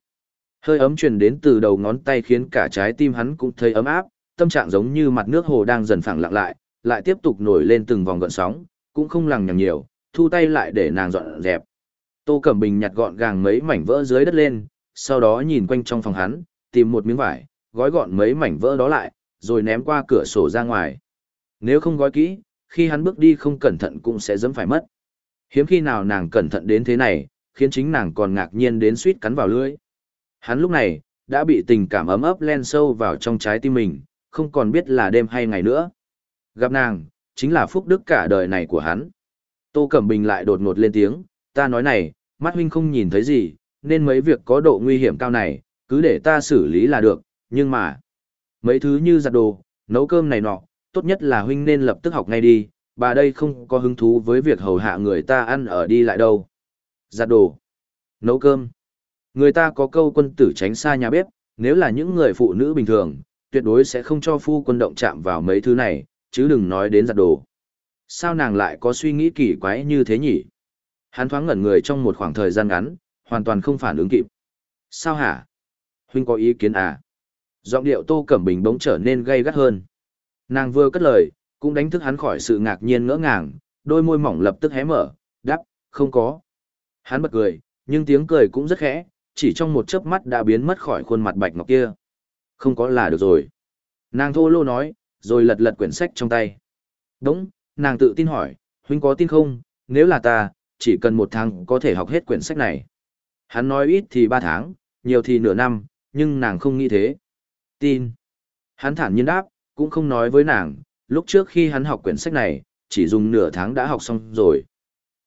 Hơi ấm truyền đến từ đầu ngón tay khiến cả trái tim hắn cũng thấy ấm áp, tâm trạng giống như mặt nước hồ đang dần phẳng lặng lại, lại tiếp tục nổi lên từng vòng gợn sóng, cũng không lằng nhằng nhiều, thu tay lại để nàng dọn dẹp. Tô Cẩm Bình nhặt gọn gàng mấy mảnh vỡ dưới đất lên, sau đó nhìn quanh trong phòng hắn, tìm một miếng vải, gói gọn mấy mảnh vỡ đó lại, rồi ném qua cửa sổ ra ngoài. Nếu không gói kỹ, khi hắn bước đi không cẩn thận cũng sẽ dẫm phải mất. Hiếm khi nào nàng cẩn thận đến thế này, khiến chính nàng còn ngạc nhiên đến suýt cắn vào lưỡi. Hắn lúc này, đã bị tình cảm ấm ấp len sâu vào trong trái tim mình, không còn biết là đêm hay ngày nữa. Gặp nàng, chính là phúc đức cả đời này của hắn. Tô Cẩm Bình lại đột ngột lên tiếng, ta nói này, mắt huynh không nhìn thấy gì, nên mấy việc có độ nguy hiểm cao này, cứ để ta xử lý là được, nhưng mà, mấy thứ như giặt đồ, nấu cơm này nọ, tốt nhất là huynh nên lập tức học ngay đi, bà đây không có hứng thú với việc hầu hạ người ta ăn ở đi lại đâu. Giặt đồ, nấu cơm. Người ta có câu quân tử tránh xa nhà bếp, nếu là những người phụ nữ bình thường, tuyệt đối sẽ không cho phu quân động chạm vào mấy thứ này, chứ đừng nói đến giặt đồ. Sao nàng lại có suy nghĩ kỳ quái như thế nhỉ? Hắn thoáng ngẩn người trong một khoảng thời gian ngắn, hoàn toàn không phản ứng kịp. Sao hả? Huynh có ý kiến à? Giọng điệu Tô Cẩm Bình bỗng trở nên gay gắt hơn. Nàng vừa cất lời, cũng đánh thức hắn khỏi sự ngạc nhiên ngỡ ngàng, đôi môi mỏng lập tức hé mở, đáp, không có. Hắn bật cười, nhưng tiếng cười cũng rất khẽ, chỉ trong một chớp mắt đã biến mất khỏi khuôn mặt bạch ngọc kia. Không có là được rồi. Nàng thô lô nói, rồi lật lật quyển sách trong tay. Đúng, nàng tự tin hỏi, huynh có tin không, nếu là ta, chỉ cần một tháng có thể học hết quyển sách này. Hắn nói ít thì ba tháng, nhiều thì nửa năm, nhưng nàng không nghĩ thế. Tin. Hắn thản nhiên đáp, cũng không nói với nàng, lúc trước khi hắn học quyển sách này, chỉ dùng nửa tháng đã học xong rồi.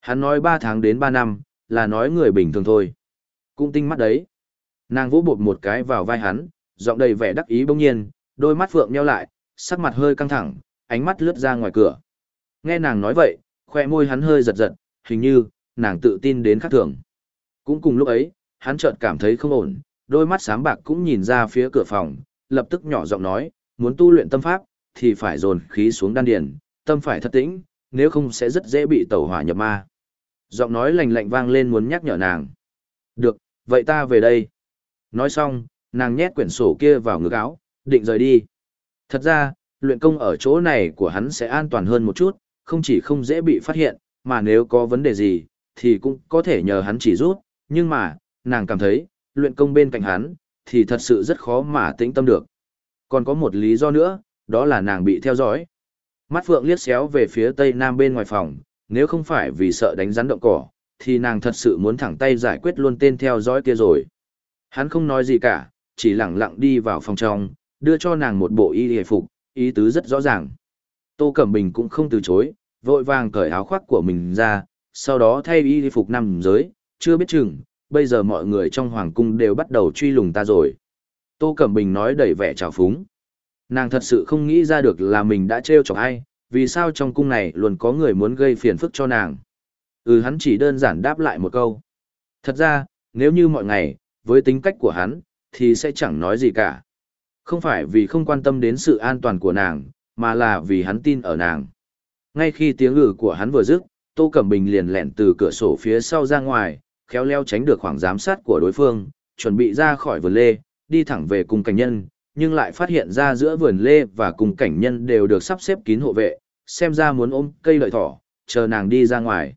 Hắn nói ba tháng đến ba năm, là nói người bình thường thôi. Cũng tinh mắt đấy. Nàng vỗ bột một cái vào vai hắn, giọng đầy vẻ đắc ý bỗng nhiên, Đôi mắt Phượng nheo lại, sắc mặt hơi căng thẳng, ánh mắt lướt ra ngoài cửa. Nghe nàng nói vậy, khoe môi hắn hơi giật giật, hình như, nàng tự tin đến khác thường. Cũng cùng lúc ấy, hắn chợt cảm thấy không ổn, đôi mắt sáng bạc cũng nhìn ra phía cửa phòng, lập tức nhỏ giọng nói, muốn tu luyện tâm pháp, thì phải dồn khí xuống đan điền, tâm phải thật tĩnh, nếu không sẽ rất dễ bị tẩu hỏa nhập ma. Giọng nói lạnh lạnh vang lên muốn nhắc nhở nàng. Được, vậy ta về đây. Nói xong, nàng nhét quyển sổ kia vào ngực áo, định rời đi. Thật ra, luyện công ở chỗ này của hắn sẽ an toàn hơn một chút, không chỉ không dễ bị phát hiện, mà nếu có vấn đề gì, thì cũng có thể nhờ hắn chỉ rút, nhưng mà, nàng cảm thấy, luyện công bên cạnh hắn, thì thật sự rất khó mà tĩnh tâm được. Còn có một lý do nữa, đó là nàng bị theo dõi. Mắt Phượng liếc xéo về phía tây nam bên ngoài phòng, nếu không phải vì sợ đánh rắn động cỏ, thì nàng thật sự muốn thẳng tay giải quyết luôn tên theo dõi kia rồi. Hắn không nói gì cả, chỉ lặng lặng đi vào phòng trong, đưa cho nàng một bộ y hề phục, ý tứ rất rõ ràng. Tô Cẩm Bình cũng không từ chối, vội vàng cởi áo khoác của mình ra, sau đó thay y phục nằm dưới chưa biết chừng, bây giờ mọi người trong hoàng cung đều bắt đầu truy lùng ta rồi. Tô Cẩm Bình nói đầy vẻ trào phúng. Nàng thật sự không nghĩ ra được là mình đã trêu chọc ai, vì sao trong cung này luôn có người muốn gây phiền phức cho nàng. Ừ hắn chỉ đơn giản đáp lại một câu. Thật ra, nếu như mọi ngày, với tính cách của hắn, thì sẽ chẳng nói gì cả. Không phải vì không quan tâm đến sự an toàn của nàng, mà là vì hắn tin ở nàng. Ngay khi tiếng ngữ của hắn vừa dứt, Tô Cẩm Bình liền lẹn từ cửa sổ phía sau ra ngoài, khéo leo tránh được khoảng giám sát của đối phương, chuẩn bị ra khỏi vườn lê, đi thẳng về cung cảnh nhân, nhưng lại phát hiện ra giữa vườn lê và cung cảnh nhân đều được sắp xếp kín hộ vệ, xem ra muốn ôm cây lợi thỏ, chờ nàng đi ra ngoài.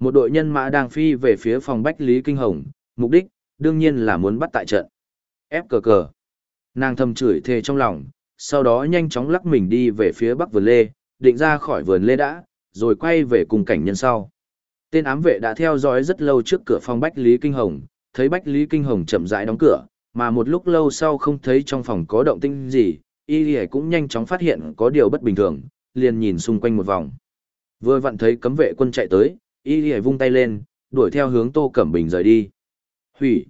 Một đội nhân mã đang phi về phía phòng Bách Lý Kinh Hồng, mục đích, đương nhiên là muốn bắt tại trận. Ép cờ cờ. Nàng thầm chửi thề trong lòng, sau đó nhanh chóng lắc mình đi về phía bắc vườn lê, định ra khỏi vườn lê đã, rồi quay về cùng cảnh nhân sau. Tên ám vệ đã theo dõi rất lâu trước cửa phòng Bách Lý Kinh Hồng, thấy Bách Lý Kinh Hồng chậm rãi đóng cửa, mà một lúc lâu sau không thấy trong phòng có động tĩnh gì, y lì cũng nhanh chóng phát hiện có điều bất bình thường, liền nhìn xung quanh một vòng. Vừa vặn thấy cấm vệ quân chạy tới, y lì vung tay lên, đuổi theo hướng Tô Cẩm Bình rời đi. Hủy!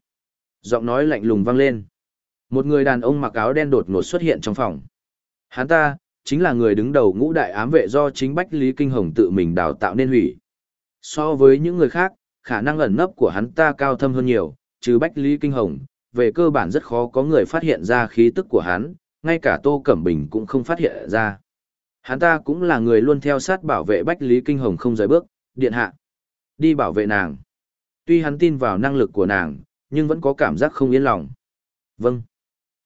Giọng nói lạnh lùng vang lên. Một người đàn ông mặc áo đen đột ngột xuất hiện trong phòng. Hắn ta, chính là người đứng đầu ngũ đại ám vệ do chính Bách Lý Kinh Hồng tự mình đào tạo nên hủy. So với những người khác, khả năng ẩn nấp của hắn ta cao thâm hơn nhiều, trừ Bách Lý Kinh Hồng, về cơ bản rất khó có người phát hiện ra khí tức của hắn, ngay cả Tô Cẩm Bình cũng không phát hiện ra. Hắn ta cũng là người luôn theo sát bảo vệ Bách Lý Kinh Hồng không rời bước, điện hạ. Đi bảo vệ nàng. Tuy hắn tin vào năng lực của nàng, nhưng vẫn có cảm giác không yên lòng. Vâng.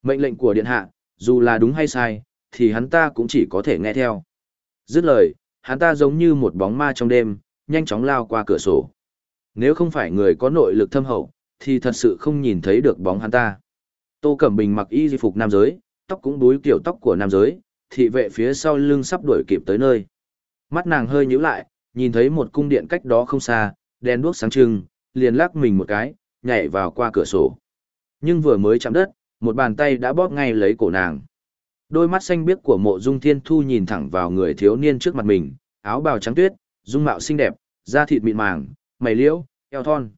Mệnh lệnh của điện hạ, dù là đúng hay sai, thì hắn ta cũng chỉ có thể nghe theo. Dứt lời, hắn ta giống như một bóng ma trong đêm, nhanh chóng lao qua cửa sổ. Nếu không phải người có nội lực thâm hậu, thì thật sự không nhìn thấy được bóng hắn ta. Tô Cẩm Bình mặc y di phục nam giới, tóc cũng đuối kiểu tóc của nam giới, thị vệ phía sau lưng sắp đuổi kịp tới nơi. Mắt nàng hơi nhíu lại, nhìn thấy một cung điện cách đó không xa, đèn đuốc sáng trưng, liền lắc mình một cái, nhảy vào qua cửa sổ. Nhưng vừa mới chạm đất, một bàn tay đã bóp ngay lấy cổ nàng. Đôi mắt xanh biếc của mộ dung thiên thu nhìn thẳng vào người thiếu niên trước mặt mình, áo bào trắng tuyết, dung mạo xinh đẹp, da thịt mịn màng, mày liễu, eo thon.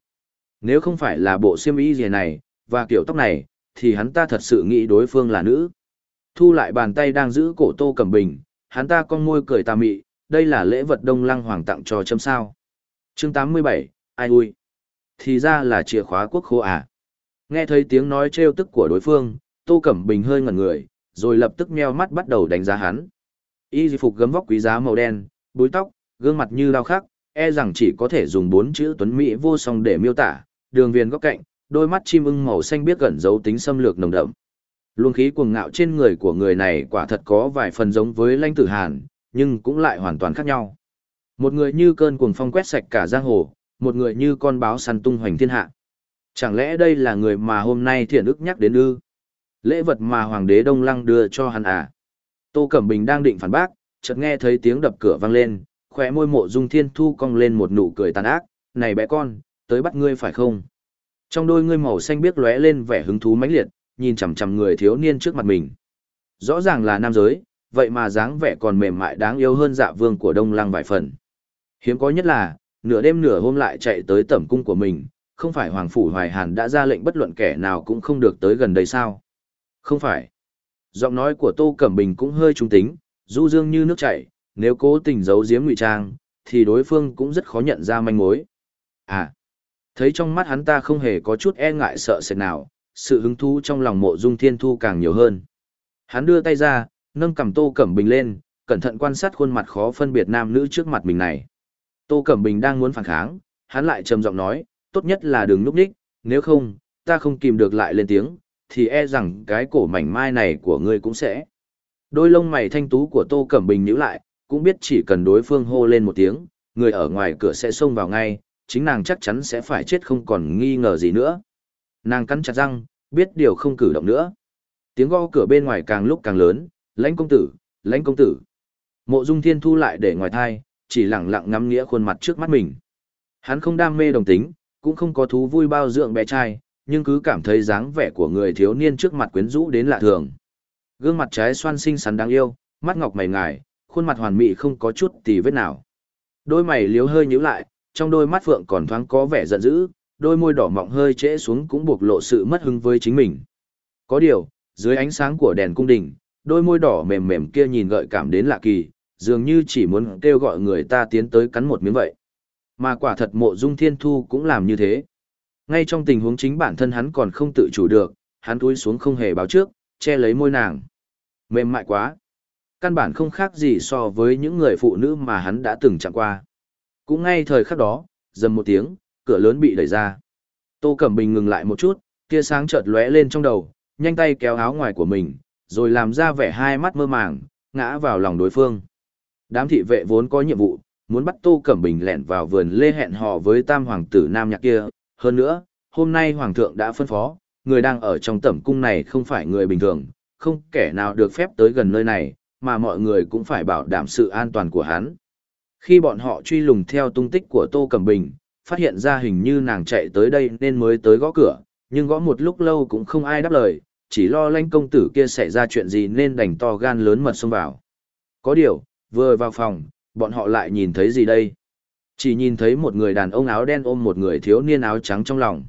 Nếu không phải là bộ xiêm y gì này, và kiểu tóc này, thì hắn ta thật sự nghĩ đối phương là nữ. Thu lại bàn tay đang giữ cổ tô cầm bình, hắn ta con môi cười tà mị, đây là lễ vật đông lăng hoàng tặng cho châm sao. chương 87, ai ui. Thì ra là chìa khóa quốc khô à. Nghe thấy tiếng nói trêu tức của đối phương, tô cẩm bình hơi ngẩn người, rồi lập tức meo mắt bắt đầu đánh giá hắn. Y phục gấm vóc quý giá màu đen, búi tóc, gương mặt như lao khắc, e rằng chỉ có thể dùng bốn chữ tuấn mỹ vô song để miêu tả, đường viền góc cạnh, đôi mắt chim ưng màu xanh biết gần dấu tính xâm lược nồng đậm. Luồng khí cuồng ngạo trên người của người này quả thật có vài phần giống với Lãnh Tử Hàn, nhưng cũng lại hoàn toàn khác nhau. Một người như cơn cuồng phong quét sạch cả giang hồ, một người như con báo săn tung hoành thiên hạ. Chẳng lẽ đây là người mà hôm nay thiện ức nhắc đến ư? Lễ vật mà Hoàng đế Đông Lăng đưa cho hắn à? Tô Cẩm Bình đang định phản bác, chợt nghe thấy tiếng đập cửa vang lên, khóe môi mộ dung thiên thu cong lên một nụ cười tàn ác, này bé con, tới bắt ngươi phải không? Trong đôi ngươi màu xanh biếc lóe lên vẻ hứng thú mãnh liệt, nhìn chằm chằm người thiếu niên trước mặt mình. Rõ ràng là nam giới, vậy mà dáng vẻ còn mềm mại đáng yêu hơn dạ vương của Đông Lăng vài phần. Hiếm có nhất là, nửa đêm nửa hôm lại chạy tới tẩm cung của mình, không phải Hoàng Phủ Hoài Hàn đã ra lệnh bất luận kẻ nào cũng không được tới gần đây sao? Không phải. Giọng nói của Tô Cẩm Bình cũng hơi trung tính, du dương như nước chảy, nếu cố tình giấu giếm ngụy trang, thì đối phương cũng rất khó nhận ra manh mối. À, thấy trong mắt hắn ta không hề có chút e ngại sợ sệt nào, sự hứng thú trong lòng mộ dung thiên thu càng nhiều hơn. Hắn đưa tay ra, nâng cầm Tô Cẩm Bình lên, cẩn thận quan sát khuôn mặt khó phân biệt nam nữ trước mặt mình này. Tô Cẩm Bình đang muốn phản kháng, hắn lại trầm giọng nói, tốt nhất là đừng núp đích, nếu không, ta không kìm được lại lên tiếng, thì e rằng cái cổ mảnh mai này của ngươi cũng sẽ. Đôi lông mày thanh tú của Tô Cẩm Bình nhíu lại, cũng biết chỉ cần đối phương hô lên một tiếng, người ở ngoài cửa sẽ xông vào ngay, chính nàng chắc chắn sẽ phải chết không còn nghi ngờ gì nữa. Nàng cắn chặt răng, biết điều không cử động nữa. Tiếng gõ cửa bên ngoài càng lúc càng lớn, lãnh công tử, lãnh công tử. Mộ dung thiên thu lại để ngoài thai, chỉ lặng lặng ngắm nghĩa khuôn mặt trước mắt mình. Hắn không đam mê đồng tính, cũng không có thú vui bao dưỡng bé trai, nhưng cứ cảm thấy dáng vẻ của người thiếu niên trước mặt quyến rũ đến lạ thường. Gương mặt trái xoan xinh xắn đáng yêu, mắt ngọc mày ngài, khuôn mặt hoàn mỹ không có chút tì vết nào. Đôi mày liếu hơi nhíu lại, trong đôi mắt phượng còn thoáng có vẻ giận dữ, đôi môi đỏ mọng hơi trễ xuống cũng buộc lộ sự mất hứng với chính mình. Có điều, dưới ánh sáng của đèn cung đình, đôi môi đỏ mềm mềm kia nhìn gợi cảm đến lạ kỳ, dường như chỉ muốn kêu gọi người ta tiến tới cắn một miếng vậy. Mà quả thật mộ dung thiên thu cũng làm như thế. Ngay trong tình huống chính bản thân hắn còn không tự chủ được, hắn túi xuống không hề báo trước, che lấy môi nàng. Mềm mại quá. Căn bản không khác gì so với những người phụ nữ mà hắn đã từng chạm qua. Cũng ngay thời khắc đó, dầm một tiếng, cửa lớn bị đẩy ra. Tô Cẩm Bình ngừng lại một chút, tia sáng chợt lóe lên trong đầu, nhanh tay kéo áo ngoài của mình, rồi làm ra vẻ hai mắt mơ màng, ngã vào lòng đối phương. Đám thị vệ vốn có nhiệm vụ, muốn bắt Tô Cẩm Bình lẻn vào vườn lê hẹn hò với tam hoàng tử nam nhạc kia. Hơn nữa, hôm nay hoàng thượng đã phân phó, người đang ở trong tẩm cung này không phải người bình thường, không kẻ nào được phép tới gần nơi này, mà mọi người cũng phải bảo đảm sự an toàn của hắn. Khi bọn họ truy lùng theo tung tích của Tô Cẩm Bình, phát hiện ra hình như nàng chạy tới đây nên mới tới gõ cửa, nhưng gõ một lúc lâu cũng không ai đáp lời, chỉ lo lanh công tử kia xảy ra chuyện gì nên đành to gan lớn mật xông vào. Có điều, vừa vào phòng, bọn họ lại nhìn thấy gì đây? Chỉ nhìn thấy một người đàn ông áo đen ôm một người thiếu niên áo trắng trong lòng.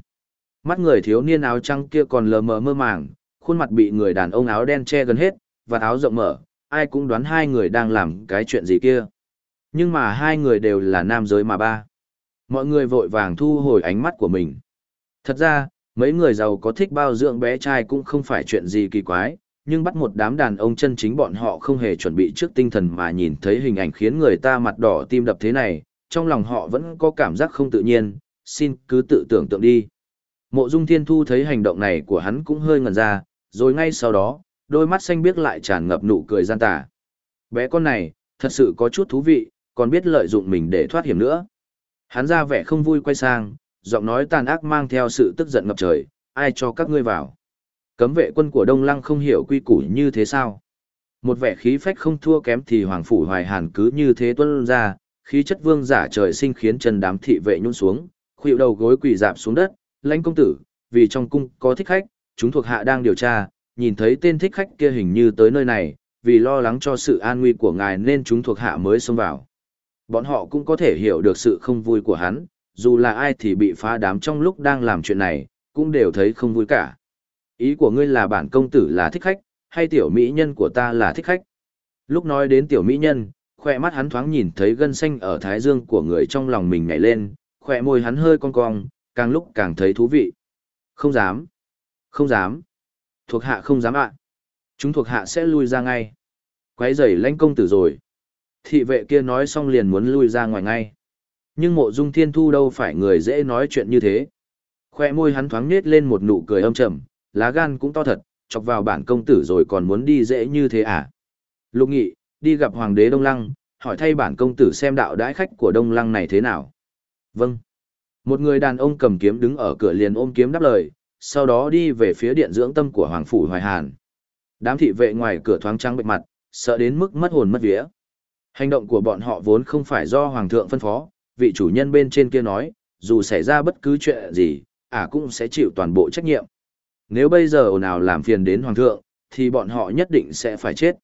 Mắt người thiếu niên áo trắng kia còn lờ mờ mơ màng, khuôn mặt bị người đàn ông áo đen che gần hết, và áo rộng mở, ai cũng đoán hai người đang làm cái chuyện gì kia. Nhưng mà hai người đều là nam giới mà ba. Mọi người vội vàng thu hồi ánh mắt của mình. Thật ra, mấy người giàu có thích bao dưỡng bé trai cũng không phải chuyện gì kỳ quái, nhưng bắt một đám đàn ông chân chính bọn họ không hề chuẩn bị trước tinh thần mà nhìn thấy hình ảnh khiến người ta mặt đỏ tim đập thế này, trong lòng họ vẫn có cảm giác không tự nhiên, xin cứ tự tưởng tượng đi. Mộ Dung Thiên Thu thấy hành động này của hắn cũng hơi ngẩn ra, rồi ngay sau đó, đôi mắt xanh biếc lại tràn ngập nụ cười gian tà. Bé con này, thật sự có chút thú vị, còn biết lợi dụng mình để thoát hiểm nữa. Hắn ra vẻ không vui quay sang, giọng nói tàn ác mang theo sự tức giận ngập trời, ai cho các ngươi vào. Cấm vệ quân của Đông Lăng không hiểu quy củ như thế sao. Một vẻ khí phách không thua kém thì Hoàng Phủ Hoài Hàn cứ như thế tuân ra, khí chất vương giả trời sinh khiến chân đám thị vệ nhún xuống, khuỵu đầu gối quỳ dạp xuống đất, lãnh công tử, vì trong cung có thích khách, chúng thuộc hạ đang điều tra, nhìn thấy tên thích khách kia hình như tới nơi này, vì lo lắng cho sự an nguy của ngài nên chúng thuộc hạ mới xông vào. Bọn họ cũng có thể hiểu được sự không vui của hắn, dù là ai thì bị phá đám trong lúc đang làm chuyện này, cũng đều thấy không vui cả. Ý của ngươi là bản công tử là thích khách, hay tiểu mỹ nhân của ta là thích khách? Lúc nói đến tiểu mỹ nhân, khỏe mắt hắn thoáng nhìn thấy gân xanh ở thái dương của người trong lòng mình nhảy lên, khỏe môi hắn hơi cong cong, càng lúc càng thấy thú vị. Không dám. Không dám. Thuộc hạ không dám ạ. Chúng thuộc hạ sẽ lui ra ngay. Quấy rầy lãnh công tử rồi. Thị vệ kia nói xong liền muốn lui ra ngoài ngay. Nhưng mộ dung thiên thu đâu phải người dễ nói chuyện như thế. Khoe môi hắn thoáng nết lên một nụ cười âm trầm, lá gan cũng to thật, chọc vào bản công tử rồi còn muốn đi dễ như thế à. Lục nghị, đi gặp hoàng đế Đông Lăng, hỏi thay bản công tử xem đạo đãi khách của Đông Lăng này thế nào. Vâng. Một người đàn ông cầm kiếm đứng ở cửa liền ôm kiếm đáp lời, sau đó đi về phía điện dưỡng tâm của Hoàng Phủ Hoài Hàn. Đám thị vệ ngoài cửa thoáng trắng bệnh mặt, sợ đến mức mất hồn mất vía. Hành động của bọn họ vốn không phải do Hoàng thượng phân phó, vị chủ nhân bên trên kia nói, dù xảy ra bất cứ chuyện gì, ả cũng sẽ chịu toàn bộ trách nhiệm. Nếu bây giờ ồn ào làm phiền đến Hoàng thượng, thì bọn họ nhất định sẽ phải chết.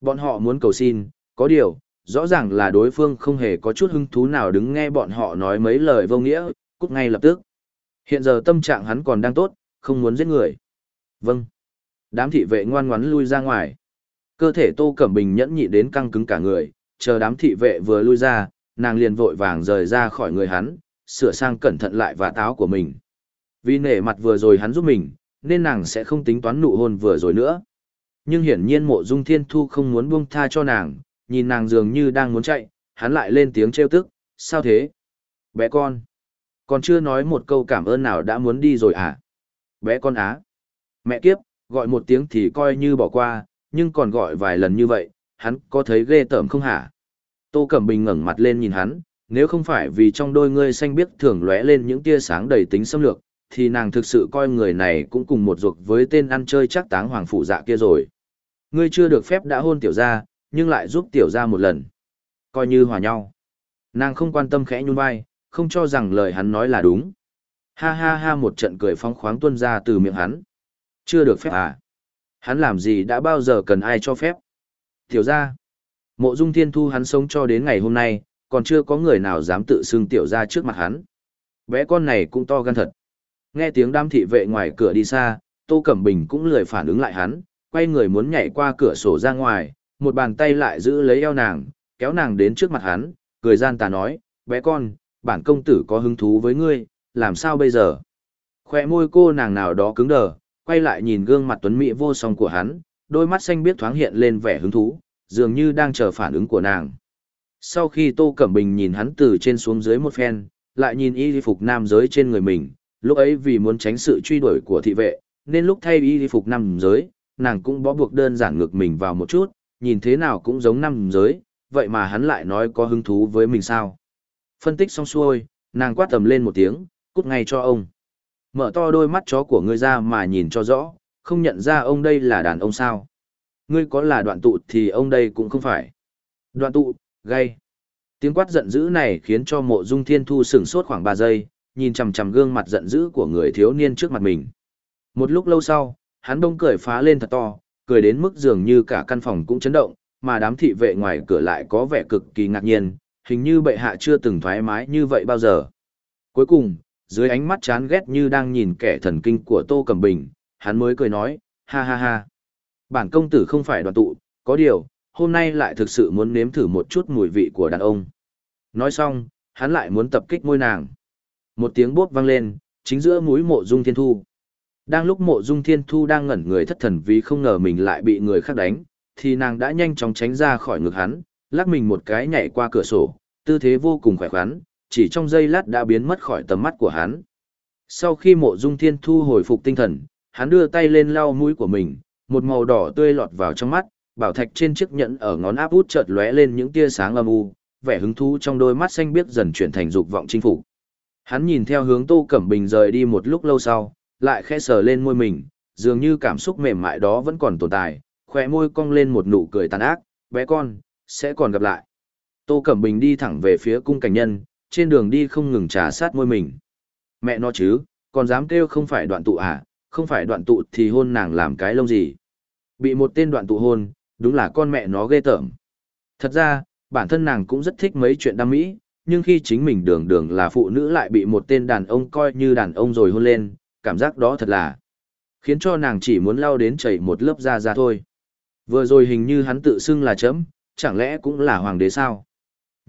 Bọn họ muốn cầu xin, có điều, rõ ràng là đối phương không hề có chút hứng thú nào đứng nghe bọn họ nói mấy lời vô nghĩa, cút ngay lập tức. Hiện giờ tâm trạng hắn còn đang tốt, không muốn giết người. Vâng. Đám thị vệ ngoan ngoắn lui ra ngoài. Cơ thể Tô Cẩm Bình nhẫn nhị đến căng cứng cả người, chờ đám thị vệ vừa lui ra, nàng liền vội vàng rời ra khỏi người hắn, sửa sang cẩn thận lại và táo của mình. Vì nể mặt vừa rồi hắn giúp mình, nên nàng sẽ không tính toán nụ hôn vừa rồi nữa. Nhưng hiển nhiên mộ dung thiên thu không muốn buông tha cho nàng, nhìn nàng dường như đang muốn chạy, hắn lại lên tiếng trêu tức, sao thế? Bé con, còn chưa nói một câu cảm ơn nào đã muốn đi rồi à? Bé con á. Mẹ kiếp, gọi một tiếng thì coi như bỏ qua, nhưng còn gọi vài lần như vậy, hắn có thấy ghê tởm không hả? Tô Cẩm Bình ngẩng mặt lên nhìn hắn, nếu không phải vì trong đôi ngươi xanh biếc thường lóe lên những tia sáng đầy tính xâm lược, thì nàng thực sự coi người này cũng cùng một ruột với tên ăn chơi chắc táng hoàng phụ dạ kia rồi. Ngươi chưa được phép đã hôn tiểu gia, nhưng lại giúp tiểu gia một lần. Coi như hòa nhau. Nàng không quan tâm khẽ nhún vai, không cho rằng lời hắn nói là đúng. Ha ha ha một trận cười phóng khoáng tuôn ra từ miệng hắn. Chưa được phép à? Hắn làm gì đã bao giờ cần ai cho phép? Tiểu gia. Mộ dung thiên thu hắn sống cho đến ngày hôm nay, còn chưa có người nào dám tự xưng tiểu gia trước mặt hắn. Bé con này cũng to gan thật. Nghe tiếng đám thị vệ ngoài cửa đi xa, Tô Cẩm Bình cũng lười phản ứng lại hắn, quay người muốn nhảy qua cửa sổ ra ngoài, một bàn tay lại giữ lấy eo nàng, kéo nàng đến trước mặt hắn, cười gian tà nói, bé con, bản công tử có hứng thú với ngươi, làm sao bây giờ? Khoe môi cô nàng nào đó cứng đờ, quay lại nhìn gương mặt tuấn mỹ vô song của hắn, đôi mắt xanh biếc thoáng hiện lên vẻ hứng thú, dường như đang chờ phản ứng của nàng. Sau khi Tô Cẩm Bình nhìn hắn từ trên xuống dưới một phen, lại nhìn y phục nam giới trên người mình, lúc ấy vì muốn tránh sự truy đuổi của thị vệ, nên lúc thay y phục nam giới, nàng cũng bó buộc đơn giản ngược mình vào một chút, nhìn thế nào cũng giống nam giới, vậy mà hắn lại nói có hứng thú với mình sao. Phân tích xong xuôi, nàng quát tầm lên một tiếng, cút ngay cho ông. Mở to đôi mắt chó của ngươi ra mà nhìn cho rõ, không nhận ra ông đây là đàn ông sao. Ngươi có là đoạn tụ thì ông đây cũng không phải. Đoạn tụ, gay. Tiếng quát giận dữ này khiến cho mộ dung thiên thu sửng sốt khoảng 3 giây, nhìn chằm chằm gương mặt giận dữ của người thiếu niên trước mặt mình. Một lúc lâu sau, hắn bông cười phá lên thật to, cười đến mức dường như cả căn phòng cũng chấn động, mà đám thị vệ ngoài cửa lại có vẻ cực kỳ ngạc nhiên, hình như bệ hạ chưa từng thoải mái như vậy bao giờ. Cuối cùng, dưới ánh mắt chán ghét như đang nhìn kẻ thần kinh của Tô Cẩm Bình, hắn mới cười nói, ha ha ha. Bản công tử không phải đoàn tụ, có điều, hôm nay lại thực sự muốn nếm thử một chút mùi vị của đàn ông. Nói xong, hắn lại muốn tập kích môi nàng. Một tiếng bốp vang lên, chính giữa mũi mộ dung thiên thu. Đang lúc mộ dung thiên thu đang ngẩn người thất thần vì không ngờ mình lại bị người khác đánh, thì nàng đã nhanh chóng tránh ra khỏi ngực hắn, lắc mình một cái nhảy qua cửa sổ, tư thế vô cùng khỏe khoắn, chỉ trong giây lát đã biến mất khỏi tầm mắt của hắn. Sau khi mộ dung thiên thu hồi phục tinh thần, hắn đưa tay lên lau mũi của mình, một màu đỏ tươi lọt vào trong mắt, bảo thạch trên chiếc nhẫn ở ngón áp út chợt lóe lên những tia sáng âm u, vẻ hứng thú trong đôi mắt xanh biếc dần chuyển thành dục vọng chinh phục. Hắn nhìn theo hướng Tô Cẩm Bình rời đi một lúc lâu sau, lại khẽ sờ lên môi mình, dường như cảm xúc mềm mại đó vẫn còn tồn tại, khỏe môi cong lên một nụ cười tàn ác, bé con, sẽ còn gặp lại. Tô Cẩm Bình đi thẳng về phía cung cảnh nhân, trên đường đi không ngừng trà sát môi mình. Mẹ nó chứ, còn dám kêu không phải đoạn tụ à, không phải đoạn tụ thì hôn nàng làm cái lông gì. Bị một tên đoạn tụ hôn, đúng là con mẹ nó ghê tởm. Thật ra, bản thân nàng cũng rất thích mấy chuyện đam mỹ, nhưng khi chính mình đường đường là phụ nữ lại bị một tên đàn ông coi như đàn ông rồi hôn lên, cảm giác đó thật là khiến cho nàng chỉ muốn lao đến chảy một lớp da ra thôi. Vừa rồi hình như hắn tự xưng là chấm, chẳng lẽ cũng là hoàng đế sao?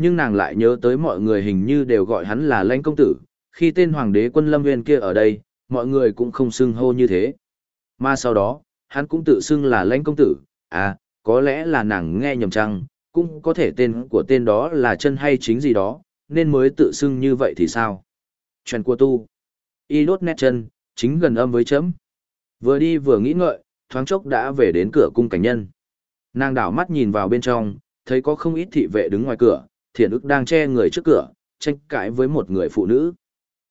Nhưng nàng lại nhớ tới mọi người hình như đều gọi hắn là lãnh công tử, khi tên hoàng đế quân lâm viên kia ở đây, mọi người cũng không xưng hô như thế. Mà sau đó, hắn cũng tự xưng là lãnh công tử, à, có lẽ là nàng nghe nhầm chăng, cũng có thể tên của tên đó là chân hay chính gì đó, nên mới tự xưng như vậy thì sao? Chuyện của tu. Y đốt nét chân, chính gần âm với chấm. Vừa đi vừa nghĩ ngợi, thoáng chốc đã về đến cửa cung cảnh nhân. Nàng đảo mắt nhìn vào bên trong, thấy có không ít thị vệ đứng ngoài cửa, thiền ức đang che người trước cửa, tranh cãi với một người phụ nữ.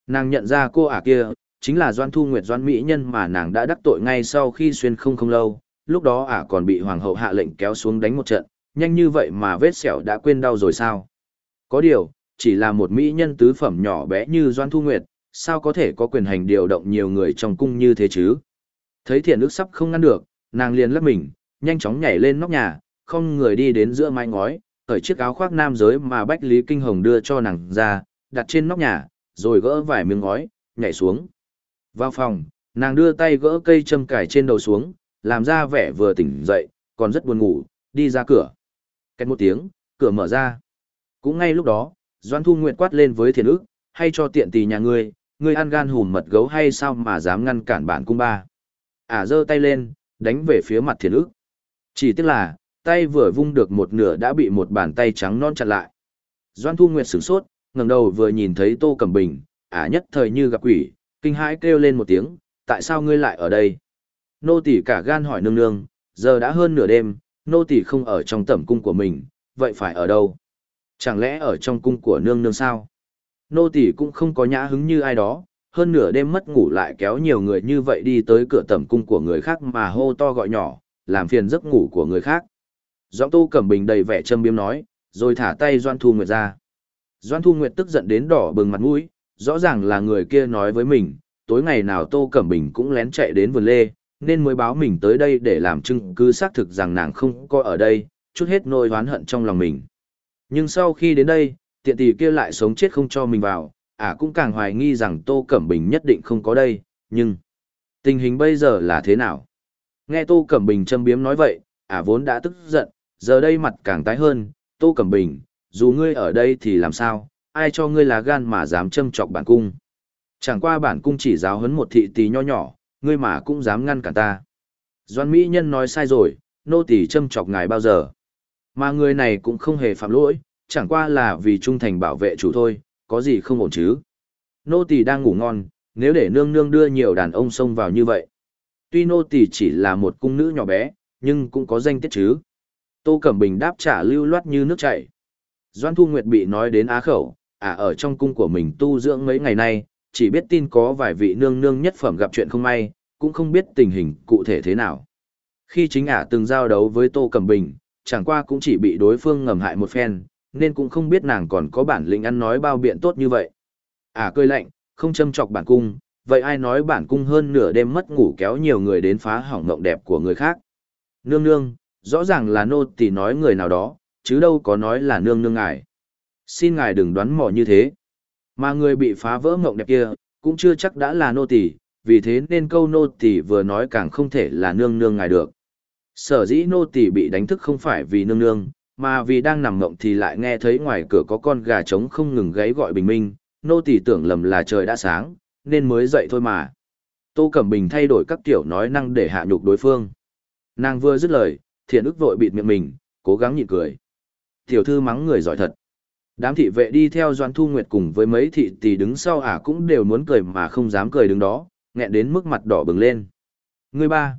Nàng nhận ra cô ả kia, chính là Doan Thu Nguyệt Doan Mỹ Nhân mà nàng đã đắc tội ngay sau khi xuyên không không lâu, lúc đó ả còn bị Hoàng hậu hạ lệnh kéo xuống đánh một trận, nhanh như vậy mà vết sẹo đã quên đau rồi sao? Có điều, chỉ là một Mỹ Nhân tứ phẩm nhỏ bé như Doan Thu Nguyệt, sao có thể có quyền hành điều động nhiều người trong cung như thế chứ? Thấy thiền ức sắp không ngăn được, nàng liền lấp mình, nhanh chóng nhảy lên nóc nhà, không người đi đến giữa mái ngói, cởi chiếc áo khoác nam giới mà Bách Lý Kinh Hồng đưa cho nàng ra, đặt trên nóc nhà, rồi gỡ vài miếng ngói, nhảy xuống. Vào phòng, nàng đưa tay gỡ cây châm cải trên đầu xuống, làm ra vẻ vừa tỉnh dậy, còn rất buồn ngủ, đi ra cửa. Cách một tiếng, cửa mở ra. Cũng ngay lúc đó, Doan Thu Nguyệt quát lên với thiền ức, hay cho tiện tì nhà ngươi, ngươi ăn gan hùm mật gấu hay sao mà dám ngăn cản bản cung ba. Ả à, giơ tay lên, đánh về phía mặt thiền ức. Chỉ tiếc là, tay vừa vung được một nửa đã bị một bàn tay trắng non chặn lại. Doan Thu Nguyệt sửng sốt, ngẩng đầu vừa nhìn thấy Tô Cẩm Bình, ả nhất thời như gặp quỷ, kinh hãi kêu lên một tiếng, tại sao ngươi lại ở đây? Nô tỳ cả gan hỏi nương nương, giờ đã hơn nửa đêm, nô tỳ không ở trong tẩm cung của mình, vậy phải ở đâu? Chẳng lẽ ở trong cung của nương nương sao? Nô tỳ cũng không có nhã hứng như ai đó, hơn nửa đêm mất ngủ lại kéo nhiều người như vậy đi tới cửa tẩm cung của người khác mà hô to gọi nhỏ, làm phiền giấc ngủ của người khác. Giọng Tô Cẩm Bình đầy vẻ châm biếm nói, rồi thả tay Doan Thu Nguyệt ra. Doan Thu Nguyệt tức giận đến đỏ bừng mặt mũi, rõ ràng là người kia nói với mình, tối ngày nào Tô Cẩm Bình cũng lén chạy đến vườn lê, nên mới báo mình tới đây để làm chứng cứ xác thực rằng nàng không có ở đây, chút hết nỗi oán hận trong lòng mình. Nhưng sau khi đến đây, tiện tỷ kia lại sống chết không cho mình vào, à cũng càng hoài nghi rằng Tô Cẩm Bình nhất định không có đây, nhưng tình hình bây giờ là thế nào? Nghe Tô Cẩm Bình châm biếm nói vậy, à vốn đã tức giận, giờ đây mặt càng tái hơn, Tô Cẩm Bình, dù ngươi ở đây thì làm sao, ai cho ngươi là gan mà dám châm chọc bản cung. Chẳng qua bản cung chỉ giáo huấn một thị tỷ nho nhỏ, ngươi mà cũng dám ngăn cản ta. Doan Mỹ Nhân nói sai rồi, nô tỳ châm chọc ngài bao giờ. Mà người này cũng không hề phạm lỗi, chẳng qua là vì trung thành bảo vệ chủ thôi, có gì không ổn chứ. Nô tỳ đang ngủ ngon, nếu để nương nương đưa nhiều đàn ông xông vào như vậy. Tuy nô tỳ chỉ là một cung nữ nhỏ bé, nhưng cũng có danh tiết chứ. Tô Cẩm Bình đáp trả lưu loát như nước chảy. Doan Thu Nguyệt bị nói đến á khẩu, à ở trong cung của mình tu dưỡng mấy ngày nay, chỉ biết tin có vài vị nương nương nhất phẩm gặp chuyện không may, cũng không biết tình hình cụ thể thế nào. Khi chính ả từng giao đấu với Tô Cẩm Bình, chẳng qua cũng chỉ bị đối phương ngầm hại một phen, nên cũng không biết nàng còn có bản lĩnh ăn nói bao biện tốt như vậy. Ả cười lạnh, không châm chọc bản cung, vậy ai nói bản cung hơn nửa đêm mất ngủ kéo nhiều người đến phá hỏng mộng đẹp của người khác. Nương nương, rõ ràng là nô tỳ nói người nào đó, chứ đâu có nói là nương nương ngài. Xin ngài đừng đoán mò như thế. Mà người bị phá vỡ mộng đẹp kia, cũng chưa chắc đã là nô tỳ, vì thế nên câu nô tỳ vừa nói càng không thể là nương nương ngài được. Sở dĩ nô tỳ bị đánh thức không phải vì nương nương, mà vì đang nằm mộng thì lại nghe thấy ngoài cửa có con gà trống không ngừng gáy gọi bình minh, nô tỳ tưởng lầm là trời đã sáng, nên mới dậy thôi mà. Tô Cẩm Bình thay đổi các kiểu nói năng để hạ nhục đối phương. Nàng vừa dứt lời, thiện ức vội bịt miệng mình, cố gắng nhịn cười. Tiểu thư mắng người giỏi thật. Đám thị vệ đi theo Doan Thu Nguyệt cùng với mấy thị tỷ đứng sau ả cũng đều muốn cười mà không dám cười đứng đó, nghẹn đến mức mặt đỏ bừng lên. Người ba.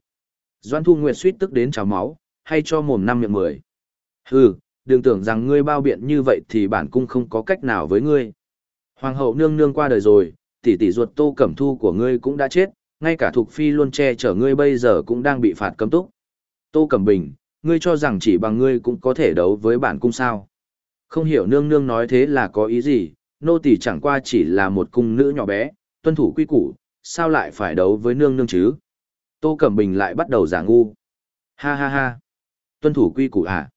Doan Thu Nguyệt suýt tức đến trào máu, hay cho mồm năm miệng mười. Hừ, đừng tưởng rằng ngươi bao biện như vậy thì bản cung không có cách nào với ngươi. Hoàng hậu nương nương qua đời rồi, tỷ tỷ ruột tô cẩm thu của ngươi cũng đã chết, ngay cả thuộc phi luôn che chở ngươi bây giờ cũng đang bị phạt cấm túc. Tô cẩm bình, ngươi cho rằng chỉ bằng ngươi cũng có thể đấu với bản cung sao. Không hiểu nương nương nói thế là có ý gì, nô tỳ chẳng qua chỉ là một cung nữ nhỏ bé, tuân thủ quy củ, sao lại phải đấu với nương nương chứ? Tô Cẩm Bình lại bắt đầu giả ngu. Ha ha ha. Tuân thủ quy củ à?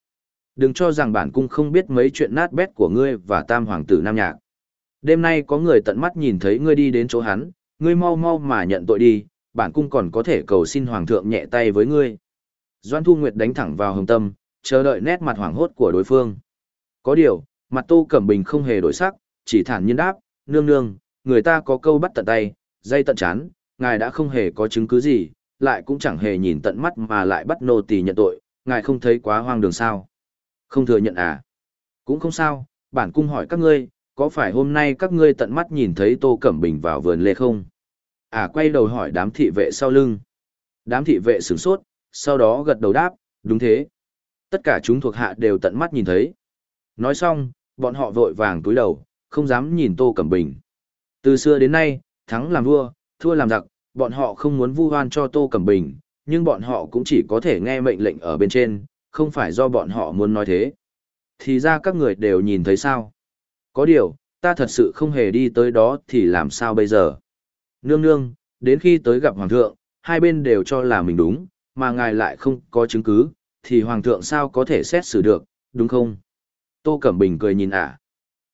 Đừng cho rằng bản cung không biết mấy chuyện nát bét của ngươi và tam hoàng tử Nam Nhạc. Đêm nay có người tận mắt nhìn thấy ngươi đi đến chỗ hắn, ngươi mau mau mà nhận tội đi, bản cung còn có thể cầu xin hoàng thượng nhẹ tay với ngươi. Doan Thu Nguyệt đánh thẳng vào hồng tâm, chờ đợi nét mặt hoảng hốt của đối phương. Có điều, mặt Tô Cẩm Bình không hề đổi sắc, chỉ thản nhiên đáp, nương nương, người ta có câu bắt tận tay, dây tận chán, ngài đã không hề có chứng cứ gì, lại cũng chẳng hề nhìn tận mắt mà lại bắt nô tỳ nhận tội, ngài không thấy quá hoang đường sao. Không thừa nhận à? Cũng không sao, bản cung hỏi các ngươi, có phải hôm nay các ngươi tận mắt nhìn thấy Tô Cẩm Bình vào vườn lê không? À quay đầu hỏi đám thị vệ sau lưng. Đám thị vệ sửng sốt, sau đó gật đầu đáp, đúng thế. Tất cả chúng thuộc hạ đều tận mắt nhìn thấy. Nói xong, bọn họ vội vàng túi đầu, không dám nhìn Tô Cẩm Bình. Từ xưa đến nay, thắng làm vua, thua làm giặc, bọn họ không muốn vu oan cho Tô Cẩm Bình, nhưng bọn họ cũng chỉ có thể nghe mệnh lệnh ở bên trên, không phải do bọn họ muốn nói thế. Thì ra các người đều nhìn thấy sao. Có điều, ta thật sự không hề đi tới đó thì làm sao bây giờ. Nương nương, đến khi tới gặp Hoàng thượng, hai bên đều cho là mình đúng, mà ngài lại không có chứng cứ, thì Hoàng thượng sao có thể xét xử được, đúng không? Tô Cẩm Bình cười nhìn ả.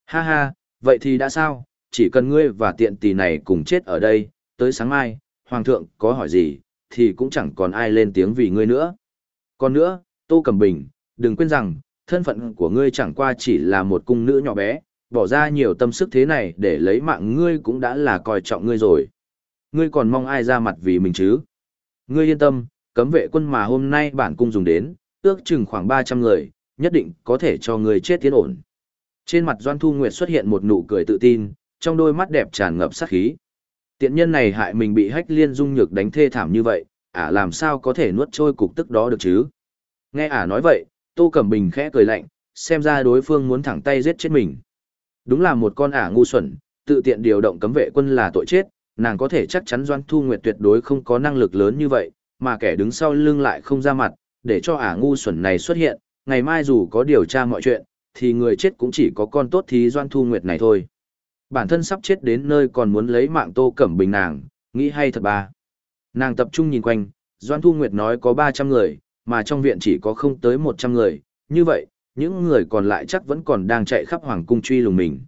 Ha ha, vậy thì đã sao, chỉ cần ngươi và tiện tỷ này cùng chết ở đây, tới sáng mai, Hoàng thượng có hỏi gì, thì cũng chẳng còn ai lên tiếng vì ngươi nữa. Còn nữa, Tô Cẩm Bình, đừng quên rằng, thân phận của ngươi chẳng qua chỉ là một cung nữ nhỏ bé, bỏ ra nhiều tâm sức thế này để lấy mạng ngươi cũng đã là coi trọng ngươi rồi. Ngươi còn mong ai ra mặt vì mình chứ? Ngươi yên tâm, cấm vệ quân mà hôm nay bản cung dùng đến, ước chừng khoảng 300 người, nhất định có thể cho người chết tiến ổn. Trên mặt Doan Thu Nguyệt xuất hiện một nụ cười tự tin, trong đôi mắt đẹp tràn ngập sát khí. Tiện nhân này hại mình bị hách liên dung nhược đánh thê thảm như vậy, ả làm sao có thể nuốt trôi cục tức đó được chứ? Nghe ả nói vậy, Tô Cẩm Bình khẽ cười lạnh, xem ra đối phương muốn thẳng tay giết chết mình. Đúng là một con ả ngu xuẩn, tự tiện điều động cấm vệ quân là tội chết, nàng có thể chắc chắn Doan Thu Nguyệt tuyệt đối không có năng lực lớn như vậy, mà kẻ đứng sau lưng lại không ra mặt, để cho ả ngu xuẩn này xuất hiện, ngày mai dù có điều tra mọi chuyện, thì người chết cũng chỉ có con tốt thí Doan Thu Nguyệt này thôi. Bản thân sắp chết đến nơi còn muốn lấy mạng Tô Cẩm Bình nàng, nghĩ hay thật ba. Nàng tập trung nhìn quanh, Doan Thu Nguyệt nói có 300 người, mà trong viện chỉ có không tới 100 người, như vậy, những người còn lại chắc vẫn còn đang chạy khắp hoàng cung truy lùng mình.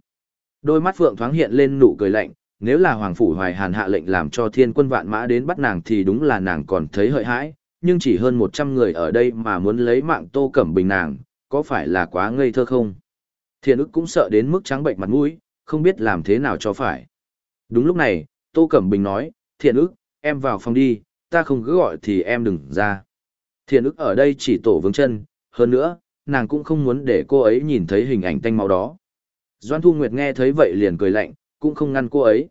Đôi mắt Phượng thoáng hiện lên nụ cười lạnh, nếu là Hoàng Phủ Hoài Hàn hạ lệnh làm cho thiên quân vạn mã đến bắt nàng thì đúng là nàng còn thấy hợi hãi, nhưng chỉ hơn 100 người ở đây mà muốn lấy mạng Tô Cẩm Bình nàng, có phải là quá ngây thơ không? Thiện ức cũng sợ đến mức trắng bệnh mặt mũi, không biết làm thế nào cho phải. Đúng lúc này, Tô Cẩm Bình nói, thiện ức, em vào phòng đi, ta không cứ gọi thì em đừng ra. Thiện ức ở đây chỉ tổ vướng chân, hơn nữa, nàng cũng không muốn để cô ấy nhìn thấy hình ảnh tanh máu đó. Doan Thu Nguyệt nghe thấy vậy liền cười lạnh, cũng không ngăn cô ấy.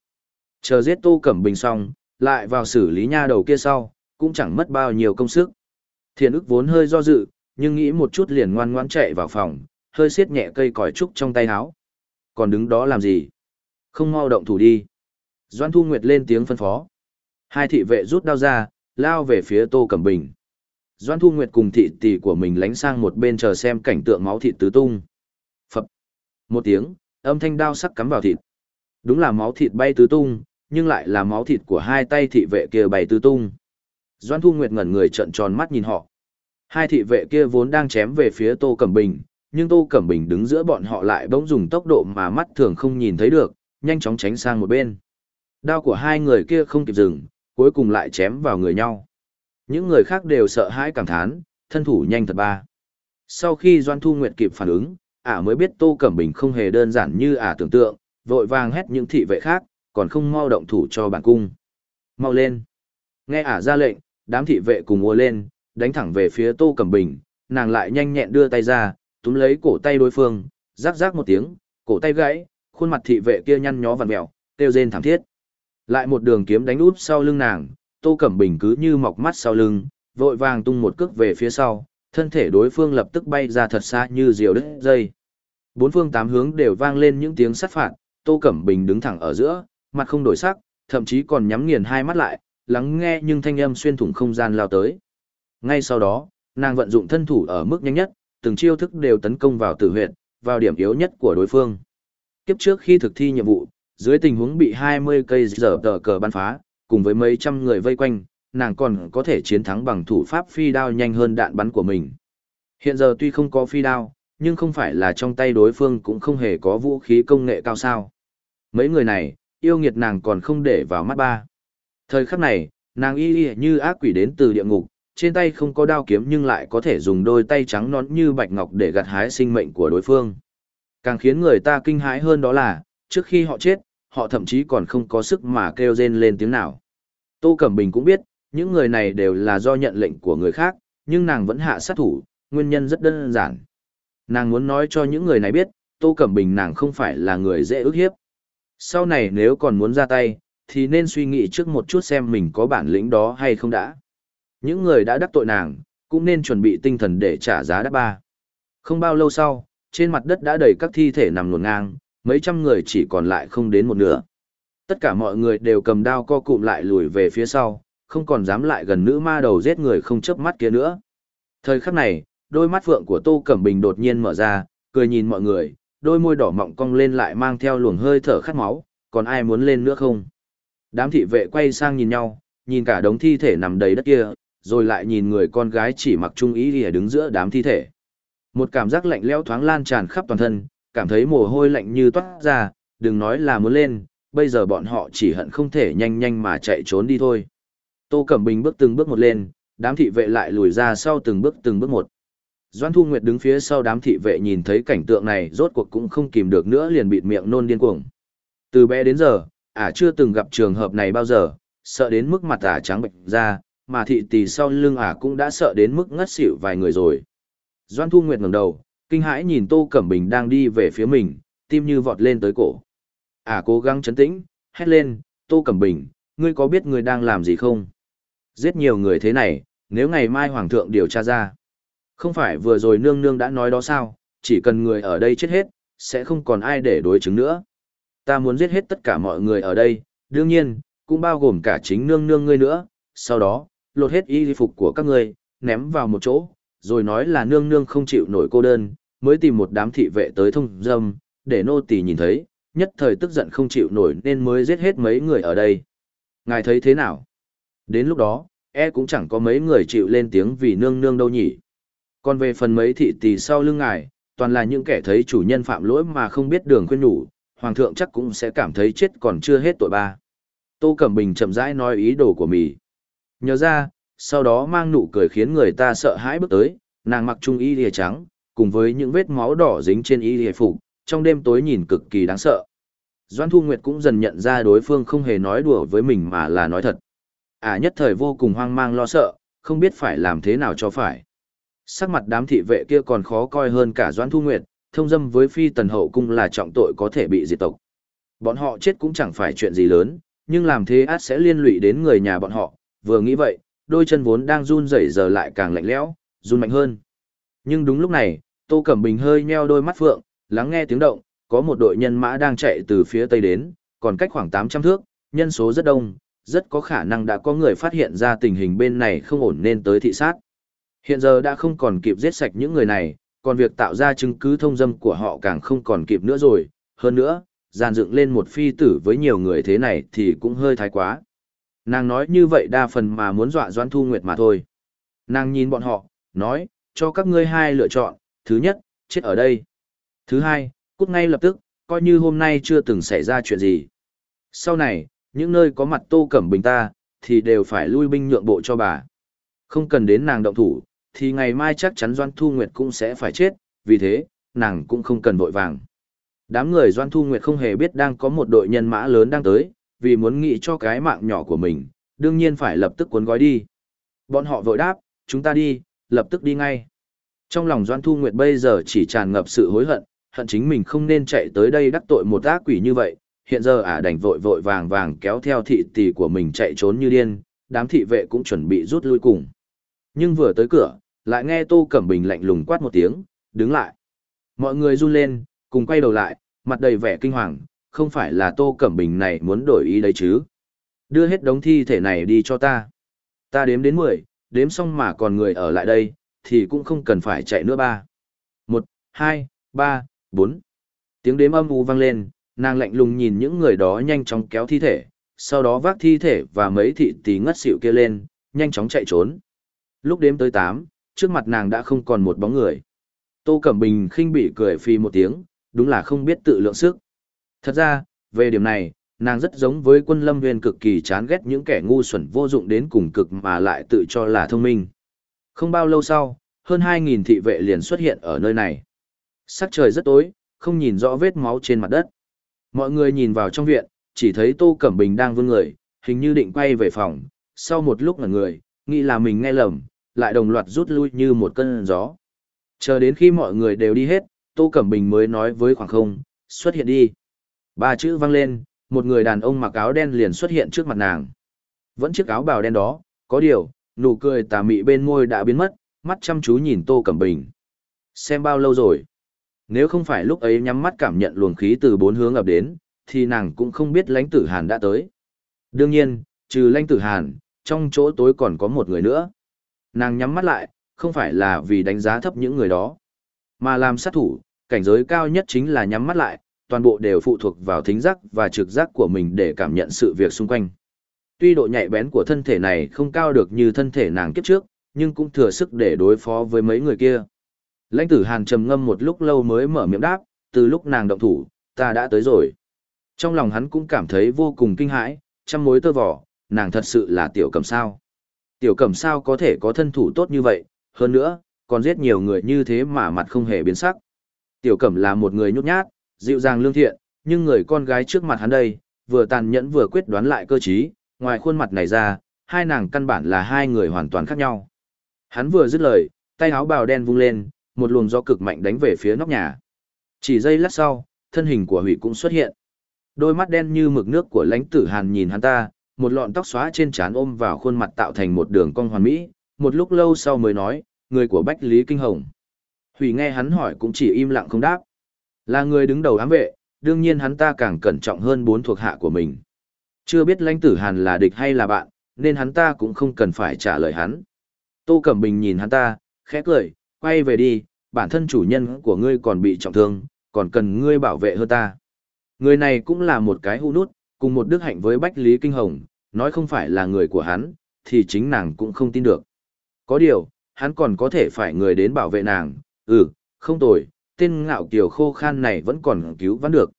Chờ giết Tô Cẩm Bình xong, lại vào xử lý nha đầu kia sau, cũng chẳng mất bao nhiêu công sức. Thiện ức vốn hơi do dự, nhưng nghĩ một chút liền ngoan ngoãn chạy vào phòng, hơi siết nhẹ cây còi trúc trong tay áo. Còn đứng đó làm gì? Không mau động thủ đi. Doan Thu Nguyệt lên tiếng phân phó. Hai thị vệ rút đao ra, lao về phía Tô Cẩm Bình. Doan Thu Nguyệt cùng thị tỷ của mình lánh sang một bên chờ xem cảnh tượng máu thịt tứ tung. Phập. Một tiếng, âm thanh đao sắc cắm vào thịt. Đúng là máu thịt bay tứ tung, nhưng lại là máu thịt của hai tay thị vệ kia bày tứ tung. Doan Thu Nguyệt ngẩn người trợn tròn mắt nhìn họ. Hai thị vệ kia vốn đang chém về phía Tô Cẩm Bình, nhưng Tô Cẩm Bình đứng giữa bọn họ lại bỗng dùng tốc độ mà mắt thường không nhìn thấy được, nhanh chóng tránh sang một bên. Đao của hai người kia không kịp dừng, cuối cùng lại chém vào người nhau. Những người khác đều sợ hãi cảm thán, thân thủ nhanh thật ba. Sau khi Doan Thu Nguyệt kịp phản ứng, ả mới biết Tô Cẩm Bình không hề đơn giản như ả tưởng tượng, vội vàng hét những thị vệ khác, còn không mau động thủ cho bản cung. Mau lên. Nghe ả ra lệnh, đám thị vệ cùng ùa lên, đánh thẳng về phía Tô Cẩm Bình, nàng lại nhanh nhẹn đưa tay ra, túm lấy cổ tay đối phương, rắc rắc một tiếng, cổ tay gãy, khuôn mặt thị vệ kia nhăn nhó vằn mèo, kêu rên thảm thiết. Lại một đường kiếm đánh úp sau lưng nàng, Tô Cẩm Bình cứ như mọc mắt sau lưng, vội vàng tung một cước về phía sau, thân thể đối phương lập tức bay ra thật xa như diều đứt dây. Bốn phương tám hướng đều vang lên những tiếng sát phạt, Tô Cẩm Bình đứng thẳng ở giữa, mặt không đổi sắc, thậm chí còn nhắm nghiền hai mắt lại, lắng nghe nhưng thanh âm xuyên thủng không gian lao tới. Ngay sau đó, nàng vận dụng thân thủ ở mức nhanh nhất, từng chiêu thức đều tấn công vào tử huyệt, vào điểm yếu nhất của đối phương. Kiếp trước khi thực thi nhiệm vụ, dưới tình huống bị 20 cây dở tờ cờ bắn phá, cùng với mấy trăm người vây quanh, nàng còn có thể chiến thắng bằng thủ pháp phi đao nhanh hơn đạn bắn của mình. Hiện giờ tuy không có phi đao, nhưng không phải là trong tay đối phương cũng không hề có vũ khí công nghệ cao sao. Mấy người này, yêu nghiệt nàng còn không để vào mắt ba. Thời khắc này, nàng y y như ác quỷ đến từ địa ngục, trên tay không có đao kiếm nhưng lại có thể dùng đôi tay trắng nón như bạch ngọc để gặt hái sinh mệnh của đối phương. Càng khiến người ta kinh hãi hơn đó là, trước khi họ chết, họ thậm chí còn không có sức mà kêu rên lên tiếng nào. Tô Cẩm Bình cũng biết, những người này đều là do nhận lệnh của người khác, nhưng nàng vẫn hạ sát thủ, nguyên nhân rất đơn giản. Nàng muốn nói cho những người này biết, Tô Cẩm Bình nàng không phải là người dễ ức hiếp. Sau này nếu còn muốn ra tay, thì nên suy nghĩ trước một chút xem mình có bản lĩnh đó hay không đã. Những người đã đắc tội nàng, cũng nên chuẩn bị tinh thần để trả giá đắt ba. Không bao lâu sau, trên mặt đất đã đầy các thi thể nằm luồn ngang, mấy trăm người chỉ còn lại không đến một nửa. Tất cả mọi người đều cầm đao co cụm lại lùi về phía sau, không còn dám lại gần nữ ma đầu giết người không chớp mắt kia nữa. Thời khắc này, đôi mắt phượng của Tô Cẩm Bình đột nhiên mở ra, cười nhìn mọi người, đôi môi đỏ mọng cong lên lại mang theo luồng hơi thở khát máu, còn ai muốn lên nữa không? Đám thị vệ quay sang nhìn nhau, nhìn cả đống thi thể nằm đầy đất kia, rồi lại nhìn người con gái chỉ mặc trung ý lìa đứng giữa đám thi thể. Một cảm giác lạnh lẽo thoáng lan tràn khắp toàn thân, cảm thấy mồ hôi lạnh như toát ra, đừng nói là muốn lên, bây giờ bọn họ chỉ hận không thể nhanh nhanh mà chạy trốn đi thôi. Tô Cẩm Bình bước từng bước một lên, đám thị vệ lại lùi ra sau từng bước từng bước một. Doan Thu Nguyệt đứng phía sau đám thị vệ nhìn thấy cảnh tượng này rốt cuộc cũng không kìm được nữa liền bịt miệng nôn điên cuồng. Từ bé đến giờ, ả chưa từng gặp trường hợp này bao giờ, sợ đến mức mặt ả trắng bệnh ra, mà thị tỷ sau lưng ả cũng đã sợ đến mức ngất xỉu vài người rồi. Doan Thu Nguyệt ngẩng đầu, kinh hãi nhìn Tô Cẩm Bình đang đi về phía mình, tim như vọt lên tới cổ. Ả cố gắng chấn tĩnh, hét lên, Tô Cẩm Bình, ngươi có biết ngươi đang làm gì không? Giết nhiều người thế này, nếu ngày mai Hoàng thượng điều tra ra. Không phải vừa rồi nương nương đã nói đó sao, chỉ cần người ở đây chết hết, sẽ không còn ai để đối chứng nữa. Ta muốn giết hết tất cả mọi người ở đây, đương nhiên, cũng bao gồm cả chính nương nương ngươi nữa, sau đó, lột hết y phục của các ngươi, ném vào một chỗ, rồi nói là nương nương không chịu nổi cô đơn, mới tìm một đám thị vệ tới thông dâm, để nô tỳ nhìn thấy, nhất thời tức giận không chịu nổi nên mới giết hết mấy người ở đây. Ngài thấy thế nào? Đến lúc đó, e cũng chẳng có mấy người chịu lên tiếng vì nương nương đâu nhỉ. Còn về phần mấy thị tỷ sau lưng ngài, toàn là những kẻ thấy chủ nhân phạm lỗi mà không biết đường khuyên nhủ, hoàng thượng chắc cũng sẽ cảm thấy chết còn chưa hết tội ba. Tô Cẩm Bình chậm rãi nói ý đồ của mì. Nhớ ra, sau đó mang nụ cười khiến người ta sợ hãi bước tới, nàng mặc trung y lìa trắng, cùng với những vết máu đỏ dính trên y lìa phục, trong đêm tối nhìn cực kỳ đáng sợ. Doan Thu Nguyệt cũng dần nhận ra đối phương không hề nói đùa với mình mà là nói thật. À nhất thời vô cùng hoang mang lo sợ, không biết phải làm thế nào cho phải. Sắc mặt đám thị vệ kia còn khó coi hơn cả Doãn Thu Nguyệt, thông dâm với phi tần hậu cung là trọng tội có thể bị diệt tộc. Bọn họ chết cũng chẳng phải chuyện gì lớn, nhưng làm thế át sẽ liên lụy đến người nhà bọn họ, vừa nghĩ vậy, đôi chân vốn đang run rẩy giờ lại càng lạnh lẽo, run mạnh hơn. Nhưng đúng lúc này, Tô Cẩm Bình hơi nheo đôi mắt phượng, lắng nghe tiếng động, có một đội nhân mã đang chạy từ phía tây đến, còn cách khoảng 800 thước, nhân số rất đông, rất có khả năng đã có người phát hiện ra tình hình bên này không ổn nên tới thị sát. Hiện giờ đã không còn kịp giết sạch những người này, còn việc tạo ra chứng cứ thông dâm của họ càng không còn kịp nữa rồi, hơn nữa, giàn dựng lên một phi tử với nhiều người thế này thì cũng hơi thái quá. Nàng nói như vậy đa phần mà muốn dọa Doan Thu Nguyệt mà thôi. Nàng nhìn bọn họ, nói, cho các ngươi hai lựa chọn, thứ nhất, chết ở đây. Thứ hai, cút ngay lập tức, coi như hôm nay chưa từng xảy ra chuyện gì. Sau này, những nơi có mặt tô cẩm bình ta, thì đều phải lui binh nhượng bộ cho bà. Không cần đến nàng động thủ, thì ngày mai chắc chắn Doan Thu Nguyệt cũng sẽ phải chết, vì thế, nàng cũng không cần vội vàng. Đám người Doan Thu Nguyệt không hề biết đang có một đội nhân mã lớn đang tới, vì muốn nghĩ cho cái mạng nhỏ của mình, đương nhiên phải lập tức cuốn gói đi. Bọn họ vội đáp, chúng ta đi, lập tức đi ngay. Trong lòng Doan Thu Nguyệt bây giờ chỉ tràn ngập sự hối hận, hận chính mình không nên chạy tới đây đắc tội một ác quỷ như vậy, hiện giờ ả đành vội vội vàng vàng kéo theo thị tỷ của mình chạy trốn như điên, đám thị vệ cũng chuẩn bị rút lui cùng. Nhưng vừa tới cửa, lại nghe Tô Cẩm Bình lạnh lùng quát một tiếng, đứng lại. Mọi người run lên, cùng quay đầu lại, mặt đầy vẻ kinh hoàng, không phải là Tô Cẩm Bình này muốn đổi ý đấy chứ. Đưa hết đống thi thể này đi cho ta. Ta đếm đến 10, đếm xong mà còn người ở lại đây, thì cũng không cần phải chạy nữa ba. 1, 2, 3, 4. Tiếng đếm âm u vang lên, nàng lạnh lùng nhìn những người đó nhanh chóng kéo thi thể, sau đó vác thi thể và mấy thị tí ngất xỉu kia lên, nhanh chóng chạy trốn. Lúc đếm tới 8, trước mặt nàng đã không còn một bóng người. Tô Cẩm Bình khinh bị cười phi một tiếng, đúng là không biết tự lượng sức. Thật ra, về điểm này, nàng rất giống với quân lâm viên cực kỳ chán ghét những kẻ ngu xuẩn vô dụng đến cùng cực mà lại tự cho là thông minh. Không bao lâu sau, hơn 2.000 thị vệ liền xuất hiện ở nơi này. Sắc trời rất tối, không nhìn rõ vết máu trên mặt đất. Mọi người nhìn vào trong viện, chỉ thấy Tô Cẩm Bình đang vươn người, hình như định quay về phòng. Sau một lúc ngẩn người, nghĩ là mình nghe lầm, lại đồng loạt rút lui như một cơn gió. Chờ đến khi mọi người đều đi hết, Tô Cẩm Bình mới nói với khoảng không, xuất hiện đi. Ba chữ vang lên, một người đàn ông mặc áo đen liền xuất hiện trước mặt nàng. Vẫn chiếc áo bào đen đó, có điều, nụ cười tà mị bên môi đã biến mất, mắt chăm chú nhìn Tô Cẩm Bình. Xem bao lâu rồi? Nếu không phải lúc ấy nhắm mắt cảm nhận luồng khí từ bốn hướng ập đến, thì nàng cũng không biết lãnh tử Hàn đã tới. Đương nhiên, trừ lãnh tử Hàn, trong chỗ tối còn có một người nữa. Nàng nhắm mắt lại, không phải là vì đánh giá thấp những người đó, mà làm sát thủ, cảnh giới cao nhất chính là nhắm mắt lại, toàn bộ đều phụ thuộc vào thính giác và trực giác của mình để cảm nhận sự việc xung quanh. Tuy độ nhạy bén của thân thể này không cao được như thân thể nàng kiếp trước, nhưng cũng thừa sức để đối phó với mấy người kia. Lãnh tử Hàn trầm ngâm một lúc lâu mới mở miệng đáp, từ lúc nàng động thủ, ta đã tới rồi. Trong lòng hắn cũng cảm thấy vô cùng kinh hãi, trăm mối tơ vỏ, nàng thật sự là tiểu cẩm sao. Tiểu cẩm sao có thể có thân thủ tốt như vậy, hơn nữa, còn giết nhiều người như thế mà mặt không hề biến sắc. Tiểu cẩm là một người nhút nhát, dịu dàng lương thiện, nhưng người con gái trước mặt hắn đây, vừa tàn nhẫn vừa quyết đoán lại cơ trí, ngoài khuôn mặt này ra, hai nàng căn bản là hai người hoàn toàn khác nhau. Hắn vừa dứt lời, tay áo bào đen vung lên, một luồng gió cực mạnh đánh về phía nóc nhà. Chỉ giây lát sau, thân hình của Hủy cũng xuất hiện. Đôi mắt đen như mực nước của lãnh tử Hàn nhìn hắn ta, một lọn tóc xóa trên trán ôm vào khuôn mặt tạo thành một đường cong hoàn mỹ, một lúc lâu sau mới nói, người của Bách Lý Kinh Hồng. Hủy nghe hắn hỏi cũng chỉ im lặng không đáp. Là người đứng đầu ám vệ, đương nhiên hắn ta càng cẩn trọng hơn bốn thuộc hạ của mình. Chưa biết lãnh tử Hàn là địch hay là bạn, nên hắn ta cũng không cần phải trả lời hắn. Tô Cẩm Bình nhìn hắn ta, khẽ cười, quay về đi, bản thân chủ nhân của ngươi còn bị trọng thương, còn cần ngươi bảo vệ hơn ta. Người này cũng là một cái hũ nút, cùng một đức hạnh với Bách Lý Kinh Hồng, nói không phải là người của hắn, thì chính nàng cũng không tin được. Có điều, hắn còn có thể phải người đến bảo vệ nàng, ừ, không tồi, tên ngạo kiều khô khan này vẫn còn cứu vãn được.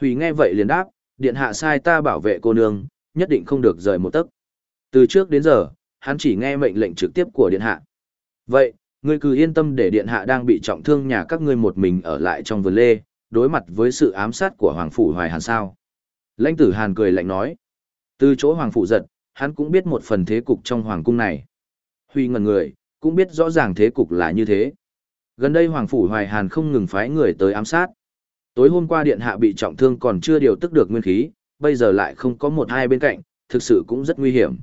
Hủy nghe vậy liền đáp, điện hạ sai ta bảo vệ cô nương, nhất định không được rời một tấc. Từ trước đến giờ, hắn chỉ nghe mệnh lệnh trực tiếp của điện hạ. Vậy, ngươi cứ yên tâm để điện hạ đang bị trọng thương nhà các ngươi một mình ở lại trong vườn lê, đối mặt với sự ám sát của Hoàng Phủ Hoài Hàn sao. Lãnh tử Hàn cười lạnh nói. Từ chỗ Hoàng Phủ giật, hắn cũng biết một phần thế cục trong Hoàng cung này. Huy ngần người, cũng biết rõ ràng thế cục là như thế. Gần đây Hoàng Phủ Hoài Hàn không ngừng phái người tới ám sát. Tối hôm qua điện hạ bị trọng thương còn chưa điều tức được nguyên khí, bây giờ lại không có một hai bên cạnh, thực sự cũng rất nguy hiểm.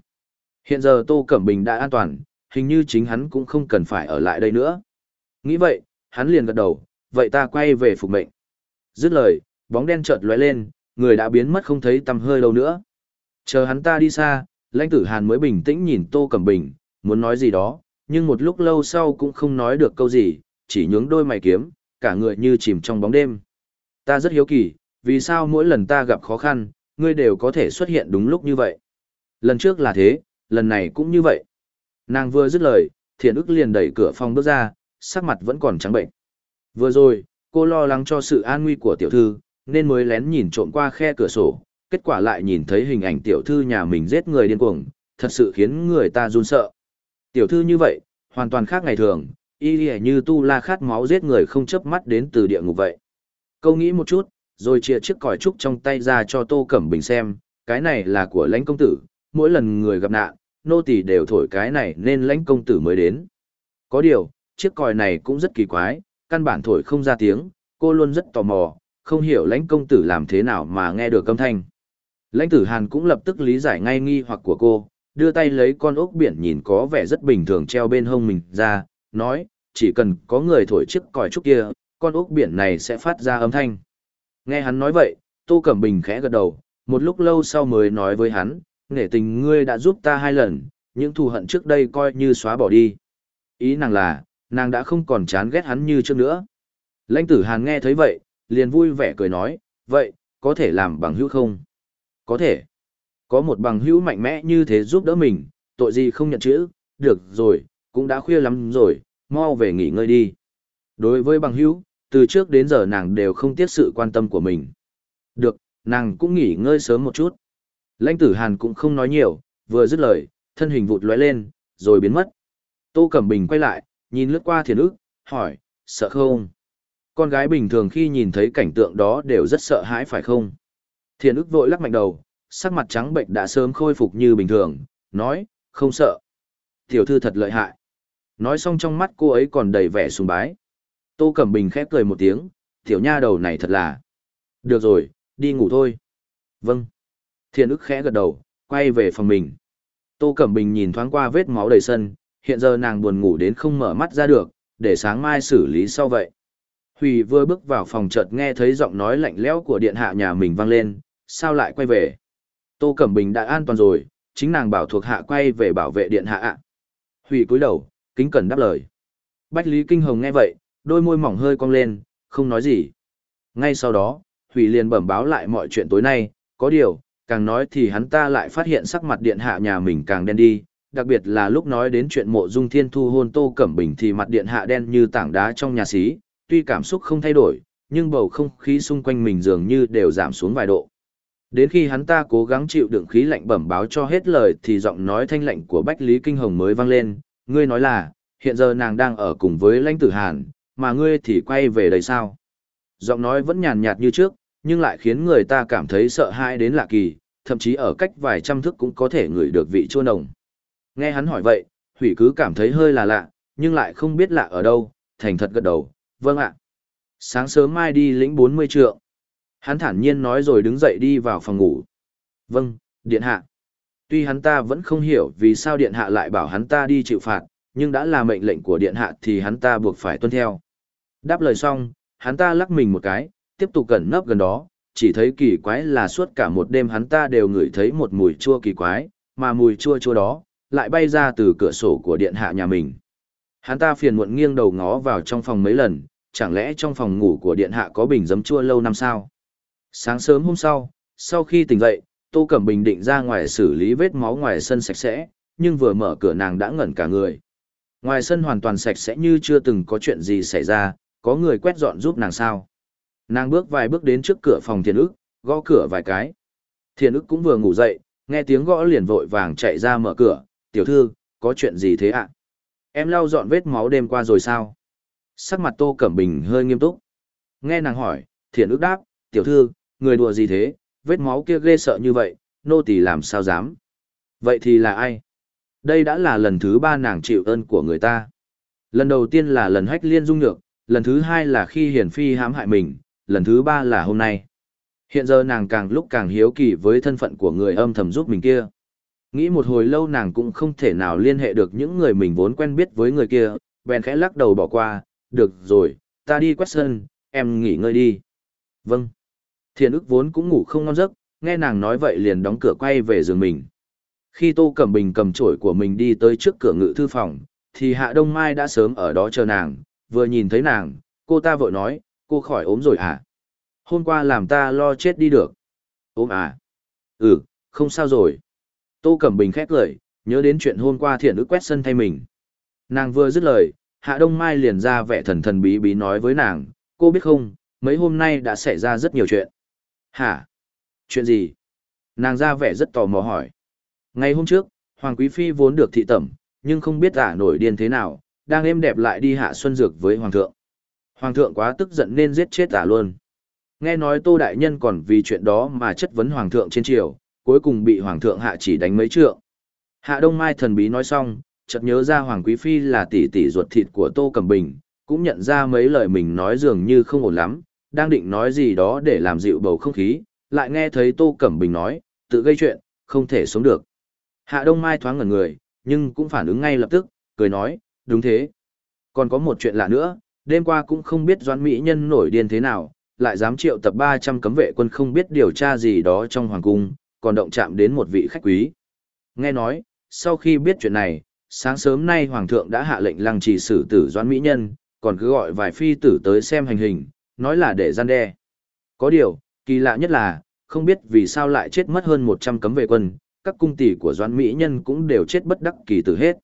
Hiện giờ Tô Cẩm Bình đã an toàn, hình như chính hắn cũng không cần phải ở lại đây nữa. Nghĩ vậy, hắn liền gật đầu, vậy ta quay về phục mệnh. Dứt lời, bóng đen chợt lóe lên, người đã biến mất không thấy tăm hơi đâu nữa. Chờ hắn ta đi xa, lãnh tử Hàn mới bình tĩnh nhìn Tô Cẩm Bình, muốn nói gì đó, nhưng một lúc lâu sau cũng không nói được câu gì, chỉ nhướng đôi mày kiếm, cả người như chìm trong bóng đêm. Ta rất hiếu kỳ, vì sao mỗi lần ta gặp khó khăn, ngươi đều có thể xuất hiện đúng lúc như vậy. Lần trước là thế, lần này cũng như vậy. Nàng vừa dứt lời, thiện ức liền đẩy cửa phòng bước ra, sắc mặt vẫn còn trắng bệnh. Vừa rồi, cô lo lắng cho sự an nguy của tiểu thư, nên mới lén nhìn trộm qua khe cửa sổ, kết quả lại nhìn thấy hình ảnh tiểu thư nhà mình giết người điên cuồng, thật sự khiến người ta run sợ. Tiểu thư như vậy, hoàn toàn khác ngày thường, y như tu la khát máu giết người không chớp mắt đến từ địa ngục vậy. Câu nghĩ một chút, rồi chia chiếc còi trúc trong tay ra cho Tô Cẩm Bình xem, cái này là của lãnh công tử, mỗi lần người gặp nạn, nô tỳ đều thổi cái này nên lãnh công tử mới đến. Có điều, chiếc còi này cũng rất kỳ quái, căn bản thổi không ra tiếng, cô luôn rất tò mò, không hiểu lãnh công tử làm thế nào mà nghe được âm thanh. Lãnh tử Hàn cũng lập tức lý giải ngay nghi hoặc của cô, đưa tay lấy con ốc biển nhìn có vẻ rất bình thường treo bên hông mình ra, nói, chỉ cần có người thổi chiếc còi trúc kia, con ốc biển này sẽ phát ra âm thanh. Nghe hắn nói vậy, Tô Cẩm Bình khẽ gật đầu, một lúc lâu sau mới nói với hắn, nể tình ngươi đã giúp ta hai lần, những thù hận trước đây coi như xóa bỏ đi. Ý nàng là, nàng đã không còn chán ghét hắn như trước nữa. Lãnh tử Hàn nghe thấy vậy, liền vui vẻ cười nói, vậy, có thể làm bằng hữu không? Có thể. Có một bằng hữu mạnh mẽ như thế giúp đỡ mình, tội gì không nhận chữ, được rồi, cũng đã khuya lắm rồi, mau về nghỉ ngơi đi. Đối với bằng hữu, từ trước đến giờ nàng đều không tiếc sự quan tâm của mình. Được, nàng cũng nghỉ ngơi sớm một chút. Lãnh tử Hàn cũng không nói nhiều, vừa dứt lời, thân hình vụt lóe lên, rồi biến mất. Tô Cẩm Bình quay lại, nhìn lướt qua thiền ức, hỏi, sợ không? Con gái bình thường khi nhìn thấy cảnh tượng đó đều rất sợ hãi phải không? Thiền ức vội lắc mạnh đầu, sắc mặt trắng bệnh đã sớm khôi phục như bình thường, nói, không sợ. Tiểu thư thật lợi hại. Nói xong trong mắt cô ấy còn đầy vẻ sùng bái. Tô Cẩm Bình khép cười một tiếng, tiểu nha đầu này thật là. Được rồi, đi ngủ thôi. Vâng. Thiện ức khẽ gật đầu, quay về phòng mình. Tô Cẩm Bình nhìn thoáng qua vết máu đầy sân, hiện giờ nàng buồn ngủ đến không mở mắt ra được, để sáng mai xử lý sau vậy. Hủy vừa bước vào phòng chợt nghe thấy giọng nói lạnh lẽo của điện hạ nhà mình vang lên, sao lại quay về? Tô Cẩm Bình đã an toàn rồi, chính nàng bảo thuộc hạ quay về bảo vệ điện hạ ạ. Hủy cúi đầu, kính cẩn đáp lời. Bách Lý Kinh Hồng nghe vậy, đôi môi mỏng hơi cong lên, không nói gì. Ngay sau đó, Hủy liền bẩm báo lại mọi chuyện tối nay, có điều, càng nói thì hắn ta lại phát hiện sắc mặt điện hạ nhà mình càng đen đi, đặc biệt là lúc nói đến chuyện mộ dung thiên thu hôn Tô Cẩm Bình thì mặt điện hạ đen như tảng đá trong nhà xí, tuy cảm xúc không thay đổi, nhưng bầu không khí xung quanh mình dường như đều giảm xuống vài độ. Đến khi hắn ta cố gắng chịu đựng khí lạnh bẩm báo cho hết lời thì giọng nói thanh lạnh của Bách Lý Kinh Hồng mới vang lên, ngươi nói là, hiện giờ nàng đang ở cùng với lãnh tử Hàn, mà ngươi thì quay về đây sao? Giọng nói vẫn nhàn nhạt như trước, nhưng lại khiến người ta cảm thấy sợ hãi đến lạ kỳ, thậm chí ở cách vài trăm thước cũng có thể ngửi được vị chua nồng. Nghe hắn hỏi vậy, Hủy cứ cảm thấy hơi là lạ, nhưng lại không biết lạ ở đâu, thành thật gật đầu, vâng ạ. Sáng sớm mai đi lĩnh 40 trượng. Hắn thản nhiên nói rồi đứng dậy đi vào phòng ngủ. Vâng, điện hạ. Tuy hắn ta vẫn không hiểu vì sao điện hạ lại bảo hắn ta đi chịu phạt, nhưng đã là mệnh lệnh của điện hạ thì hắn ta buộc phải tuân theo. Đáp lời xong, hắn ta lắc mình một cái, tiếp tục cẩn nấp gần đó, chỉ thấy kỳ quái là suốt cả một đêm hắn ta đều ngửi thấy một mùi chua kỳ quái, mà mùi chua chua đó, lại bay ra từ cửa sổ của điện hạ nhà mình. Hắn ta phiền muộn nghiêng đầu ngó vào trong phòng mấy lần, chẳng lẽ trong phòng ngủ của điện hạ có bình giấm chua lâu năm sao? Sáng sớm hôm sau, sau khi tỉnh dậy, Tô Cẩm Bình định ra ngoài xử lý vết máu ngoài sân sạch sẽ, nhưng vừa mở cửa nàng đã ngẩn cả người. Ngoài sân hoàn toàn sạch sẽ như chưa từng có chuyện gì xảy ra, có người quét dọn giúp nàng sao. Nàng bước vài bước đến trước cửa phòng thiền ức, gõ cửa vài cái. Thiền ức cũng vừa ngủ dậy, nghe tiếng gõ liền vội vàng chạy ra mở cửa, tiểu thư, có chuyện gì thế ạ? Em lau dọn vết máu đêm qua rồi sao? Sắc mặt Tô Cẩm Bình hơi nghiêm túc. Nghe nàng hỏi, thiện ước đáp, tiểu thư, người đùa gì thế, vết máu kia ghê sợ như vậy, nô tỳ làm sao dám. Vậy thì là ai? Đây đã là lần thứ ba nàng chịu ơn của người ta. Lần đầu tiên là lần hách liên dung nhược, lần thứ hai là khi hiển phi hãm hại mình, lần thứ ba là hôm nay. Hiện giờ nàng càng lúc càng hiếu kỳ với thân phận của người âm thầm giúp mình kia. Nghĩ một hồi lâu nàng cũng không thể nào liên hệ được những người mình vốn quen biết với người kia, bèn khẽ lắc đầu bỏ qua, được rồi, ta đi quét sân, em nghỉ ngơi đi. Vâng. Thiền ức vốn cũng ngủ không ngon giấc, nghe nàng nói vậy liền đóng cửa quay về giường mình. Khi Tô Cẩm Bình cầm chổi của mình đi tới trước cửa ngự thư phòng, thì Hạ Đông Mai đã sớm ở đó chờ nàng, vừa nhìn thấy nàng, cô ta vội nói, cô khỏi ốm rồi hả? Hôm qua làm ta lo chết đi được. Ốm à? Ừ, không sao rồi. Tô Cẩm Bình khét lời, nhớ đến chuyện hôm qua thiện ức quét sân thay mình. Nàng vừa dứt lời, Hạ Đông Mai liền ra vẻ thần thần bí bí nói với nàng, cô biết không, mấy hôm nay đã xảy ra rất nhiều chuyện. Hả? Chuyện gì? Nàng ra vẻ rất tò mò hỏi. Ngày hôm trước, Hoàng Quý Phi vốn được thị tẩm, nhưng không biết ả nổi điên thế nào, đang êm đẹp lại đi hạ xuân dược với Hoàng thượng. Hoàng thượng quá tức giận nên giết chết ả luôn. Nghe nói Tô Đại Nhân còn vì chuyện đó mà chất vấn Hoàng thượng trên triều, cuối cùng bị Hoàng thượng hạ chỉ đánh mấy trượng. Hạ Đông Mai thần bí nói xong, chợt nhớ ra Hoàng Quý Phi là tỷ tỷ ruột thịt của Tô Cẩm Bình, cũng nhận ra mấy lời mình nói dường như không ổn lắm, đang định nói gì đó để làm dịu bầu không khí, lại nghe thấy Tô Cẩm Bình nói, tự gây chuyện, không thể sống được. Hạ Đông Mai thoáng ngẩn người, nhưng cũng phản ứng ngay lập tức, cười nói, đúng thế. Còn có một chuyện lạ nữa, đêm qua cũng không biết Doãn Mỹ Nhân nổi điên thế nào, lại dám triệu tập 300 cấm vệ quân không biết điều tra gì đó trong hoàng cung, còn động chạm đến một vị khách quý. Nghe nói, sau khi biết chuyện này, sáng sớm nay hoàng thượng đã hạ lệnh lăng trì xử tử Doãn Mỹ Nhân, còn cứ gọi vài phi tử tới xem hành hình, nói là để gian đe. Có điều, kỳ lạ nhất là, không biết vì sao lại chết mất hơn 100 cấm vệ quân, các cung tỷ của Doãn Mỹ Nhân cũng đều chết bất đắc kỳ tử hết.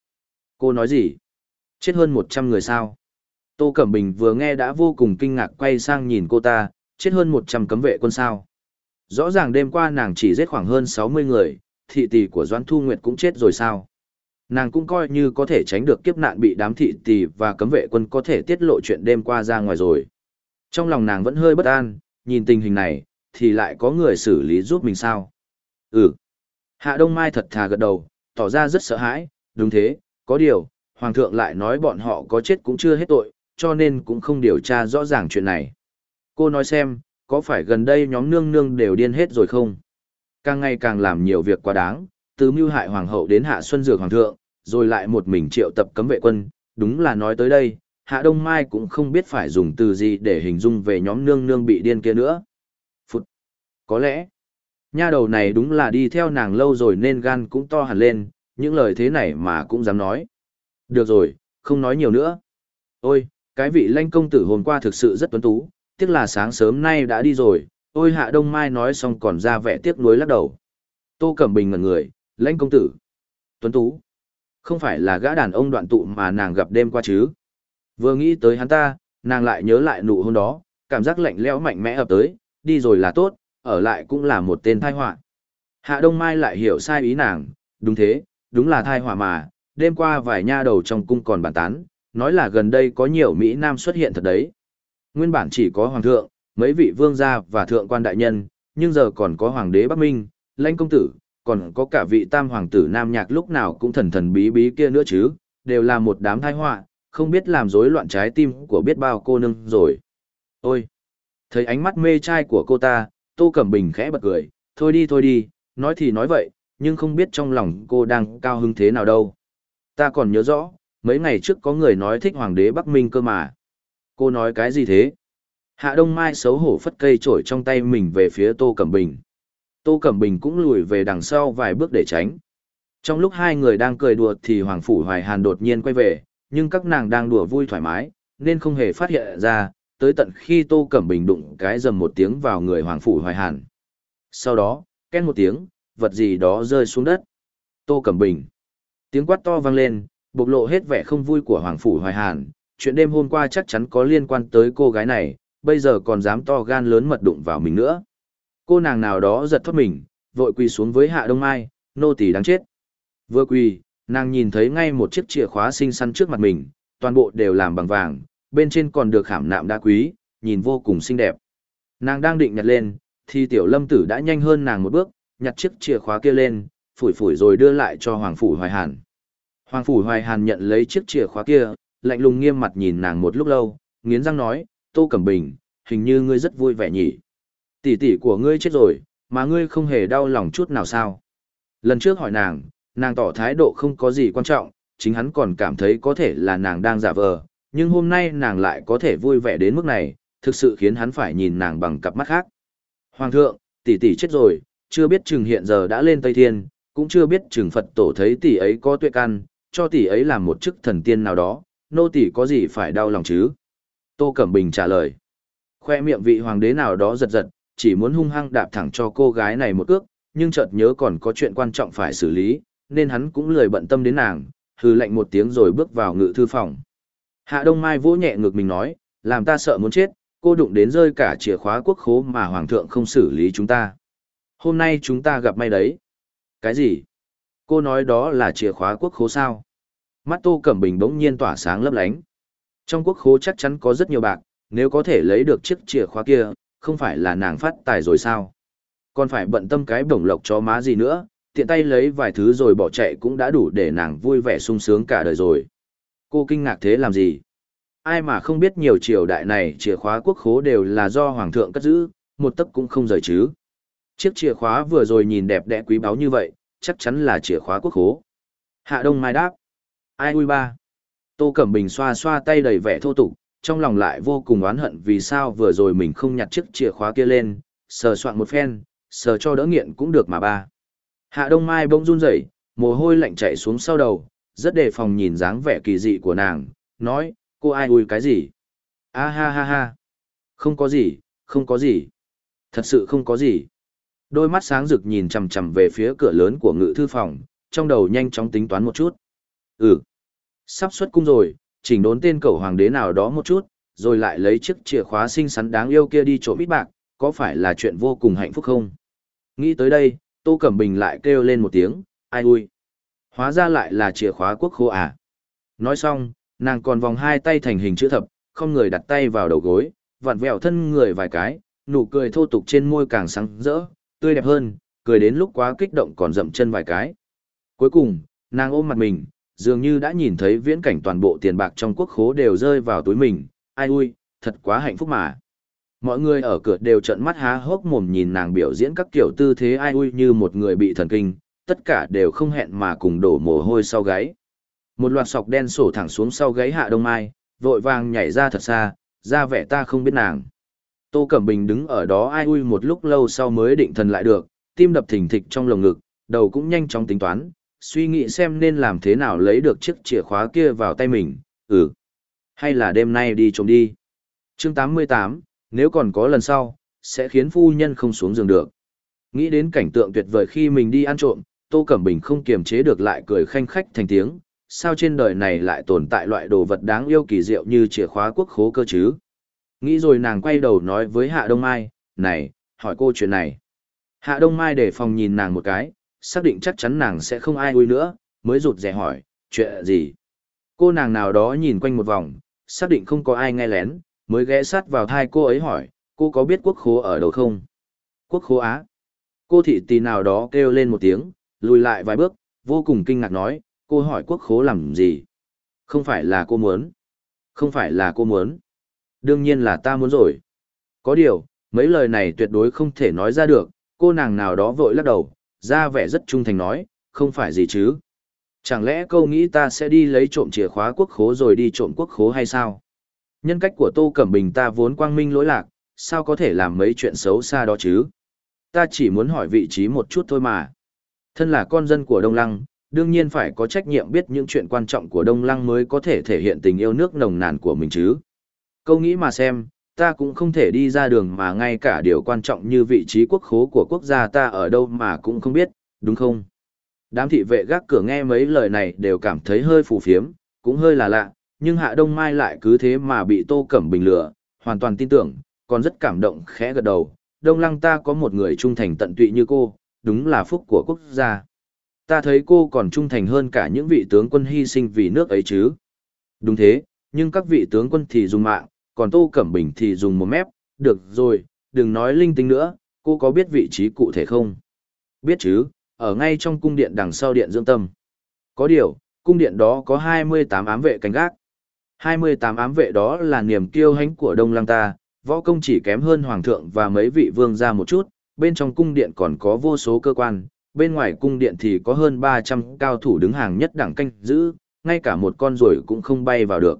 Cô nói gì? Chết hơn 100 người sao? Tô Cẩm Bình vừa nghe đã vô cùng kinh ngạc quay sang nhìn cô ta, chết hơn 100 cấm vệ quân sao? Rõ ràng đêm qua nàng chỉ giết khoảng hơn 60 người, thị tỷ của Doãn Thu Nguyệt cũng chết rồi sao? Nàng cũng coi như có thể tránh được kiếp nạn bị đám thị tỷ và cấm vệ quân có thể tiết lộ chuyện đêm qua ra ngoài rồi. Trong lòng nàng vẫn hơi bất an, nhìn tình hình này, thì lại có người xử lý giúp mình sao? Ừ. Hạ Đông Mai thật thà gật đầu, tỏ ra rất sợ hãi, đúng thế, có điều, Hoàng thượng lại nói bọn họ có chết cũng chưa hết tội, cho nên cũng không điều tra rõ ràng chuyện này. Cô nói xem, có phải gần đây nhóm nương nương đều điên hết rồi không? Càng ngày càng làm nhiều việc quá đáng, từ mưu hại hoàng hậu đến hạ xuân dược hoàng thượng, rồi lại một mình triệu tập cấm vệ quân, đúng là nói tới đây, hạ đông mai cũng không biết phải dùng từ gì để hình dung về nhóm nương nương bị điên kia nữa. Phụt! Có lẽ, nha đầu này đúng là đi theo nàng lâu rồi nên gan cũng to hẳn lên, những lời thế này mà cũng dám nói. Được rồi, không nói nhiều nữa. Ôi, cái vị lanh công tử hôm qua thực sự rất tuấn tú, tiếc là sáng sớm nay đã đi rồi, ôi hạ đông mai nói xong còn ra vẻ tiếc nuối lắc đầu. Tô Cẩm Bình ngẩn người, lãnh công tử. Tuấn Tú. Không phải là gã đàn ông đoạn tụ mà nàng gặp đêm qua chứ. Vừa nghĩ tới hắn ta, nàng lại nhớ lại nụ hôn đó, cảm giác lạnh lẽo mạnh mẽ ập tới, đi rồi là tốt, ở lại cũng là một tên thai họa. Hạ Đông Mai lại hiểu sai ý nàng, đúng thế, đúng là thai họa mà, đêm qua vài nha đầu trong cung còn bàn tán, nói là gần đây có nhiều Mỹ Nam xuất hiện thật đấy. Nguyên bản chỉ có hoàng thượng, mấy vị vương gia và thượng quan đại nhân, nhưng giờ còn có hoàng đế Bắc Minh, lãnh công tử, còn có cả vị tam hoàng tử Nam Nhạc lúc nào cũng thần thần bí bí kia nữa chứ, đều là một đám tai họa, không biết làm rối loạn trái tim của biết bao cô nương rồi. Ôi! Thấy ánh mắt mê trai của cô ta, Tô Cẩm Bình khẽ bật cười, thôi đi thôi đi, nói thì nói vậy, nhưng không biết trong lòng cô đang cao hứng thế nào đâu. Ta còn nhớ rõ, mấy ngày trước có người nói thích hoàng đế Bắc Minh cơ mà. Cô nói cái gì thế? Hạ Đông Mai xấu hổ phất cây trổi trong tay mình về phía Tô Cẩm Bình. Tô Cẩm Bình cũng lùi về đằng sau vài bước để tránh. Trong lúc hai người đang cười đùa thì Hoàng Phủ Hoài Hàn đột nhiên quay về, nhưng các nàng đang đùa vui thoải mái, nên không hề phát hiện ra, tới tận khi Tô Cẩm Bình đụng cái dầm một tiếng vào người Hoàng Phủ Hoài Hàn. Sau đó, két một tiếng, vật gì đó rơi xuống đất. Tô Cẩm Bình. Tiếng quát to vang lên, bộc lộ hết vẻ không vui của Hoàng Phủ Hoài Hàn. Chuyện đêm hôm qua chắc chắn có liên quan tới cô gái này, bây giờ còn dám to gan lớn mật đụng vào mình nữa. Cô nàng nào đó giật thoát mình, vội quỳ xuống với Hạ Đông Mai, nô tỳ đáng chết. Vừa quỳ, nàng nhìn thấy ngay một chiếc chìa khóa xinh xắn trước mặt mình, toàn bộ đều làm bằng vàng, bên trên còn được khảm nạm đá quý, nhìn vô cùng xinh đẹp. Nàng đang định nhặt lên, thì tiểu lâm tử đã nhanh hơn nàng một bước, nhặt chiếc chìa khóa kia lên, phủi phủi rồi đưa lại cho Hoàng Phủ Hoài Hàn. Hoàng Phủ Hoài Hàn nhận lấy chiếc chìa khóa kia, lạnh lùng nghiêm mặt nhìn nàng một lúc lâu, nghiến răng nói, Tô Cẩm Bình, hình như ngươi rất vui vẻ nhỉ. Tỷ tỷ của ngươi chết rồi, mà ngươi không hề đau lòng chút nào sao. Lần trước hỏi nàng, nàng tỏ thái độ không có gì quan trọng, chính hắn còn cảm thấy có thể là nàng đang giả vờ, nhưng hôm nay nàng lại có thể vui vẻ đến mức này, thực sự khiến hắn phải nhìn nàng bằng cặp mắt khác. Hoàng thượng, tỷ tỷ chết rồi, chưa biết chừng hiện giờ đã lên Tây Thiên, cũng chưa biết chừng Phật tổ thấy tỷ ấy có tuệ căn, cho tỷ ấy làm một chức thần tiên nào đó, nô tỷ có gì phải đau lòng chứ? Tô Cẩm Bình trả lời. Khoe miệng vị hoàng đế nào đó giật giật, chỉ muốn hung hăng đạp thẳng cho cô gái này một cước, nhưng chợt nhớ còn có chuyện quan trọng phải xử lý, nên hắn cũng lười bận tâm đến nàng, hừ lạnh một tiếng rồi bước vào ngự thư phòng. Hạ Đông Mai vỗ nhẹ ngực mình nói, làm ta sợ muốn chết, cô đụng đến rơi cả chìa khóa quốc khố mà hoàng thượng không xử lý chúng ta. Hôm nay chúng ta gặp may đấy. Cái gì? Cô nói đó là chìa khóa quốc khố sao? Mắt Tô Cẩm Bình bỗng nhiên tỏa sáng lấp lánh. Trong quốc khố chắc chắn có rất nhiều bạc, nếu có thể lấy được chiếc chìa khóa kia, không phải là nàng phát tài rồi sao? Còn phải bận tâm cái bổng lộc cho má gì nữa, tiện tay lấy vài thứ rồi bỏ chạy cũng đã đủ để nàng vui vẻ sung sướng cả đời rồi. Cô kinh ngạc thế làm gì? Ai mà không biết nhiều triều đại này chìa khóa quốc khố đều là do hoàng thượng cất giữ, một tấc cũng không rời chứ. Chiếc chìa khóa vừa rồi nhìn đẹp đẽ quý báu như vậy, chắc chắn là chìa khóa quốc khố. Hạ Đông Mai đáp. Ai ui ba? Tô Cẩm Bình xoa xoa tay đầy vẻ thô tục, trong lòng lại vô cùng oán hận vì sao vừa rồi mình không nhặt chiếc chìa khóa kia lên, sờ soạn một phen, sờ cho đỡ nghiện cũng được mà ba. Hạ Đông Mai bỗng run rẩy, mồ hôi lạnh chảy xuống sau đầu, rất đề phòng nhìn dáng vẻ kỳ dị của nàng, nói, cô ai ui cái gì? A ha ha ha. Không có gì, không có gì. Thật sự không có gì. Đôi mắt sáng rực nhìn chằm chằm về phía cửa lớn của ngự thư phòng, trong đầu nhanh chóng tính toán một chút. Ừ. Sắp xuất cung rồi, chỉnh đốn tên cầu hoàng đế nào đó một chút, rồi lại lấy chiếc chìa khóa xinh xắn đáng yêu kia đi trộm ít bạc, có phải là chuyện vô cùng hạnh phúc không? Nghĩ tới đây, Tô Cẩm Bình lại kêu lên một tiếng, ai ui. Hóa ra lại là chìa khóa quốc khô à. Nói xong, nàng còn vòng hai tay thành hình chữ thập, không người đặt tay vào đầu gối, vặn vẹo thân người vài cái, nụ cười thô tục trên môi càng sáng rỡ, tươi đẹp hơn, cười đến lúc quá kích động còn dậm chân vài cái. Cuối cùng, nàng ôm mặt mình, dường như đã nhìn thấy viễn cảnh toàn bộ tiền bạc trong quốc khố đều rơi vào túi mình, ai ui, thật quá hạnh phúc mà. Mọi người ở cửa đều trợn mắt há hốc mồm nhìn nàng biểu diễn các kiểu tư thế ai ui như một người bị thần kinh, tất cả đều không hẹn mà cùng đổ mồ hôi sau gáy. Một loạt sọc đen sổ thẳng xuống sau gáy hạ đông mai, vội vàng nhảy ra thật xa, ra vẻ ta không biết nàng. Tô Cẩm Bình đứng ở đó ai ui một lúc lâu sau mới định thần lại được, tim đập thình thịch trong lồng ngực, đầu cũng nhanh chóng tính toán, suy nghĩ xem nên làm thế nào lấy được chiếc chìa khóa kia vào tay mình, ừ. Hay là đêm nay đi trộm đi. chương 88, nếu còn có lần sau, sẽ khiến phu nhân không xuống giường được. Nghĩ đến cảnh tượng tuyệt vời khi mình đi ăn trộm, Tô Cẩm Bình không kiềm chế được lại cười khanh khách thành tiếng, sao trên đời này lại tồn tại loại đồ vật đáng yêu kỳ diệu như chìa khóa quốc khố cơ chứ. Nghĩ rồi nàng quay đầu nói với Hạ Đông Mai, này, hỏi cô chuyện này. Hạ Đông Mai để phòng nhìn nàng một cái, xác định chắc chắn nàng sẽ không ai ui nữa, mới rụt rè hỏi, chuyện gì? Cô nàng nào đó nhìn quanh một vòng, xác định không có ai nghe lén, mới ghé sát vào thai cô ấy hỏi, cô có biết quốc khố ở đâu không? Quốc khố Á. Cô thị tì nào đó kêu lên một tiếng, lùi lại vài bước, vô cùng kinh ngạc nói, cô hỏi quốc khố làm gì? Không phải là cô muốn. Không phải là cô muốn. Đương nhiên là ta muốn rồi. Có điều, mấy lời này tuyệt đối không thể nói ra được, cô nàng nào đó vội lắc đầu, ra vẻ rất trung thành nói, không phải gì chứ. Chẳng lẽ câu nghĩ ta sẽ đi lấy trộm chìa khóa quốc khố rồi đi trộm quốc khố hay sao? Nhân cách của Tô Cẩm Bình ta vốn quang minh lỗi lạc, sao có thể làm mấy chuyện xấu xa đó chứ? Ta chỉ muốn hỏi vị trí một chút thôi mà. Thân là con dân của Đông Lăng, đương nhiên phải có trách nhiệm biết những chuyện quan trọng của Đông Lăng mới có thể thể hiện tình yêu nước nồng nàn của mình chứ. Câu nghĩ mà xem, ta cũng không thể đi ra đường mà ngay cả điều quan trọng như vị trí quốc khố của quốc gia ta ở đâu mà cũng không biết, đúng không? Đám thị vệ gác cửa nghe mấy lời này đều cảm thấy hơi phù phiếm, cũng hơi là lạ, nhưng Hạ Đông Mai lại cứ thế mà bị Tô Cẩm Bình lừa, hoàn toàn tin tưởng, còn rất cảm động khẽ gật đầu. Đông Lăng ta có một người trung thành tận tụy như cô, đúng là phúc của quốc gia. Ta thấy cô còn trung thành hơn cả những vị tướng quân hy sinh vì nước ấy chứ. Đúng thế, nhưng các vị tướng quân thì dùng mạng, còn Tô Cẩm Bình thì dùng một mép, được rồi, đừng nói linh tinh nữa, cô có biết vị trí cụ thể không? Biết chứ, ở ngay trong cung điện đằng sau điện dưỡng tâm. Có điều, cung điện đó có 28 ám vệ canh gác. 28 ám vệ đó là niềm kiêu hãnh của Đông Lăng ta, võ công chỉ kém hơn hoàng thượng và mấy vị vương gia một chút, bên trong cung điện còn có vô số cơ quan, bên ngoài cung điện thì có hơn 300 cao thủ đứng hàng nhất đẳng canh giữ, ngay cả một con ruồi cũng không bay vào được.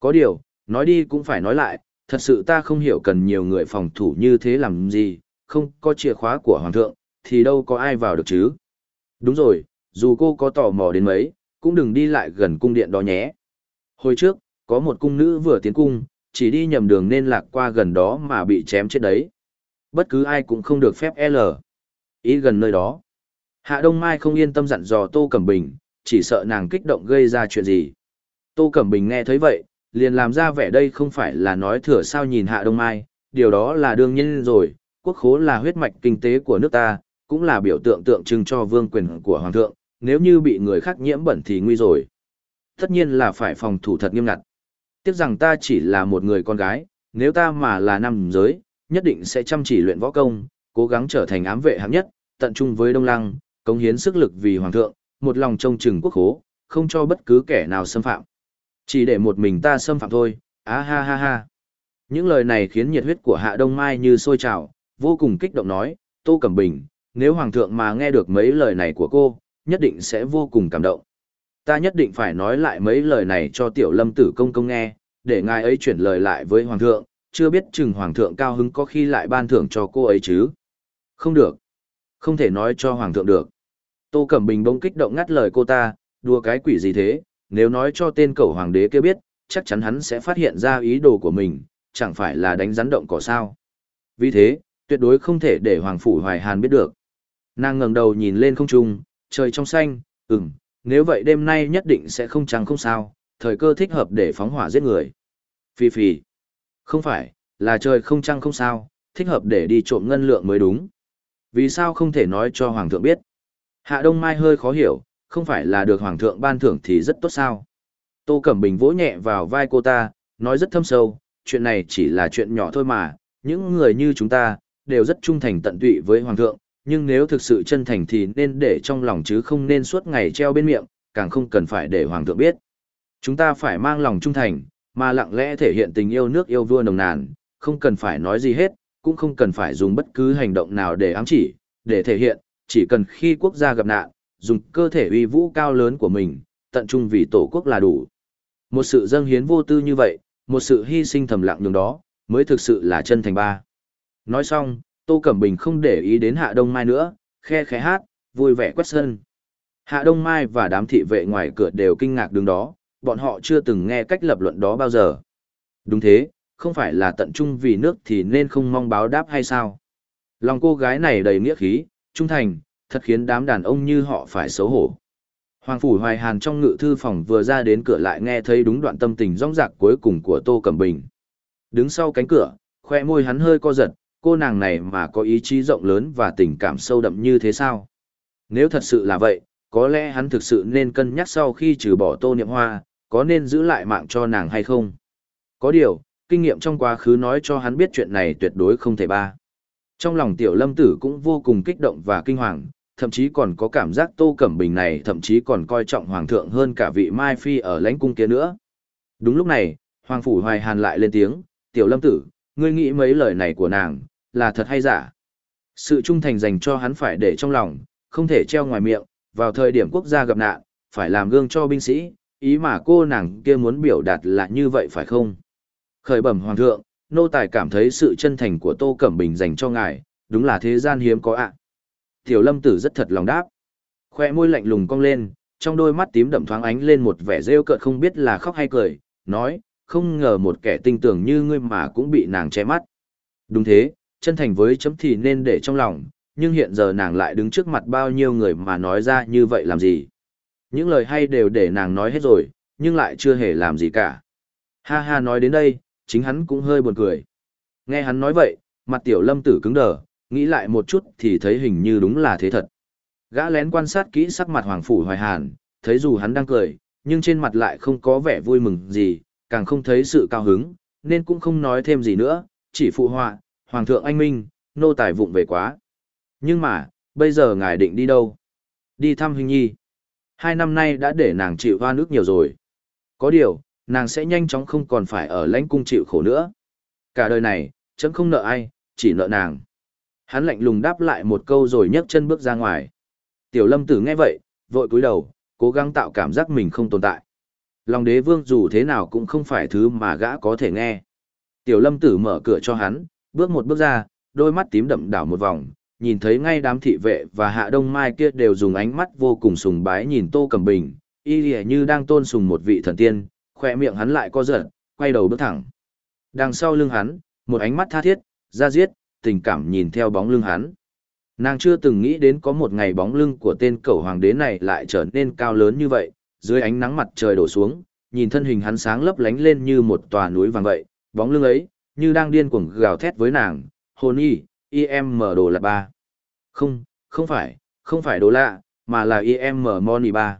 Có điều, nói đi cũng phải nói lại, thật sự ta không hiểu cần nhiều người phòng thủ như thế làm gì, không có chìa khóa của hoàng thượng, thì đâu có ai vào được chứ. Đúng rồi, dù cô có tò mò đến mấy, cũng đừng đi lại gần cung điện đó nhé. Hồi trước, có một cung nữ vừa tiến cung, chỉ đi nhầm đường nên lạc qua gần đó mà bị chém chết đấy. Bất cứ ai cũng không được phép L. Ý gần nơi đó. Hạ Đông Mai không yên tâm dặn dò Tô Cẩm Bình, chỉ sợ nàng kích động gây ra chuyện gì. Tô Cẩm Bình nghe thấy vậy, liền làm ra vẻ đây không phải là nói thừa sao nhìn Hạ Đông Mai, điều đó là đương nhiên rồi, quốc khố là huyết mạch kinh tế của nước ta, cũng là biểu tượng tượng trưng cho vương quyền của Hoàng thượng, nếu như bị người khác nhiễm bẩn thì nguy rồi. Tất nhiên là phải phòng thủ thật nghiêm ngặt. Tiếc rằng ta chỉ là một người con gái, nếu ta mà là nam giới, nhất định sẽ chăm chỉ luyện võ công, cố gắng trở thành ám vệ hạng nhất, tận trung với Đông Lăng, cống hiến sức lực vì Hoàng thượng, một lòng trông chừng quốc khố, không cho bất cứ kẻ nào xâm phạm. Chỉ để một mình ta xâm phạm thôi, á ha ha ha. Những lời này khiến nhiệt huyết của Hạ Đông Mai như sôi trào, vô cùng kích động nói, Tô Cẩm Bình, nếu Hoàng thượng mà nghe được mấy lời này của cô, nhất định sẽ vô cùng cảm động. Ta nhất định phải nói lại mấy lời này cho tiểu lâm tử công công nghe, để ngài ấy chuyển lời lại với Hoàng thượng, chưa biết chừng Hoàng thượng cao hứng có khi lại ban thưởng cho cô ấy chứ. Không được. Không thể nói cho Hoàng thượng được. Tô Cẩm Bình bỗng kích động ngắt lời cô ta, đùa cái quỷ gì thế, nếu nói cho tên cầu hoàng đế kia biết, chắc chắn hắn sẽ phát hiện ra ý đồ của mình, chẳng phải là đánh rắn động cỏ sao. Vì thế, tuyệt đối không thể để Hoàng Phủ Hoài Hàn biết được. Nàng ngẩng đầu nhìn lên không trung, trời trong xanh, ừm, nếu vậy đêm nay nhất định sẽ không trăng không sao, thời cơ thích hợp để phóng hỏa giết người. Phi phi. Không phải, là trời không trăng không sao, thích hợp để đi trộm ngân lượng mới đúng. Vì sao không thể nói cho Hoàng thượng biết? Hạ Đông Mai hơi khó hiểu, không phải là được Hoàng thượng ban thưởng thì rất tốt sao? Tô Cẩm Bình vỗ nhẹ vào vai cô ta, nói rất thâm sâu, chuyện này chỉ là chuyện nhỏ thôi mà, những người như chúng ta, đều rất trung thành tận tụy với Hoàng thượng, nhưng nếu thực sự chân thành thì nên để trong lòng chứ không nên suốt ngày treo bên miệng, càng không cần phải để Hoàng thượng biết. Chúng ta phải mang lòng trung thành, mà lặng lẽ thể hiện tình yêu nước yêu vua nồng nàn, không cần phải nói gì hết, cũng không cần phải dùng bất cứ hành động nào để ám chỉ, để thể hiện, chỉ cần khi quốc gia gặp nạn, dùng cơ thể uy vũ cao lớn của mình, tận trung vì tổ quốc là đủ. Một sự dâng hiến vô tư như vậy, một sự hy sinh thầm lặng nhường đó, mới thực sự là chân thành ba. Nói xong, Tô Cẩm Bình không để ý đến Hạ Đông Mai nữa, khe khẽ hát, vui vẻ quét sân. Hạ Đông Mai và đám thị vệ ngoài cửa đều kinh ngạc đứng đó, bọn họ chưa từng nghe cách lập luận đó bao giờ. Đúng thế, không phải là tận trung vì nước thì nên không mong báo đáp hay sao? Lòng cô gái này đầy nghĩa khí, trung thành, thật khiến đám đàn ông như họ phải xấu hổ. Hoàng Phủ Hoài Hàn trong ngự thư phòng vừa ra đến cửa lại nghe thấy đúng đoạn tâm tình rong rạc cuối cùng của Tô Cẩm Bình. Đứng sau cánh cửa, khoe môi hắn hơi co giật, cô nàng này mà có ý chí rộng lớn và tình cảm sâu đậm như thế sao? Nếu thật sự là vậy, có lẽ hắn thực sự nên cân nhắc sau khi trừ bỏ tô niệm hoa, có nên giữ lại mạng cho nàng hay không? Có điều, kinh nghiệm trong quá khứ nói cho hắn biết chuyện này tuyệt đối không thể ba. Trong lòng tiểu lâm tử cũng vô cùng kích động và kinh hoàng, thậm chí còn có cảm giác tô cẩm bình này thậm chí còn coi trọng hoàng thượng hơn cả vị mai phi ở lãnh cung kia nữa. Đúng lúc này, hoàng phủ hoài hàn lại lên tiếng, tiểu lâm tử, ngươi nghĩ mấy lời này của nàng, là thật hay giả? Sự trung thành dành cho hắn phải để trong lòng, không thể treo ngoài miệng, vào thời điểm quốc gia gặp nạn, phải làm gương cho binh sĩ, ý mà cô nàng kia muốn biểu đạt là như vậy phải không? Khởi bẩm hoàng thượng, nô tài cảm thấy sự chân thành của Tô Cẩm Bình dành cho ngài, đúng là thế gian hiếm có ạ. Tiểu lâm tử rất thật lòng đáp. Khoe môi lạnh lùng cong lên, trong đôi mắt tím đậm thoáng ánh lên một vẻ rêu cợt không biết là khóc hay cười, nói, không ngờ một kẻ tinh tưởng như ngươi mà cũng bị nàng che mắt. Đúng thế, chân thành với chấm thì nên để trong lòng, nhưng hiện giờ nàng lại đứng trước mặt bao nhiêu người mà nói ra như vậy làm gì. Những lời hay đều để nàng nói hết rồi, nhưng lại chưa hề làm gì cả. Ha ha nói đến đây, chính hắn cũng hơi buồn cười. Nghe hắn nói vậy, mặt tiểu lâm tử cứng đờ, nghĩ lại một chút thì thấy hình như đúng là thế thật. Gã lén quan sát kỹ sắc mặt Hoàng Phủ Hoài Hàn, thấy dù hắn đang cười, nhưng trên mặt lại không có vẻ vui mừng gì, càng không thấy sự cao hứng, nên cũng không nói thêm gì nữa, chỉ phụ họa, Hoàng thượng anh minh, nô tài vụng về quá. Nhưng mà, bây giờ ngài định đi đâu? Đi thăm Hình Nhi. Hai năm nay đã để nàng chịu hoa nước nhiều rồi. Có điều, nàng sẽ nhanh chóng không còn phải ở lãnh cung chịu khổ nữa. Cả đời này, chấm không nợ ai, chỉ nợ nàng. Hắn lạnh lùng đáp lại một câu rồi nhấc chân bước ra ngoài. Tiểu lâm tử nghe vậy, vội cúi đầu, cố gắng tạo cảm giác mình không tồn tại. Lòng đế vương dù thế nào cũng không phải thứ mà gã có thể nghe. Tiểu lâm tử mở cửa cho hắn, bước một bước ra, đôi mắt tím đậm đảo một vòng, nhìn thấy ngay đám thị vệ và hạ đông mai kia đều dùng ánh mắt vô cùng sùng bái nhìn tô cầm bình, y lìa như đang tôn sùng một vị thần tiên, khỏe miệng hắn lại co giật, quay đầu bước thẳng. Đằng sau lưng hắn, một ánh mắt tha thiết, ra giết tình cảm nhìn theo bóng lưng hắn. Nàng chưa từng nghĩ đến có một ngày bóng lưng của tên cẩu hoàng đế này lại trở nên cao lớn như vậy, dưới ánh nắng mặt trời đổ xuống, nhìn thân hình hắn sáng lấp lánh lên như một tòa núi vàng vậy, bóng lưng ấy, như đang điên cuồng gào thét với nàng, hồn y, im mở đồ là ba. Không, không phải, không phải đồ lạ, mà là im mở money ba.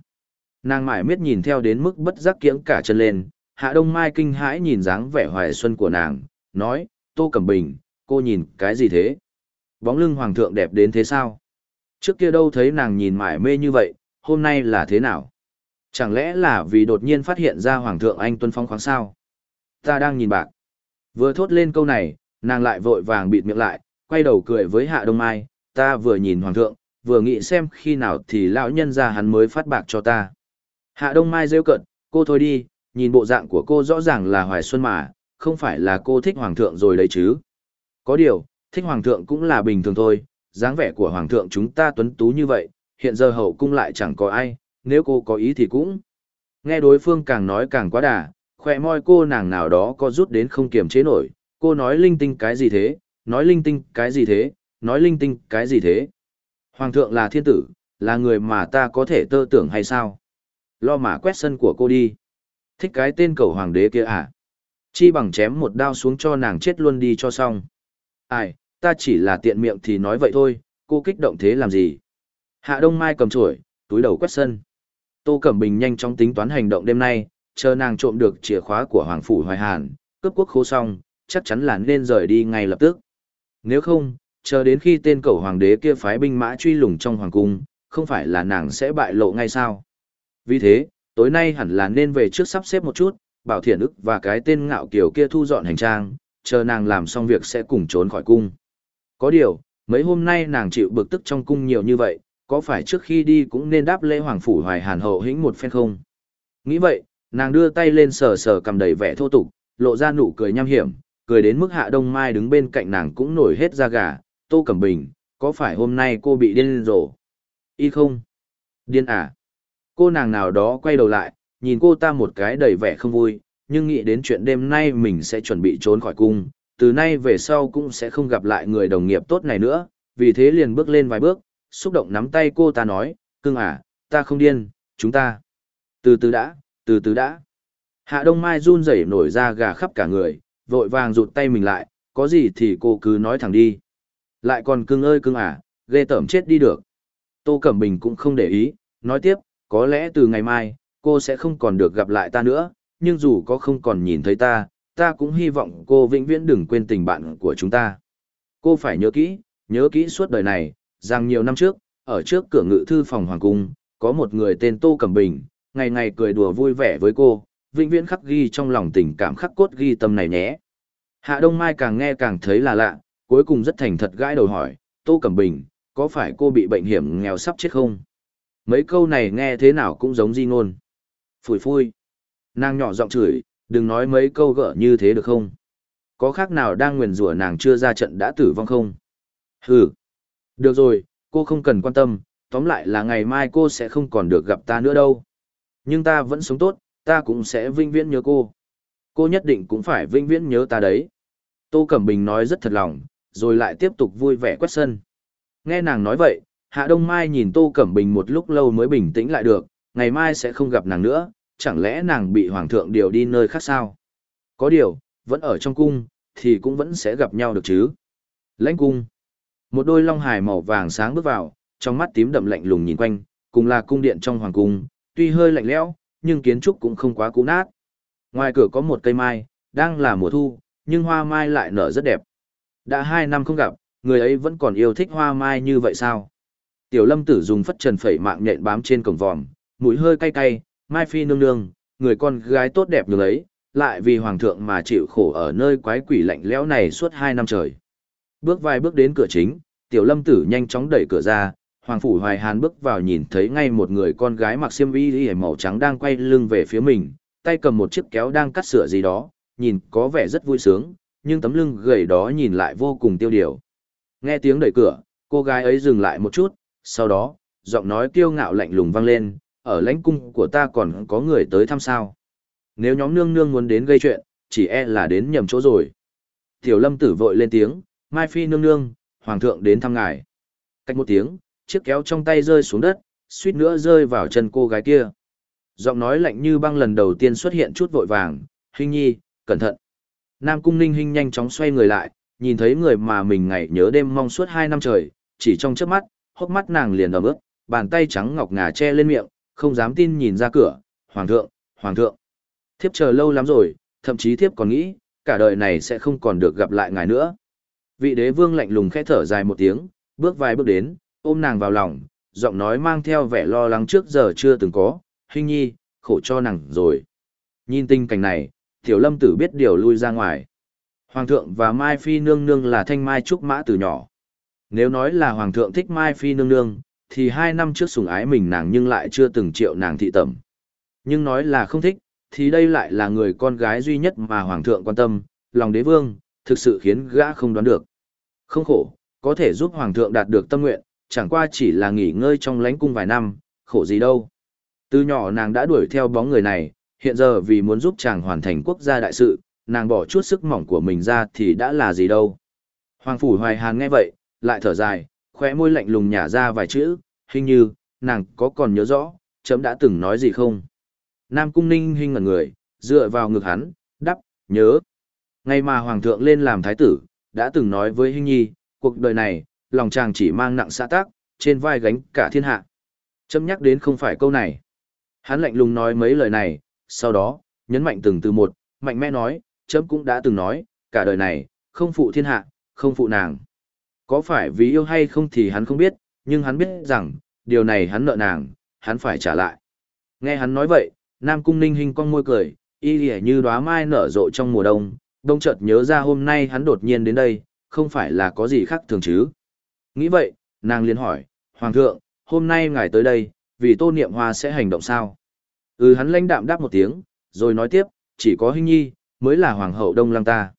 Nàng mải miết nhìn theo đến mức bất giác kiễng cả chân lên, hạ đông mai kinh hãi nhìn dáng vẻ hoài xuân của nàng, nói, tô cẩm bình, cô nhìn cái gì thế? Bóng lưng hoàng thượng đẹp đến thế sao? Trước kia đâu thấy nàng nhìn mải mê như vậy, hôm nay là thế nào? Chẳng lẽ là vì đột nhiên phát hiện ra hoàng thượng anh tuân phong khoáng sao? Ta đang nhìn bạn. Vừa thốt lên câu này, nàng lại vội vàng bịt miệng lại, quay đầu cười với hạ đông mai, ta vừa nhìn hoàng thượng, vừa nghĩ xem khi nào thì lão nhân ra hắn mới phát bạc cho ta. Hạ đông mai rêu cận, cô thôi đi, nhìn bộ dạng của cô rõ ràng là hoài xuân mà, không phải là cô thích hoàng thượng rồi đấy chứ. Có điều, thích hoàng thượng cũng là bình thường thôi, dáng vẻ của hoàng thượng chúng ta tuấn tú như vậy, hiện giờ hậu cung lại chẳng có ai, nếu cô có ý thì cũng. Nghe đối phương càng nói càng quá đà, khỏe môi cô nàng nào đó có rút đến không kiềm chế nổi, cô nói linh tinh cái gì thế, nói linh tinh cái gì thế, nói linh tinh cái gì thế. Hoàng thượng là thiên tử, là người mà ta có thể tơ tưởng hay sao? Lo mà quét sân của cô đi. Thích cái tên cầu hoàng đế kia à? Chi bằng chém một đao xuống cho nàng chết luôn đi cho xong. Ai, ta chỉ là tiện miệng thì nói vậy thôi, cô kích động thế làm gì? Hạ Đông Mai cầm chổi, túi đầu quét sân. Tô Cẩm Bình nhanh chóng tính toán hành động đêm nay, chờ nàng trộm được chìa khóa của Hoàng Phủ Hoài Hàn, cướp quốc khố xong, chắc chắn là nên rời đi ngay lập tức. Nếu không, chờ đến khi tên cầu hoàng đế kia phái binh mã truy lùng trong hoàng cung, không phải là nàng sẽ bại lộ ngay sao? Vì thế, tối nay hẳn là nên về trước sắp xếp một chút, bảo thiện ức và cái tên ngạo kiều kia thu dọn hành trang, chờ nàng làm xong việc sẽ cùng trốn khỏi cung. Có điều, mấy hôm nay nàng chịu bực tức trong cung nhiều như vậy, có phải trước khi đi cũng nên đáp lễ hoàng phủ hoài hàn hậu hĩnh một phen không? Nghĩ vậy, nàng đưa tay lên sờ sờ cầm đầy vẻ thô tục, lộ ra nụ cười nham hiểm, cười đến mức hạ đông mai đứng bên cạnh nàng cũng nổi hết da gà, tô cẩm bình, có phải hôm nay cô bị điên rồ? Y không? Điên à? Cô nàng nào đó quay đầu lại, nhìn cô ta một cái đầy vẻ không vui, nhưng nghĩ đến chuyện đêm nay mình sẽ chuẩn bị trốn khỏi cung, từ nay về sau cũng sẽ không gặp lại người đồng nghiệp tốt này nữa, vì thế liền bước lên vài bước, xúc động nắm tay cô ta nói, cưng à, ta không điên, chúng ta. Từ từ đã, từ từ đã. Hạ Đông Mai run rẩy nổi ra gà khắp cả người, vội vàng rụt tay mình lại, có gì thì cô cứ nói thẳng đi. Lại còn cưng ơi cưng à, ghê tởm chết đi được. Tô Cẩm Bình cũng không để ý, nói tiếp, có lẽ từ ngày mai, cô sẽ không còn được gặp lại ta nữa, nhưng dù có không còn nhìn thấy ta, ta cũng hy vọng cô vĩnh viễn đừng quên tình bạn của chúng ta. Cô phải nhớ kỹ, nhớ kỹ suốt đời này, rằng nhiều năm trước, ở trước cửa ngự thư phòng Hoàng Cung, có một người tên Tô Cẩm Bình, ngày ngày cười đùa vui vẻ với cô, vĩnh viễn khắc ghi trong lòng tình cảm khắc cốt ghi tâm này nhé. Hạ Đông Mai càng nghe càng thấy là lạ, cuối cùng rất thành thật gãi đầu hỏi, Tô Cẩm Bình, có phải cô bị bệnh hiểm nghèo sắp chết không? Mấy câu này nghe thế nào cũng giống di ngôn. Phủi phui. Nàng nhỏ giọng chửi, đừng nói mấy câu gỡ như thế được không? Có khác nào đang nguyền rủa nàng chưa ra trận đã tử vong không? Hừ. Được rồi, cô không cần quan tâm, tóm lại là ngày mai cô sẽ không còn được gặp ta nữa đâu. Nhưng ta vẫn sống tốt, ta cũng sẽ vinh viễn nhớ cô. Cô nhất định cũng phải vinh viễn nhớ ta đấy. Tô Cẩm Bình nói rất thật lòng, rồi lại tiếp tục vui vẻ quét sân. Nghe nàng nói vậy, Hạ Đông Mai nhìn Tô Cẩm Bình một lúc lâu mới bình tĩnh lại được, ngày mai sẽ không gặp nàng nữa, chẳng lẽ nàng bị Hoàng thượng điều đi nơi khác sao? Có điều, vẫn ở trong cung, thì cũng vẫn sẽ gặp nhau được chứ. Lãnh cung. Một đôi long hài màu vàng sáng bước vào, trong mắt tím đậm lạnh lùng nhìn quanh, cùng là cung điện trong hoàng cung, tuy hơi lạnh lẽo, nhưng kiến trúc cũng không quá cũ nát. Ngoài cửa có một cây mai, đang là mùa thu, nhưng hoa mai lại nở rất đẹp. Đã hai năm không gặp, người ấy vẫn còn yêu thích hoa mai như vậy sao? Tiểu lâm tử dùng phất trần phẩy mạng nhện bám trên cổng vòm, mũi hơi cay cay, mai phi nương nương, người con gái tốt đẹp như ấy, lại vì hoàng thượng mà chịu khổ ở nơi quái quỷ lạnh lẽo này suốt hai năm trời. Bước vài bước đến cửa chính, tiểu lâm tử nhanh chóng đẩy cửa ra, hoàng phủ hoài hàn bước vào nhìn thấy ngay một người con gái mặc xiêm y màu trắng đang quay lưng về phía mình, tay cầm một chiếc kéo đang cắt sửa gì đó, nhìn có vẻ rất vui sướng, nhưng tấm lưng gầy đó nhìn lại vô cùng tiêu điều. Nghe tiếng đẩy cửa, cô gái ấy dừng lại một chút, sau đó, giọng nói kiêu ngạo lạnh lùng vang lên, ở lãnh cung của ta còn có người tới thăm sao. Nếu nhóm nương nương muốn đến gây chuyện, chỉ e là đến nhầm chỗ rồi. Tiểu lâm tử vội lên tiếng, Mai Phi nương nương, hoàng thượng đến thăm ngài. Cách một tiếng, chiếc kéo trong tay rơi xuống đất, suýt nữa rơi vào chân cô gái kia. Giọng nói lạnh như băng lần đầu tiên xuất hiện chút vội vàng, Hinh nhi, cẩn thận. Nam cung ninh Hinh nhanh chóng xoay người lại, nhìn thấy người mà mình ngày nhớ đêm mong suốt hai năm trời, chỉ trong chớp mắt, hốc mắt nàng liền ấm ướt, bàn tay trắng ngọc ngà che lên miệng, không dám tin nhìn ra cửa, hoàng thượng, hoàng thượng. Thiếp chờ lâu lắm rồi, thậm chí thiếp còn nghĩ, cả đời này sẽ không còn được gặp lại ngài nữa. Vị đế vương lạnh lùng khẽ thở dài một tiếng, bước vài bước đến, ôm nàng vào lòng, giọng nói mang theo vẻ lo lắng trước giờ chưa từng có, hình nhi, khổ cho nàng rồi. Nhìn tình cảnh này, tiểu lâm tử biết điều lui ra ngoài. Hoàng thượng và Mai Phi nương nương là thanh mai trúc mã từ nhỏ. Nếu nói là Hoàng thượng thích Mai Phi nương nương, thì hai năm trước sủng ái mình nàng nhưng lại chưa từng triệu nàng thị tẩm. Nhưng nói là không thích, thì đây lại là người con gái duy nhất mà Hoàng thượng quan tâm, lòng đế vương, thực sự khiến gã không đoán được. Không khổ, có thể giúp Hoàng thượng đạt được tâm nguyện, chẳng qua chỉ là nghỉ ngơi trong lánh cung vài năm, khổ gì đâu. Từ nhỏ nàng đã đuổi theo bóng người này, hiện giờ vì muốn giúp chàng hoàn thành quốc gia đại sự, nàng bỏ chút sức mỏng của mình ra thì đã là gì đâu. Hoàng phủ hoài hàn nghe vậy, lại thở dài, khóe môi lạnh lùng nhả ra vài chữ, hình như, nàng có còn nhớ rõ, chấm đã từng nói gì không? Nam cung ninh hình ngẩn người, dựa vào ngực hắn, đắp, nhớ. Ngày mà hoàng thượng lên làm thái tử, đã từng nói với hình nhi, cuộc đời này, lòng chàng chỉ mang nặng xã tác, trên vai gánh cả thiên hạ. Chấm nhắc đến không phải câu này. Hắn lạnh lùng nói mấy lời này, sau đó, nhấn mạnh từng từ một, mạnh mẽ nói, chấm cũng đã từng nói, cả đời này, không phụ thiên hạ, không phụ nàng. Có phải vì yêu hay không thì hắn không biết, nhưng hắn biết rằng, điều này hắn nợ nàng, hắn phải trả lại. Nghe hắn nói vậy, Nam Cung Ninh Hinh con môi cười, y lìa như đóa mai nở rộ trong mùa đông, đông chợt nhớ ra hôm nay hắn đột nhiên đến đây, không phải là có gì khác thường chứ. Nghĩ vậy, nàng liền hỏi, Hoàng thượng, hôm nay ngài tới đây, vì tô niệm hoa sẽ hành động sao? Ừ hắn lãnh đạm đáp một tiếng, rồi nói tiếp, chỉ có Hinh Nhi, mới là Hoàng hậu Đông Lăng ta.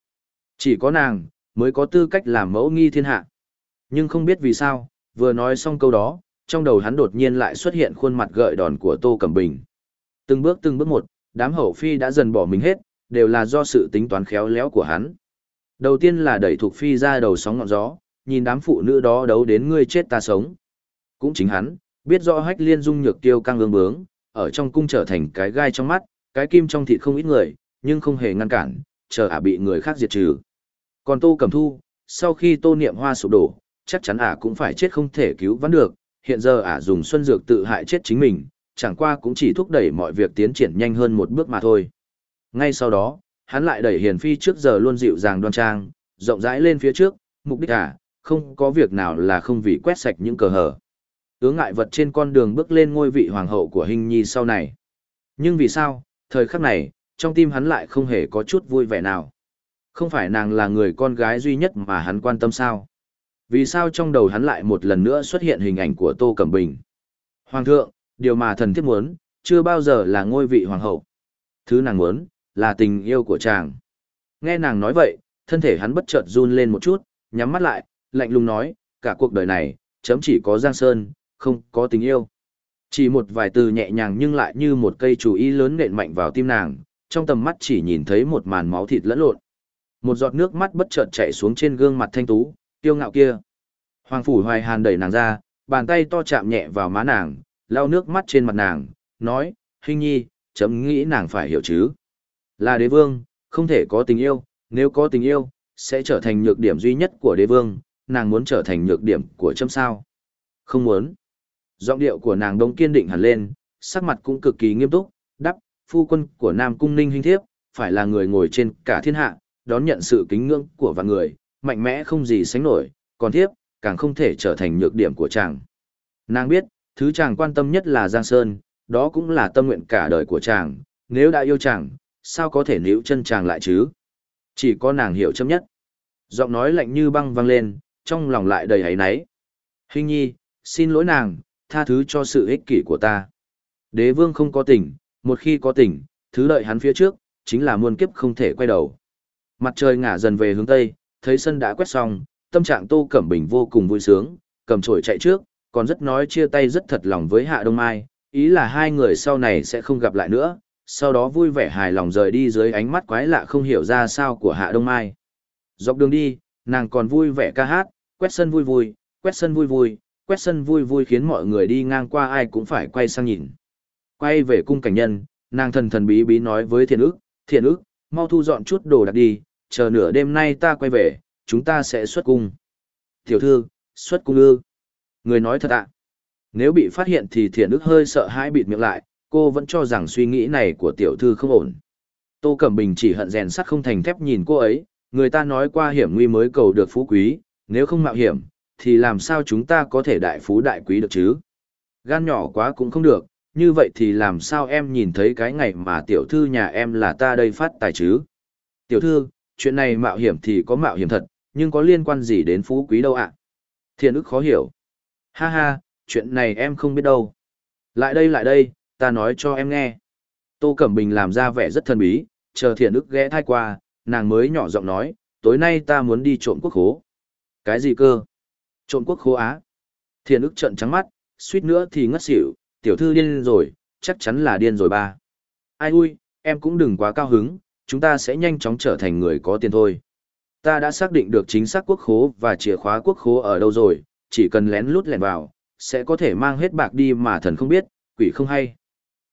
Chỉ có nàng, mới có tư cách làm mẫu nghi thiên hạ. Nhưng không biết vì sao, vừa nói xong câu đó, trong đầu hắn đột nhiên lại xuất hiện khuôn mặt gợi đòn của Tô Cẩm Bình. Từng bước từng bước một, đám hậu phi đã dần bỏ mình hết, đều là do sự tính toán khéo léo của hắn. Đầu tiên là đẩy thuộc phi ra đầu sóng ngọn gió, nhìn đám phụ nữ đó đấu đến ngươi chết ta sống. Cũng chính hắn, biết rõ hách liên dung nhược tiêu căng ương bướng, ở trong cung trở thành cái gai trong mắt, cái kim trong thịt không ít người, nhưng không hề ngăn cản, chờ ả bị người khác diệt trừ. Còn Tô Cẩm Thu, sau khi Tô Niệm Hoa sụp đổ, chắc chắn ả cũng phải chết không thể cứu vãn được, hiện giờ ả dùng xuân dược tự hại chết chính mình, chẳng qua cũng chỉ thúc đẩy mọi việc tiến triển nhanh hơn một bước mà thôi. Ngay sau đó, hắn lại đẩy Hiền Phi trước giờ luôn dịu dàng đoan trang, rộng rãi lên phía trước, mục đích à, không có việc nào là không vì quét sạch những cờ hở. Ướng ngại vật trên con đường bước lên ngôi vị hoàng hậu của hình nhi sau này. Nhưng vì sao, thời khắc này, trong tim hắn lại không hề có chút vui vẻ nào. Không phải nàng là người con gái duy nhất mà hắn quan tâm sao? Vì sao trong đầu hắn lại một lần nữa xuất hiện hình ảnh của Tô Cẩm Bình? Hoàng thượng, điều mà thần thiết muốn, chưa bao giờ là ngôi vị hoàng hậu. Thứ nàng muốn, là tình yêu của chàng. Nghe nàng nói vậy, thân thể hắn bất chợt run lên một chút, nhắm mắt lại, lạnh lùng nói, cả cuộc đời này, chấm chỉ có Giang Sơn, không có tình yêu. Chỉ một vài từ nhẹ nhàng nhưng lại như một cây chủ ý lớn nện mạnh vào tim nàng, trong tầm mắt chỉ nhìn thấy một màn máu thịt lẫn lộn. Một giọt nước mắt bất chợt chảy xuống trên gương mặt thanh tú, tiêu ngạo kia. Hoàng phủ hoài hàn đẩy nàng ra, bàn tay to chạm nhẹ vào má nàng, lau nước mắt trên mặt nàng, nói, hình nhi, chấm nghĩ nàng phải hiểu chứ. Là đế vương, không thể có tình yêu, nếu có tình yêu, sẽ trở thành nhược điểm duy nhất của đế vương, nàng muốn trở thành nhược điểm của chấm sao. Không muốn. Giọng điệu của nàng đông kiên định hẳn lên, sắc mặt cũng cực kỳ nghiêm túc, đắp, phu quân của Nam Cung Ninh Hinh thiếp, phải là người ngồi trên cả thiên hạ, đón nhận sự kính ngưỡng của vạn người, mạnh mẽ không gì sánh nổi, còn thiếp, càng không thể trở thành nhược điểm của chàng. Nàng biết, thứ chàng quan tâm nhất là Giang Sơn, đó cũng là tâm nguyện cả đời của chàng, nếu đã yêu chàng, sao có thể níu chân chàng lại chứ? Chỉ có nàng hiểu chấm nhất. Giọng nói lạnh như băng vang lên, trong lòng lại đầy hấy náy. Hình nhi, xin lỗi nàng, tha thứ cho sự ích kỷ của ta. Đế vương không có tình, một khi có tình, thứ đợi hắn phía trước, chính là muôn kiếp không thể quay đầu. Mặt trời ngả dần về hướng tây, thấy sân đã quét xong, tâm trạng Tô Cẩm Bình vô cùng vui sướng, cầm chổi chạy trước, còn rất nói chia tay rất thật lòng với Hạ Đông Mai, ý là hai người sau này sẽ không gặp lại nữa, sau đó vui vẻ hài lòng rời đi dưới ánh mắt quái lạ không hiểu ra sao của Hạ Đông Mai. Dọc đường đi, nàng còn vui vẻ ca hát, quét sân vui vui, quét sân vui vui, quét sân vui vui khiến mọi người đi ngang qua ai cũng phải quay sang nhìn. Quay về cung cảnh nhân, nàng thần thần bí bí nói với thiện ức, thiện ức, mau thu dọn chút đồ đặt đi, chờ nửa đêm nay ta quay về, chúng ta sẽ xuất cung. Tiểu thư, xuất cung ư. Người nói thật ạ. Nếu bị phát hiện thì thiện ức hơi sợ hãi bịt miệng lại, cô vẫn cho rằng suy nghĩ này của tiểu thư không ổn. Tô Cẩm Bình chỉ hận rèn sắt không thành thép nhìn cô ấy, người ta nói qua hiểm nguy mới cầu được phú quý, nếu không mạo hiểm, thì làm sao chúng ta có thể đại phú đại quý được chứ? Gan nhỏ quá cũng không được, như vậy thì làm sao em nhìn thấy cái ngày mà tiểu thư nhà em là ta đây phát tài chứ? Tiểu thư, chuyện này mạo hiểm thì có mạo hiểm thật, nhưng có liên quan gì đến phú quý đâu ạ? Thiện ức khó hiểu. Ha ha, chuyện này em không biết đâu. Lại đây lại đây, ta nói cho em nghe. Tô Cẩm Bình làm ra vẻ rất thần bí, chờ thiện ức ghé thai qua, nàng mới nhỏ giọng nói, tối nay ta muốn đi trộm quốc khố. Cái gì cơ? Trộm quốc khố á? Thiện ức trận trắng mắt, suýt nữa thì ngất xỉu, tiểu thư điên rồi, chắc chắn là điên rồi ba. Ai ui, em cũng đừng quá cao hứng, chúng ta sẽ nhanh chóng trở thành người có tiền thôi. Ta đã xác định được chính xác quốc khố và chìa khóa quốc khố ở đâu rồi, chỉ cần lén lút lẻn vào, sẽ có thể mang hết bạc đi mà thần không biết, quỷ không hay.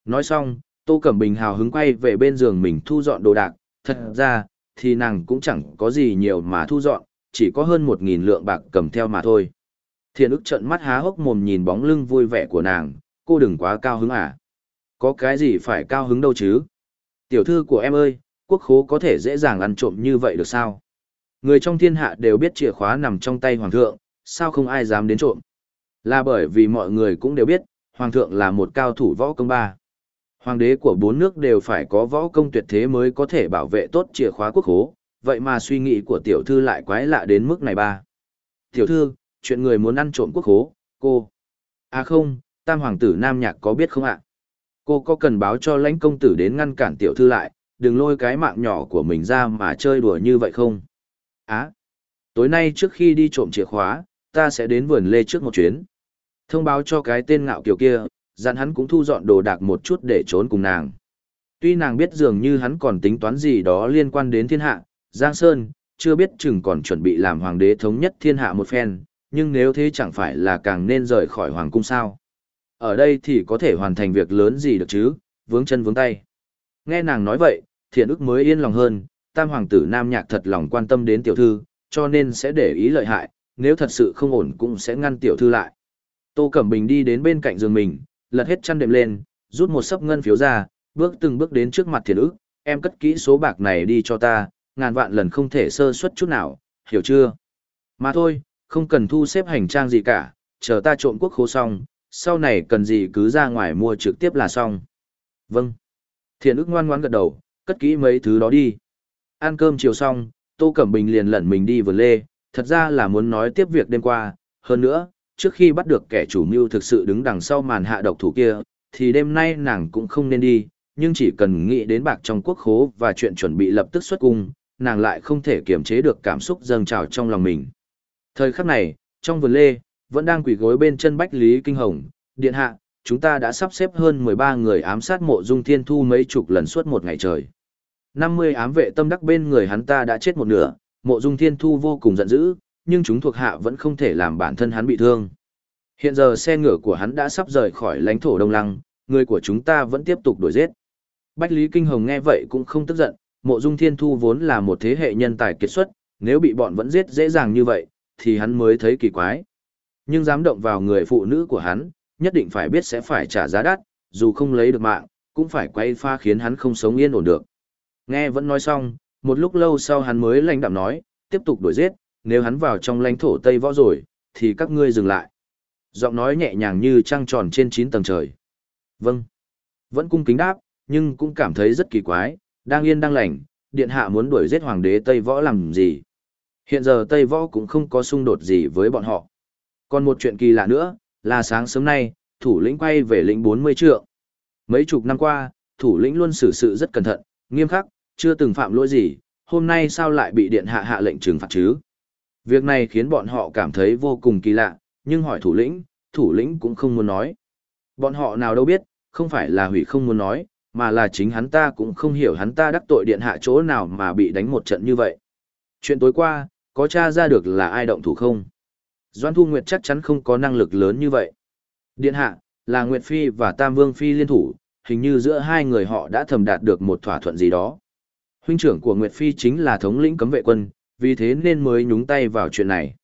Nói xong, Tô Cẩm Bình hào hứng quay về bên giường mình thu dọn đồ đạc, thật ra, thì nàng cũng chẳng có gì nhiều mà thu dọn, chỉ có hơn một nghìn lượng bạc cầm theo mà thôi. thiên ức trận mắt há hốc mồm nhìn bóng lưng vui vẻ của nàng, cô đừng quá cao hứng à. Có cái gì phải cao hứng đâu chứ? Tiểu thư của em ơi, quốc khố có thể dễ dàng ăn trộm như vậy được sao? Người trong thiên hạ đều biết chìa khóa nằm trong tay hoàng thượng, sao không ai dám đến trộm? Là bởi vì mọi người cũng đều biết, hoàng thượng là một cao thủ võ công ba. Hoàng đế của bốn nước đều phải có võ công tuyệt thế mới có thể bảo vệ tốt chìa khóa quốc khố, vậy mà suy nghĩ của tiểu thư lại quái lạ đến mức này ba. Tiểu thư, chuyện người muốn ăn trộm quốc khố, cô. À không, tam hoàng tử nam nhạc có biết không ạ? Cô có cần báo cho lãnh công tử đến ngăn cản tiểu thư lại, đừng lôi cái mạng nhỏ của mình ra mà chơi đùa như vậy không? Á, tối nay trước khi đi trộm chìa khóa, ta sẽ đến vườn lê trước một chuyến. Thông báo cho cái tên ngạo kiều kia, dặn hắn cũng thu dọn đồ đạc một chút để trốn cùng nàng. Tuy nàng biết dường như hắn còn tính toán gì đó liên quan đến thiên hạ, Giang Sơn, chưa biết chừng còn chuẩn bị làm hoàng đế thống nhất thiên hạ một phen, nhưng nếu thế chẳng phải là càng nên rời khỏi hoàng cung sao. Ở đây thì có thể hoàn thành việc lớn gì được chứ, vướng chân vướng tay. Nghe nàng nói vậy, thiện ức mới yên lòng hơn, tam hoàng tử nam nhạc thật lòng quan tâm đến tiểu thư, cho nên sẽ để ý lợi hại, nếu thật sự không ổn cũng sẽ ngăn tiểu thư lại. Tô Cẩm Bình đi đến bên cạnh giường mình, lật hết chăn đệm lên, rút một sấp ngân phiếu ra, bước từng bước đến trước mặt thiền ức, em cất kỹ số bạc này đi cho ta, ngàn vạn lần không thể sơ suất chút nào, hiểu chưa? Mà thôi, không cần thu xếp hành trang gì cả, chờ ta trộm quốc khố xong, sau này cần gì cứ ra ngoài mua trực tiếp là xong. Vâng. Thiện ức ngoan ngoãn gật đầu, cất kỹ mấy thứ đó đi. Ăn cơm chiều xong, Tô Cẩm Bình liền lẩn mình đi vườn lê, thật ra là muốn nói tiếp việc đêm qua, hơn nữa, trước khi bắt được kẻ chủ mưu thực sự đứng đằng sau màn hạ độc thủ kia, thì đêm nay nàng cũng không nên đi, nhưng chỉ cần nghĩ đến bạc trong quốc khố và chuyện chuẩn bị lập tức xuất cung, nàng lại không thể kiềm chế được cảm xúc dâng trào trong lòng mình. Thời khắc này, trong vườn lê, vẫn đang quỳ gối bên chân Bách Lý Kinh Hồng, điện hạ, chúng ta đã sắp xếp hơn 13 người ám sát mộ dung thiên thu mấy chục lần suốt một ngày trời. 50 ám vệ tâm đắc bên người hắn ta đã chết một nửa, mộ dung thiên thu vô cùng giận dữ, nhưng chúng thuộc hạ vẫn không thể làm bản thân hắn bị thương. Hiện giờ xe ngựa của hắn đã sắp rời khỏi lãnh thổ Đông Lăng, người của chúng ta vẫn tiếp tục đuổi giết. Bách Lý Kinh Hồng nghe vậy cũng không tức giận, mộ dung thiên thu vốn là một thế hệ nhân tài kiệt xuất, nếu bị bọn vẫn giết dễ dàng như vậy, thì hắn mới thấy kỳ quái. Nhưng dám động vào người phụ nữ của hắn, nhất định phải biết sẽ phải trả giá đắt, dù không lấy được mạng, cũng phải quay pha khiến hắn không sống yên ổn được. Nghe vẫn nói xong, một lúc lâu sau hắn mới lãnh đạm nói, tiếp tục đuổi giết, nếu hắn vào trong lãnh thổ Tây Võ rồi, thì các ngươi dừng lại. Giọng nói nhẹ nhàng như trăng tròn trên 9 tầng trời. Vâng. Vẫn cung kính đáp, nhưng cũng cảm thấy rất kỳ quái, đang yên đang lành, điện hạ muốn đuổi giết hoàng đế Tây Võ làm gì. Hiện giờ Tây Võ cũng không có xung đột gì với bọn họ. Còn một chuyện kỳ lạ nữa, là sáng sớm nay, thủ lĩnh quay về lĩnh 40 trượng. Mấy chục năm qua, thủ lĩnh luôn xử sự rất cẩn thận, nghiêm khắc, chưa từng phạm lỗi gì, hôm nay sao lại bị điện hạ hạ lệnh trừng phạt chứ? Việc này khiến bọn họ cảm thấy vô cùng kỳ lạ, nhưng hỏi thủ lĩnh, thủ lĩnh cũng không muốn nói. Bọn họ nào đâu biết, không phải là hủy không muốn nói, mà là chính hắn ta cũng không hiểu hắn ta đắc tội điện hạ chỗ nào mà bị đánh một trận như vậy. Chuyện tối qua, có tra ra được là ai động thủ không? Doan Thu Nguyệt chắc chắn không có năng lực lớn như vậy. Điện hạ, là Nguyệt Phi và Tam Vương Phi liên thủ, hình như giữa hai người họ đã thầm đạt được một thỏa thuận gì đó. Huynh trưởng của Nguyệt Phi chính là thống lĩnh cấm vệ quân, vì thế nên mới nhúng tay vào chuyện này.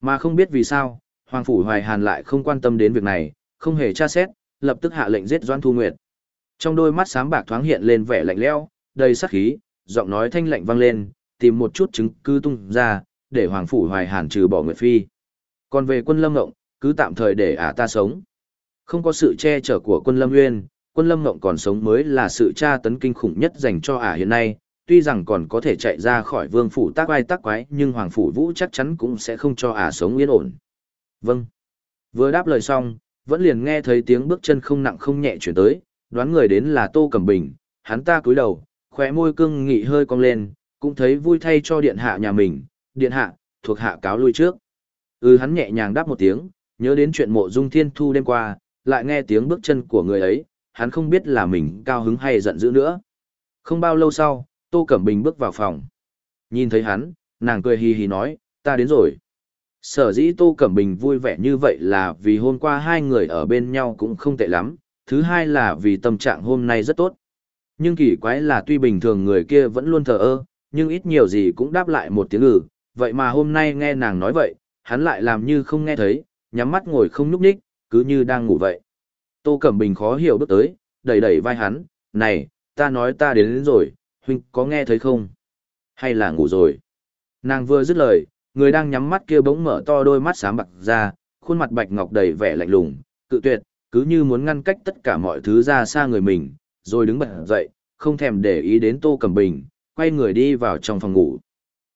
Mà không biết vì sao, Hoàng Phủ Hoài Hàn lại không quan tâm đến việc này, không hề tra xét, lập tức hạ lệnh giết Doan Thu Nguyệt. Trong đôi mắt sáng bạc thoáng hiện lên vẻ lạnh lẽo, đầy sát khí, giọng nói thanh lạnh vang lên, tìm một chút chứng cứ tung ra, để Hoàng Phủ Hoài Hàn trừ bỏ Nguyệt Phi. Còn về quân Lâm Ngộng, cứ tạm thời để ả ta sống. Không có sự che chở của quân Lâm Nguyên, quân Lâm Ngộng còn sống mới là sự tra tấn kinh khủng nhất dành cho ả hiện nay, tuy rằng còn có thể chạy ra khỏi vương phủ tác ai tác quái nhưng Hoàng Phủ Vũ chắc chắn cũng sẽ không cho ả sống yên ổn. Vâng. Vừa đáp lời xong, vẫn liền nghe thấy tiếng bước chân không nặng không nhẹ chuyển tới, đoán người đến là Tô Cẩm Bình, hắn ta cúi đầu, khóe môi cưng nghị hơi cong lên, cũng thấy vui thay cho điện hạ nhà mình, điện hạ, thuộc hạ cáo lui trước. Ừ hắn nhẹ nhàng đáp một tiếng, nhớ đến chuyện mộ dung thiên thu đêm qua, lại nghe tiếng bước chân của người ấy, hắn không biết là mình cao hứng hay giận dữ nữa. Không bao lâu sau, Tô Cẩm Bình bước vào phòng. Nhìn thấy hắn, nàng cười hì hì nói, ta đến rồi. Sở dĩ Tô Cẩm Bình vui vẻ như vậy là vì hôm qua hai người ở bên nhau cũng không tệ lắm, thứ hai là vì tâm trạng hôm nay rất tốt. Nhưng kỳ quái là tuy bình thường người kia vẫn luôn thờ ơ, nhưng ít nhiều gì cũng đáp lại một tiếng ừ, vậy mà hôm nay nghe nàng nói vậy, hắn lại làm như không nghe thấy, nhắm mắt ngồi không nhúc nhích, cứ như đang ngủ vậy. Tô Cẩm Bình khó hiểu bước tới, đẩy đẩy vai hắn, này, ta nói ta đến, đến rồi, huynh có nghe thấy không? Hay là ngủ rồi? Nàng vừa dứt lời, người đang nhắm mắt kia bỗng mở to đôi mắt sáng bạc ra, khuôn mặt bạch ngọc đầy vẻ lạnh lùng, cự tuyệt, cứ như muốn ngăn cách tất cả mọi thứ ra xa người mình, rồi đứng bật dậy, không thèm để ý đến Tô Cẩm Bình, quay người đi vào trong phòng ngủ.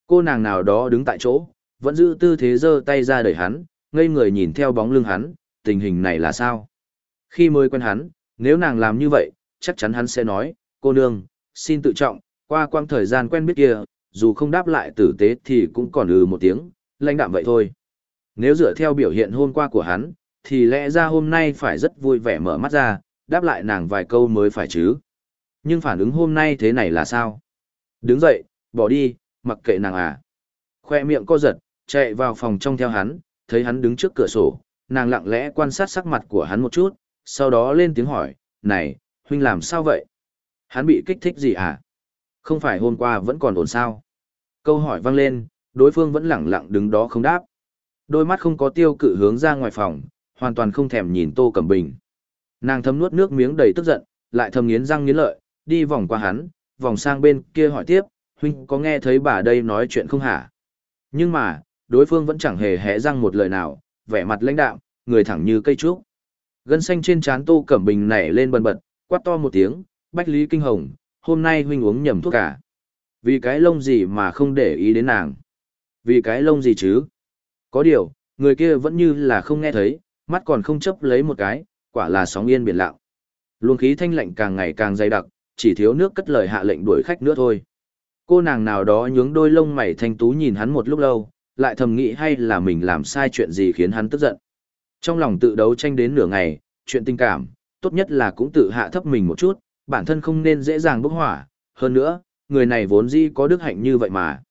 Cô nàng nào đó đứng tại chỗ, vẫn giữ tư thế giơ tay ra đẩy hắn, ngây người nhìn theo bóng lưng hắn, tình hình này là sao? Khi mới quen hắn, nếu nàng làm như vậy, chắc chắn hắn sẽ nói, cô nương, xin tự trọng, qua quang thời gian quen biết kia, dù không đáp lại tử tế thì cũng còn ừ một tiếng, lãnh đạm vậy thôi. Nếu dựa theo biểu hiện hôm qua của hắn, thì lẽ ra hôm nay phải rất vui vẻ mở mắt ra, đáp lại nàng vài câu mới phải chứ. Nhưng phản ứng hôm nay thế này là sao? Đứng dậy, bỏ đi, mặc kệ nàng à. Khoe miệng co giật, chạy vào phòng trong theo hắn, thấy hắn đứng trước cửa sổ, nàng lặng lẽ quan sát sắc mặt của hắn một chút, sau đó lên tiếng hỏi, này, huynh làm sao vậy? Hắn bị kích thích gì à? Không phải hôm qua vẫn còn ổn sao? Câu hỏi vang lên, đối phương vẫn lẳng lặng đứng đó không đáp. Đôi mắt không có tiêu cự hướng ra ngoài phòng, hoàn toàn không thèm nhìn Tô Cẩm Bình. Nàng thấm nuốt nước miếng đầy tức giận, lại thầm nghiến răng nghiến lợi, đi vòng qua hắn, vòng sang bên kia hỏi tiếp, huynh có nghe thấy bà đây nói chuyện không hả? Nhưng mà, đối phương vẫn chẳng hề hé răng một lời nào, vẻ mặt lãnh đạm, người thẳng như cây trúc. Gân xanh trên trán Tô Cẩm Bình nảy lên bần bật, quát to một tiếng, Bách Lý Kinh Hồng, hôm nay huynh uống nhầm thuốc cả. Vì cái lông gì mà không để ý đến nàng? Vì cái lông gì chứ? Có điều, người kia vẫn như là không nghe thấy, mắt còn không chấp lấy một cái, quả là sóng yên biển lặng. Luồng khí thanh lạnh càng ngày càng dày đặc, chỉ thiếu nước cất lời hạ lệnh đuổi khách nữa thôi. Cô nàng nào đó nhướng đôi lông mày thanh tú nhìn hắn một lúc lâu, lại thầm nghĩ hay là mình làm sai chuyện gì khiến hắn tức giận. Trong lòng tự đấu tranh đến nửa ngày, chuyện tình cảm, tốt nhất là cũng tự hạ thấp mình một chút, bản thân không nên dễ dàng bốc hỏa, hơn nữa, người này vốn dĩ có đức hạnh như vậy mà.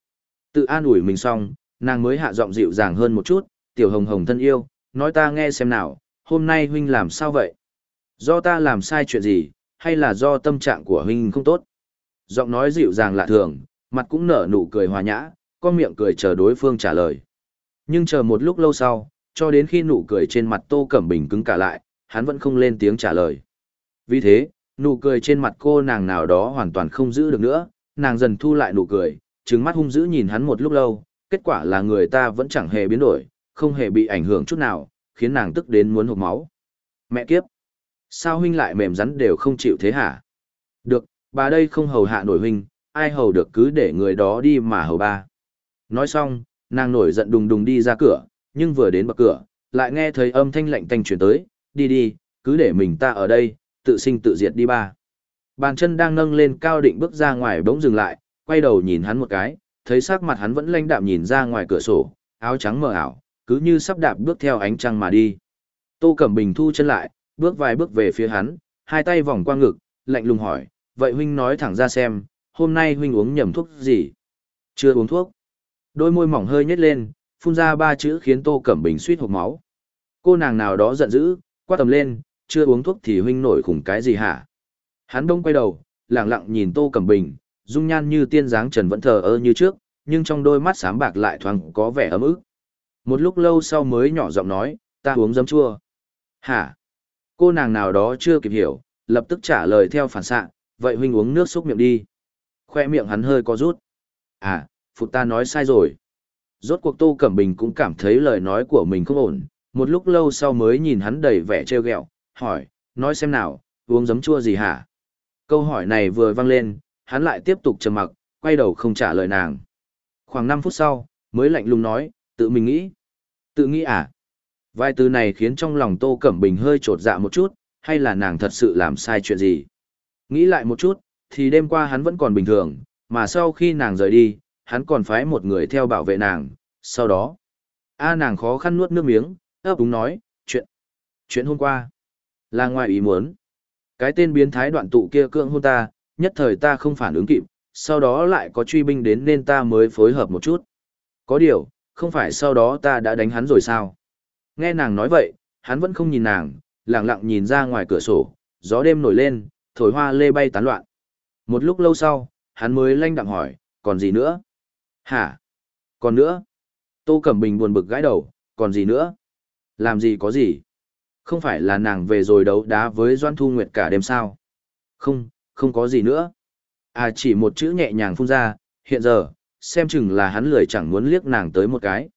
Tự an ủi mình xong, nàng mới hạ giọng dịu dàng hơn một chút, tiểu hồng hồng thân yêu, nói ta nghe xem nào, hôm nay huynh làm sao vậy? Do ta làm sai chuyện gì, hay là do tâm trạng của huynh không tốt? Giọng nói dịu dàng lạ thường, mặt cũng nở nụ cười hòa nhã, con miệng cười chờ đối phương trả lời. Nhưng chờ một lúc lâu sau, cho đến khi nụ cười trên mặt Tô Cẩm Bình cứng cả lại, hắn vẫn không lên tiếng trả lời. Vì thế, nụ cười trên mặt cô nàng nào đó hoàn toàn không giữ được nữa, nàng dần thu lại nụ cười, trừng mắt hung dữ nhìn hắn một lúc lâu, kết quả là người ta vẫn chẳng hề biến đổi, không hề bị ảnh hưởng chút nào, khiến nàng tức đến muốn hụt máu. Mẹ kiếp! Sao huynh lại mềm rắn đều không chịu thế hả? Được, bà đây không hầu hạ nổi huynh, ai hầu được cứ để người đó đi mà hầu ba. Nói xong, nàng nổi giận đùng đùng đi ra cửa, nhưng vừa đến bậc cửa, lại nghe thấy âm thanh lạnh tanh truyền tới, đi đi, cứ để mình ta ở đây, tự sinh tự diệt đi ba. Bàn chân đang nâng lên cao định bước ra ngoài bỗng dừng lại, quay đầu nhìn hắn một cái, thấy sắc mặt hắn vẫn lanh đạm nhìn ra ngoài cửa sổ, áo trắng mờ ảo, cứ như sắp đạp bước theo ánh trăng mà đi. Tô Cẩm Bình thu chân lại, bước vài bước về phía hắn, hai tay vòng qua ngực, lạnh lùng hỏi, vậy huynh nói thẳng ra xem, hôm nay huynh uống nhầm thuốc gì? Chưa uống thuốc. Đôi môi mỏng hơi nhếch lên, phun ra ba chữ khiến Tô Cẩm Bình suýt hộc máu. Cô nàng nào đó giận dữ, quát tầm lên, chưa uống thuốc thì huynh nổi khủng cái gì hả? Hắn đông quay đầu, lặng lặng nhìn Tô Cẩm Bình, dung nhan như tiên dáng trần vẫn thờ ơ như trước, nhưng trong đôi mắt sáng bạc lại thoáng có vẻ ấm ức. Một lúc lâu sau mới nhỏ giọng nói, ta uống giấm chua. Hả? Cô nàng nào đó chưa kịp hiểu, lập tức trả lời theo phản xạ, vậy huynh uống nước xúc miệng đi. Khoe miệng hắn hơi có rút. À, phụ ta nói sai rồi. Rốt cuộc Tô Cẩm Bình cũng cảm thấy lời nói của mình không ổn, một lúc lâu sau mới nhìn hắn đầy vẻ trêu ghẹo, hỏi, nói xem nào, uống giấm chua gì hả? Câu hỏi này vừa vang lên, hắn lại tiếp tục trầm mặc, quay đầu không trả lời nàng. Khoảng 5 phút sau, mới lạnh lùng nói, tự mình nghĩ. Tự nghĩ à? Vài từ này khiến trong lòng Tô Cẩm Bình hơi trột dạ một chút, hay là nàng thật sự làm sai chuyện gì? Nghĩ lại một chút, thì đêm qua hắn vẫn còn bình thường, mà sau khi nàng rời đi, hắn còn phái một người theo bảo vệ nàng, sau đó. A nàng khó khăn nuốt nước miếng, ấp úng nói, chuyện, chuyện hôm qua, là ngoài ý muốn. Cái tên biến thái đoạn tụ kia cưỡng hôn ta, nhất thời ta không phản ứng kịp, sau đó lại có truy binh đến nên ta mới phối hợp một chút. Có điều, không phải sau đó ta đã đánh hắn rồi sao? Nghe nàng nói vậy, hắn vẫn không nhìn nàng, lặng lặng nhìn ra ngoài cửa sổ, gió đêm nổi lên, thổi hoa lê bay tán loạn. Một lúc lâu sau, hắn mới lanh đặng hỏi, còn gì nữa? Hả? Còn nữa? Tô Cẩm Bình buồn bực gãi đầu, còn gì nữa? Làm gì có gì? Không phải là nàng về rồi đấu đá với Doan Thu Nguyệt cả đêm sao? Không, không có gì nữa. À chỉ một chữ nhẹ nhàng phun ra, hiện giờ, xem chừng là hắn lười chẳng muốn liếc nàng tới một cái.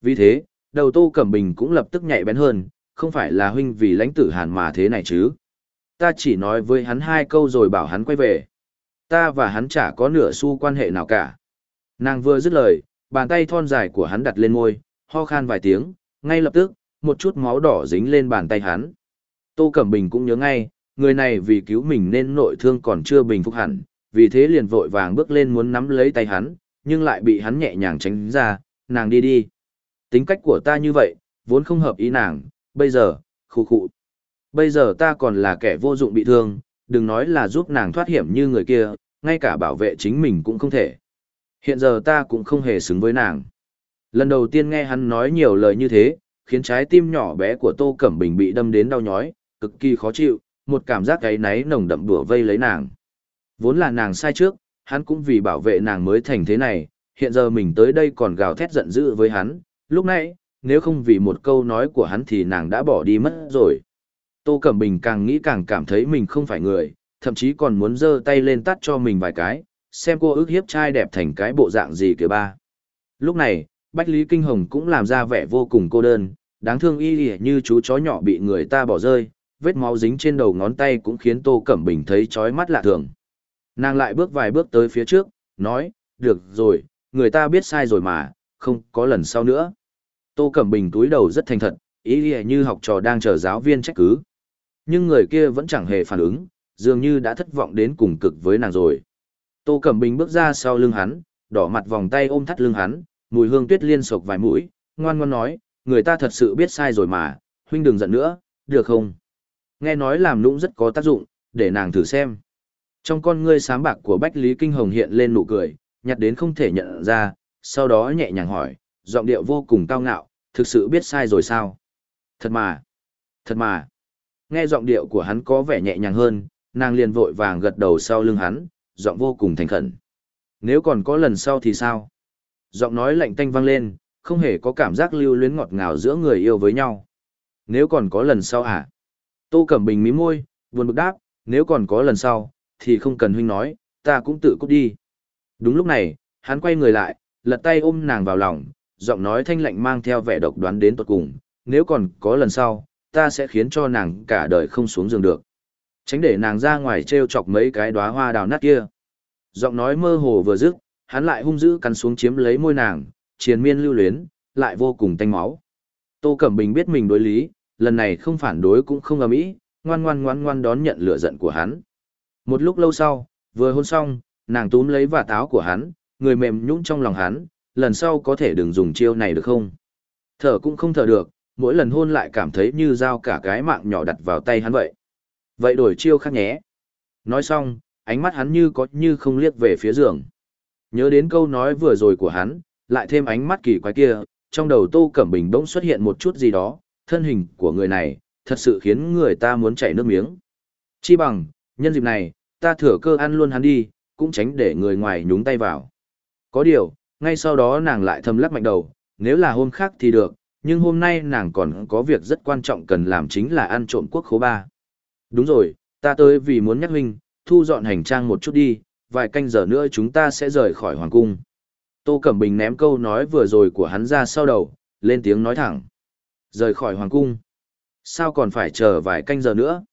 Vì thế, đầu Tô Cẩm Bình cũng lập tức nhạy bén hơn, không phải là huynh vì lãnh tử hàn mà thế này chứ. Ta chỉ nói với hắn hai câu rồi bảo hắn quay về. Ta và hắn chả có nửa xu quan hệ nào cả. Nàng vừa dứt lời, bàn tay thon dài của hắn đặt lên môi, ho khan vài tiếng, ngay lập tức, một chút máu đỏ dính lên bàn tay hắn. Tô Cẩm Bình cũng nhớ ngay, người này vì cứu mình nên nội thương còn chưa bình phục hẳn, vì thế liền vội vàng bước lên muốn nắm lấy tay hắn, nhưng lại bị hắn nhẹ nhàng tránh ra, nàng đi đi. Tính cách của ta như vậy, vốn không hợp ý nàng, bây giờ, khu khụ. Bây giờ ta còn là kẻ vô dụng bị thương, đừng nói là giúp nàng thoát hiểm như người kia, ngay cả bảo vệ chính mình cũng không thể. Hiện giờ ta cũng không hề xứng với nàng. Lần đầu tiên nghe hắn nói nhiều lời như thế, khiến trái tim nhỏ bé của Tô Cẩm Bình bị đâm đến đau nhói, cực kỳ khó chịu, một cảm giác gáy náy nồng đậm đùa vây lấy nàng. Vốn là nàng sai trước, hắn cũng vì bảo vệ nàng mới thành thế này, hiện giờ mình tới đây còn gào thét giận dữ với hắn, lúc nãy, nếu không vì một câu nói của hắn thì nàng đã bỏ đi mất rồi. Tô Cẩm Bình càng nghĩ càng cảm thấy mình không phải người, thậm chí còn muốn giơ tay lên tắt cho mình vài cái, xem cô ước hiếp trai đẹp thành cái bộ dạng gì kìa ba. Lúc này, Bách Lý Kinh Hồng cũng làm ra vẻ vô cùng cô đơn, đáng thương y như chú chó nhỏ bị người ta bỏ rơi, vết máu dính trên đầu ngón tay cũng khiến Tô Cẩm Bình thấy chói mắt lạ thường. Nàng lại bước vài bước tới phía trước, nói, được rồi, người ta biết sai rồi mà, không có lần sau nữa. Tô Cẩm Bình túi đầu rất thành thật, ý như học trò đang chờ giáo viên trách cứ. Nhưng người kia vẫn chẳng hề phản ứng, dường như đã thất vọng đến cùng cực với nàng rồi. Tô Cẩm Bình bước ra sau lưng hắn, đỏ mặt vòng tay ôm thắt lưng hắn, mùi hương tuyết liên sộc vài mũi, ngoan ngoan nói, người ta thật sự biết sai rồi mà, huynh đừng giận nữa, được không? Nghe nói làm nũng rất có tác dụng, để nàng thử xem. Trong con ngươi sáng bạc của Bách Lý Kinh Hồng hiện lên nụ cười, nhặt đến không thể nhận ra, sau đó nhẹ nhàng hỏi, giọng điệu vô cùng cao ngạo, thực sự biết sai rồi sao? Thật mà, thật mà. Nghe giọng điệu của hắn có vẻ nhẹ nhàng hơn, nàng liền vội vàng gật đầu sau lưng hắn, giọng vô cùng thành khẩn. Nếu còn có lần sau thì sao? Giọng nói lạnh tanh vang lên, không hề có cảm giác lưu luyến ngọt ngào giữa người yêu với nhau. Nếu còn có lần sau à? Tô Cẩm Bình mím môi, buồn bực đáp, nếu còn có lần sau, thì không cần huynh nói, ta cũng tự cút đi. Đúng lúc này, hắn quay người lại, lật tay ôm nàng vào lòng, giọng nói thanh lạnh mang theo vẻ độc đoán đến tuột cùng, nếu còn có lần sau, ta sẽ khiến cho nàng cả đời không xuống giường được. Tránh để nàng ra ngoài treo chọc mấy cái đóa hoa đào nát kia. Giọng nói mơ hồ vừa dứt, hắn lại hung dữ cắn xuống chiếm lấy môi nàng, triền miên lưu luyến, lại vô cùng tanh máu. Tô Cẩm Bình biết mình đối lý, lần này không phản đối cũng không ầm ĩ, ngoan ngoan ngoan ngoan đón nhận lửa giận của hắn. Một lúc lâu sau, vừa hôn xong, nàng túm lấy và táo của hắn, người mềm nhũn trong lòng hắn, lần sau có thể đừng dùng chiêu này được không? Thở cũng không thở được, mỗi lần hôn lại cảm thấy như dao cả cái mạng nhỏ đặt vào tay hắn vậy. Vậy đổi chiêu khác nhé. Nói xong, ánh mắt hắn như có như không liếc về phía giường. Nhớ đến câu nói vừa rồi của hắn, lại thêm ánh mắt kỳ quái kia, trong đầu Tô Cẩm Bình bỗng xuất hiện một chút gì đó, thân hình của người này, thật sự khiến người ta muốn chảy nước miếng. Chi bằng, nhân dịp này, ta thừa cơ ăn luôn hắn đi, cũng tránh để người ngoài nhúng tay vào. Có điều, ngay sau đó nàng lại thầm lắc mạnh đầu, nếu là hôm khác thì được, nhưng hôm nay nàng còn có việc rất quan trọng cần làm chính là ăn trộm quốc khố ba. Đúng rồi, ta tới vì muốn nhắc huynh, thu dọn hành trang một chút đi, vài canh giờ nữa chúng ta sẽ rời khỏi hoàng cung. Tô Cẩm Bình ném câu nói vừa rồi của hắn ra sau đầu, lên tiếng nói thẳng. Rời khỏi hoàng cung. Sao còn phải chờ vài canh giờ nữa?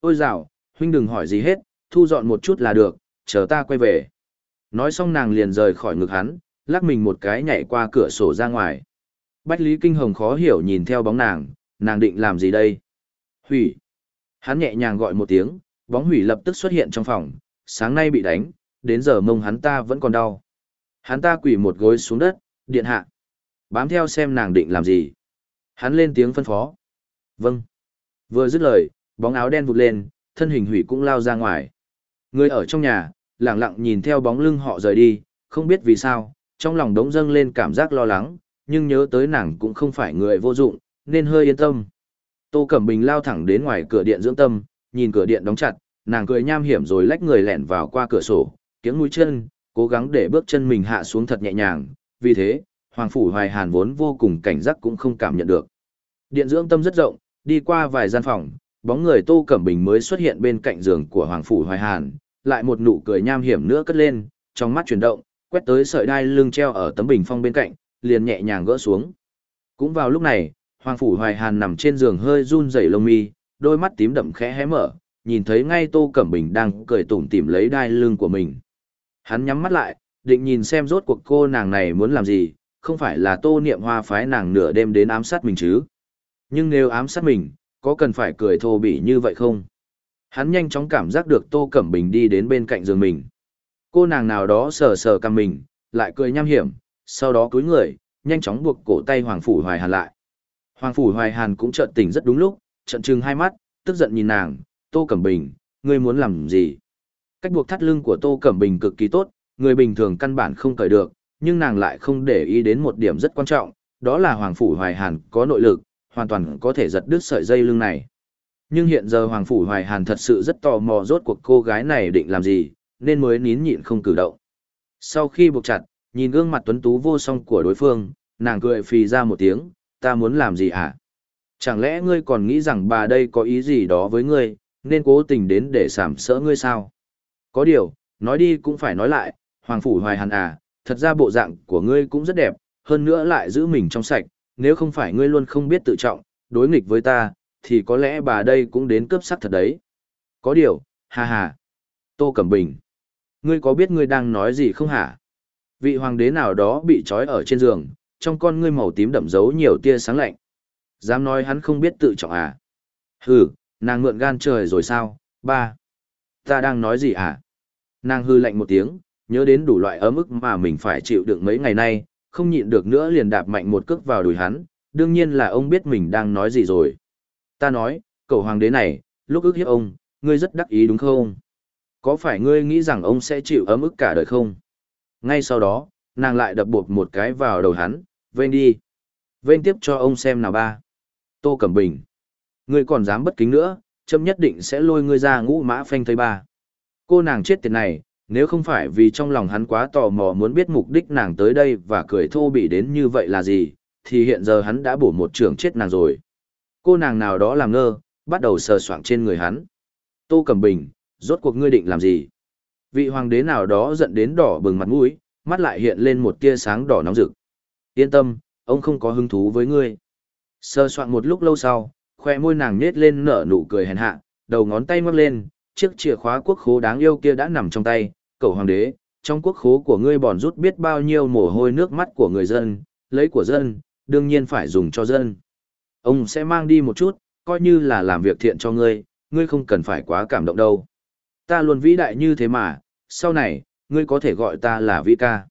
Ôi dạo, huynh đừng hỏi gì hết, thu dọn một chút là được, chờ ta quay về. Nói xong nàng liền rời khỏi ngực hắn, lắc mình một cái nhảy qua cửa sổ ra ngoài. Bách Lý Kinh Hồng khó hiểu nhìn theo bóng nàng, nàng định làm gì đây? Hủy. Hắn nhẹ nhàng gọi một tiếng, bóng hủy lập tức xuất hiện trong phòng, sáng nay bị đánh, đến giờ mông hắn ta vẫn còn đau. Hắn ta quỳ một gối xuống đất, điện hạ. Bám theo xem nàng định làm gì. Hắn lên tiếng phân phó. Vâng. Vừa dứt lời, bóng áo đen vụt lên, thân hình hủy cũng lao ra ngoài. Người ở trong nhà, lặng lặng nhìn theo bóng lưng họ rời đi, không biết vì sao, trong lòng đống dâng lên cảm giác lo lắng, nhưng nhớ tới nàng cũng không phải người vô dụng, nên hơi yên tâm. Tô Cẩm Bình lao thẳng đến ngoài cửa điện dưỡng tâm, nhìn cửa điện đóng chặt, nàng cười nham hiểm rồi lách người lẻn vào qua cửa sổ, tiếng mũi chân, cố gắng để bước chân mình hạ xuống thật nhẹ nhàng, vì thế, Hoàng Phủ Hoài Hàn vốn vô cùng cảnh giác cũng không cảm nhận được. Điện dưỡng tâm rất rộng, đi qua vài gian phòng, bóng người Tô Cẩm Bình mới xuất hiện bên cạnh giường của Hoàng Phủ Hoài Hàn, lại một nụ cười nham hiểm nữa cất lên, trong mắt chuyển động, quét tới sợi đai lưng treo ở tấm bình phong bên cạnh, liền nhẹ nhàng gỡ xuống. Cũng vào lúc này, Hoàng Phủ Hoài Hàn nằm trên giường hơi run rẩy lông mi, đôi mắt tím đậm khẽ hé mở, nhìn thấy ngay Tô Cẩm Bình đang cười tủm tỉm lấy đai lưng của mình. Hắn nhắm mắt lại, định nhìn xem rốt cuộc cô nàng này muốn làm gì, không phải là Tô Niệm Hoa phái nàng nửa đêm đến ám sát mình chứ. Nhưng nếu ám sát mình, có cần phải cười thô bỉ như vậy không? Hắn nhanh chóng cảm giác được Tô Cẩm Bình đi đến bên cạnh giường mình. Cô nàng nào đó sờ sờ cằm mình, lại cười nham hiểm, sau đó cúi người, nhanh chóng buộc cổ tay Hoàng Phủ Hoài Hàn lại. Hoàng Phủ Hoài Hàn cũng chợt tỉnh rất đúng lúc, trận trừng hai mắt, tức giận nhìn nàng, Tô Cẩm Bình, ngươi muốn làm gì? Cách buộc thắt lưng của Tô Cẩm Bình cực kỳ tốt, người bình thường căn bản không cởi được, nhưng nàng lại không để ý đến một điểm rất quan trọng, đó là Hoàng Phủ Hoài Hàn có nội lực, hoàn toàn có thể giật đứt sợi dây lưng này. Nhưng hiện giờ Hoàng Phủ Hoài Hàn thật sự rất tò mò rốt cuộc cô gái này định làm gì, nên mới nín nhịn không cử động. Sau khi buộc chặt, nhìn gương mặt tuấn tú vô song của đối phương, nàng cười phì ra một tiếng, ta muốn làm gì hả? Chẳng lẽ ngươi còn nghĩ rằng bà đây có ý gì đó với ngươi, nên cố tình đến để sảm sỡ ngươi sao? Có điều, nói đi cũng phải nói lại, Hoàng Phủ Hoài Hàn à, thật ra bộ dạng của ngươi cũng rất đẹp, hơn nữa lại giữ mình trong sạch, nếu không phải ngươi luôn không biết tự trọng, đối nghịch với ta, thì có lẽ bà đây cũng đến cướp sắc thật đấy. Có điều, ha ha. Tô Cẩm Bình. Ngươi có biết ngươi đang nói gì không hả? Vị hoàng đế nào đó bị trói ở trên giường, trong con ngươi màu tím đậm dấu nhiều tia sáng lạnh. Dám nói hắn không biết tự trọng à? Hừ, nàng mượn gan trời rồi sao? Ba. Ta đang nói gì à? Nàng hư lạnh một tiếng, nhớ đến đủ loại ấm ức mà mình phải chịu đựng mấy ngày nay, không nhịn được nữa liền đạp mạnh một cước vào đùi hắn, đương nhiên là ông biết mình đang nói gì rồi. Ta nói, cậu hoàng đế này, lúc ức hiếp ông, ngươi rất đắc ý đúng không? Có phải ngươi nghĩ rằng ông sẽ chịu ấm ức cả đời không? Ngay sau đó, nàng lại đập bột một cái vào đầu hắn, vênh đi. Vênh tiếp cho ông xem nào ba. Tô Cẩm Bình. Ngươi còn dám bất kính nữa, châm nhất định sẽ lôi ngươi ra ngũ mã phanh thây ba. Cô nàng chết tiệt này, nếu không phải vì trong lòng hắn quá tò mò muốn biết mục đích nàng tới đây và cười thô bị đến như vậy là gì, thì hiện giờ hắn đã bổ một trường chết nàng rồi. Cô nàng nào đó làm ngơ, bắt đầu sờ soạng trên người hắn. Tô Cẩm Bình, rốt cuộc ngươi định làm gì? Vị hoàng đế nào đó giận đến đỏ bừng mặt mũi, mắt lại hiện lên một tia sáng đỏ nóng rực. Yên tâm, ông không có hứng thú với ngươi. Sơ soạn một lúc lâu sau, khoe môi nàng nết lên nở nụ cười hèn hạ, đầu ngón tay ngoắc lên, chiếc chìa khóa quốc khố đáng yêu kia đã nằm trong tay, cậu hoàng đế, trong quốc khố của ngươi bòn rút biết bao nhiêu mồ hôi nước mắt của người dân, lấy của dân, đương nhiên phải dùng cho dân. Ông sẽ mang đi một chút, coi như là làm việc thiện cho ngươi, ngươi không cần phải quá cảm động đâu. Ta luôn vĩ đại như thế mà, sau này, ngươi có thể gọi ta là vĩ ca.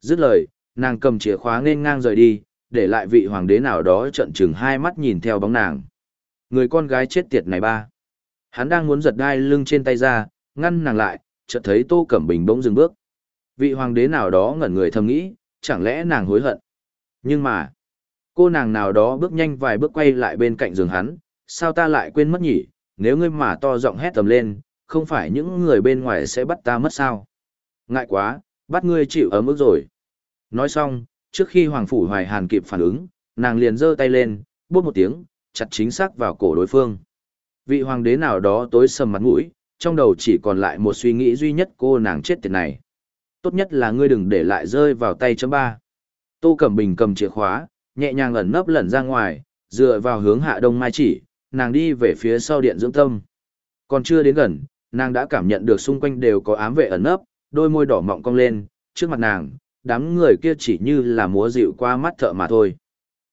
Dứt lời, nàng cầm chìa khóa nên ngang rời đi, để lại vị hoàng đế nào đó trận chừng hai mắt nhìn theo bóng nàng. Người con gái chết tiệt này ba. Hắn đang muốn giật đai lưng trên tay ra, ngăn nàng lại, chợt thấy Tô Cẩm Bình bỗng dừng bước. Vị hoàng đế nào đó ngẩn người thầm nghĩ, chẳng lẽ nàng hối hận. Nhưng mà, cô nàng nào đó bước nhanh vài bước quay lại bên cạnh giường hắn, sao ta lại quên mất nhỉ, nếu ngươi mà to giọng hét tầm lên, không phải những người bên ngoài sẽ bắt ta mất sao. Ngại quá, bắt ngươi chịu ấm ức rồi. Nói xong, trước khi Hoàng Phủ Hoài Hàn kịp phản ứng, nàng liền giơ tay lên, bút một tiếng, chặt chính xác vào cổ đối phương. Vị hoàng đế nào đó tối sầm mặt mũi, trong đầu chỉ còn lại một suy nghĩ duy nhất cô nàng chết tiệt này. Tốt nhất là ngươi đừng để lại rơi vào tay chấm ba. Tô Cẩm Bình cầm chìa khóa, nhẹ nhàng ẩn nấp lẩn ra ngoài, dựa vào hướng hạ đông mai chỉ, nàng đi về phía sau điện dưỡng tâm. Còn chưa đến gần, nàng đã cảm nhận được xung quanh đều có ám vệ ẩn nấp, đôi môi đỏ mọng cong lên, trước mặt nàng, đám người kia chỉ như là múa dịu qua mắt thợ mà thôi.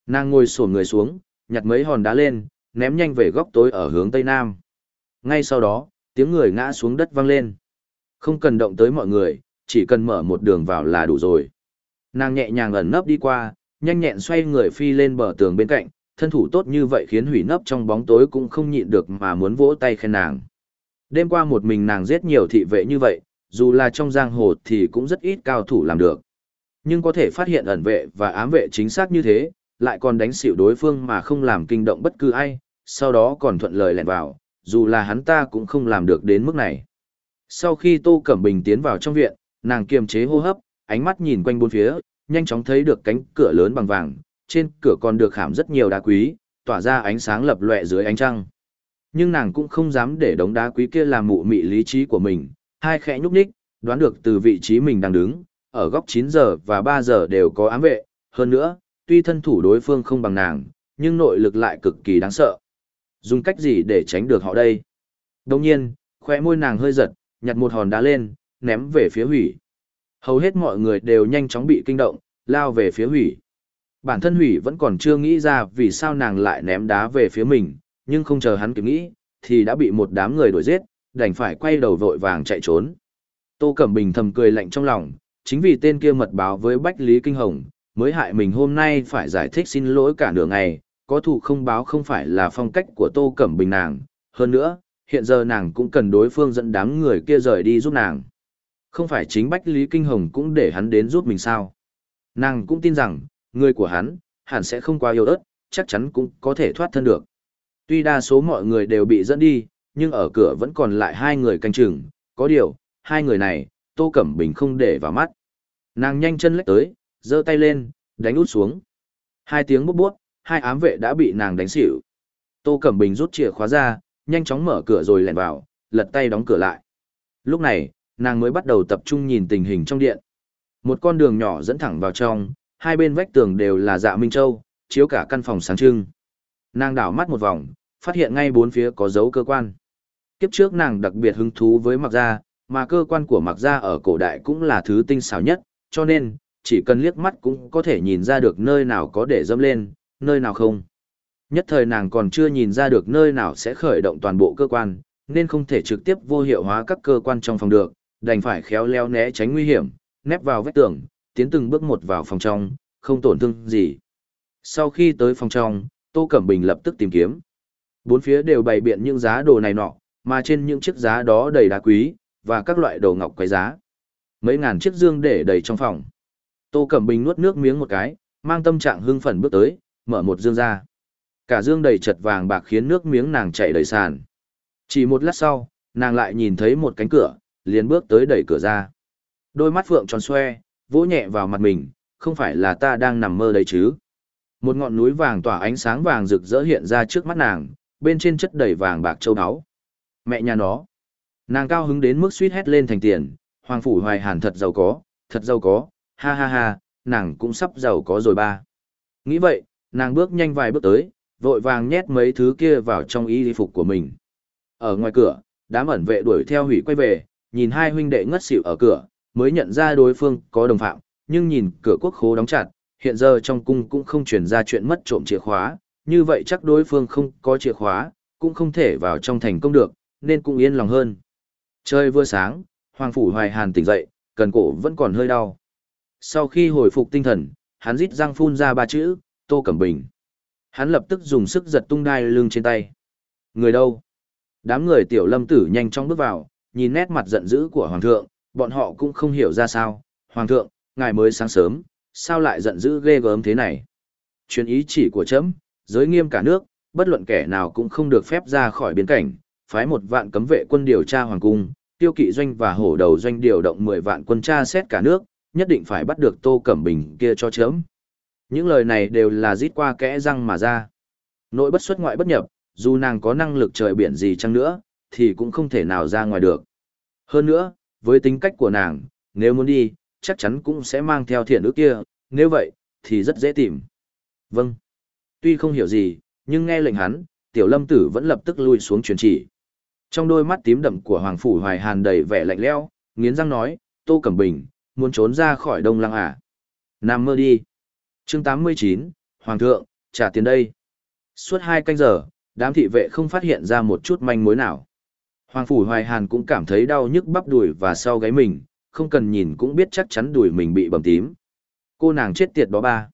Nàng ngồi sổn người xuống, nhặt mấy hòn đá lên, ném nhanh về góc tối ở hướng tây nam. Ngay sau đó, tiếng người ngã xuống đất vang lên. Không cần động tới mọi người, chỉ cần mở một đường vào là đủ rồi. Nàng nhẹ nhàng ẩn nấp đi qua, nhanh nhẹn xoay người phi lên bờ tường bên cạnh, thân thủ tốt như vậy khiến hủy nấp trong bóng tối cũng không nhịn được mà muốn vỗ tay khen nàng. Đêm qua một mình nàng giết nhiều thị vệ như vậy, dù là trong giang hồ thì cũng rất ít cao thủ làm được. Nhưng có thể phát hiện ẩn vệ và ám vệ chính xác như thế, lại còn đánh xỉu đối phương mà không làm kinh động bất cứ ai, sau đó còn thuận lời lẹn vào, dù là hắn ta cũng không làm được đến mức này. Sau khi Tô Cẩm Bình tiến vào trong viện, nàng kiềm chế hô hấp, ánh mắt nhìn quanh bốn phía, nhanh chóng thấy được cánh cửa lớn bằng vàng, trên cửa còn được khảm rất nhiều đá quý, tỏa ra ánh sáng lập lòe dưới ánh trăng. Nhưng nàng cũng không dám để đống đá quý kia làm mụ mị lý trí của mình, hai khẽ nhúc nhích, đoán được từ vị trí mình đang đứng, ở góc 9 giờ và 3 giờ đều có ám vệ, hơn nữa, tuy thân thủ đối phương không bằng nàng, nhưng nội lực lại cực kỳ đáng sợ. Dùng cách gì để tránh được họ đây? Đồng nhiên, khóe môi nàng hơi giật, nhặt một hòn đá lên, ném về phía hủy. Hầu hết mọi người đều nhanh chóng bị kinh động, lao về phía hủy. Bản thân hủy vẫn còn chưa nghĩ ra vì sao nàng lại ném đá về phía mình, nhưng không chờ hắn kịp nghĩ, thì đã bị một đám người đuổi giết, đành phải quay đầu vội vàng chạy trốn. Tô Cẩm Bình thầm cười lạnh trong lòng, chính vì tên kia mật báo với Bách Lý Kinh Hồng, mới hại mình hôm nay phải giải thích xin lỗi cả nửa ngày, có thù không báo không phải là phong cách của Tô Cẩm Bình nàng, hơn nữa, hiện giờ nàng cũng cần đối phương dẫn đám người kia rời đi giúp nàng. Không phải chính Bách Lý Kinh Hồng cũng để hắn đến giúp mình sao? Nàng cũng tin rằng, người của hắn, hẳn sẽ không quá yêu ớt, chắc chắn cũng có thể thoát thân được. Tuy đa số mọi người đều bị dẫn đi, nhưng ở cửa vẫn còn lại hai người canh chừng, có điều, hai người này, Tô Cẩm Bình không để vào mắt. Nàng nhanh chân lách tới, giơ tay lên, đánh út xuống. Hai tiếng bút bút, hai ám vệ đã bị nàng đánh xỉu. Tô Cẩm Bình rút chìa khóa ra, nhanh chóng mở cửa rồi lẻn vào, lật tay đóng cửa lại. Lúc này, nàng mới bắt đầu tập trung nhìn tình hình trong điện. Một con đường nhỏ dẫn thẳng vào trong, hai bên vách tường đều là dạ Minh Châu, chiếu cả căn phòng sáng trưng. Nàng đảo mắt một vòng, phát hiện ngay bốn phía có dấu cơ quan. Kiếp trước nàng đặc biệt hứng thú với mặc gia, mà cơ quan của mặc gia ở cổ đại cũng là thứ tinh xảo nhất, cho nên, chỉ cần liếc mắt cũng có thể nhìn ra được nơi nào có để dâm lên, nơi nào không. Nhất thời nàng còn chưa nhìn ra được nơi nào sẽ khởi động toàn bộ cơ quan, nên không thể trực tiếp vô hiệu hóa các cơ quan trong phòng được, đành phải khéo léo né tránh nguy hiểm, nép vào vách tường, tiến từng bước một vào phòng trong, không tổn thương gì. Sau khi tới phòng trong, Tô Cẩm Bình lập tức tìm kiếm. Bốn phía đều bày biện những giá đồ này nọ, mà trên những chiếc giá đó đầy đá quý, và các loại đồ ngọc quý giá. Mấy ngàn chiếc dương để đầy trong phòng. Tô Cẩm Bình nuốt nước miếng một cái, mang tâm trạng hưng phấn bước tới, mở một dương ra. Cả dương đầy chật vàng bạc khiến nước miếng nàng chảy đầy sàn. Chỉ một lát sau, nàng lại nhìn thấy một cánh cửa, liền bước tới đẩy cửa ra. Đôi mắt phượng tròn xoe, vỗ nhẹ vào mặt mình, không phải là ta đang nằm mơ đấy chứ. Một ngọn núi vàng tỏa ánh sáng vàng rực rỡ hiện ra trước mắt nàng, bên trên chất đầy vàng bạc châu áo. Mẹ nhà nó. Nàng cao hứng đến mức suýt hét lên thành tiền, Hoàng Phủ Hoài Hàn thật giàu có, thật giàu có, ha ha ha, nàng cũng sắp giàu có rồi ba. Nghĩ vậy, nàng bước nhanh vài bước tới, vội vàng nhét mấy thứ kia vào trong y phục của mình. Ở ngoài cửa, đám ẩn vệ đuổi theo hủy quay về, nhìn hai huynh đệ ngất xỉu ở cửa, mới nhận ra đối phương có đồng phạm, nhưng nhìn cửa quốc khố đóng chặt, hiện giờ trong cung cũng không truyền ra chuyện mất trộm chìa khóa, như vậy chắc đối phương không có chìa khóa, cũng không thể vào trong thành công được, nên cũng yên lòng hơn. Trời vừa sáng, Hoàng Phủ Hoài Hàn tỉnh dậy, cần cổ vẫn còn hơi đau. Sau khi hồi phục tinh thần, hắn rít răng phun ra ba chữ, Tô Cẩm Bình. Hắn lập tức dùng sức giật tung đai lưng trên tay. Người đâu? Đám người tiểu lâm tử nhanh chóng bước vào, nhìn nét mặt giận dữ của Hoàng thượng, bọn họ cũng không hiểu ra sao. Hoàng thượng, ngài mới sáng sớm, sao lại giận dữ ghê gớm thế này? Chuyến ý chỉ của chấm, giới nghiêm cả nước, bất luận kẻ nào cũng không được phép ra khỏi biên cảnh, phái một vạn cấm vệ quân điều tra hoàng cung, tiêu kỵ doanh và hổ đầu doanh điều động 10 vạn quân tra xét cả nước, nhất định phải bắt được Tô Cẩm Bình kia cho chớm. Những lời này đều là rít qua kẽ răng mà ra. Nội bất xuất ngoại bất nhập, dù nàng có năng lực trời biển gì chăng nữa, thì cũng không thể nào ra ngoài được. Hơn nữa, với tính cách của nàng, nếu muốn đi, chắc chắn cũng sẽ mang theo thiện ước kia, nếu vậy, thì rất dễ tìm. Vâng. Tuy không hiểu gì, nhưng nghe lệnh hắn, tiểu lâm tử vẫn lập tức lui xuống truyền chỉ. Trong đôi mắt tím đậm của Hoàng Phủ Hoài Hàn đầy vẻ lạnh lẽo, nghiến răng nói, Tô Cẩm Bình, muốn trốn ra khỏi Đông Lăng à? Nam mơ đi. chương 89, Hoàng thượng, trả tiền đây. Suốt hai canh giờ, đám thị vệ không phát hiện ra một chút manh mối nào. Hoàng Phủ Hoài Hàn cũng cảm thấy đau nhức bắp đùi và sau gáy mình, không cần nhìn cũng biết chắc chắn đùi mình bị bầm tím. Cô nàng chết tiệt đó ba.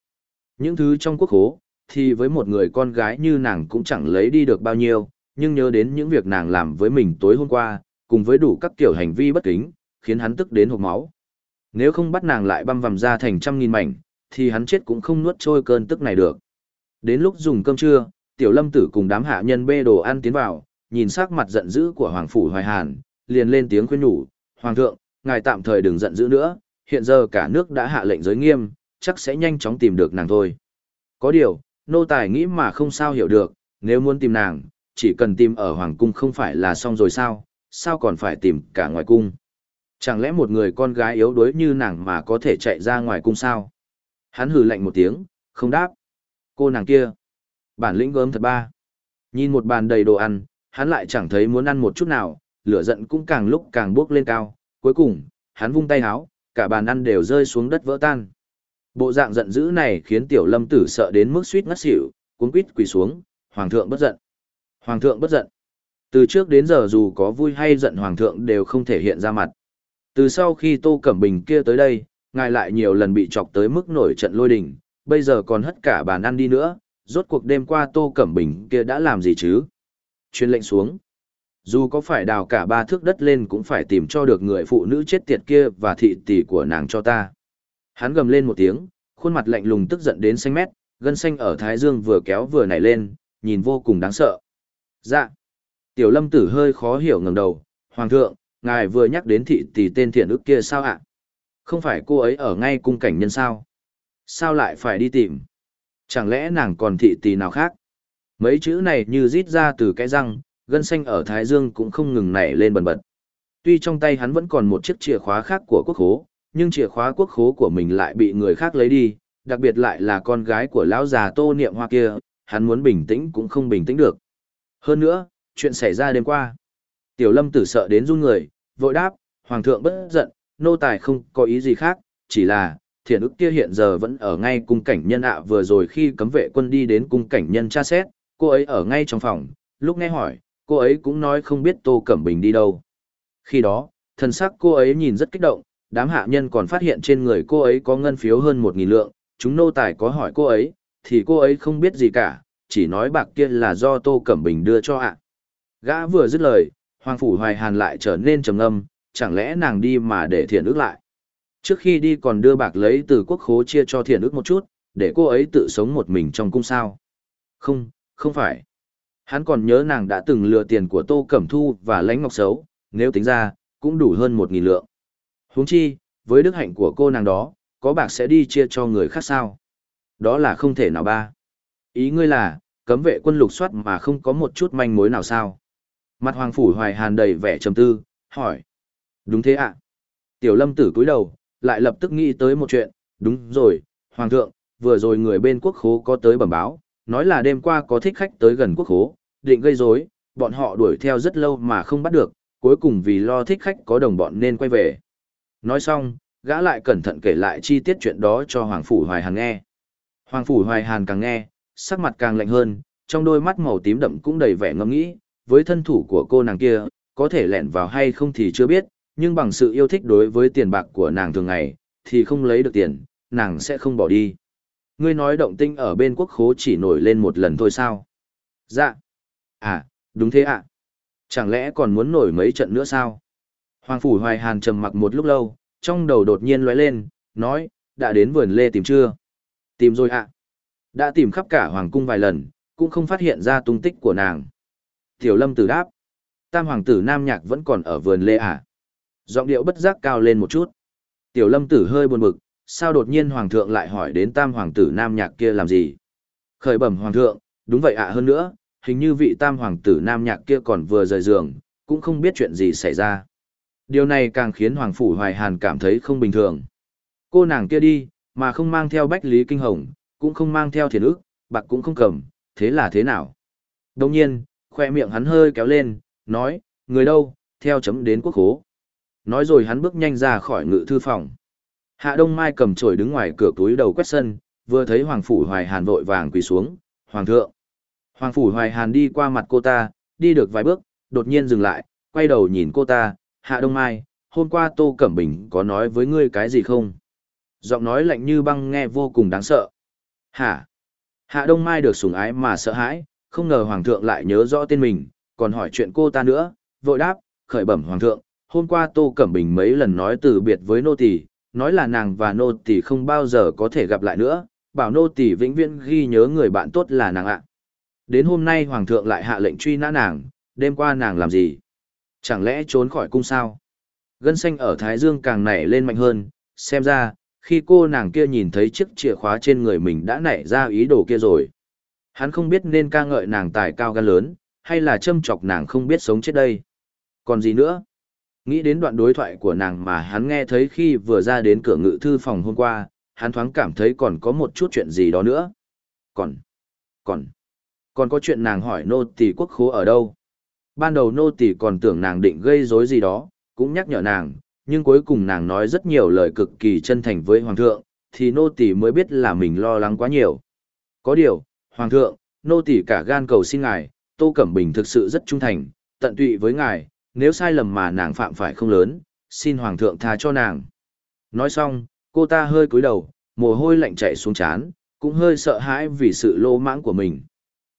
Những thứ trong quốc hố, thì với một người con gái như nàng cũng chẳng lấy đi được bao nhiêu, nhưng nhớ đến những việc nàng làm với mình tối hôm qua, cùng với đủ các kiểu hành vi bất kính, khiến hắn tức đến hộc máu. Nếu không bắt nàng lại băm vằm ra thành trăm nghìn mảnh, thì hắn chết cũng không nuốt trôi cơn tức này được. Đến lúc dùng cơm trưa, tiểu lâm tử cùng đám hạ nhân bê đồ ăn tiến vào, nhìn sắc mặt giận dữ của Hoàng Phủ Hoài Hàn, liền lên tiếng khuyên nhủ, Hoàng thượng, ngài tạm thời đừng giận dữ nữa, hiện giờ cả nước đã hạ lệnh giới nghiêm, chắc sẽ nhanh chóng tìm được nàng thôi. Có điều, nô tài nghĩ mà không sao hiểu được, nếu muốn tìm nàng, chỉ cần tìm ở Hoàng cung không phải là xong rồi sao, sao còn phải tìm cả ngoài cung. Chẳng lẽ một người con gái yếu đuối như nàng mà có thể chạy ra ngoài cung sao? Hắn hừ lạnh một tiếng, không đáp. Cô nàng kia, bản lĩnh gớm thật ba. Nhìn một bàn đầy đồ ăn, hắn lại chẳng thấy muốn ăn một chút nào, lửa giận cũng càng lúc càng bốc lên cao. Cuối cùng, hắn vung tay háo, cả bàn ăn đều rơi xuống đất vỡ tan. Bộ dạng giận dữ này khiến tiểu lâm tử sợ đến mức suýt ngất xỉu, cuốn quýt quỳ xuống, hoàng thượng bất giận. Hoàng thượng bất giận. Từ trước đến giờ dù có vui hay giận hoàng thượng đều không thể hiện ra mặt. Từ sau khi Tô Cẩm Bình kia tới đây, ngài lại nhiều lần bị chọc tới mức nổi trận lôi đình, bây giờ còn hất cả bàn ăn đi nữa, rốt cuộc đêm qua Tô Cẩm Bình kia đã làm gì chứ? Chuyên lệnh xuống. Dù có phải đào cả ba thước đất lên cũng phải tìm cho được người phụ nữ chết tiệt kia và thị tỷ của nàng cho ta. Hắn gầm lên một tiếng, khuôn mặt lạnh lùng tức giận đến xanh mét, gân xanh ở thái dương vừa kéo vừa nảy lên, nhìn vô cùng đáng sợ. Dạ. Tiểu lâm tử hơi khó hiểu ngẩng đầu, Hoàng thượng, ngài vừa nhắc đến thị tỷ tên thiện ức kia sao ạ? Không phải cô ấy ở ngay cung cảnh nhân sao? Sao lại phải đi tìm? Chẳng lẽ nàng còn thị tỷ nào khác? Mấy chữ này như rít ra từ cái răng, gân xanh ở Thái Dương cũng không ngừng nảy lên bần bật. Tuy trong tay hắn vẫn còn một chiếc chìa khóa khác của quốc khố, nhưng chìa khóa quốc khố của mình lại bị người khác lấy đi, đặc biệt lại là con gái của lão già tô niệm hoa kia, hắn muốn bình tĩnh cũng không bình tĩnh được. Hơn nữa, chuyện xảy ra đêm qua. Tiểu lâm tử sợ đến run người, vội đáp, hoàng thượng bất giận, nô tài không có ý gì khác, chỉ là, thiện ức kia hiện giờ vẫn ở ngay cung cảnh nhân ạ vừa rồi khi cấm vệ quân đi đến cung cảnh nhân tra xét, cô ấy ở ngay trong phòng, lúc nghe hỏi, cô ấy cũng nói không biết Tô Cẩm Bình đi đâu. Khi đó, thần sắc cô ấy nhìn rất kích động, đám hạ nhân còn phát hiện trên người cô ấy có ngân phiếu hơn một nghìn lượng, chúng nô tài có hỏi cô ấy, thì cô ấy không biết gì cả, chỉ nói bạc kia là do Tô Cẩm Bình đưa cho ạ. Gã vừa dứt lời, Hoàng Phủ Hoài Hàn lại trở nên trầm ngâm, chẳng lẽ nàng đi mà để thiện ước lại. Trước khi đi còn đưa bạc lấy từ quốc khố chia cho thiện ước một chút, để cô ấy tự sống một mình trong cung sao. Không, không phải. Hắn còn nhớ nàng đã từng lừa tiền của Tô Cẩm Thu và Lãnh Ngọc xấu nếu tính ra, cũng đủ hơn một nghìn lượng. Huống chi, với đức hạnh của cô nàng đó, có bạc sẽ đi chia cho người khác sao? Đó là không thể nào ba. Ý ngươi là, cấm vệ quân lục soát mà không có một chút manh mối nào sao? Mặt Hoàng Phủ Hoài Hàn đầy vẻ trầm tư, hỏi. Đúng thế ạ. Tiểu lâm tử cúi đầu, lại lập tức nghĩ tới một chuyện, đúng rồi, Hoàng thượng, vừa rồi người bên quốc khố có tới bẩm báo, nói là đêm qua có thích khách tới gần quốc khố, định gây rối, bọn họ đuổi theo rất lâu mà không bắt được, cuối cùng vì lo thích khách có đồng bọn nên quay về. Nói xong, gã lại cẩn thận kể lại chi tiết chuyện đó cho Hoàng Phủ Hoài Hàn nghe. Hoàng Phủ Hoài Hàn càng nghe, sắc mặt càng lạnh hơn, trong đôi mắt màu tím đậm cũng đầy vẻ ngẫm nghĩ, với thân thủ của cô nàng kia, có thể lẻn vào hay không thì chưa biết, nhưng bằng sự yêu thích đối với tiền bạc của nàng thường ngày, thì không lấy được tiền, nàng sẽ không bỏ đi. Ngươi nói động tinh ở bên quốc khố chỉ nổi lên một lần thôi sao? Dạ. À, đúng thế ạ. Chẳng lẽ còn muốn nổi mấy trận nữa sao? Hoàng Phủ Hoài Hàn trầm mặc một lúc lâu, trong đầu đột nhiên lóe lên, nói, đã đến vườn lê tìm chưa? Tìm rồi ạ. Đã tìm khắp cả Hoàng Cung vài lần, cũng không phát hiện ra tung tích của nàng. Tiểu Lâm tử đáp, Tam Hoàng tử Nam Nhạc vẫn còn ở vườn lê à? Giọng điệu bất giác cao lên một chút. Tiểu Lâm tử hơi buồn bực, sao đột nhiên Hoàng thượng lại hỏi đến Tam Hoàng tử Nam Nhạc kia làm gì? Khởi bẩm Hoàng thượng, đúng vậy ạ hơn nữa, hình như vị Tam Hoàng tử Nam Nhạc kia còn vừa rời giường, cũng không biết chuyện gì xảy ra. Điều này càng khiến Hoàng Phủ Hoài Hàn cảm thấy không bình thường. Cô nàng kia đi, mà không mang theo Bách Lý Kinh Hồng, cũng không mang theo thiền ức, bạc cũng không cầm, thế là thế nào? Đồng nhiên, khoe miệng hắn hơi kéo lên, nói, người đâu, theo chấm đến quốc hố. Nói rồi hắn bước nhanh ra khỏi ngự thư phòng. Hạ Đông Mai cầm chổi đứng ngoài cửa túi đầu quét sân, vừa thấy Hoàng Phủ Hoài Hàn vội vàng quỳ xuống, Hoàng thượng. Hoàng Phủ Hoài Hàn đi qua mặt cô ta, đi được vài bước, đột nhiên dừng lại, quay đầu nhìn cô ta, Hạ Đông Mai, hôm qua Tô Cẩm Bình có nói với ngươi cái gì không? Giọng nói lạnh như băng nghe vô cùng đáng sợ. Hả? Hạ Đông Mai được sủng ái mà sợ hãi, không ngờ Hoàng thượng lại nhớ rõ tên mình, còn hỏi chuyện cô ta nữa, vội đáp, khởi bẩm Hoàng thượng, hôm qua Tô Cẩm Bình mấy lần nói từ biệt với nô tỳ, nói là nàng và nô tỳ không bao giờ có thể gặp lại nữa, bảo nô tỳ vĩnh viễn ghi nhớ người bạn tốt là nàng ạ. Đến hôm nay Hoàng thượng lại hạ lệnh truy nã nàng, đêm qua nàng làm gì? Chẳng lẽ trốn khỏi cung sao? Gân xanh ở Thái Dương càng nảy lên mạnh hơn, xem ra, khi cô nàng kia nhìn thấy chiếc chìa khóa trên người mình đã nảy ra ý đồ kia rồi. Hắn không biết nên ca ngợi nàng tài cao gan lớn, hay là châm chọc nàng không biết sống chết đây. Còn gì nữa? Nghĩ đến đoạn đối thoại của nàng mà hắn nghe thấy khi vừa ra đến cửa ngự thư phòng hôm qua, hắn thoáng cảm thấy còn có một chút chuyện gì đó nữa. Còn, còn, còn có chuyện nàng hỏi nô tỳ quốc khố ở đâu. Ban đầu nô tỳ còn tưởng nàng định gây rối gì đó, cũng nhắc nhở nàng, nhưng cuối cùng nàng nói rất nhiều lời cực kỳ chân thành với hoàng thượng, thì nô tỳ mới biết là mình lo lắng quá nhiều. Có điều, hoàng thượng, nô tỳ cả gan cầu xin ngài, Tô Cẩm Bình thực sự rất trung thành, tận tụy với ngài, nếu sai lầm mà nàng phạm phải không lớn, xin hoàng thượng tha cho nàng. Nói xong, cô ta hơi cúi đầu, mồ hôi lạnh chảy xuống trán, cũng hơi sợ hãi vì sự lô mãng của mình.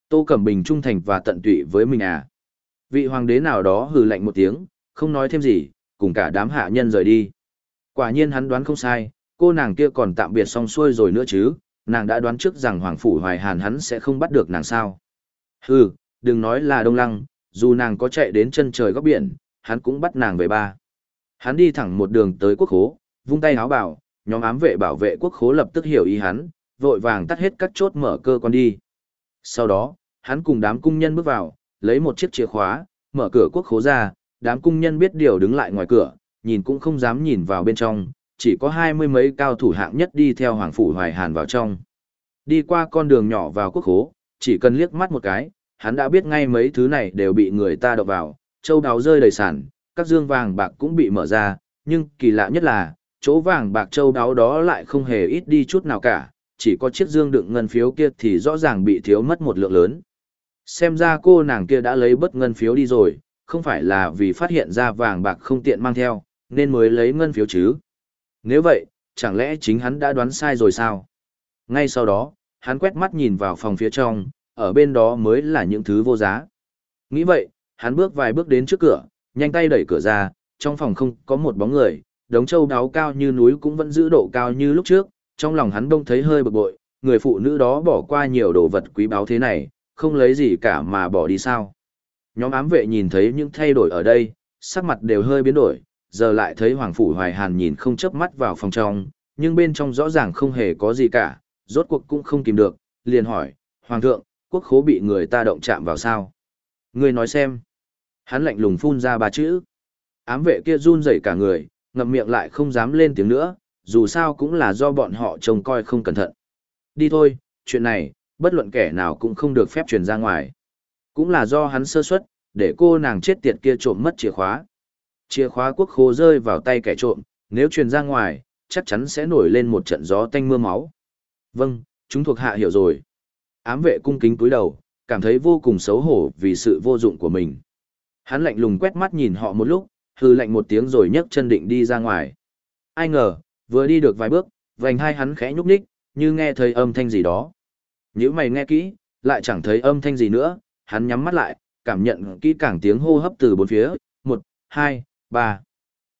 Tô Cẩm Bình trung thành và tận tụy với mình à? Vị hoàng đế nào đó hừ lạnh một tiếng, không nói thêm gì, cùng cả đám hạ nhân rời đi. Quả nhiên hắn đoán không sai, cô nàng kia còn tạm biệt xong xuôi rồi nữa chứ, nàng đã đoán trước rằng Hoàng Phủ Hoài Hàn hắn sẽ không bắt được nàng sao. Hừ, đừng nói là Đông Lăng, dù nàng có chạy đến chân trời góc biển, hắn cũng bắt nàng về ba. Hắn đi thẳng một đường tới quốc khố, vung tay háo bảo, nhóm ám vệ bảo vệ quốc khố lập tức hiểu ý hắn, vội vàng tắt hết các chốt mở cơ quan đi. Sau đó, hắn cùng đám cung nhân bước vào, lấy một chiếc chìa khóa, mở cửa quốc khố ra, đám cung nhân biết điều đứng lại ngoài cửa, nhìn cũng không dám nhìn vào bên trong, chỉ có hai mươi mấy cao thủ hạng nhất đi theo Hoàng Phủ Hoài Hàn vào trong. Đi qua con đường nhỏ vào quốc hố, chỉ cần liếc mắt một cái, hắn đã biết ngay mấy thứ này đều bị người ta đập vào, châu đáo rơi đầy sản, các dương vàng bạc cũng bị mở ra, nhưng kỳ lạ nhất là, chỗ vàng bạc châu đáo đó lại không hề ít đi chút nào cả, chỉ có chiếc dương đựng ngân phiếu kia thì rõ ràng bị thiếu mất một lượng lớn. Xem ra cô nàng kia đã lấy bất ngân phiếu đi rồi, không phải là vì phát hiện ra vàng bạc không tiện mang theo, nên mới lấy ngân phiếu chứ. Nếu vậy, chẳng lẽ chính hắn đã đoán sai rồi sao? Ngay sau đó, hắn quét mắt nhìn vào phòng phía trong, ở bên đó mới là những thứ vô giá. Nghĩ vậy, hắn bước vài bước đến trước cửa, nhanh tay đẩy cửa ra, trong phòng không có một bóng người, đống châu đáo cao như núi cũng vẫn giữ độ cao như lúc trước, trong lòng hắn đông thấy hơi bực bội, người phụ nữ đó bỏ qua nhiều đồ vật quý báu thế này, không lấy gì cả mà bỏ đi sao. Nhóm ám vệ nhìn thấy những thay đổi ở đây, sắc mặt đều hơi biến đổi, giờ lại thấy Hoàng Phủ Hoài Hàn nhìn không chớp mắt vào phòng trong, nhưng bên trong rõ ràng không hề có gì cả, rốt cuộc cũng không kìm được, liền hỏi, Hoàng thượng, quốc khố bị người ta động chạm vào sao? Người nói xem. Hắn lạnh lùng phun ra ba chữ. Ám vệ kia run rẩy cả người, ngậm miệng lại không dám lên tiếng nữa, dù sao cũng là do bọn họ trông coi không cẩn thận. Đi thôi, chuyện này, bất luận kẻ nào cũng không được phép truyền ra ngoài. Cũng là do hắn sơ suất, để cô nàng chết tiệt kia trộm mất chìa khóa. Chìa khóa quốc khố rơi vào tay kẻ trộm, nếu truyền ra ngoài, chắc chắn sẽ nổi lên một trận gió tanh mưa máu. Vâng, chúng thuộc hạ hiểu rồi. Ám vệ cung kính cúi đầu, cảm thấy vô cùng xấu hổ vì sự vô dụng của mình. Hắn lạnh lùng quét mắt nhìn họ một lúc, hừ lạnh một tiếng rồi nhấc chân định đi ra ngoài. Ai ngờ, vừa đi được vài bước, vành hai hắn khẽ nhúc nhích, như nghe thấy âm thanh gì đó. Nếu mày nghe kỹ, lại chẳng thấy âm thanh gì nữa, hắn nhắm mắt lại, cảm nhận kỹ càng tiếng hô hấp từ bốn phía, một, hai, ba.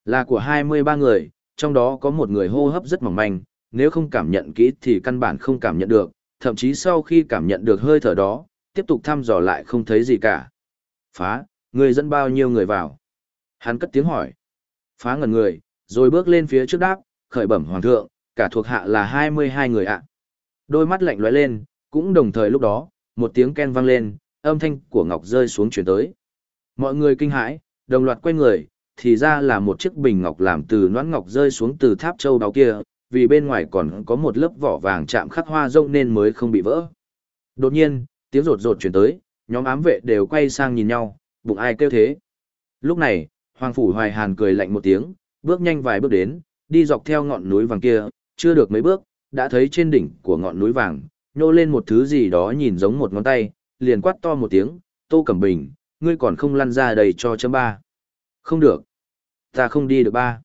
Là của hai mươi ba người, trong đó có một người hô hấp rất mỏng manh, nếu không cảm nhận kỹ thì căn bản không cảm nhận được, thậm chí sau khi cảm nhận được hơi thở đó, tiếp tục thăm dò lại không thấy gì cả. Phá, người dẫn bao nhiêu người vào? Hắn cất tiếng hỏi. Phá ngẩn người, rồi bước lên phía trước đáp, khởi bẩm hoàng thượng, cả thuộc hạ là 22 người ạ. Đôi mắt lạnh lóe lên, cũng đồng thời lúc đó, một tiếng ken vang lên, âm thanh của ngọc rơi xuống chuyển tới. Mọi người kinh hãi, đồng loạt quay người, thì ra là một chiếc bình ngọc làm từ noãn ngọc rơi xuống từ tháp châu đáo kia, vì bên ngoài còn có một lớp vỏ vàng chạm khắc hoa rông nên mới không bị vỡ. Đột nhiên, tiếng rột rột chuyển tới, nhóm ám vệ đều quay sang nhìn nhau, bụng ai kêu thế. Lúc này, Hoàng Phủ Hoài Hàn cười lạnh một tiếng, bước nhanh vài bước đến, đi dọc theo ngọn núi vàng kia, chưa được mấy bước, đã thấy trên đỉnh của ngọn núi vàng, nhô lên một thứ gì đó nhìn giống một ngón tay, liền quát to một tiếng, Tô Cẩm Bình, ngươi còn không lăn ra đầy cho chấm ba. Không được. Ta không đi được ba.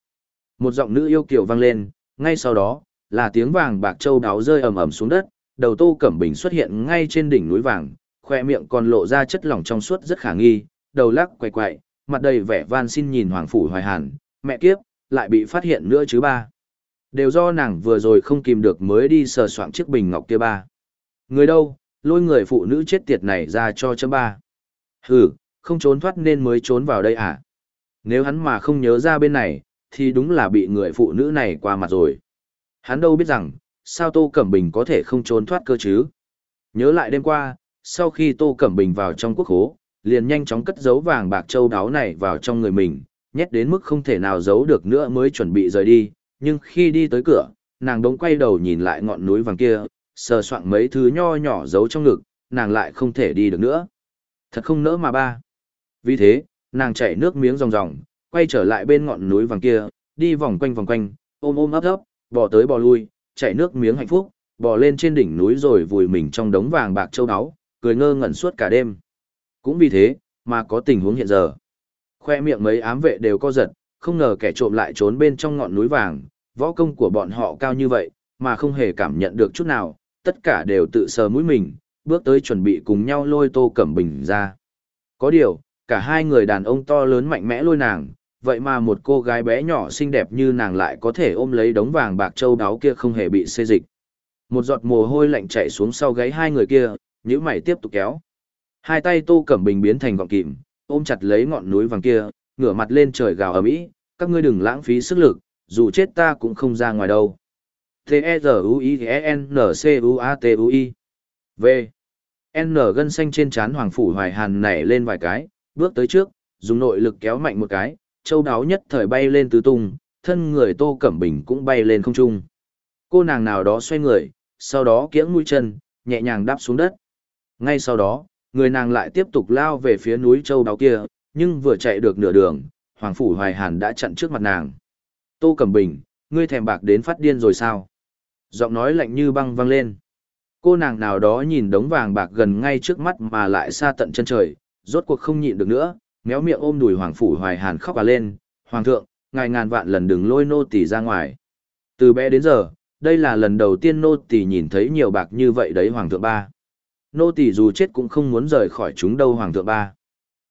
Một giọng nữ yêu kiều vang lên, ngay sau đó, là tiếng vàng bạc châu đáo rơi ầm ầm xuống đất, đầu Tô Cẩm Bình xuất hiện ngay trên đỉnh núi vàng, khoe miệng còn lộ ra chất lỏng trong suốt rất khả nghi, đầu lắc quay quậy, mặt đầy vẻ van xin nhìn Hoàng Phủ Hoài Hàn, mẹ kiếp, lại bị phát hiện nữa chứ ba. Đều do nàng vừa rồi không kìm được mới đi sờ soạn chiếc bình ngọc kia ba. Người đâu, lôi người phụ nữ chết tiệt này ra cho chấm ba. Hừ, không trốn thoát nên mới trốn vào đây à? Nếu hắn mà không nhớ ra bên này, thì đúng là bị người phụ nữ này qua mặt rồi. Hắn đâu biết rằng, sao Tô Cẩm Bình có thể không trốn thoát cơ chứ? Nhớ lại đêm qua, sau khi Tô Cẩm Bình vào trong quốc hố, liền nhanh chóng cất giấu vàng bạc châu đáo này vào trong người mình, nhét đến mức không thể nào giấu được nữa mới chuẩn bị rời đi, nhưng khi đi tới cửa, nàng đống quay đầu nhìn lại ngọn núi vàng kia, sờ soạng mấy thứ nho nhỏ giấu trong ngực, nàng lại không thể đi được nữa. Thật không nỡ mà ba. Vì thế, nàng chảy nước miếng ròng ròng, quay trở lại bên ngọn núi vàng kia, đi vòng quanh vòng quanh, ôm ôm ấp ấp, bò tới bò lui, chảy nước miếng hạnh phúc, bò lên trên đỉnh núi rồi vùi mình trong đống vàng bạc châu áo, cười ngơ ngẩn suốt cả đêm. Cũng vì thế, mà có tình huống hiện giờ. Khoe miệng mấy ám vệ đều co giật, không ngờ kẻ trộm lại trốn bên trong ngọn núi vàng, võ công của bọn họ cao như vậy, mà không hề cảm nhận được chút nào, tất cả đều tự sờ mũi mình, bước tới chuẩn bị cùng nhau lôi Tô Cẩm Bình ra. Có điều, cả hai người đàn ông to lớn mạnh mẽ lôi nàng, vậy mà một cô gái bé nhỏ xinh đẹp như nàng lại có thể ôm lấy đống vàng bạc châu đáo kia không hề bị xê dịch. Một giọt mồ hôi lạnh chảy xuống sau gáy hai người kia, nhíu mày tiếp tục kéo. Hai tay Tô Cẩm Bình biến thành gọng kìm, ôm chặt lấy ngọn núi vàng kia, ngửa mặt lên trời gào ầm ĩ, các ngươi đừng lãng phí sức lực, dù chết ta cũng không ra ngoài đâu. T-E-Z-U-I-E-N-C-U-A-T-U-I. V N gân xanh trên trán Hoàng Phủ Hoài Hàn nảy lên vài cái, bước tới trước, dùng nội lực kéo mạnh một cái, châu đáo nhất thời bay lên tứ tung, thân người Tô Cẩm Bình cũng bay lên không trung. Cô nàng nào đó xoay người, sau đó kiễng mũi chân, nhẹ nhàng đáp xuống đất. Ngay sau đó, người nàng lại tiếp tục lao về phía núi châu đáo kia, nhưng vừa chạy được nửa đường, Hoàng Phủ Hoài Hàn đã chặn trước mặt nàng. Tô Cẩm Bình, ngươi thèm bạc đến phát điên rồi sao? Giọng nói lạnh như băng vang lên. Cô nàng nào đó nhìn đống vàng bạc gần ngay trước mắt mà lại xa tận chân trời, rốt cuộc không nhịn được nữa, méo miệng ôm đùi Hoàng Phủ Hoài Hàn khóc à lên. Hoàng thượng, ngài ngàn vạn lần đừng lôi nô tỳ ra ngoài. Từ bé đến giờ, đây là lần đầu tiên nô tỳ nhìn thấy nhiều bạc như vậy đấy Hoàng thượng ba. Nô tỳ dù chết cũng không muốn rời khỏi chúng đâu Hoàng thượng ba.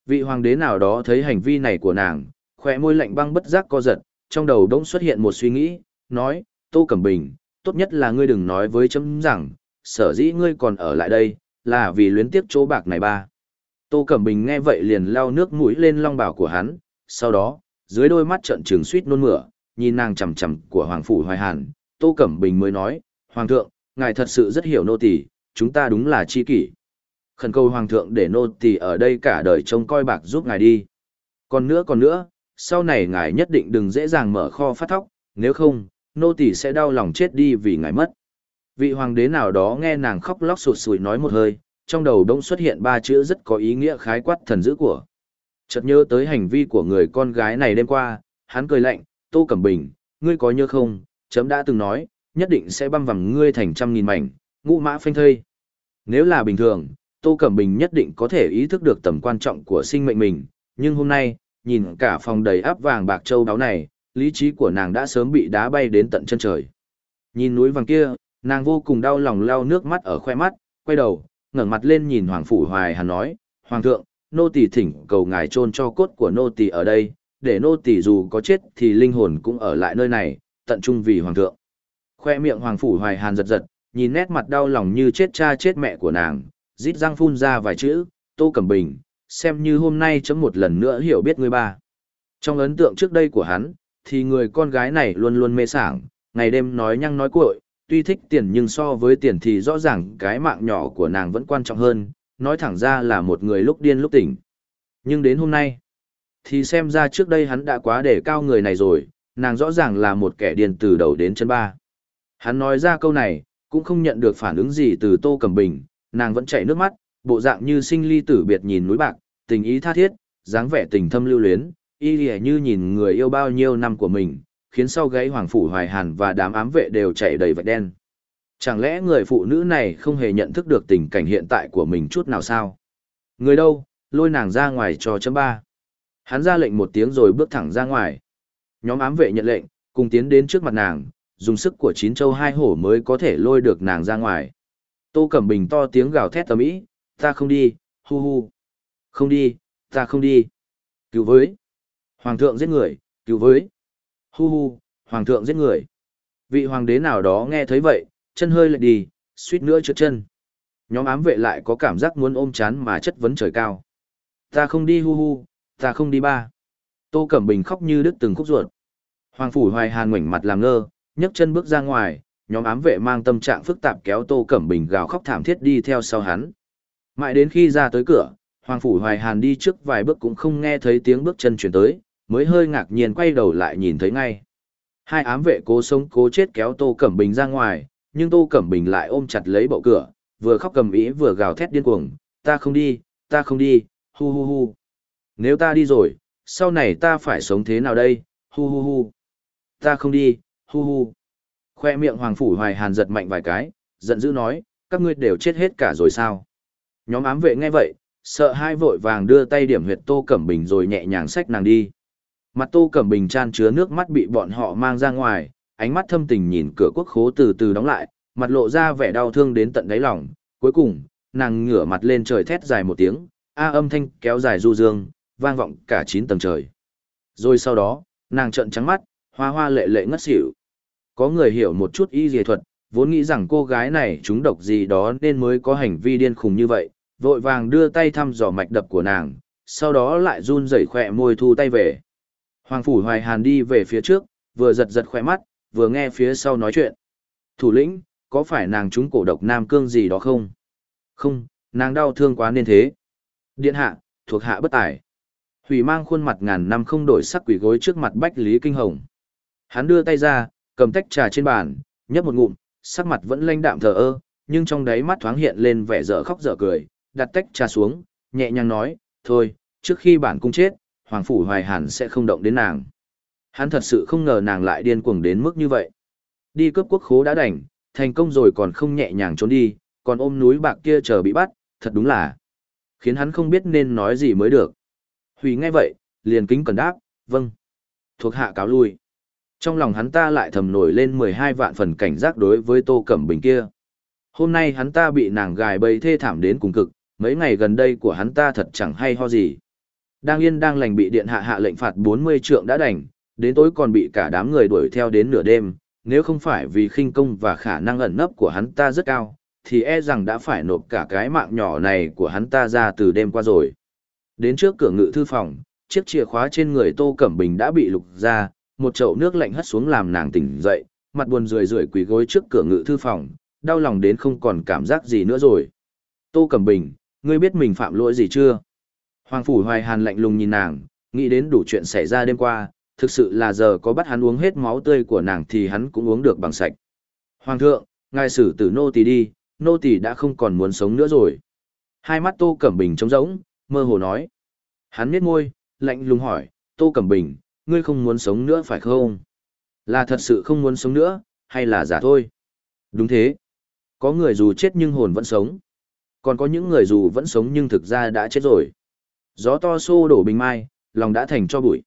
Vị hoàng đế nào đó thấy hành vi này của nàng, khỏe môi lạnh băng bất giác co giật, trong đầu đỗng xuất hiện một suy nghĩ, nói, Tô Cẩm Bình, tốt nhất là ngươi đừng nói với chấm rằng, sở dĩ ngươi còn ở lại đây, là vì luyến tiếp chỗ bạc này ba. Tô Cẩm Bình nghe vậy liền lau nước mũi lên long bào của hắn, sau đó, dưới đôi mắt trận trừng suýt nôn mửa, nhìn nàng chằm chằm của Hoàng Phủ Hoài Hàn, Tô Cẩm Bình mới nói, Hoàng thượng, ngài thật sự rất hiểu nô tỳ, chúng ta đúng là chi kỷ. Khẩn cầu Hoàng thượng để nô tỳ ở đây cả đời trông coi bạc giúp ngài đi. Còn nữa còn nữa, sau này ngài nhất định đừng dễ dàng mở kho phát thóc, nếu không, nô tỳ sẽ đau lòng chết đi vì ngài mất. Vị hoàng đế nào đó nghe nàng khóc lóc sụt sùi nói một hơi, trong đầu đông xuất hiện ba chữ rất có ý nghĩa khái quát thần dữ của. Chợt nhớ tới hành vi của người con gái này đêm qua, hắn cười lạnh, Tô Cẩm Bình, ngươi có nhớ không, chấm đã từng nói, nhất định sẽ băm vằm ngươi thành trăm nghìn mảnh, ngũ mã phanh thây. Nếu là bình thường, Tô Cẩm Bình nhất định có thể ý thức được tầm quan trọng của sinh mệnh mình, nhưng hôm nay, nhìn cả phòng đầy áp vàng bạc châu đáo này, lý trí của nàng đã sớm bị đá bay đến tận chân trời. Nhìn núi vàng kia, nàng vô cùng đau lòng lau nước mắt ở khoe mắt, quay đầu, ngẩng mặt lên nhìn Hoàng Phủ Hoài Hàn nói, Hoàng thượng, nô tỳ thỉnh cầu ngài trôn cho cốt của nô tỳ ở đây, để nô tỳ dù có chết thì linh hồn cũng ở lại nơi này, tận trung vì Hoàng thượng. Khoe miệng Hoàng Phủ Hoài Hàn giật giật, nhìn nét mặt đau lòng như chết cha chết mẹ của nàng, rít răng phun ra vài chữ, Tô Cẩm Bình, xem như hôm nay chấm một lần nữa hiểu biết người ba. Trong ấn tượng trước đây của hắn, thì người con gái này luôn luôn mê sảng, ngày đêm nói nhăng nói cuội, tuy thích tiền nhưng so với tiền thì rõ ràng cái mạng nhỏ của nàng vẫn quan trọng hơn, nói thẳng ra là một người lúc điên lúc tỉnh. Nhưng đến hôm nay, thì xem ra trước đây hắn đã quá để cao người này rồi, nàng rõ ràng là một kẻ điên từ đầu đến chân ba. Hắn nói ra câu này, cũng không nhận được phản ứng gì từ Tô Cẩm Bình, nàng vẫn chảy nước mắt, bộ dạng như sinh ly tử biệt nhìn núi bạc, tình ý tha thiết, dáng vẻ tình thâm lưu luyến, y lìa như nhìn người yêu bao nhiêu năm của mình, khiến sau gáy hoàng phủ hoài hàn và đám ám vệ đều chảy đầy vạch đen. Chẳng lẽ người phụ nữ này không hề nhận thức được tình cảnh hiện tại của mình chút nào sao? Người đâu, lôi nàng ra ngoài cho chấm ba. Hắn ra lệnh một tiếng rồi bước thẳng ra ngoài. Nhóm ám vệ nhận lệnh, cùng tiến đến trước mặt nàng, dùng sức của chín châu hai hổ mới có thể lôi được nàng ra ngoài. Tô Cẩm Bình to tiếng gào thét tầm ý, ta không đi, hu hu. Không đi, ta không đi. Cứu với. Hoàng thượng giết người, cứu với. Hu hu, hoàng thượng giết người. Vị hoàng đế nào đó nghe thấy vậy, chân hơi lệch đi, suýt nữa trượt chân. Nhóm ám vệ lại có cảm giác muốn ôm chán mà chất vấn trời cao. Ta không đi hu hu, ta không đi ba. Tô Cẩm Bình khóc như đứt từng khúc ruột. Hoàng phủ hoài hàn ngoảnh mặt làm ngơ, nhấc chân bước ra ngoài, nhóm ám vệ mang tâm trạng phức tạp kéo Tô Cẩm Bình gào khóc thảm thiết đi theo sau hắn. Mãi đến khi ra tới cửa, Hoàng Phủ Hoài Hàn đi trước vài bước cũng không nghe thấy tiếng bước chân chuyển tới, mới hơi ngạc nhiên quay đầu lại nhìn thấy ngay. Hai ám vệ cố sống cố chết kéo Tô Cẩm Bình ra ngoài, nhưng Tô Cẩm Bình lại ôm chặt lấy bậu cửa, vừa khóc cầm ý vừa gào thét điên cuồng, ta không đi, ta không đi, hu hu hu. Nếu ta đi rồi, sau này ta phải sống thế nào đây, hu hu hu. Ta không đi, hu hu. Khoe miệng Hoàng Phủ Hoài Hàn giật mạnh vài cái, giận dữ nói, các ngươi đều chết hết cả rồi sao? Nhóm ám vệ nghe vậy, sợ hai vội vàng đưa tay điểm huyệt Tô Cẩm Bình rồi nhẹ nhàng xách nàng đi. Mặt Tô Cẩm Bình chan chứa nước mắt bị bọn họ mang ra ngoài, ánh mắt thâm tình nhìn cửa quốc khố từ từ đóng lại, mặt lộ ra vẻ đau thương đến tận đáy lòng. Cuối cùng, nàng ngửa mặt lên trời thét dài một tiếng, a âm thanh kéo dài du dương, vang vọng cả chín tầng trời. Rồi sau đó, nàng trợn trắng mắt, hoa hoa lệ lệ ngất xỉu. Có người hiểu một chút y dề thuật, vốn nghĩ rằng cô gái này trúng độc gì đó nên mới có hành vi điên khùng như vậy, vội vàng đưa tay thăm dò mạch đập của nàng, sau đó lại run rẩy khỏe môi thu tay về. Hoàng Phủ Hoài Hàn đi về phía trước, vừa giật giật khỏe mắt, vừa nghe phía sau nói chuyện. Thủ lĩnh, có phải nàng trúng cổ độc nam cương gì đó không? Không, nàng đau thương quá nên thế. Điện hạ, thuộc hạ bất tài. Hủy mang khuôn mặt ngàn năm không đổi sắc quỷ gối trước mặt Bách Lý Kinh Hồng. Hắn đưa tay ra, cầm tách trà trên bàn, nhấp một ngụm, sắc mặt vẫn lanh đạm thờ ơ, nhưng trong đáy mắt thoáng hiện lên vẻ dở khóc dở cười, đặt tách trà xuống, nhẹ nhàng nói, thôi, trước khi bản cung chết, Hoàng Phủ Hoài Hàn sẽ không động đến nàng. Hắn thật sự không ngờ nàng lại điên cuồng đến mức như vậy. Đi cướp quốc khố đã đành, thành công rồi còn không nhẹ nhàng trốn đi, còn ôm núi bạc kia chờ bị bắt, thật đúng là khiến hắn không biết nên nói gì mới được. Hủy nghe vậy, liền kính cần đáp, vâng. Thuộc hạ cáo lui. Trong lòng hắn ta lại thầm nổi lên 12 vạn phần cảnh giác đối với Tô Cẩm Bình kia. Hôm nay hắn ta bị nàng gài bầy thê thảm đến cùng cực, mấy ngày gần đây của hắn ta thật chẳng hay ho gì. Đang yên đang lành bị điện hạ hạ lệnh phạt 40 trượng đã đành, đến tối còn bị cả đám người đuổi theo đến nửa đêm, nếu không phải vì khinh công và khả năng ẩn nấp của hắn ta rất cao, thì e rằng đã phải nộp cả cái mạng nhỏ này của hắn ta ra từ đêm qua rồi. Đến trước cửa ngự thư phòng, chiếc chìa khóa trên người Tô Cẩm Bình đã bị lục ra, một chậu nước lạnh hất xuống làm nàng tỉnh dậy, mặt buồn rười rượi quỳ gối trước cửa ngự thư phòng, đau lòng đến không còn cảm giác gì nữa rồi. Tô Cẩm Bình, ngươi biết mình phạm lỗi gì chưa? Hoàng Phủ Hoài Hàn lạnh lùng nhìn nàng, nghĩ đến đủ chuyện xảy ra đêm qua, thực sự là giờ có bắt hắn uống hết máu tươi của nàng thì hắn cũng uống được bằng sạch. Hoàng thượng, ngài xử tử nô tỳ đi, nô tỳ đã không còn muốn sống nữa rồi. Hai mắt Tô Cẩm Bình trống rỗng, mơ hồ nói. Hắn miết môi, lạnh lùng hỏi, Tô Cẩm Bình, ngươi không muốn sống nữa phải không? Là thật sự không muốn sống nữa, hay là giả thôi? Đúng thế. Có người dù chết nhưng hồn vẫn sống. Còn có những người dù vẫn sống nhưng thực ra đã chết rồi. Gió to xô đổ bình mai, lòng đã thành cho bụi.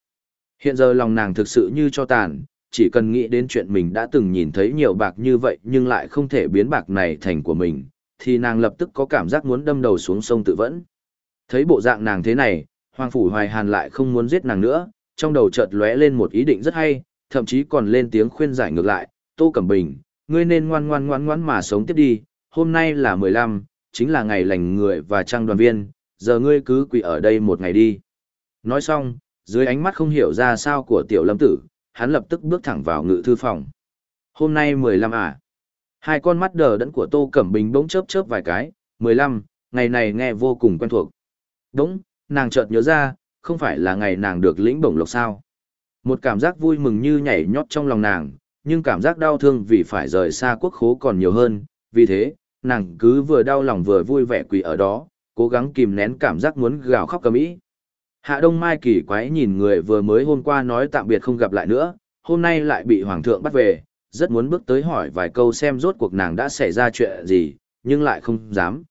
Hiện giờ lòng nàng thực sự như cho tàn, chỉ cần nghĩ đến chuyện mình đã từng nhìn thấy nhiều bạc như vậy nhưng lại không thể biến bạc này thành của mình, thì nàng lập tức có cảm giác muốn đâm đầu xuống sông tự vẫn. Thấy bộ dạng nàng thế này, Hoàng Phủ Hoài Hàn lại không muốn giết nàng nữa, trong đầu chợt lóe lên một ý định rất hay, thậm chí còn lên tiếng khuyên giải ngược lại, Tô Cẩm Bình, ngươi nên ngoan ngoan ngoan ngoan mà sống tiếp đi, hôm nay là 15, chính là ngày lành người và trang đoàn viên, giờ ngươi cứ quỳ ở đây một ngày đi. Nói xong, dưới ánh mắt không hiểu ra sao của tiểu lâm tử, hắn lập tức bước thẳng vào ngự thư phòng. Hôm nay 15 à? Hai con mắt đờ đẫn của Tô Cẩm Bình bỗng chớp chớp vài cái, 15, ngày này nghe vô cùng quen thuộc. Đúng, nàng chợt nhớ ra, không phải là ngày nàng được lĩnh bổng lộc sao. Một cảm giác vui mừng như nhảy nhót trong lòng nàng, nhưng cảm giác đau thương vì phải rời xa quốc khố còn nhiều hơn, vì thế, nàng cứ vừa đau lòng vừa vui vẻ quỳ ở đó, cố gắng kìm nén cảm giác muốn gào khóc cầm ĩ. Hạ Đông Mai kỳ quái nhìn người vừa mới hôm qua nói tạm biệt không gặp lại nữa, hôm nay lại bị Hoàng thượng bắt về, rất muốn bước tới hỏi vài câu xem rốt cuộc nàng đã xảy ra chuyện gì, nhưng lại không dám.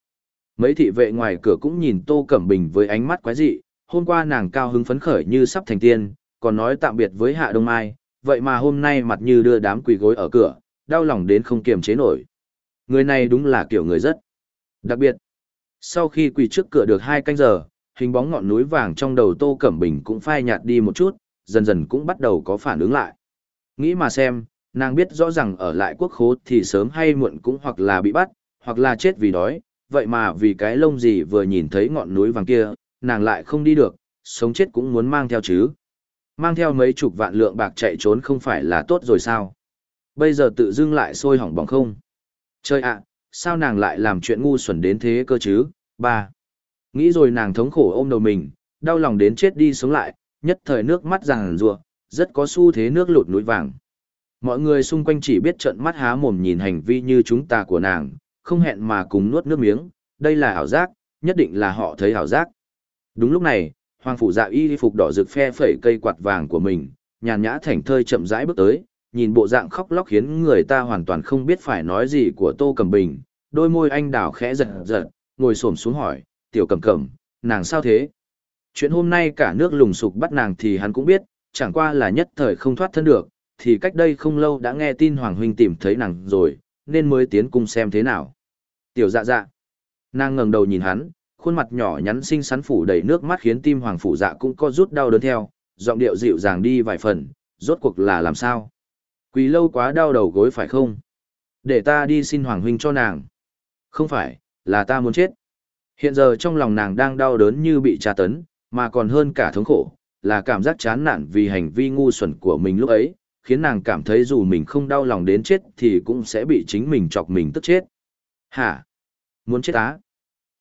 Mấy thị vệ ngoài cửa cũng nhìn Tô Cẩm Bình với ánh mắt quái dị, hôm qua nàng cao hứng phấn khởi như sắp thành tiên, còn nói tạm biệt với Hạ Đông Mai, vậy mà hôm nay mặt như đưa đám quỳ gối ở cửa, đau lòng đến không kiềm chế nổi. Người này đúng là kiểu người rất đặc biệt. Sau khi quỳ trước cửa được hai canh giờ, hình bóng ngọn núi vàng trong đầu Tô Cẩm Bình cũng phai nhạt đi một chút, dần dần cũng bắt đầu có phản ứng lại. Nghĩ mà xem, nàng biết rõ rằng ở lại quốc khố thì sớm hay muộn cũng hoặc là bị bắt, hoặc là chết vì đói, vậy mà vì cái lông gì vừa nhìn thấy ngọn núi vàng kia, nàng lại không đi được, sống chết cũng muốn mang theo chứ. Mang theo mấy chục vạn lượng bạc chạy trốn không phải là tốt rồi sao? Bây giờ tự dưng lại sôi hỏng bỏng không? Chơi ạ, sao nàng lại làm chuyện ngu xuẩn đến thế cơ chứ? Ba. Nghĩ rồi nàng thống khổ ôm đầu mình, đau lòng đến chết đi sống lại, nhất thời nước mắt ràng rùa, rất có xu thế nước lụt núi vàng. Mọi người xung quanh chỉ biết trợn mắt há mồm nhìn hành vi như chúng ta của nàng, không hẹn mà cùng nuốt nước miếng, đây là ảo giác, nhất định là họ thấy ảo giác. Đúng lúc này, Hoàng phủ dạ y phục đỏ rực phe phẩy cây quạt vàng của mình, nhàn nhã thảnh thơi chậm rãi bước tới, nhìn bộ dạng khóc lóc khiến người ta hoàn toàn không biết phải nói gì của Tô Cẩm Bình, đôi môi anh đào khẽ giật giật, ngồi xổm xuống hỏi, "Tiểu Cẩm Cẩm, nàng sao thế?" Chuyện hôm nay cả nước lùng sục bắt nàng thì hắn cũng biết, chẳng qua là nhất thời không thoát thân được, thì cách đây không lâu đã nghe tin Hoàng huynh tìm thấy nàng rồi, nên mới tiến cung xem thế nào. Tiểu Dạ Dạ. Nàng ngẩng đầu nhìn hắn, khuôn mặt nhỏ nhắn xinh xắn phủ đầy nước mắt khiến tim hoàng phủ dạ cũng có rút đau đớn theo, giọng điệu dịu dàng đi vài phần, rốt cuộc là làm sao? Quỳ lâu quá đau đầu gối phải không? Để ta đi xin hoàng huynh cho nàng. Không phải, là ta muốn chết. Hiện giờ trong lòng nàng đang đau đớn như bị tra tấn, Mà còn hơn cả thống khổ, là cảm giác chán nản vì hành vi ngu xuẩn của mình lúc ấy, khiến nàng cảm thấy dù mình không đau lòng đến chết thì cũng sẽ bị chính mình chọc mình tức chết. Hả? Muốn chết á?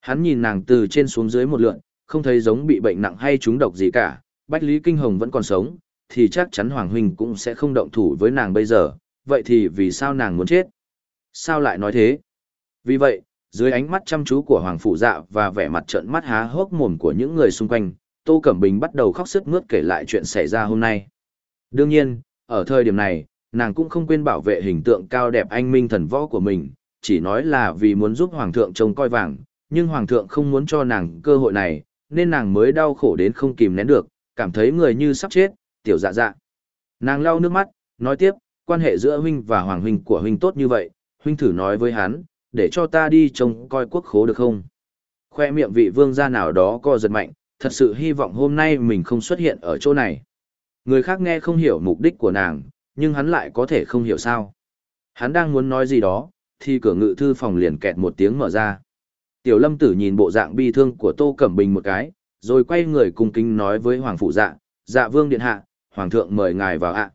Hắn nhìn nàng từ trên xuống dưới một lượn, không thấy giống bị bệnh nặng hay trúng độc gì cả, Bách Lý Kinh Hồng vẫn còn sống, thì chắc chắn Hoàng Huynh cũng sẽ không động thủ với nàng bây giờ, vậy thì vì sao nàng muốn chết? Sao lại nói thế? Vì vậy, dưới ánh mắt chăm chú của Hoàng Phụ Dạ và vẻ mặt trợn mắt há hốc mồm của những người xung quanh, Tô Cẩm Bình bắt đầu khóc sức mướt kể lại chuyện xảy ra hôm nay. Đương nhiên, ở thời điểm này, nàng cũng không quên bảo vệ hình tượng cao đẹp anh minh thần võ của mình, chỉ nói là vì muốn giúp Hoàng thượng trông coi vàng, nhưng Hoàng thượng không muốn cho nàng cơ hội này, nên nàng mới đau khổ đến không kìm nén được, cảm thấy người như sắp chết, tiểu dạ dạ. Nàng lau nước mắt, nói tiếp, quan hệ giữa huynh và Hoàng huynh của huynh tốt như vậy, huynh thử nói với hắn, để cho ta đi trông coi quốc khố được không? Khoe miệng vị vương gia nào đó co giật mạnh, thật sự hy vọng hôm nay mình không xuất hiện ở chỗ này. Người khác nghe không hiểu mục đích của nàng, nhưng hắn lại có thể không hiểu sao. Hắn đang muốn nói gì đó, thì cửa ngự thư phòng liền kẹt một tiếng mở ra. Tiểu lâm tử nhìn bộ dạng bi thương của Tô Cẩm Bình một cái, rồi quay người cùng kính nói với Hoàng Phụ Dạ, Dạ Vương Điện Hạ, Hoàng thượng mời ngài vào ạ.